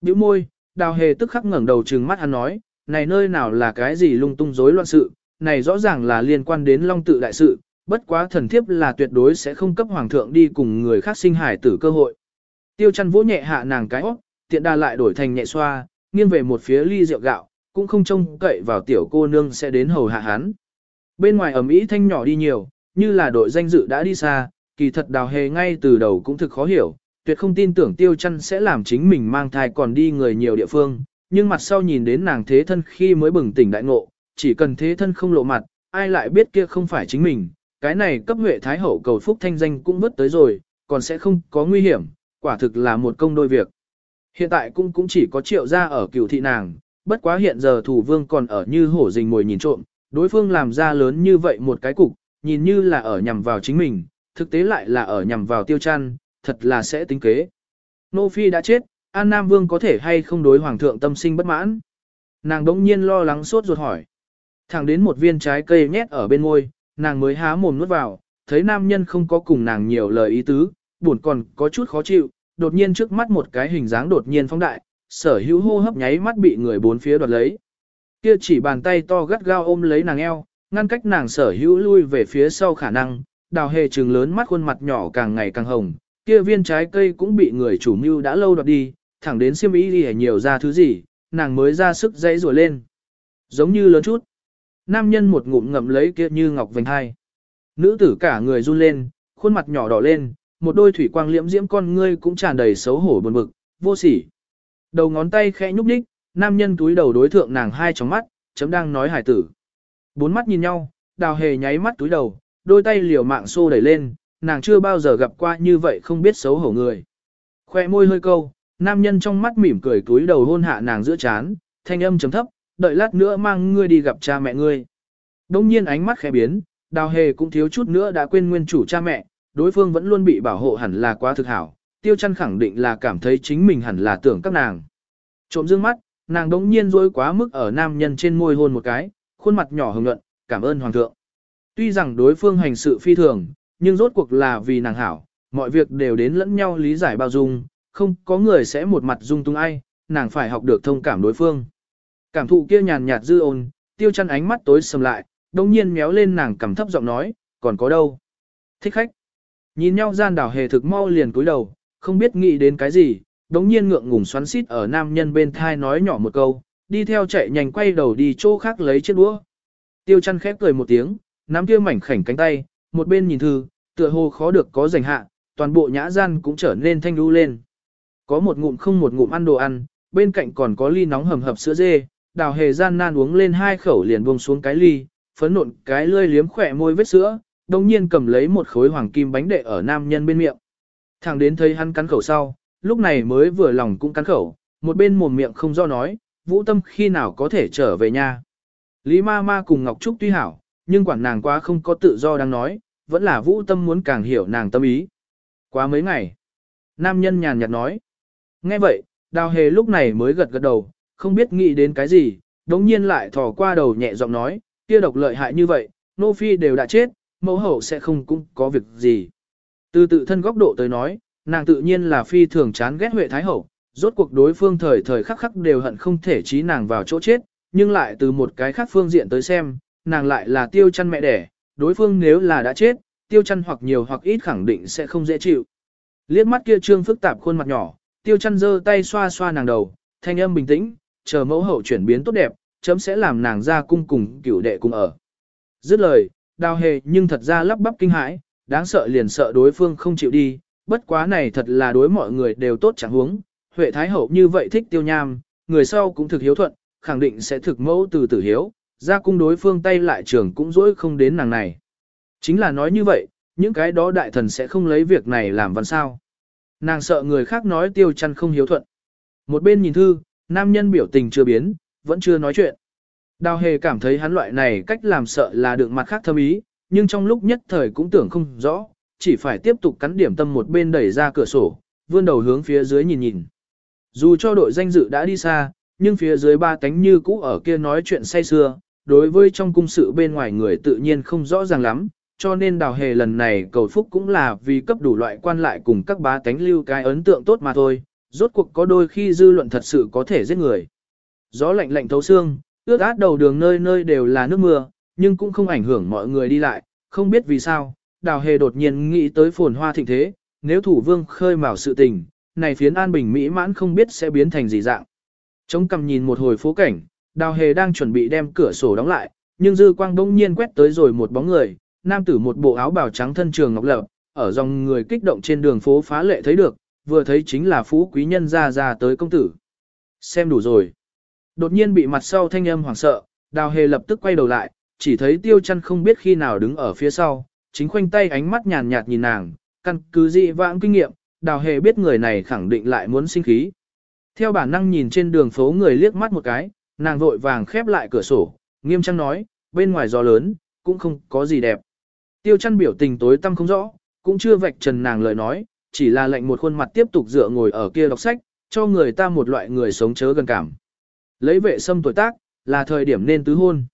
Bĩu môi, đào hề tức khắc ngẩng đầu trừng mắt hắn nói, này nơi nào là cái gì lung tung rối loạn sự, này rõ ràng là liên quan đến long tự đại sự, bất quá thần thiếp là tuyệt đối sẽ không cấp hoàng thượng đi cùng người khác sinh hải tử cơ hội. Tiêu chăn vỗ nhẹ hạ nàng cái óc, tiện đà lại đổi thành nhẹ xoa, nghiêng về một phía ly rượu gạo, cũng không trông cậy vào tiểu cô nương sẽ đến hầu hạ hắn. Bên ngoài ẩm ý thanh nhỏ đi nhiều, như là đội danh dự đã đi xa, kỳ thật đào hề ngay từ đầu cũng thực khó hiểu, tuyệt không tin tưởng tiêu chăn sẽ làm chính mình mang thai còn đi người nhiều địa phương, nhưng mặt sau nhìn đến nàng thế thân khi mới bừng tỉnh đại ngộ, chỉ cần thế thân không lộ mặt, ai lại biết kia không phải chính mình, cái này cấp huệ thái hậu cầu phúc thanh danh cũng vứt tới rồi, còn sẽ không có nguy hiểm, quả thực là một công đôi việc. Hiện tại cũng cũng chỉ có triệu gia ở cửu thị nàng, bất quá hiện giờ thủ vương còn ở như hổ rình ngồi nhìn trộm, đối phương làm ra lớn như vậy một cái cục, nhìn như là ở nhằm vào chính mình, thực tế lại là ở nhằm vào tiêu chăn, thật là sẽ tính kế. Nô Phi đã chết, An Nam Vương có thể hay không đối Hoàng thượng tâm sinh bất mãn. Nàng đống nhiên lo lắng sốt ruột hỏi. Thẳng đến một viên trái cây nhét ở bên môi, nàng mới há mồm nuốt vào, thấy nam nhân không có cùng nàng nhiều lời ý tứ, buồn còn có chút khó chịu, đột nhiên trước mắt một cái hình dáng đột nhiên phóng đại, sở hữu hô hấp nháy mắt bị người bốn phía đoạt lấy. Kia chỉ bàn tay to gắt gao ôm lấy nàng eo, ngăn cách nàng sở hữu lui về phía sau khả năng, đào hề trừng lớn mắt khuôn mặt nhỏ càng ngày càng hồng, kia viên trái cây cũng bị người chủ mưu đã lâu đoạt đi, thẳng đến siêm ý đi nhiều ra thứ gì, nàng mới ra sức dãy rủa lên. Giống như lớn chút. Nam nhân một ngụm ngậm lấy kia như ngọc vành hai. Nữ tử cả người run lên, khuôn mặt nhỏ đỏ lên, một đôi thủy quang liễm diễm con ngươi cũng tràn đầy xấu hổ buồn bực, vô sỉ. Đầu ngón tay khẽ nhúc nhích, nam nhân túi đầu đối thượng nàng hai tròng mắt, chấm đang nói hải tử. Bốn mắt nhìn nhau, đào hề nháy mắt túi đầu, đôi tay liều mạng xô đẩy lên, nàng chưa bao giờ gặp qua như vậy không biết xấu hổ người. Khoe môi hơi câu, Nam nhân trong mắt mỉm cười túi đầu hôn hạ nàng giữa chán, thanh âm chấm thấp, đợi lát nữa mang ngươi đi gặp cha mẹ ngươi. Đông nhiên ánh mắt khẽ biến, đào hề cũng thiếu chút nữa đã quên nguyên chủ cha mẹ, đối phương vẫn luôn bị bảo hộ hẳn là quá thực hảo, tiêu chăn khẳng định là cảm thấy chính mình hẳn là tưởng các nàng. Trộm dương mắt, nàng đống nhiên dối quá mức ở nam nhân trên môi hôn một cái, khuôn mặt nhỏ hồng nhuận, cảm ơn hoàng thượng. Tuy rằng đối phương hành sự phi thường, nhưng rốt cuộc là vì nàng hảo, mọi việc đều đến lẫn nhau lý giải bao dung, không có người sẽ một mặt dung tung ai, nàng phải học được thông cảm đối phương. Cảm thụ kia nhàn nhạt dư ôn, tiêu chăn ánh mắt tối sầm lại, đống nhiên méo lên nàng cầm thấp giọng nói, còn có đâu. Thích khách. Nhìn nhau gian đảo hề thực mau liền cúi đầu, không biết nghĩ đến cái gì, đống nhiên ngượng ngùng xoắn xít ở nam nhân bên thai nói nhỏ một câu, đi theo chạy nhanh quay đầu đi chỗ khác lấy chiếc đũa. Tiêu chăn khép cười một tiếng, nắm kia mảnh khảnh cánh tay, một bên nhìn thư, tựa hồ khó được có dành hạ, toàn bộ nhã gian cũng trở nên thanh đu lên. Có một ngụm không một ngụm ăn đồ ăn, bên cạnh còn có ly nóng hầm hập sữa dê, đào hề gian nan uống lên hai khẩu liền buông xuống cái ly, phấn nộn cái lươi liếm khỏe môi vết sữa, đồng nhiên cầm lấy một khối hoàng kim bánh đệ ở nam nhân bên miệng. Thẳng đến thấy hắn cắn khẩu sau, lúc này mới vừa lòng cũng cắn khẩu, một bên mồm miệng không do nói, vũ tâm khi nào có thể trở về nhà. Lý ma ma cùng Ngọc Trúc tuy hảo, nhưng quản nàng quá không có tự do đang nói, vẫn là vũ tâm muốn càng hiểu nàng tâm ý. Quá mấy ngày, nam nhân nhàn nhạt nói. Nghe vậy, đào hề lúc này mới gật gật đầu, không biết nghĩ đến cái gì, đống nhiên lại thò qua đầu nhẹ giọng nói, kia độc lợi hại như vậy, nô phi đều đã chết, mẫu hậu sẽ không cũng có việc gì. Từ tự thân góc độ tới nói, nàng tự nhiên là phi thường chán ghét Huệ Thái Hậu, rốt cuộc đối phương thời thời khắc khắc đều hận không thể trí nàng vào chỗ chết, nhưng lại từ một cái khác phương diện tới xem, nàng lại là tiêu chăn mẹ đẻ, đối phương nếu là đã chết, tiêu chăn hoặc nhiều hoặc ít khẳng định sẽ không dễ chịu. Liếc mắt kia trương phức tạp khuôn mặt nhỏ, tiêu chăn giơ tay xoa xoa nàng đầu, thanh âm bình tĩnh, chờ mẫu hậu chuyển biến tốt đẹp, chấm sẽ làm nàng ra cung cùng cửu đệ cùng ở. Dứt lời, đào hề nhưng thật ra lắp bắp kinh hãi, đáng sợ liền sợ đối phương không chịu đi, bất quá này thật là đối mọi người đều tốt chẳng huống. Huệ Thái Hậu như vậy thích tiêu nham, người sau cũng thực hiếu thuận, khẳng định sẽ thực mẫu từ tử hiếu, ra cung đối phương tay lại trường cũng dỗi không đến nàng này. Chính là nói như vậy, những cái đó đại thần sẽ không lấy việc này làm văn sao. Nàng sợ người khác nói tiêu chăn không hiếu thuận. Một bên nhìn thư, nam nhân biểu tình chưa biến, vẫn chưa nói chuyện. Đào hề cảm thấy hắn loại này cách làm sợ là được mặt khác thâm ý, nhưng trong lúc nhất thời cũng tưởng không rõ, chỉ phải tiếp tục cắn điểm tâm một bên đẩy ra cửa sổ, vươn đầu hướng phía dưới nhìn nhìn. Dù cho đội danh dự đã đi xa, nhưng phía dưới ba tánh như cũ ở kia nói chuyện say xưa, đối với trong cung sự bên ngoài người tự nhiên không rõ ràng lắm, cho nên đào hề lần này cầu phúc cũng là vì cấp đủ loại quan lại cùng các bá tánh lưu cái ấn tượng tốt mà thôi, rốt cuộc có đôi khi dư luận thật sự có thể giết người. Gió lạnh lạnh thấu xương, ướt át đầu đường nơi nơi đều là nước mưa, nhưng cũng không ảnh hưởng mọi người đi lại, không biết vì sao, đào hề đột nhiên nghĩ tới phồn hoa thịnh thế, nếu thủ vương khơi mào sự tình, này phiến an bình mỹ mãn không biết sẽ biến thành gì dạng. Chống cầm nhìn một hồi phố cảnh, đào hề đang chuẩn bị đem cửa sổ đóng lại, nhưng dư quang đông nhiên quét tới rồi một bóng người, nam tử một bộ áo bào trắng thân trường ngọc lập, ở dòng người kích động trên đường phố phá lệ thấy được, vừa thấy chính là phú quý nhân ra ra tới công tử. Xem đủ rồi. Đột nhiên bị mặt sau thanh âm hoảng sợ, đào hề lập tức quay đầu lại, chỉ thấy tiêu chăn không biết khi nào đứng ở phía sau, chính khoanh tay ánh mắt nhàn nhạt nhìn nàng, căn cứ dị vãng kinh nghiệm, đào hề biết người này khẳng định lại muốn sinh khí. Theo bản năng nhìn trên đường phố người liếc mắt một cái, nàng vội vàng khép lại cửa sổ, nghiêm trang nói, bên ngoài gió lớn, cũng không có gì đẹp. Tiêu chăn biểu tình tối tăm không rõ, cũng chưa vạch trần nàng lời nói, chỉ là lệnh một khuôn mặt tiếp tục dựa ngồi ở kia đọc sách, cho người ta một loại người sống chớ gần cảm. Lấy vệ sâm tuổi tác, là thời điểm nên tứ hôn.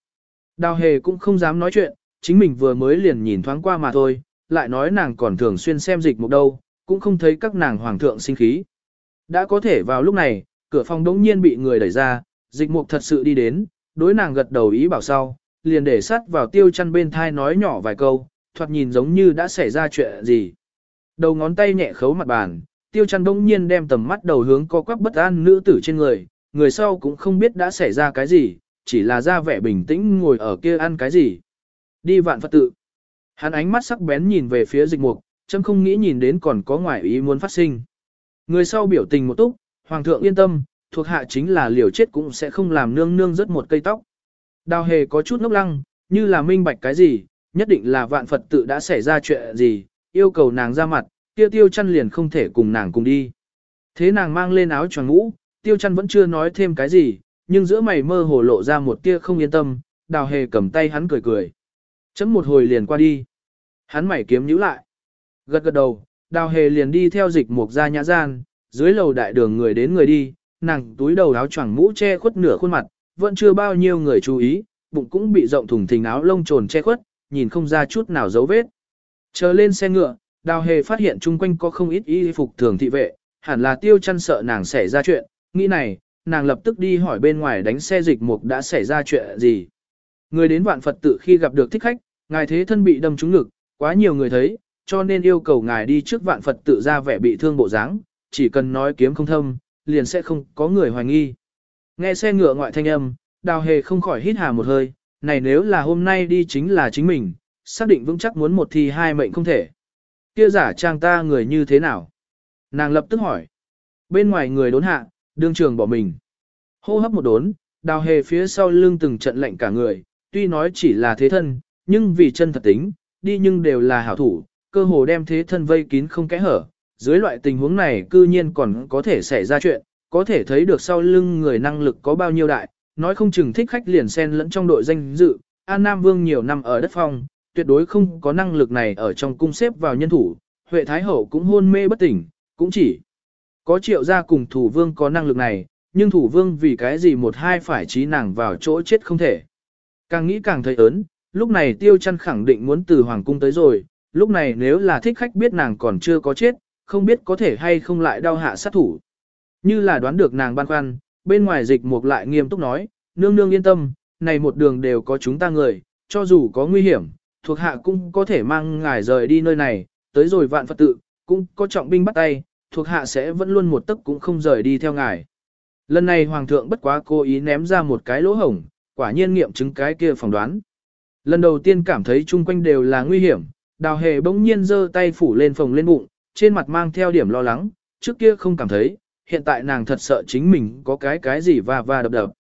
Đào hề cũng không dám nói chuyện, chính mình vừa mới liền nhìn thoáng qua mà thôi, lại nói nàng còn thường xuyên xem dịch mục đâu, cũng không thấy các nàng hoàng thượng sinh khí. Đã có thể vào lúc này, cửa phòng đống nhiên bị người đẩy ra, dịch mục thật sự đi đến, đối nàng gật đầu ý bảo sau, liền để sắt vào tiêu chăn bên thai nói nhỏ vài câu, thoạt nhìn giống như đã xảy ra chuyện gì. Đầu ngón tay nhẹ khấu mặt bàn, tiêu chăn đống nhiên đem tầm mắt đầu hướng co quắp bất an nữ tử trên người, người sau cũng không biết đã xảy ra cái gì, chỉ là ra vẻ bình tĩnh ngồi ở kia ăn cái gì. Đi vạn Phật tự. Hắn ánh mắt sắc bén nhìn về phía dịch mục, chấm không nghĩ nhìn đến còn có ngoại ý muốn phát sinh. Người sau biểu tình một túc, hoàng thượng yên tâm, thuộc hạ chính là liều chết cũng sẽ không làm nương nương rớt một cây tóc. Đào hề có chút ngốc lăng, như là minh bạch cái gì, nhất định là vạn Phật tự đã xảy ra chuyện gì, yêu cầu nàng ra mặt, tiêu tiêu chăn liền không thể cùng nàng cùng đi. Thế nàng mang lên áo choàng ngũ, tiêu chăn vẫn chưa nói thêm cái gì, nhưng giữa mày mơ hồ lộ ra một tia không yên tâm, đào hề cầm tay hắn cười cười. Chấm một hồi liền qua đi. Hắn mảy kiếm nhữ lại. Gật gật đầu, đào hề liền đi theo dịch mục ra nhã gian, dưới lầu đại đường người đến người đi, nàng túi đầu áo choàng mũ che khuất nửa khuôn mặt, vẫn chưa bao nhiêu người chú ý, bụng cũng bị rộng thùng thình áo lông trồn che khuất, nhìn không ra chút nào dấu vết. Chờ lên xe ngựa, đào hề phát hiện chung quanh có không ít y phục thường thị vệ, hẳn là tiêu chăn sợ nàng xảy ra chuyện, nghĩ này, nàng lập tức đi hỏi bên ngoài đánh xe dịch mục đã xảy ra chuyện gì. Người đến vạn Phật tự khi gặp được thích khách, ngài thế thân bị đâm trúng ngực, quá nhiều người thấy, cho nên yêu cầu ngài đi trước vạn Phật tự ra vẻ bị thương bộ dáng, chỉ cần nói kiếm không thâm, liền sẽ không có người hoài nghi. Nghe xe ngựa ngoại thanh âm, đào hề không khỏi hít hà một hơi, này nếu là hôm nay đi chính là chính mình, xác định vững chắc muốn một thì hai mệnh không thể. Kia giả trang ta người như thế nào? Nàng lập tức hỏi. Bên ngoài người đốn hạ, đương trường bỏ mình. Hô hấp một đốn, đào hề phía sau lưng từng trận lạnh cả người, tuy nói chỉ là thế thân, nhưng vì chân thật tính, đi nhưng đều là hảo thủ, cơ hồ đem thế thân vây kín không kẽ hở. Dưới loại tình huống này cư nhiên còn có thể xảy ra chuyện, có thể thấy được sau lưng người năng lực có bao nhiêu đại, nói không chừng thích khách liền xen lẫn trong đội danh dự, An Nam Vương nhiều năm ở đất phong, tuyệt đối không có năng lực này ở trong cung xếp vào nhân thủ, Huệ Thái Hậu cũng hôn mê bất tỉnh, cũng chỉ có triệu gia cùng thủ vương có năng lực này, nhưng thủ vương vì cái gì một hai phải trí nàng vào chỗ chết không thể. Càng nghĩ càng thấy ớn, lúc này tiêu chăn khẳng định muốn từ hoàng cung tới rồi, lúc này nếu là thích khách biết nàng còn chưa có chết, không biết có thể hay không lại đau hạ sát thủ. Như là đoán được nàng băn khoăn, bên ngoài dịch mục lại nghiêm túc nói, nương nương yên tâm, này một đường đều có chúng ta người, cho dù có nguy hiểm, thuộc hạ cũng có thể mang ngài rời đi nơi này, tới rồi vạn Phật tự, cũng có trọng binh bắt tay, thuộc hạ sẽ vẫn luôn một tấc cũng không rời đi theo ngài. Lần này hoàng thượng bất quá cố ý ném ra một cái lỗ hổng, quả nhiên nghiệm chứng cái kia phỏng đoán. Lần đầu tiên cảm thấy chung quanh đều là nguy hiểm, đào hề bỗng nhiên giơ tay phủ lên phòng lên bụng, trên mặt mang theo điểm lo lắng, trước kia không cảm thấy, hiện tại nàng thật sợ chính mình có cái cái gì va va đập đập.